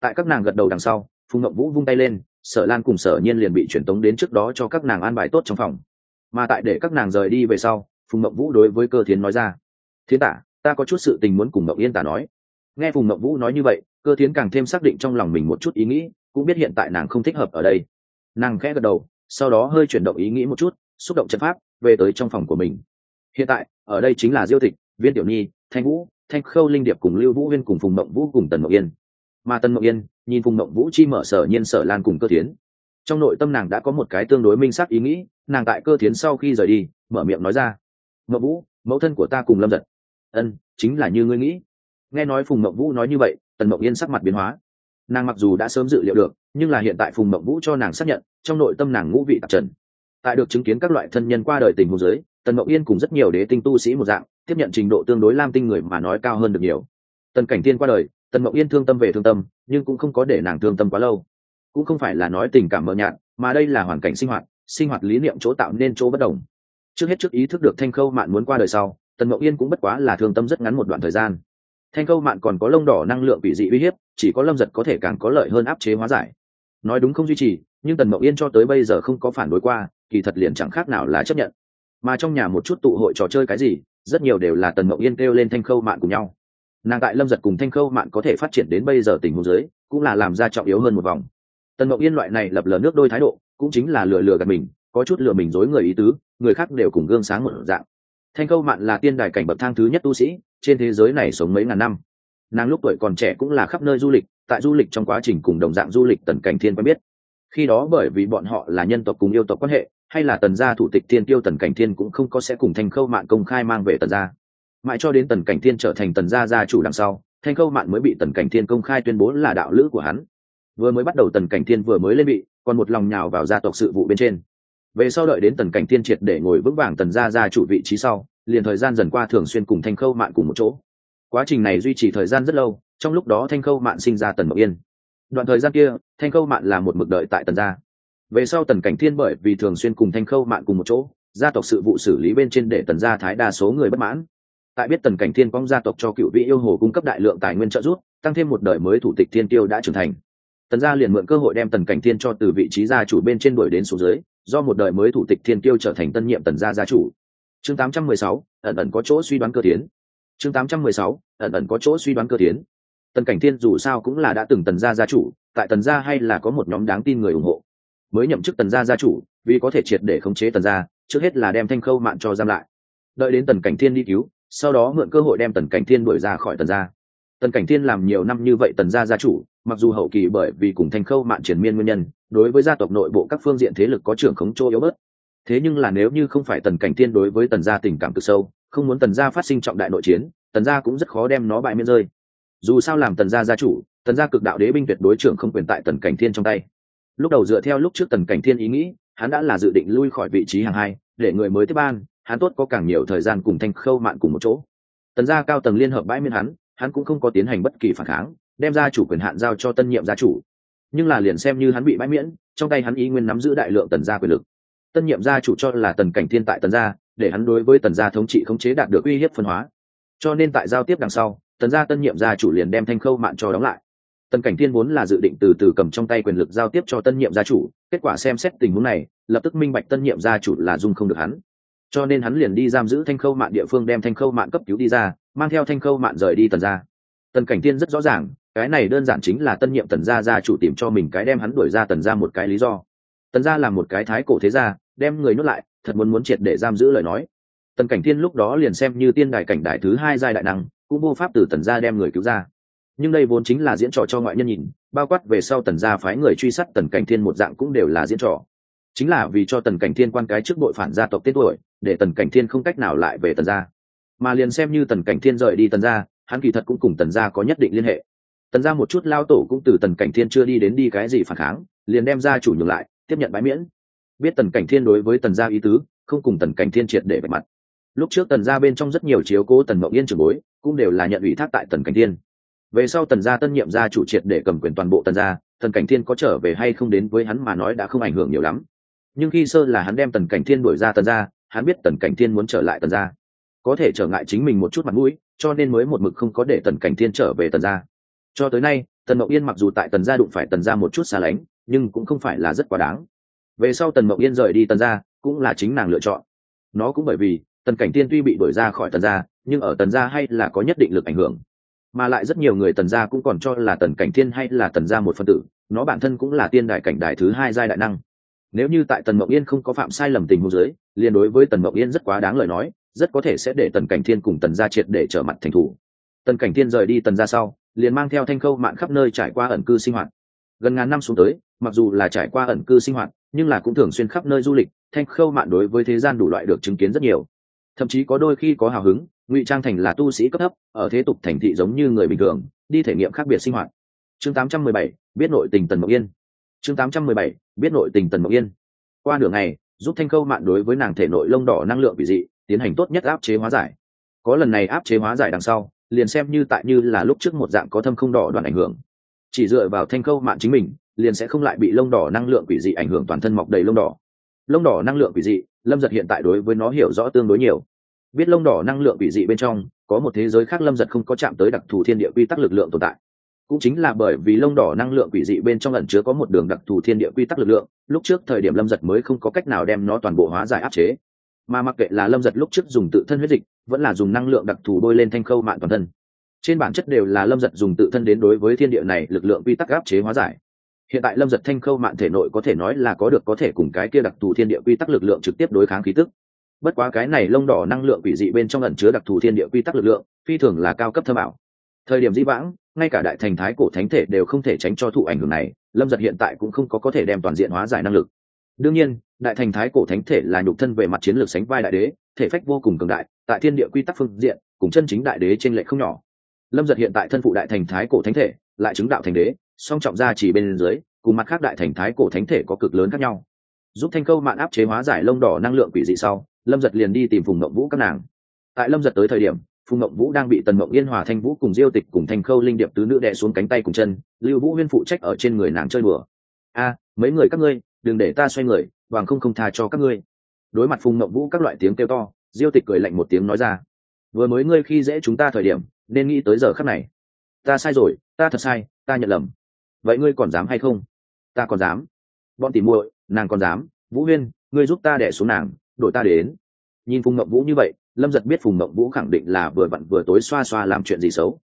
Tại các nàng gật đầu đằng sau phùng ngậm vũ vung tay lên, sở lan cùng sở nhiên liền bị truyền tống đến trước đó cho các nàng an bài tốt trong phòng. Mà tại để các nàng rời đi về sau, phùng mộng vũ đối với cơ thiến nói ra thiên tả, ta có chút sự tình muốn cùng mộng yên tả nói. Nghe phùng mộng vũ nói như vậy, cơ thiến càng thêm xác định trong lòng mình một chút ý nghĩ, cũng biết hiện tại nàng không thích hợp ở đây. Nàng khẽ gật đầu, sau đó hơi chuyển động ý nghĩ một chút, xúc động trận pháp, về tới trong phòng của mình. Hiện tại, ở đây chính là diêu tịch viên tiểu nhi, thanh vũ, thanh khâu linh điệp cùng lưu vũ viên cùng phùng mộng vũ cùng tần mộng yên. Mà tần mộng yên nhìn phùng mộng vũ chi mở sở nhiên sở lan cùng cơ tiến trong nội tâm nàng đã có một cái tương đối minh xác ý nghĩ, nàng tại cơ tiến sau khi rời đi, mở miệng nói ra mậu vũ, mẫu thân của ta cùng lâm giật. Ân, chính là như ngươi nghĩ. Nghe nói phùng mậu vũ nói như vậy, tần mậu yên sắc mặt biến hóa. Nàng mặc dù đã sớm dự liệu được, nhưng là hiện tại phùng mậu vũ cho nàng xác nhận, trong nội tâm nàng ngũ vị tạp trần. Tại được chứng kiến các loại thân nhân qua đời tình hồ giới tần mậu yên cùng rất nhiều đế tinh tu sĩ một dạng, tiếp nhận trình độ tương đối lam tinh người mà nói cao hơn được nhiều. Tần cảnh tiên qua đời, tần mậu yên thương tâm về thương tâm nhưng cũng không có để nàng thương tâm quá lâu. Cũng không phải là nói tình cảm mờ nhạt, mà đây là hoàn cảnh sinh hoạt sinh hoạt lý niệm chỗ tạo nên chỗ bất đồng. Trước hết trước ý thức được thanh khâu mạn muốn qua đời sau, tần mậu yên cũng bất quá là thương tâm rất ngắn một đoạn thời gian. Thanh khâu mạn còn có lông đỏ năng lượng bị dị uy hiếp, chỉ có lâm giật có thể càng có lợi hơn áp chế hóa giải. Nói đúng không duy trì, nhưng tần mậu yên cho tới bây giờ không có phản đối qua, kỳ thật liền chẳng khác nào là chấp nhận. Mà trong nhà một chút tụ hội trò chơi cái gì, rất nhiều đều là tần mậu yên kêu lên thanh khâu mạn cùng nhau nàng tại lâm giật cùng thanh khâu mạn có thể phát triển đến bây giờ tình huống giới cũng là làm ra trọng yếu hơn một vòng. Tần mậu yên loại này lập lờ nước đôi thái độ, cũng chính là lừa lừa gạt mình, có chút lừa mình dối người ý tứ, người khác đều cùng gương sáng một dạng. Thanh khâu mạn là tiên đài cảnh bậc thang thứ nhất tu sĩ, trên thế giới này sống mấy ngàn năm. Nàng lúc tuổi còn trẻ cũng là khắp nơi du lịch, tại du lịch trong quá trình cùng đồng dạng du lịch tần cảnh thiên quen biết. Khi đó bởi vì bọn họ là nhân tộc cùng yêu tộc quan hệ, hay là tần gia thủ tịch thiên tiêu tần cảnh thiên cũng không có sẽ cùng thanh khâu mạn công khai mang về tần gia mãi cho đến tần cảnh thiên trở thành tần gia gia chủ đằng sau, thanh khâu mạn mới bị tần cảnh thiên công khai tuyên bố là đạo lữ của hắn. Vừa mới bắt đầu tần cảnh thiên vừa mới lên vị, còn một lòng nhào vào gia tộc sự vụ bên trên. Về sau đợi đến tần cảnh thiên triệt để ngồi vững vàng tần gia gia chủ vị trí sau, liền thời gian dần qua thường xuyên cùng thanh khâu mạn cùng một chỗ. Quá trình này duy trì thời gian rất lâu, trong lúc đó thanh khâu mạn sinh ra tần mộng yên. Đoạn thời gian kia, thanh khâu mạn là một mực đợi tại tần gia. Về sau tần cảnh thiên bởi vì thường xuyên cùng thanh khâu mạn cùng một chỗ, gia tộc sự vụ xử lý bên trên để tần gia thái đa số người bất mãn tại biết tần cảnh thiên quang gia tộc cho cựu vị yêu hồ cung cấp đại lượng tài nguyên trợ giúp tăng thêm một đời mới thủ tịch thiên tiêu đã trưởng thành. Tần gia liền mượn cơ hội đem tần cảnh thiên cho từ vị trí gia chủ bên trên đuổi đến số dưới do một đời mới thủ tịch thiên tiêu trở thành tân nhiệm tần gia gia chủ. Chương 816, ẩn ẩn có chỗ suy đoán cơ tiến. Chương 816, ẩn ẩn có chỗ suy đoán cơ tiến. Tần cảnh thiên dù sao cũng là đã từng tần gia gia chủ tại tần gia hay là có một nhóm đáng tin người ủng hộ. Mới nhậm chức tần gia gia chủ vì có thể triệt để khống chế tần gia trước hết là đem thanh khâu mạn cho giam lại. Đợi đến tần cảnh thiên đi cứu sau đó mượn cơ hội đem tần cảnh thiên đuổi ra khỏi tần gia. Tần cảnh thiên làm nhiều năm như vậy tần gia gia chủ, mặc dù hậu kỳ bởi vì cùng thanh khâu mạn triển miên nguyên nhân, đối với gia tộc nội bộ các phương diện thế lực có trưởng khống chỗ yếu bớt. Thế nhưng là nếu như không phải tần cảnh thiên đối với tần gia tình cảm cực sâu, không muốn tần gia phát sinh trọng đại nội chiến, tần gia cũng rất khó đem nó bại miên rơi. Dù sao làm tần gia gia chủ, tần gia cực đạo đế binh tuyệt đối trưởng không quyền tại tần cảnh thiên trong tay. Lúc đầu dựa theo lúc trước tần cảnh thiên ý nghĩ, hắn đã là dự định lui khỏi vị trí hàng hai, để người mới tiếp ban hắn tốt có càng nhiều thời gian cùng thanh khâu mạn cùng một chỗ. Tần gia cao tầng liên hợp bãi miên hắn hắn cũng không có tiến hành bất kỳ phản kháng, đem ra chủ quyền hạn giao cho tân nhiệm gia chủ. Nhưng là liền xem như hắn bị bãi miễn, trong tay hắn ý nguyên nắm giữ đại lượng tần gia quyền lực. Tân nhiệm gia chủ cho là tần cảnh thiên tại tần gia, để hắn đối với tần gia thống trị khống chế đạt được uy hiếp phân hóa. Cho nên tại giao tiếp đằng sau, tần gia tân nhiệm gia chủ liền đem thanh khâu mạn cho đóng lại. Tần cảnh thiên vốn là dự định từ từ cầm trong tay quyền lực giao tiếp cho tân nhiệm gia chủ, kết quả xem xét tình huống này, lập tức minh bạch tân nhiệm gia chủ là dung không được hắn cho nên hắn liền đi giam giữ thanh khâu mạn địa phương đem thanh khâu mạn cấp cứu đi ra, mang theo thanh khâu mạn rời đi tần gia. Tần cảnh thiên rất rõ ràng, cái này đơn giản chính là tân nhiệm tần gia gia chủ tìm cho mình cái đem hắn đuổi ra tần gia một cái lý do. Tần gia là một cái thái cổ thế gia, đem người nuốt lại, thật muốn muốn triệt để giam giữ lời nói. Tần cảnh thiên lúc đó liền xem như tiên đài cảnh đại thứ hai giai đại năng, cũng vô pháp từ tần gia đem người cứu ra. Nhưng đây vốn chính là diễn trò cho ngoại nhân nhìn, bao quát về sau tần gia phái người truy sát tần cảnh thiên một dạng cũng đều là diễn trò chính là vì cho tần cảnh thiên quan cái trước đội phản gia tộc tên tuổi, để tần cảnh thiên không cách nào lại về tần gia. Mà liền xem như tần cảnh thiên rời đi tần gia, hắn kỳ thật cũng cùng tần gia có nhất định liên hệ. Tần gia một chút lao tổ cũng từ tần cảnh thiên chưa đi đến đi cái gì phản kháng, liền đem ra chủ nhường lại, tiếp nhận bãi miễn. Biết tần cảnh thiên đối với tần gia ý tứ, không cùng tần cảnh thiên triệt để bạch mặt. Lúc trước tần gia bên trong rất nhiều chiếu cố tần mậu yên trường bối, cũng đều là nhận ủy thác tại tần cảnh thiên. Về sau tần gia tân nhiệm gia chủ triệt để cầm quyền toàn bộ tần gia, tần cảnh thiên có trở về hay không đến với hắn mà nói đã không ảnh hưởng nhiều lắm nhưng khi sơ là hắn đem tần cảnh thiên đuổi ra tần gia, hắn biết tần cảnh thiên muốn trở lại tần gia. Có thể trở ngại chính mình một chút mặt mũi, cho nên mới một mực không có để tần cảnh thiên trở về tần gia. Cho tới nay, tần mậu yên mặc dù tại tần gia đụng phải tần gia một chút xa lánh, nhưng cũng không phải là rất quá đáng. Về sau tần mậu yên rời đi tần gia, cũng là chính nàng lựa chọn. Nó cũng bởi vì, tần cảnh thiên tuy bị đuổi ra khỏi tần gia, nhưng ở tần gia hay là có nhất định lực ảnh hưởng. Mà lại rất nhiều người tần gia cũng còn cho là tần cảnh thiên hay là tần gia một phân tử, nó bản thân cũng là tiên đại cảnh đại thứ hai giai đại năng nếu như tại tần Mộng yên không có phạm sai lầm tình hồ dưới liền đối với tần Mộng yên rất quá đáng lời nói rất có thể sẽ để tần cảnh thiên cùng tần gia triệt để trở mặt thành thủ. Tần cảnh thiên rời đi tần gia sau liền mang theo thanh khâu mạn khắp nơi trải qua ẩn cư sinh hoạt. Gần ngàn năm xuống tới mặc dù là trải qua ẩn cư sinh hoạt nhưng là cũng thường xuyên khắp nơi du lịch thanh khâu mạn đối với thế gian đủ loại được chứng kiến rất nhiều. Thậm chí có đôi khi có hào hứng ngụy trang thành là tu sĩ cấp thấp ở thế tục thành thị giống như người bình thường đi thể nghiệm khác biệt sinh hoạt. Chương 817, biết nội tình tần Mộng yên chương 817, biết nội tình tần mộc yên. Qua nửa ngày giúp thanh khâu mạn đối với nàng thể nội lông đỏ năng lượng bị dị tiến hành tốt nhất áp chế hóa giải. Có lần này áp chế hóa giải đằng sau liền xem như tại như là lúc trước một dạng có thâm không đỏ đoàn ảnh hưởng. Chỉ dựa vào thanh khâu mạn chính mình liền sẽ không lại bị lông đỏ năng lượng quỷ dị ảnh hưởng toàn thân mọc đầy lông đỏ. Lông đỏ năng lượng quỷ dị lâm giật hiện tại đối với nó hiểu rõ tương đối nhiều. Biết lông đỏ năng lượng quỷ dị bên trong có một thế giới khác lâm giật không có chạm tới đặc thù thiên địa quy tắc lực lượng tồn tại cũng chính là bởi vì lông đỏ năng lượng quỷ dị bên trong ẩn chứa có một đường đặc thù thiên địa quy tắc lực lượng, lúc trước thời điểm lâm giật mới không có cách nào đem nó toàn bộ hóa giải áp chế. Mà mặc kệ là lâm giật lúc trước dùng tự thân huyết dịch, vẫn là dùng năng lượng đặc thù bôi lên thanh khâu mạng toàn thân. Trên bản chất đều là lâm giật dùng tự thân đến đối với thiên địa này lực lượng quy tắc áp chế hóa giải. Hiện tại lâm giật thanh khâu mạng thể nội có thể nói là có được có thể cùng cái kia đặc thù thiên địa quy tắc lực lượng trực tiếp đối kháng khí tức. Bất quá cái này lông đỏ năng lượng quỷ dị bên trong ẩn chứa đặc thù thiên địa quy tắc lực lượng, phi thường là cao cấp thơ bảo thời điểm di vãng ngay cả đại thành thái cổ thánh thể đều không thể tránh cho thụ ảnh hưởng này, lâm giật hiện tại cũng không có có thể đem toàn diện hóa giải năng lực. Đương nhiên, đại thành thái cổ thánh thể là nhục thân về mặt chiến lược sánh vai đại đế, thể phách vô cùng cường đại, tại thiên địa quy tắc phương diện, cùng chân chính đại đế trên lệ không nhỏ. Lâm giật hiện tại thân phụ đại thành thái cổ thánh thể, lại chứng đạo thành đế, song trọng ra chỉ bên dưới, cùng mặt khác đại thành thái cổ thánh thể có cực lớn khác nhau. Giúp thanh câu mạn áp chế hóa giải lông đỏ năng lượng quỷ dị sau, lâm giật liền đi tìm phùng mộng vũ các nàng. Tại lâm giật tới thời điểm phùng mộng vũ đang bị tần mộng yên hòa thanh vũ cùng diêu tịch cùng thanh khâu linh điệp tứ nữ đè xuống cánh tay cùng chân, lưu vũ huyên phụ trách ở trên người nàng chơi bừa a, mấy người các ngươi, đừng để ta xoay người vàng không không tha cho các ngươi. Đối mặt phùng mộng vũ các loại tiếng kêu to, diêu tịch cười lạnh một tiếng nói ra, vừa mới ngươi khi dễ chúng ta thời điểm, nên nghĩ tới giờ khắc này. Ta sai rồi, ta thật sai, ta nhận lầm. Vậy ngươi còn dám hay không? Ta còn dám. Bọn tỉ muội, nàng còn dám. Vũ huyên, ngươi giúp ta đẻ xuống nàng, đổi ta đến. Nhìn phùng mộng vũ như vậy lâm giật biết phùng mộng vũ khẳng định là vừa vặn vừa tối xoa xoa làm chuyện gì xấu.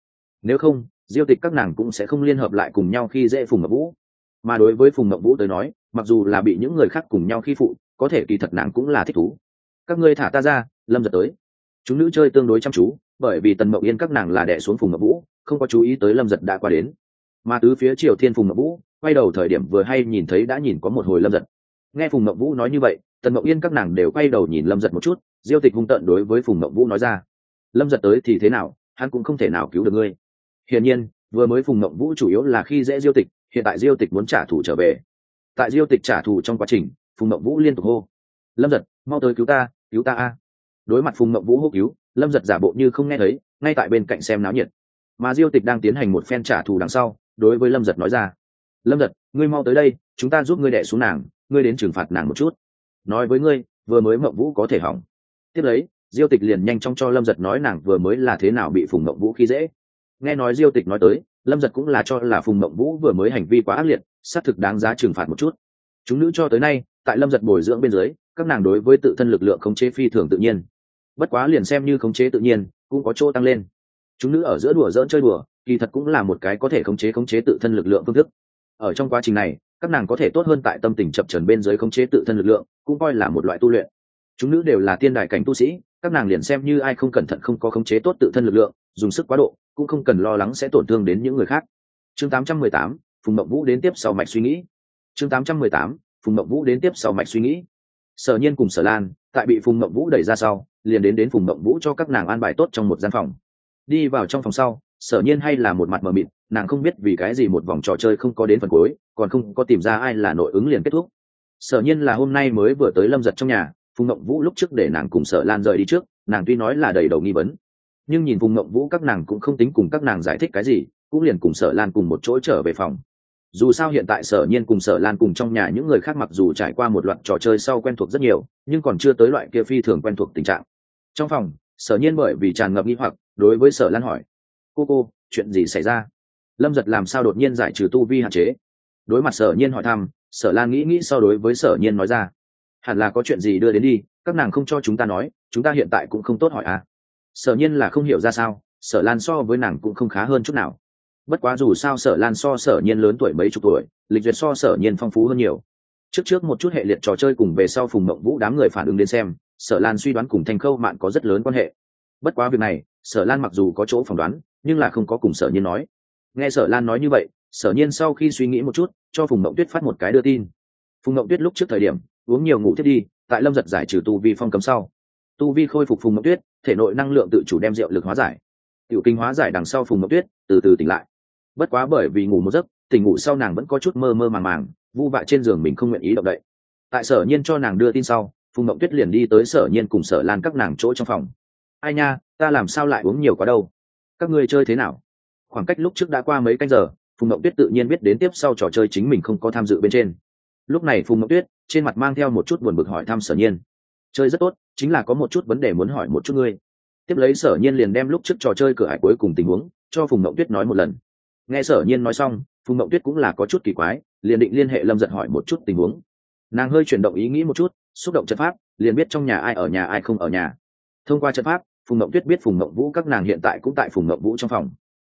Nếu không, diêu tịch các nàng cũng sẽ không liên hợp lại cùng nhau khi dễ phùng mộng vũ. Mà đối với phùng mộng vũ tới nói, mặc dù là bị những người khác cùng nhau khi phụ, có thể kỳ thật nàng cũng là thích thú. Các ngươi thả ta ra, lâm giật tới. Chúng nữ chơi tương đối chăm chú, bởi vì tần mậu yên các nàng là đẻ xuống phùng Mộng vũ, không có chú ý tới lâm giật đã qua đến. Mà tứ phía triều thiên phùng Mộng vũ, quay đầu thời điểm vừa hay nhìn thấy đã nhìn có một hồi lâm giật. Nghe phùng Mộng vũ nói như vậy, tần mậu yên các nàng đều quay đầu nhìn lâm giật một chút diêu tịch hung tợn đối với phùng mậu vũ nói ra. Lâm giật tới thì thế nào, hắn cũng không thể nào cứu được ngươi. Hiển nhiên, vừa mới phùng mậu vũ chủ yếu là khi dễ diêu tịch, hiện tại diêu tịch muốn trả thù trở về. Tại diêu tịch trả thù trong quá trình, phùng mậu vũ liên tục hô. Lâm giật, mau tới cứu ta cứu ta a. Đối mặt phùng mậu vũ hô cứu, lâm giật giả bộ như không nghe thấy, ngay tại bên cạnh xem náo nhiệt. Mà diêu tịch đang tiến hành một phen trả thù đằng sau, đối với lâm giật nói ra. Lâm giật, ngươi mau tới đây, chúng ta giúp ngươi đẻ xuống nàng, ngươi đến trừng phạt nàng một chút. Nói với ngươi, vừa mới mậu vũ có thể hỏng tiếp lấy, diêu tịch liền nhanh chóng cho lâm giật nói nàng vừa mới là thế nào bị phùng mậu vũ khi dễ. Nghe nói diêu tịch nói tới, lâm giật cũng là cho là phùng mậu vũ vừa mới hành vi quá ác liệt, xác thực đáng giá trừng phạt một chút. Chúng nữ cho tới nay, tại lâm giật bồi dưỡng bên dưới, các nàng đối với tự thân lực lượng khống chế phi thường tự nhiên. Bất quá liền xem như khống chế tự nhiên, cũng có chỗ tăng lên. Chúng nữ ở giữa đùa dỡn chơi đùa, kỳ thật cũng là một cái có thể khống chế khống chế tự thân lực lượng phương thức. Ở trong quá trình này, các nàng có thể tốt hơn tại tâm tình chập trần bên dưới khống chế tự thân lực lượng, cũng coi là một loại tu luyện chúng nữ đều là tiên đại cảnh tu sĩ các nàng liền xem như ai không cẩn thận không có khống chế tốt tự thân lực lượng dùng sức quá độ cũng không cần lo lắng sẽ tổn thương đến những người khác. Chương 818, phùng mộng vũ đến tiếp sau mạch suy nghĩ. Chương 818, phùng mộng vũ đến tiếp sau mạch suy nghĩ. Sở nhiên cùng sở lan tại bị phùng mộng vũ đẩy ra sau liền đến đến phùng mộng vũ cho các nàng an bài tốt trong một gian phòng. Đi vào trong phòng sau sở nhiên hay là một mặt mờ mịt nàng không biết vì cái gì một vòng trò chơi không có đến phần cuối còn không có tìm ra ai là nội ứng liền kết thúc. Sở nhiên là hôm nay mới vừa tới lâm giật trong nhà phùng mộng vũ lúc trước để nàng cùng sở lan rời đi trước, nàng tuy nói là đầy đầu nghi vấn, nhưng nhìn phùng mộng vũ các nàng cũng không tính cùng các nàng giải thích cái gì, cũng liền cùng sở lan cùng một chỗ trở về phòng. Dù sao hiện tại sở nhiên cùng sở lan cùng trong nhà những người khác mặc dù trải qua một loạt trò chơi sau quen thuộc rất nhiều, nhưng còn chưa tới loại kia phi thường quen thuộc tình trạng. Trong phòng, sở nhiên bởi vì tràn ngập nghi hoặc, đối với sở lan hỏi, cô cô, chuyện gì xảy ra? Lâm giật làm sao đột nhiên giải trừ tu vi hạn chế? Đối mặt sở nhiên hỏi thăm, sở lan nghĩ nghĩ sau đối với sở nhiên nói ra hẳn là có chuyện gì đưa đến đi, các nàng không cho chúng ta nói, chúng ta hiện tại cũng không tốt hỏi à. Sở nhiên là không hiểu ra sao, sở lan so với nàng cũng không khá hơn chút nào. Bất quá dù sao sở lan so sở nhiên lớn tuổi mấy chục tuổi, lịch duyệt so sở nhiên phong phú hơn nhiều. Trước trước một chút hệ liệt trò chơi cùng về sau phùng mộng vũ đám người phản ứng đến xem, sở lan suy đoán cùng thanh khâu mạn có rất lớn quan hệ. Bất quá việc này, sở lan mặc dù có chỗ phỏng đoán, nhưng là không có cùng sở nhiên nói. Nghe sở lan nói như vậy, sở nhiên sau khi suy nghĩ một chút, cho phùng mộng tuyết phát một cái đưa tin. Phùng mộng tuyết lúc trước thời điểm uống nhiều ngủ thiết đi, tại lâm giật giải trừ tu vi phong cấm sau. Tu vi khôi phục phùng mậu tuyết, thể nội năng lượng tự chủ đem rượu lực hóa giải. Tiểu kinh hóa giải đằng sau phùng mậu tuyết, từ từ tỉnh lại. Bất quá bởi vì ngủ một giấc, tỉnh ngủ sau nàng vẫn có chút mơ mơ màng màng, vu vạ trên giường mình không nguyện ý động đậy. Tại sở nhiên cho nàng đưa tin sau, phùng mậu tuyết liền đi tới sở nhiên cùng sở lan các nàng chỗ trong phòng. Ai nha, ta làm sao lại uống nhiều quá đâu? Các ngươi chơi thế nào? Khoảng cách lúc trước đã qua mấy canh giờ, phùng mậu tuyết tự nhiên biết đến tiếp sau trò chơi chính mình không có tham dự bên trên lúc này phùng mộng tuyết, trên mặt mang theo một chút buồn bực hỏi thăm sở nhiên. Chơi rất tốt, chính là có một chút vấn đề muốn hỏi một chút ngươi. Tiếp lấy sở nhiên liền đem lúc trước trò chơi cửa hải cuối cùng tình huống cho phùng mộng tuyết nói một lần. Nghe sở nhiên nói xong, phùng mộng tuyết cũng là có chút kỳ quái, liền định liên hệ lâm giật hỏi một chút tình huống. Nàng hơi chuyển động ý nghĩ một chút, xúc động trận pháp, liền biết trong nhà ai ở nhà ai không ở nhà. Thông qua trận pháp, phùng mộng tuyết biết phùng mộng vũ các nàng hiện tại cũng tại phùng mộng vũ trong phòng.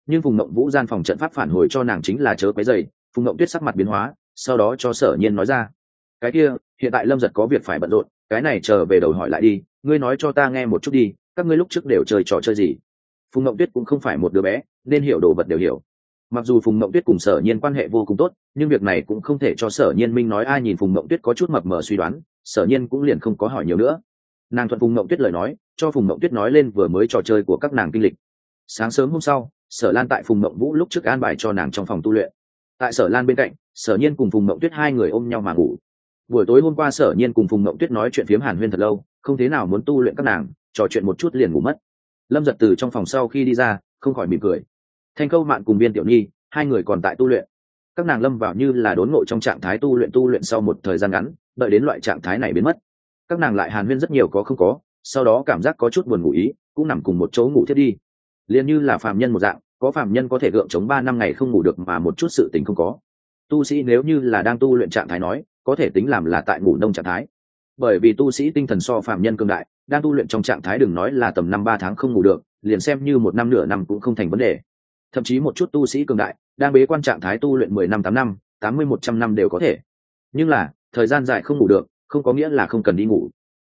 Nhưng phùng mộng vũ gian phòng trận pháp phản hồi cho nàng chính là chớ quấy dày phùng mộng tuyết sắc mặt biến hóa sau đó cho sở nhiên nói ra. Cái kia, hiện tại lâm giật có việc phải bận rộn, cái này chờ về đầu hỏi lại đi, ngươi nói cho ta nghe một chút đi, các ngươi lúc trước đều chơi trò chơi gì? Phùng mậu tuyết cũng không phải một đứa bé, nên hiểu đồ vật đều hiểu. Mặc dù phùng mậu tuyết cùng sở nhiên quan hệ vô cùng tốt, nhưng việc này cũng không thể cho sở nhiên minh nói ai nhìn phùng mậu tuyết có chút mập mờ suy đoán, sở nhiên cũng liền không có hỏi nhiều nữa. Nàng thuận phùng mậu tuyết lời nói, cho phùng mậu tuyết nói lên vừa mới trò chơi của các nàng kinh lịch. Sáng sớm hôm sau, sở lan tại phùng mậu vũ lúc trước an bài cho nàng trong phòng tu luyện tại sở lan bên cạnh, sở nhiên cùng phùng mộng tuyết hai người ôm nhau mà ngủ. Buổi tối hôm qua sở nhiên cùng phùng mộng tuyết nói chuyện phiếm hàn huyên thật lâu, không thế nào muốn tu luyện các nàng, trò chuyện một chút liền ngủ mất. Lâm giật từ trong phòng sau khi đi ra, không khỏi mỉm cười. Thanh câu mạn cùng viên tiểu nhi, hai người còn tại tu luyện. Các nàng lâm vào như là đốn ngộ trong trạng thái tu luyện tu luyện sau một thời gian ngắn, đợi đến loại trạng thái này biến mất. Các nàng lại hàn huyên rất nhiều có không có, sau đó cảm giác có chút buồn ngủ ý, cũng nằm cùng một chỗ ngủ thiết đi. Liền như là phạm nhân một dạng có phạm nhân có thể gượng chống ba năm ngày không ngủ được mà một chút sự tình không có. Tu sĩ nếu như là đang tu luyện trạng thái nói, có thể tính làm là tại ngủ nông trạng thái. Bởi vì tu sĩ tinh thần so phạm nhân cương đại, đang tu luyện trong trạng thái đừng nói là tầm năm ba tháng không ngủ được, liền xem như một năm nửa năm cũng không thành vấn đề. Thậm chí một chút tu sĩ cường đại, đang bế quan trạng thái tu luyện mười năm, tám năm, tám mươi, một trăm năm đều có thể. Nhưng là, thời gian dài không ngủ được, không có nghĩa là không cần đi ngủ.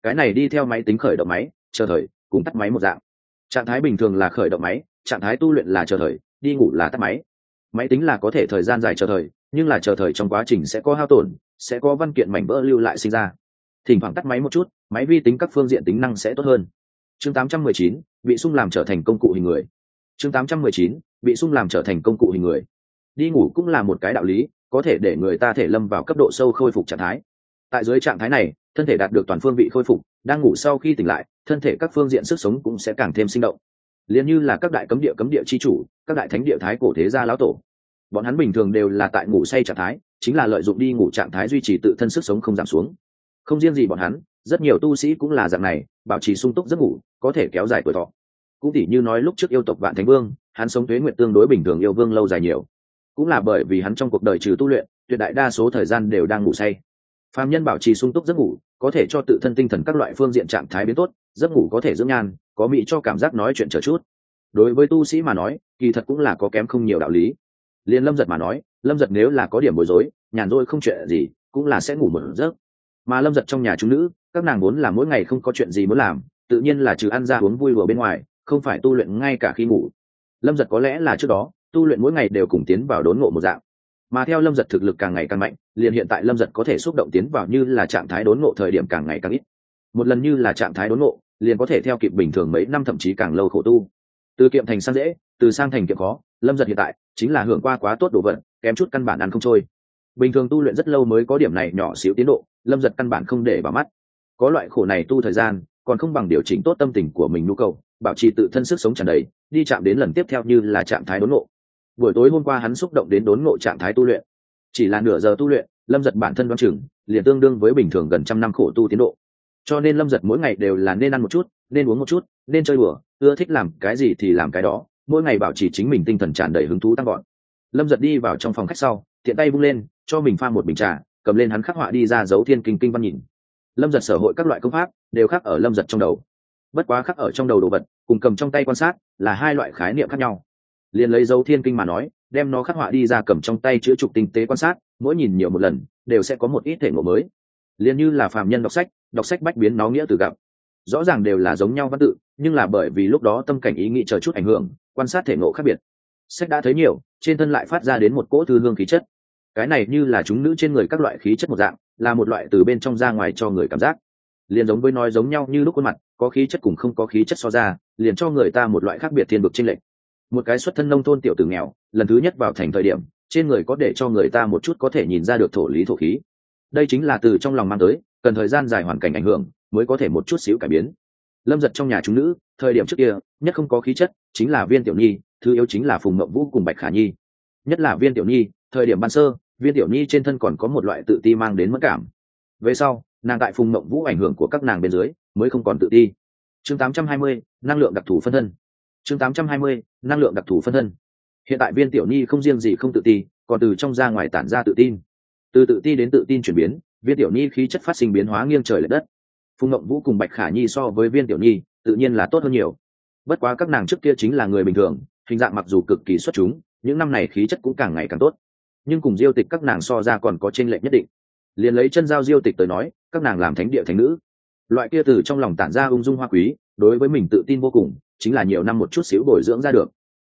Cái này đi theo máy tính khởi động máy, chờ thời, cùng tắt máy một dạng trạng thái bình thường là khởi động máy trạng thái tu luyện là chờ thời đi ngủ là tắt máy. Máy tính là có thể thời gian dài chờ thời nhưng là chờ thời trong quá trình sẽ có hao tổn sẽ có văn kiện mảnh vỡ lưu lại sinh ra. Thỉnh thoảng tắt máy một chút máy vi tính các phương diện tính năng sẽ tốt hơn. Chương 819, bị sung làm trở thành công cụ hình người. Chương 819, bị sung làm trở thành công cụ hình người. Đi ngủ cũng là một cái đạo lý có thể để người ta thể lâm vào cấp độ sâu khôi phục trạng thái. Tại dưới trạng thái này thân thể đạt được toàn phương vị khôi phục đang ngủ sau khi tỉnh lại thân thể các phương diện sức sống cũng sẽ càng thêm sinh động. Liền như là các đại cấm địa cấm địa chi chủ, các đại thánh địa thái cổ thế gia lão tổ. Bọn hắn bình thường đều là tại ngủ say trạng thái, chính là lợi dụng đi ngủ trạng thái duy trì tự thân sức sống không giảm xuống. Không riêng gì bọn hắn, rất nhiều tu sĩ cũng là dạng này, bảo trì sung túc giấc ngủ, có thể kéo dài tuổi thọ. Cũng tỉ như nói lúc trước yêu tộc vạn thánh vương, hắn sống tuế nguyện tương đối bình thường yêu vương lâu dài nhiều. Cũng là bởi vì hắn trong cuộc đời trừ tu luyện, tuyệt đại đa số thời gian đều đang ngủ say. Phạm nhân bảo trì sung túc giấc ngủ, có thể cho tự thân tinh thần các loại phương diện trạng thái biến tốt giấc ngủ có thể dưỡng nhan, có mỹ cho cảm giác nói chuyện chờ chút. Đối với tu sĩ mà nói, kỳ thật cũng là có kém không nhiều đạo lý. Liền lâm giật mà nói, lâm giật nếu là có điểm bối rối, nhàn rỗi không chuyện gì, cũng là sẽ ngủ một giấc. Mà lâm giật trong nhà chúng nữ, các nàng muốn là mỗi ngày không có chuyện gì muốn làm, tự nhiên là trừ ăn ra uống vui vừa bên ngoài, không phải tu luyện ngay cả khi ngủ. Lâm giật có lẽ là trước đó, tu luyện mỗi ngày đều cùng tiến vào đốn ngộ một dạng. Mà theo lâm giật thực lực càng ngày càng mạnh, liền hiện tại lâm giật có thể xúc động tiến vào như là trạng thái đốn ngộ thời điểm càng ngày càng ít một lần như là trạng thái đốn ngộ, liền có thể theo kịp bình thường mấy năm thậm chí càng lâu khổ tu. Từ kiệm thành sang dễ, từ sang thành kiệm khó, lâm giật hiện tại chính là hưởng qua quá tốt đồ vật, kém chút căn bản ăn không trôi. Bình thường tu luyện rất lâu mới có điểm này nhỏ xíu tiến độ, lâm giật căn bản không để vào mắt. Có loại khổ này tu thời gian, còn không bằng điều chỉnh tốt tâm tình của mình nhu cầu, bảo trì tự thân sức sống tràn đầy, đi chạm đến lần tiếp theo như là trạng thái đốn ngộ. Buổi tối hôm qua hắn xúc động đến đốn ngộ trạng thái tu luyện. Chỉ là nửa giờ tu luyện, lâm giật bản thân đoan chừng, liền tương đương với bình thường gần trăm năm khổ tu tiến độ cho nên lâm giật mỗi ngày đều là nên ăn một chút, nên uống một chút, nên chơi bừa ưa thích làm cái gì thì làm cái đó, mỗi ngày bảo trì chính mình tinh thần tràn đầy hứng thú tăng gọn lâm giật đi vào trong phòng khách sau, tiện tay bung lên, cho mình pha một bình trà, cầm lên hắn khắc họa đi ra dấu thiên kinh kinh văn nhìn. Lâm giật sở hội các loại công pháp, đều khắc ở lâm giật trong đầu. Bất quá khắc ở trong đầu đồ vật, cùng cầm trong tay quan sát, là hai loại khái niệm khác nhau. Liền lấy dấu thiên kinh mà nói, đem nó khắc họa đi ra cầm trong tay chữa trục tinh tế quan sát, mỗi nhìn nhiều một lần, đều sẽ có một ít thể ngộ mới liền như là phàm nhân đọc sách đọc sách bách biến nó nghĩa từ gặp. Rõ ràng đều là giống nhau văn tự, nhưng là bởi vì lúc đó tâm cảnh ý nghĩ chờ chút ảnh hưởng, quan sát thể ngộ khác biệt. Sách đã thấy nhiều, trên thân lại phát ra đến một cỗ thư hương khí chất. Cái này như là chúng nữ trên người các loại khí chất một dạng, là một loại từ bên trong ra ngoài cho người cảm giác. Liền giống với nói giống nhau như lúc khuôn mặt, có khí chất cùng không có khí chất so ra, liền cho người ta một loại khác biệt thiên vực trên lệnh một cái xuất thân nông thôn tiểu tử nghèo, lần thứ nhất vào thành thời điểm, trên người có để cho người ta một chút có thể nhìn ra được thổ lý thổ khí đây chính là từ trong lòng mang tới cần thời gian dài hoàn cảnh ảnh hưởng mới có thể một chút xíu cải biến. Lâm giật trong nhà chúng nữ thời điểm trước kia nhất không có khí chất chính là viên tiểu nhi thứ yếu chính là phùng mậu vũ cùng bạch khả nhi. Nhất là viên tiểu nhi thời điểm ban sơ viên tiểu nhi trên thân còn có một loại tự ti mang đến mất cảm. Về sau nàng tại phùng mộng vũ ảnh hưởng của các nàng bên dưới mới không còn tự ti. Chương 820, năng lượng đặc thù phân thân. Chương 820, năng lượng đặc thù phân thân. Hiện tại viên tiểu nhi không riêng gì không tự ti còn từ trong ra ngoài tản ra tự tin từ tự ti đến tự tin chuyển biến, viên tiểu nhi khí chất phát sinh biến hóa nghiêng trời l ệ đất. Phùng ngậm vũ cùng bạch khả nhi so với viên tiểu nhi, tự nhiên là tốt hơn nhiều. Bất quá các nàng trước kia chính là người bình thường, hình dạng mặc dù cực kỳ xuất chúng, những năm này khí chất cũng càng ngày càng tốt. Nhưng cùng diêu tịch các nàng so ra còn có tranh lệch nhất định. Liền lấy chân giao diêu tịch tới nói, các nàng làm thánh địa thánh nữ. Loại kia từ trong lòng tản ra ung dung hoa quý, đối với mình tự tin vô cùng, chính là nhiều năm một chút xíu bồi dưỡng ra được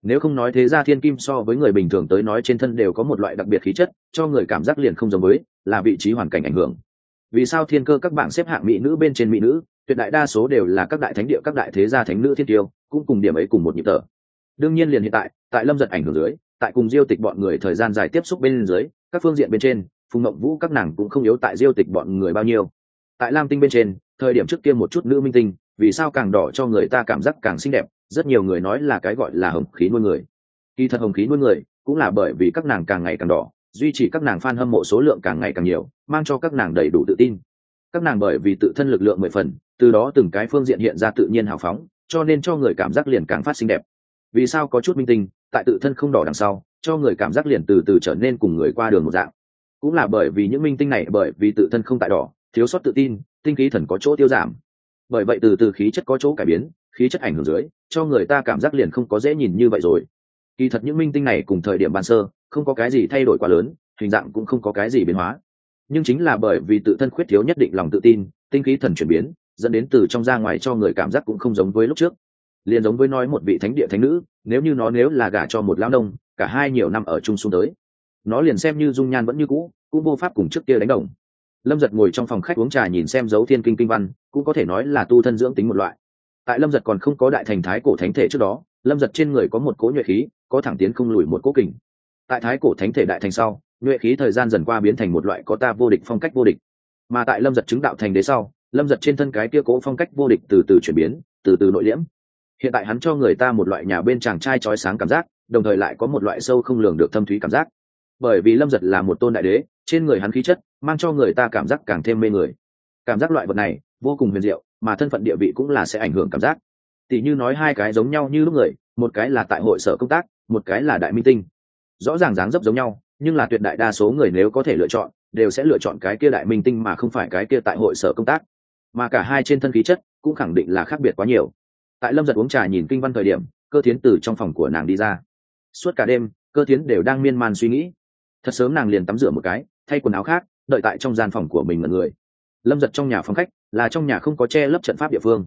nếu không nói thế ra thiên kim so với người bình thường tới nói trên thân đều có một loại đặc biệt khí chất, cho người cảm giác liền không giống với, là vị trí hoàn cảnh ảnh hưởng. Vì sao thiên cơ các bạn xếp hạng mỹ nữ bên trên mỹ nữ, tuyệt đại đa số đều là các đại thánh địa, các đại thế gia thánh nữ thiên tiêu, cũng cùng điểm ấy cùng một nhịp thở. Đương nhiên liền hiện tại tại lâm giật ảnh hưởng dưới, tại cùng diêu tịch bọn người thời gian dài tiếp xúc bên dưới, các phương diện bên trên, phùng mộng vũ các nàng cũng không yếu tại diêu tịch bọn người bao nhiêu. Tại lam tinh bên trên, thời điểm trước kia một chút nữ minh tinh, vì sao càng đỏ cho người ta cảm giác càng xinh đẹp rất nhiều người nói là cái gọi là hồng khí nuôi người. Kỳ thật hồng khí nuôi người cũng là bởi vì các nàng càng ngày càng đỏ, duy trì các nàng f a n hâm mộ số lượng càng ngày càng nhiều, mang cho các nàng đầy đủ tự tin. Các nàng bởi vì tự thân lực lượng mười phần, từ đó từng cái phương diện hiện ra tự nhiên hào phóng, cho nên cho người cảm giác liền càng phát xinh đẹp. Vì sao có chút minh tinh, tại tự thân không đỏ đằng sau, cho người cảm giác liền từ từ trở nên cùng người qua đường một dạng. Cũng là bởi vì những minh tinh này, bởi vì tự thân không tại đỏ, thiếu sót tự tin, tinh khí thần có chỗ tiêu giảm. Bởi vậy từ từ khí chất có chỗ cải biến khí chất ảnh hưởng dưới, cho người ta cảm giác liền không có dễ nhìn như vậy rồi. Kỳ thật những minh tinh này cùng thời điểm ban sơ, không có cái gì thay đổi quá lớn, hình dạng cũng không có cái gì biến hóa. Nhưng chính là bởi vì tự thân khuyết thiếu nhất định lòng tự tin, tinh khí thần chuyển biến, dẫn đến từ trong ra ngoài cho người cảm giác cũng không giống với lúc trước. Liền giống với nói một vị thánh địa thánh nữ, nếu như nó nếu là gả cho một lão nông, cả hai nhiều năm ở chung xuống tới. Nó liền xem như dung nhan vẫn như cũ, cũng vô pháp cùng trước kia đánh đồng. Lâm giật ngồi trong phòng khách uống trà nhìn xem dấu thiên kinh kinh văn, cũng có thể nói là tu thân dưỡng tính một loại tại lâm giật còn không có đại thành thái cổ thánh thể trước đó, lâm giật trên người có một cỗ nhuệ khí, có thẳng tiến không lùi một cỗ kình. Tại thái cổ thánh thể đại thành sau, nhuệ khí thời gian dần qua biến thành một loại có ta vô địch phong cách vô địch. Mà tại lâm giật chứng đạo thành đế sau, lâm giật trên thân cái kia cỗ phong cách vô địch từ từ chuyển biến, từ từ nội liễm. Hiện tại hắn cho người ta một loại nhà bên chàng trai trói sáng cảm giác, đồng thời lại có một loại sâu không lường được thâm thúy cảm giác. Bởi vì lâm giật là một tôn đại đế, trên người hắn khí chất, mang cho người ta cảm giác càng thêm mê người. Cảm giác loại vật này, vô cùng huyền diệu mà thân phận địa vị cũng là sẽ ảnh hưởng cảm giác. Tỷ như nói hai cái giống nhau như lúc người, một cái là tại hội sở công tác, một cái là đại minh tinh. Rõ ràng dáng dấp giống nhau, nhưng là tuyệt đại đa số người nếu có thể lựa chọn, đều sẽ lựa chọn cái kia đại minh tinh mà không phải cái kia tại hội sở công tác. Mà cả hai trên thân khí chất cũng khẳng định là khác biệt quá nhiều. Tại lâm giật uống trà nhìn kinh văn thời điểm, cơ tiến từ trong phòng của nàng đi ra. Suốt cả đêm, cơ tiến đều đang miên man suy nghĩ. Thật sớm nàng liền tắm rửa một cái, thay quần áo khác, đợi tại trong gian phòng của mình mật người. Lâm giật trong nhà phòng khách là trong nhà không có che lấp trận pháp địa phương.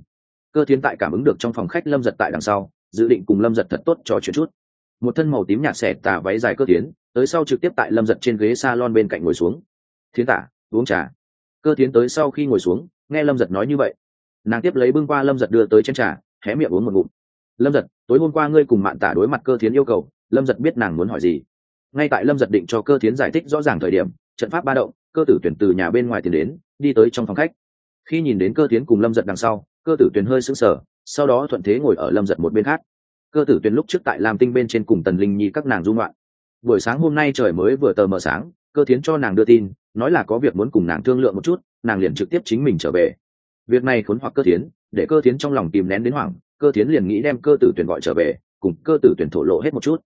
Cơ tiến tại cảm ứng được trong phòng khách lâm giật tại đằng sau, dự định cùng lâm giật thật tốt cho chuyện chút. Một thân màu tím nhạt xẻ tà váy dài cơ tiến tới sau trực tiếp tại lâm giật trên ghế s a lon bên cạnh ngồi xuống. Thiến tả, uống trà. Cơ tiến tới sau khi ngồi xuống, nghe lâm giật nói như vậy. Nàng tiếp lấy bưng qua lâm giật đưa tới chén trà, hé miệng uống một ngụm. Lâm giật, tối hôm qua ngươi cùng mạn tả đối mặt cơ tiến yêu cầu, lâm giật biết nàng muốn hỏi gì? Ngay tại lâm giật định cho cơ tiến giải thích rõ ràng thời điểm, trận pháp ba động, cơ tử tuyển từ nhà bên ngoài tiến đến, đi tới trong phòng khách khi nhìn đến cơ tiến cùng lâm giật đằng sau, cơ tử Tuyền hơi sững sờ, sau đó thuận thế ngồi ở lâm giật một bên khác. Cơ tử Tuyền lúc trước tại làm tinh bên trên cùng tần linh nhi các nàng dung loạn buổi sáng hôm nay trời mới vừa tờ mờ sáng, cơ tiến cho nàng đưa tin, nói là có việc muốn cùng nàng thương lượng một chút, nàng liền trực tiếp chính mình trở về. Việc này khốn hoặc cơ tiến, để cơ tiến trong lòng tìm nén đến hoảng, cơ tiến liền nghĩ đem cơ tử tuyển gọi trở về, cùng cơ tử tuyển thổ lộ hết một chút.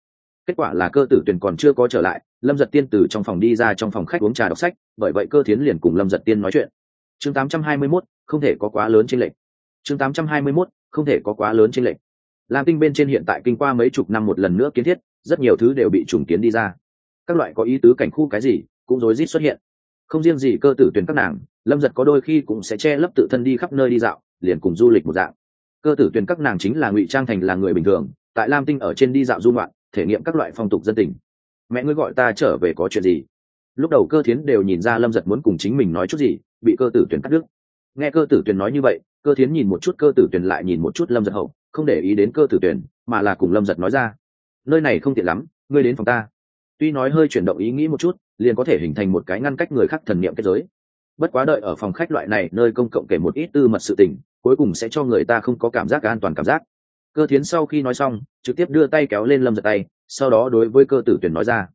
Kết quả là cơ tử tuyển còn chưa có trở lại, lâm giật tiên từ trong phòng đi ra trong phòng khách uống trà đọc sách, bởi vậy cơ tiến liền cùng lâm giật tiên nói chuyện chương 821, không thể có quá lớn trên lệch. chương 821, không thể có quá lớn trên lệch. lam tinh bên trên hiện tại kinh qua mấy chục năm một lần nữa kiến thiết rất nhiều thứ đều bị trùng kiến đi ra. Các loại có ý tứ cảnh khu cái gì cũng rối rít xuất hiện. Không riêng gì cơ tử tuyển các nàng lâm giật có đôi khi cũng sẽ che lấp tự thân đi khắp nơi đi dạo liền cùng du lịch một dạng. Cơ tử tuyển các nàng chính là ngụy trang thành là người bình thường tại lam tinh ở trên đi dạo du ngoạn thể nghiệm các loại phong tục dân tình. Mẹ ngươi gọi ta trở về có chuyện gì? Lúc đầu cơ thiến đều nhìn ra lâm giật muốn cùng chính mình nói chút gì, bị cơ tử tuyển cắt đứt. Nghe cơ tử tuyển nói như vậy, cơ thiến nhìn một chút, cơ tử tuyển lại nhìn một chút lâm giật hậu, không để ý đến cơ tử tuyển, mà là cùng lâm giật nói ra. Nơi này không tiện lắm, ngươi đến phòng ta. Tuy nói hơi chuyển động ý nghĩ một chút, liền có thể hình thành một cái ngăn cách người khác thần niệm kết giới. Bất quá đợi ở phòng khách loại này, nơi công cộng kể một ít tư mật sự tình, cuối cùng sẽ cho người ta không có cảm giác, an toàn cảm giác. Cơ thiến sau khi nói xong, trực tiếp đưa tay kéo lên lâm giật tay, sau đó đối với cơ tử tuyển nói ra.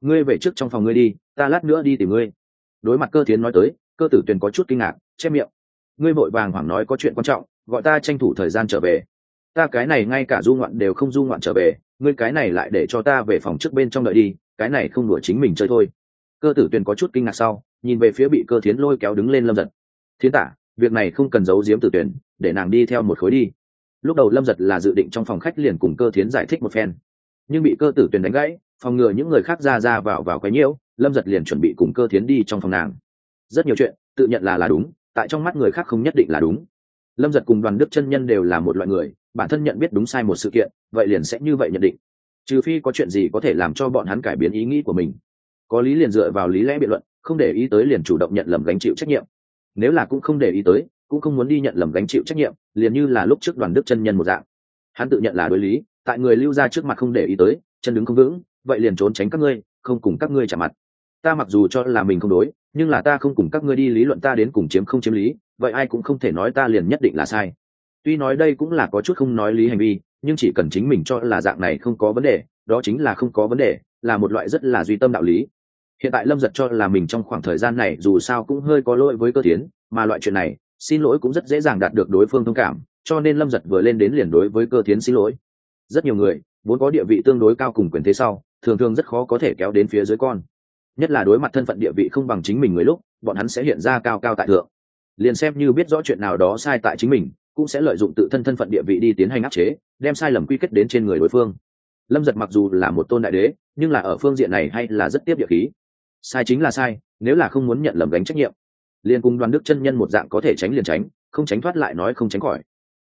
Ngươi về trước trong phòng ngươi đi ta lát nữa đi tìm ngươi. Đối mặt cơ thiến nói tới, cơ tử Tuyền có chút kinh ngạc, che miệng. Ngươi vội vàng hoảng nói có chuyện quan trọng, gọi ta tranh thủ thời gian trở về. Ta cái này ngay cả du ngoạn đều không du ngoạn trở về, ngươi cái này lại để cho ta về phòng trước bên trong đợi đi, cái này không đùa chính mình chơi thôi. Cơ tử tuyền có chút kinh ngạc sau, nhìn về phía bị cơ thiến lôi kéo đứng lên lâm giật. Thiến tả, việc này không cần giấu giếm tử tuyển để nàng đi theo một khối đi. Lúc đầu lâm giật là dự định trong phòng khách liền cùng cơ thiến giải thích một phen. Nhưng bị cơ tử tuyền đánh gãy, phòng ngừa những người khác ra ra vào vào cái nhiễu lâm giật liền chuẩn bị cùng cơ thiến đi trong phòng nàng. Rất nhiều chuyện, tự nhận là là đúng, tại trong mắt người khác không nhất định là đúng. Lâm giật cùng đoàn đức chân nhân đều là một loại người, bản thân nhận biết đúng sai một sự kiện, vậy liền sẽ như vậy nhận định. Trừ phi có chuyện gì có thể làm cho bọn hắn cải biến ý nghĩ của mình. Có lý liền dựa vào lý lẽ biện luận, không để ý tới liền chủ động nhận lầm gánh chịu trách nhiệm. Nếu là cũng không để ý tới, cũng không muốn đi nhận lầm gánh chịu trách nhiệm, liền như là lúc trước đoàn đức chân nhân một dạng. Hắn tự nhận là đối lý, tại người lưu ra trước mặt không để ý tới, chân đứng không vững, vậy liền trốn tránh các ngươi, không cùng các ngươi trả mặt ta mặc dù cho là mình không đối, nhưng là ta không cùng các ngươi đi lý luận ta đến cùng chiếm không chiếm lý, vậy ai cũng không thể nói ta liền nhất định là sai. Tuy nói đây cũng là có chút không nói lý hành vi, nhưng chỉ cần chính mình cho là dạng này không có vấn đề, đó chính là không có vấn đề, là một loại rất là duy tâm đạo lý. Hiện tại lâm giật cho là mình trong khoảng thời gian này dù sao cũng hơi có lỗi với cơ tiến, mà loại chuyện này, xin lỗi cũng rất dễ dàng đạt được đối phương thông cảm, cho nên lâm giật vừa lên đến liền đối với cơ tiến xin lỗi. Rất nhiều người, vốn có địa vị tương đối cao cùng quyền thế sau, thường thường rất khó có thể kéo đến phía dưới con nhất là đối mặt thân phận địa vị không bằng chính mình người lúc, bọn hắn sẽ hiện ra cao cao tại thượng. Liền xem như biết rõ chuyện nào đó sai tại chính mình, cũng sẽ lợi dụng tự thân thân phận địa vị đi tiến hành áp chế, đem sai lầm quy kết đến trên người đối phương. Lâm giật mặc dù là một tôn đại đế, nhưng là ở phương diện này hay là rất tiếp địa khí. Sai chính là sai, nếu là không muốn nhận lầm gánh trách nhiệm. Liền cùng đoàn đức chân nhân một dạng có thể tránh liền tránh, không tránh thoát lại nói không tránh khỏi.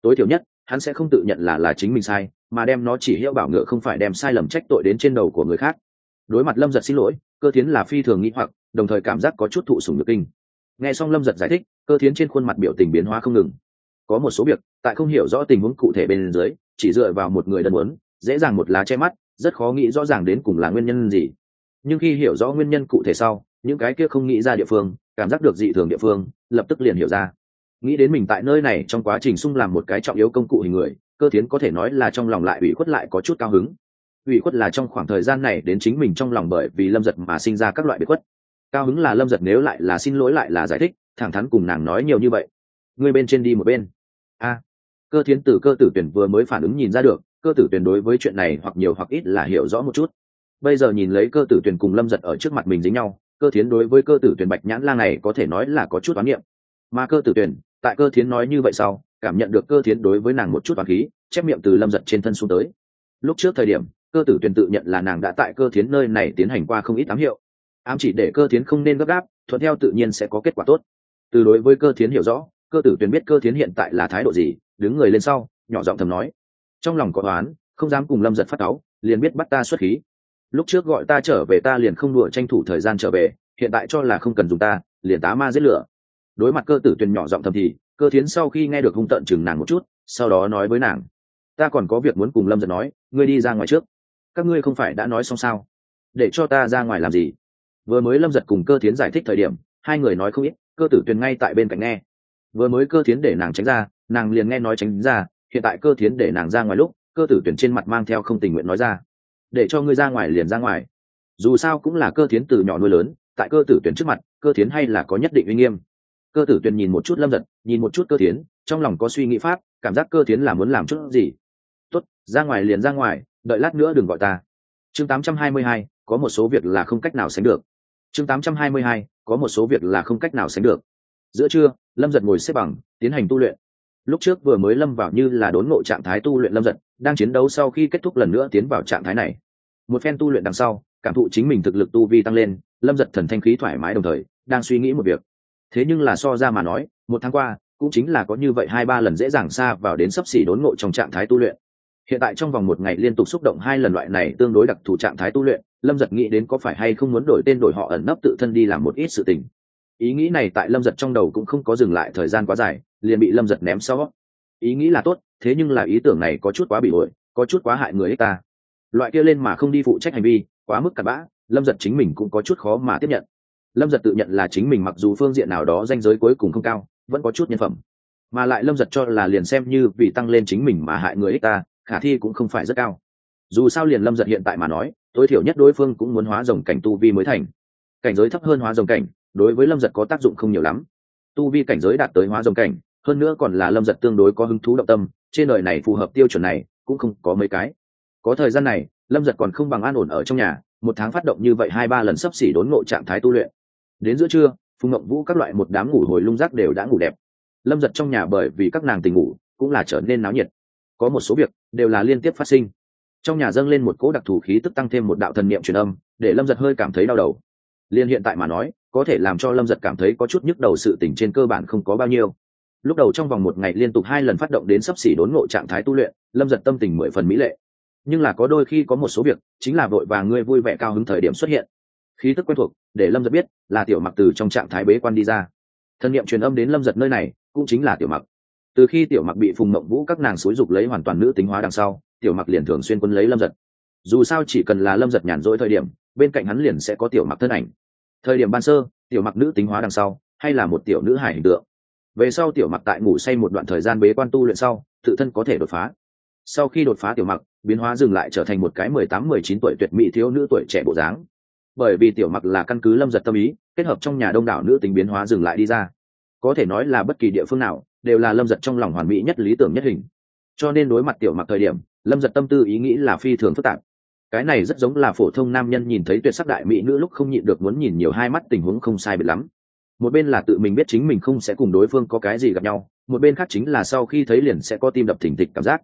Tối thiểu nhất, hắn sẽ không tự nhận là là chính mình sai, mà đem nó chỉ hiệu bảo ngựa không phải đem sai lầm trách tội đến trên đầu của người khác đối mặt lâm giật xin lỗi, cơ tiến là phi thường nghĩ hoặc, đồng thời cảm giác có chút thụ sùng được kinh. Nghe xong lâm giật giải thích, cơ tiến trên khuôn mặt biểu tình biến hóa không ngừng. Có một số việc, tại không hiểu rõ tình huống cụ thể bên dưới, chỉ dựa vào một người đơn muốn, dễ dàng một lá che mắt, rất khó nghĩ rõ ràng đến cùng là nguyên nhân gì. Nhưng khi hiểu rõ nguyên nhân cụ thể sau, những cái kia không nghĩ ra địa phương, cảm giác được dị thường địa phương, lập tức liền hiểu ra. Nghĩ đến mình tại nơi này trong quá trình sung làm một cái trọng yếu công cụ hình người, cơ tiến có thể nói là trong lòng lại ủy khuất lại có chút cao hứng ủy khuất là trong khoảng thời gian này đến chính mình trong lòng bởi vì lâm giật mà sinh ra các loại bị khuất. Cao hứng là lâm giật nếu lại là xin lỗi lại là giải thích, thẳng thắn cùng nàng nói nhiều như vậy. Người bên trên đi một bên. A. Cơ thiến tử, cơ tử tuyển vừa mới phản ứng nhìn ra được, cơ tử tuyển đối với chuyện này hoặc nhiều hoặc ít là hiểu rõ một chút. Bây giờ nhìn lấy cơ tử tuyển cùng lâm giật ở trước mặt mình dính nhau, cơ thiến đối với cơ tử tuyển bạch nhãn lang này có thể nói là có chút oán niệm. Mà cơ tử tuyển, tại cơ thiến nói như vậy sau, cảm nhận được cơ thiến đối với nàng một chút oán khí, chép miệng từ lâm giật trên thân xuống tới. Lúc trước thời điểm cơ tử tuyển tự nhận là nàng đã tại cơ thiến nơi này tiến hành qua không ít ám hiệu. Ám chỉ để cơ thiến không nên gấp gáp, thuận theo tự nhiên sẽ có kết quả tốt. Từ đối với cơ thiến hiểu rõ, cơ tử tuyển biết cơ thiến hiện tại là thái độ gì, đứng người lên sau, nhỏ giọng thầm nói. Trong lòng có toán không dám cùng lâm giật phát táo liền biết bắt ta xuất khí. Lúc trước gọi ta trở về ta liền không đùa tranh thủ thời gian trở về, hiện tại cho là không cần dùng ta, liền tá ma giết lửa. Đối mặt cơ tử tuyền nhỏ giọng thầm thì, cơ thiến sau khi nghe được hung tận chừng nàng một chút, sau đó nói với nàng. Ta còn có việc muốn cùng lâm giật nói, ngươi đi ra ngoài trước các ngươi không phải đã nói xong sao? Để cho ta ra ngoài làm gì? Vừa mới lâm giật cùng cơ tiến giải thích thời điểm hai người nói không ít cơ tử tuyền ngay tại bên cạnh nghe. Vừa mới cơ tiến để nàng tránh ra nàng liền nghe nói tránh ra hiện tại cơ tiến để nàng ra ngoài lúc cơ tử tuyển trên mặt mang theo không tình nguyện nói ra. Để cho ngươi ra ngoài liền ra ngoài. Dù sao cũng là cơ tiến từ nhỏ nuôi lớn tại cơ tử tuyển trước mặt cơ tiến hay là có nhất định uy nghiêm. Cơ tử tuyển nhìn một chút lâm giật nhìn một chút cơ tiến, trong lòng có suy nghĩ pháp cảm giác cơ tiến là muốn làm chút gì. Tốt ra ngoài liền ra ngoài đợi lát nữa đừng gọi ta. Chương 822, có một số việc là không cách nào sánh được. Chương 822, có một số việc là không cách nào sánh được. Giữa trưa lâm giật ngồi xếp bằng tiến hành tu luyện. Lúc trước vừa mới lâm vào như là đốn ngộ trạng thái tu luyện lâm giật đang chiến đấu sau khi kết thúc lần nữa tiến vào trạng thái này. Một phen tu luyện đằng sau cảm thụ chính mình thực lực tu vi tăng lên lâm giật thần thanh khí thoải mái đồng thời đang suy nghĩ một việc. Thế nhưng là so ra mà nói một tháng qua cũng chính là có như vậy hai ba lần dễ dàng xa vào đến sấp xỉ đốn ngộ trong trạng thái tu luyện hiện tại trong vòng một ngày liên tục xúc động hai lần loại này tương đối đặc thù trạng thái tu luyện, lâm giật nghĩ đến có phải hay không muốn đổi tên đổi họ ẩn nấp tự thân đi làm một ít sự tình. Ý nghĩ này tại lâm giật trong đầu cũng không có dừng lại thời gian quá dài, liền bị lâm giật ném sau. Ý nghĩ là tốt, thế nhưng là ý tưởng này có chút quá bị ổi có chút quá hại người ích ta. Loại kia lên mà không đi phụ trách hành vi, quá mức cặn bã, lâm giật chính mình cũng có chút khó mà tiếp nhận. Lâm giật tự nhận là chính mình mặc dù phương diện nào đó danh giới cuối cùng không cao, vẫn có chút nhân phẩm. Mà lại lâm giật cho là liền xem như vì tăng lên chính mình mà hại người ích ta khả thi cũng không phải rất cao. Dù sao liền lâm giật hiện tại mà nói, tối thiểu nhất đối phương cũng muốn hóa rồng cảnh tu vi mới thành. Cảnh giới thấp hơn hóa rồng cảnh, đối với lâm giật có tác dụng không nhiều lắm. Tu vi cảnh giới đạt tới hóa rồng cảnh, hơn nữa còn là lâm giật tương đối có hứng thú động tâm, trên đời này phù hợp tiêu chuẩn này, cũng không có mấy cái. Có thời gian này, lâm giật còn không bằng an ổn ở trong nhà, một tháng phát động như vậy hai ba lần sấp xỉ đốn ngộ trạng thái tu luyện. Đến giữa trưa, phùng ngậm vũ các loại một đám ngủ hồi lung rác đều đã ngủ đẹp. Lâm giật trong nhà bởi vì các nàng tình ngủ, cũng là trở nên náo nhiệt có một số việc đều là liên tiếp phát sinh. Trong nhà dâng lên một cỗ đặc thù khí tức tăng thêm một đạo thần niệm truyền âm, để lâm giật hơi cảm thấy đau đầu. Liên hiện tại mà nói, có thể làm cho lâm giật cảm thấy có chút nhức đầu sự tỉnh trên cơ bản không có bao nhiêu. Lúc đầu trong vòng một ngày liên tục hai lần phát động đến sắp xỉ đốn ngộ trạng thái tu luyện, lâm giật tâm tình mười phần mỹ lệ. Nhưng là có đôi khi có một số việc chính là vội và ngươi vui vẻ cao hứng thời điểm xuất hiện. Khí tức quen thuộc, để lâm giật biết là tiểu mặc từ trong trạng thái bế quan đi ra. Thân m truyền âm đến lâm giật nơi này cũng chính là tiểu mặc từ khi tiểu mặc bị phùng mộng vũ các nàng xúi dục lấy hoàn toàn nữ tính hóa đằng sau, tiểu mặc liền thường xuyên quân lấy lâm giật. Dù sao chỉ cần là lâm giật nhàn rỗi thời điểm, bên cạnh hắn liền sẽ có tiểu mặc thân ảnh. Thời điểm ban sơ, tiểu mặc nữ tính hóa đằng sau, hay là một tiểu nữ hải hình tượng. Về sau tiểu mặc tại ngủ say một đoạn thời gian bế quan tu luyện sau, tự thân có thể đột phá. Sau khi đột phá tiểu mặc, biến hóa dừng lại trở thành một cái mười tám, mười chín tuổi tuyệt mỹ thiếu nữ tuổi trẻ bộ dáng. Bởi vì tiểu mặc là căn cứ lâm giật tâm ý, kết hợp trong nhà đông đảo nữ tính biến hóa dừng lại đi ra. Có thể nói là bất kỳ địa phương nào đều là lâm giật trong lòng hoàn mỹ nhất lý tưởng nhất hình. Cho nên đối mặt tiểu mặc thời điểm, lâm giật tâm tư ý nghĩ là phi thường phức tạp. Cái này rất giống là phổ thông nam nhân nhìn thấy tuyệt sắc đại mỹ nữ lúc không nhịn được muốn nhìn nhiều hai mắt tình huống không sai biệt lắm. Một bên là tự mình biết chính mình không sẽ cùng đối phương có cái gì gặp nhau, một bên khác chính là sau khi thấy liền sẽ có tim đập thỉnh thịch cảm giác.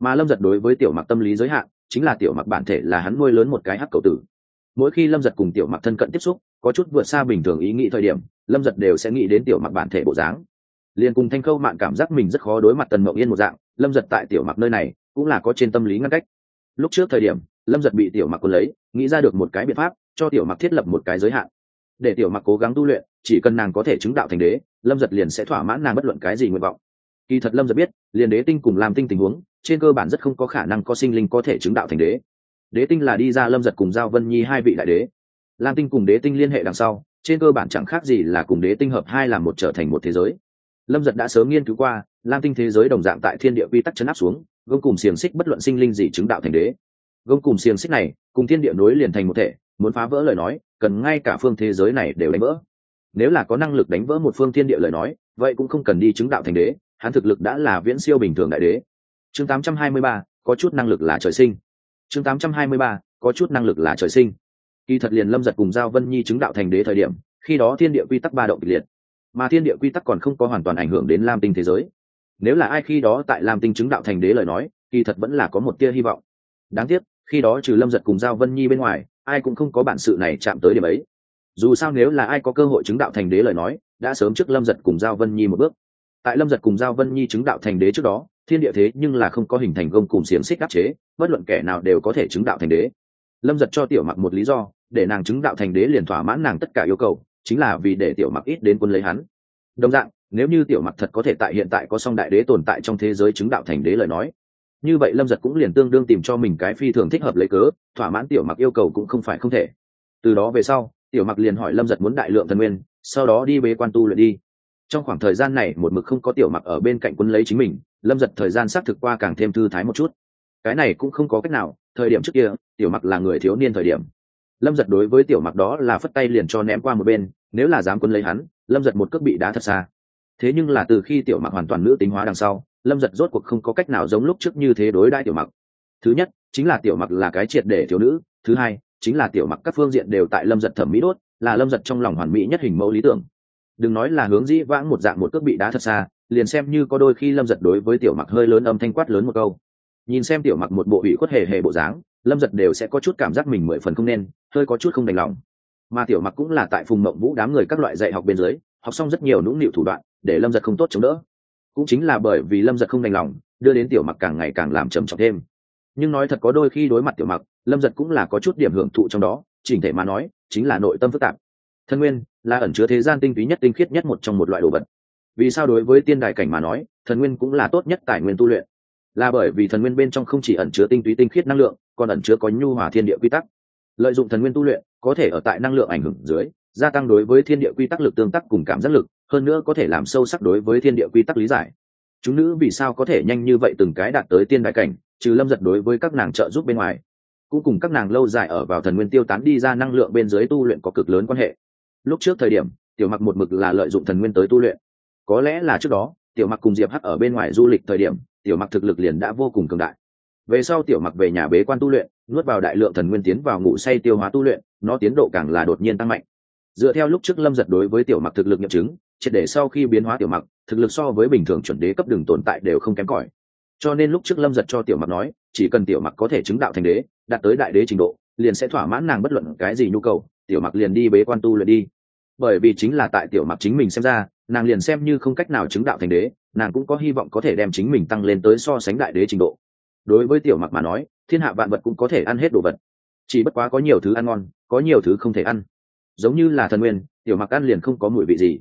Mà lâm giật đối với tiểu mặc tâm lý giới hạn, chính là tiểu mặc bản thể là hắn nuôi lớn một cái hắc cầu tử. Mỗi khi lâm giật cùng tiểu mặc thân cận tiếp xúc, có chút vượt xa bình thường ý nghĩ thời điểm, lâm giật đều sẽ nghĩ đến tiểu mặc bản thể bộ dáng liền cùng thanh khâu mạn cảm giác mình rất khó đối mặt tần mộng yên một dạng, lâm giật tại tiểu mặc nơi này cũng là có trên tâm lý ngăn cách. Lúc trước thời điểm, lâm giật bị tiểu mặc quân lấy, nghĩ ra được một cái biện pháp, cho tiểu mặc thiết lập một cái giới hạn. Để tiểu mặc cố gắng tu luyện, chỉ cần nàng có thể chứng đạo thành đế, lâm giật liền sẽ thỏa mãn nàng bất luận cái gì nguyện vọng. Kỳ thật lâm giật biết, liền đế tinh cùng làm tinh tình huống, trên cơ bản rất không có khả năng có sinh linh có thể chứng đạo thành đế. Đế tinh là đi ra lâm giật cùng giao vân nhi hai vị đại đế. Lam tinh cùng đế tinh liên hệ đằng sau, trên cơ bản chẳng khác gì là cùng đế tinh hợp hai làm một trở thành một thế giới lâm giật đã sớm nghiên cứu qua lam tinh thế giới đồng dạng tại thiên địa quy tắc chấn áp xuống gông cùng xiềng xích bất luận sinh linh gì chứng đạo thành đế. Gông cùng xiềng xích này cùng thiên địa nối liền thành một thể muốn phá vỡ lời nói cần ngay cả phương thế giới này đều đánh vỡ. Nếu là có năng lực đánh vỡ một phương thiên địa lời nói vậy cũng không cần đi chứng đạo thành đế hắn thực lực đã là viễn siêu bình thường đại đế. Chương 823, có chút năng lực là trời sinh. Chương 823, có chút năng lực là trời sinh. Kỳ thật liền lâm giật cùng giao vân nhi chứng đạo thành đế thời điểm khi đó thiên địa quy tắc ba động kịch liệt mà thiên địa quy tắc còn không có hoàn toàn ảnh hưởng đến lam tinh thế giới. Nếu là ai khi đó tại lam tinh chứng đạo thành đế lời nói, kỳ thật vẫn là có một tia hy vọng. Đáng tiếc, khi đó trừ lâm giật cùng giao vân nhi bên ngoài, ai cũng không có bản sự này chạm tới điểm ấy. Dù sao nếu là ai có cơ hội chứng đạo thành đế lời nói, đã sớm trước lâm giật cùng giao vân nhi một bước. Tại lâm giật cùng giao vân nhi chứng đạo thành đế trước đó, thiên địa thế nhưng là không có hình thành gông cùng xiềng xích đắc chế, bất luận kẻ nào đều có thể chứng đạo thành đế. Lâm giật cho tiểu mặc một lý do, để nàng chứng đạo thành đế liền thỏa mãn nàng tất cả yêu cầu chính là vì để tiểu mặc ít đến quân lấy hắn. Đồng dạng, nếu như tiểu mặc thật có thể tại hiện tại có song đại đế tồn tại trong thế giới chứng đạo thành đế lời nói, như vậy lâm giật cũng liền tương đương tìm cho mình cái phi thường thích hợp lấy cớ, thỏa mãn tiểu mặc yêu cầu cũng không phải không thể. Từ đó về sau, tiểu mặc liền hỏi lâm giật muốn đại lượng thần nguyên, sau đó đi bế quan tu luyện đi. Trong khoảng thời gian này, một mực không có tiểu mặc ở bên cạnh quân lấy chính mình, lâm giật thời gian xác thực qua càng thêm thư thái một chút. Cái này cũng không có cách nào, thời điểm trước kia, tiểu mặc là người thiếu niên thời điểm lâm giật đối với tiểu mặc đó là phất tay liền cho ném qua một bên, nếu là dám quân lấy hắn, lâm giật một cước bị đá thật xa. Thế nhưng là từ khi tiểu mặc hoàn toàn nữ tính hóa đằng sau, lâm giật rốt cuộc không có cách nào giống lúc trước như thế đối đãi tiểu mặc. Thứ nhất, chính là tiểu mặc là cái triệt để thiếu nữ. Thứ hai, chính là tiểu mặc các phương diện đều tại lâm giật thẩm mỹ đốt, là lâm giật trong lòng hoàn mỹ nhất hình mẫu lý tưởng. Đừng nói là hướng dĩ vãng một dạng một cước bị đá thật xa, liền xem như có đôi khi lâm giật đối với tiểu mặc hơi lớn âm thanh quát lớn một câu. Nhìn xem tiểu mặc một bộ ủy khuất hề hề bộ dáng lâm giật đều sẽ có chút cảm giác mình mười phần không nên, hơi có chút không đành lòng. Mà tiểu mặc cũng là tại phùng mộng vũ đám người các loại dạy học bên dưới, học xong rất nhiều nũng nịu thủ đoạn, để lâm giật không tốt chống đỡ. Cũng chính là bởi vì lâm giật không đành lòng, đưa đến tiểu mặc càng ngày càng làm trầm trọng thêm. Nhưng nói thật có đôi khi đối mặt tiểu mặc, lâm giật cũng là có chút điểm hưởng thụ trong đó, chỉnh thể mà nói, chính là nội tâm phức tạp. Thân nguyên, là ẩn chứa thế gian tinh túy nhất tinh khiết nhất một trong một loại đồ vật. Vì sao đối với tiên đài cảnh mà nói thần nguyên cũng là tốt nhất tài nguyên tu luyện? Là bởi vì thần nguyên bên trong không chỉ ẩn chứa tinh túy tinh khiết năng lượng, còn ẩn chứa có nhu hòa thiên địa quy tắc. Lợi dụng thần nguyên tu luyện, có thể ở tại năng lượng ảnh hưởng dưới, gia tăng đối với thiên địa quy tắc lực tương tác cùng cảm giác lực, hơn nữa có thể làm sâu sắc đối với thiên địa quy tắc lý giải. Chúng nữ vì sao có thể nhanh như vậy từng cái đạt tới tiên đại cảnh, trừ lâm giật đối với các nàng trợ giúp bên ngoài, cũng cùng các nàng lâu dài ở vào thần nguyên tiêu tán đi ra năng lượng bên dưới tu luyện có cực lớn quan hệ. Lúc trước thời điểm, tiểu mặc một mực là lợi dụng thần nguyên tới tu luyện. Có lẽ là trước đó, tiểu mặc cùng diệp hắc ở bên ngoài du lịch thời điểm tiểu mặc thực lực liền đã vô cùng cường đại. Về sau tiểu mặc về nhà bế quan tu luyện, nuốt vào đại lượng thần nguyên tiến vào ngủ say tiêu hóa tu luyện, nó tiến độ càng là đột nhiên tăng mạnh. Dựa theo lúc trước lâm giật đối với tiểu mặc thực lực nghiệm chứng, triệt để sau khi biến hóa tiểu mặc, thực lực so với bình thường chuẩn đế cấp đường tồn tại đều không kém cỏi. Cho nên lúc trước lâm giật cho tiểu mặc nói, chỉ cần tiểu mặc có thể chứng đạo thành đế, đạt tới đại đế trình độ, liền sẽ thỏa mãn nàng bất luận cái gì nhu cầu, tiểu mặc liền đi bế quan tu luyện đi. Bởi vì chính là tại tiểu mặc chính mình xem ra nàng liền xem như không cách nào chứng đạo thành đế, nàng cũng có hy vọng có thể đem chính mình tăng lên tới so sánh đại đế trình độ. Đối với tiểu mặc mà nói, thiên hạ vạn vật cũng có thể ăn hết đồ vật. Chỉ bất quá có nhiều thứ ăn ngon, có nhiều thứ không thể ăn. Giống như là thần nguyên, tiểu mặc ăn liền không có mùi vị gì.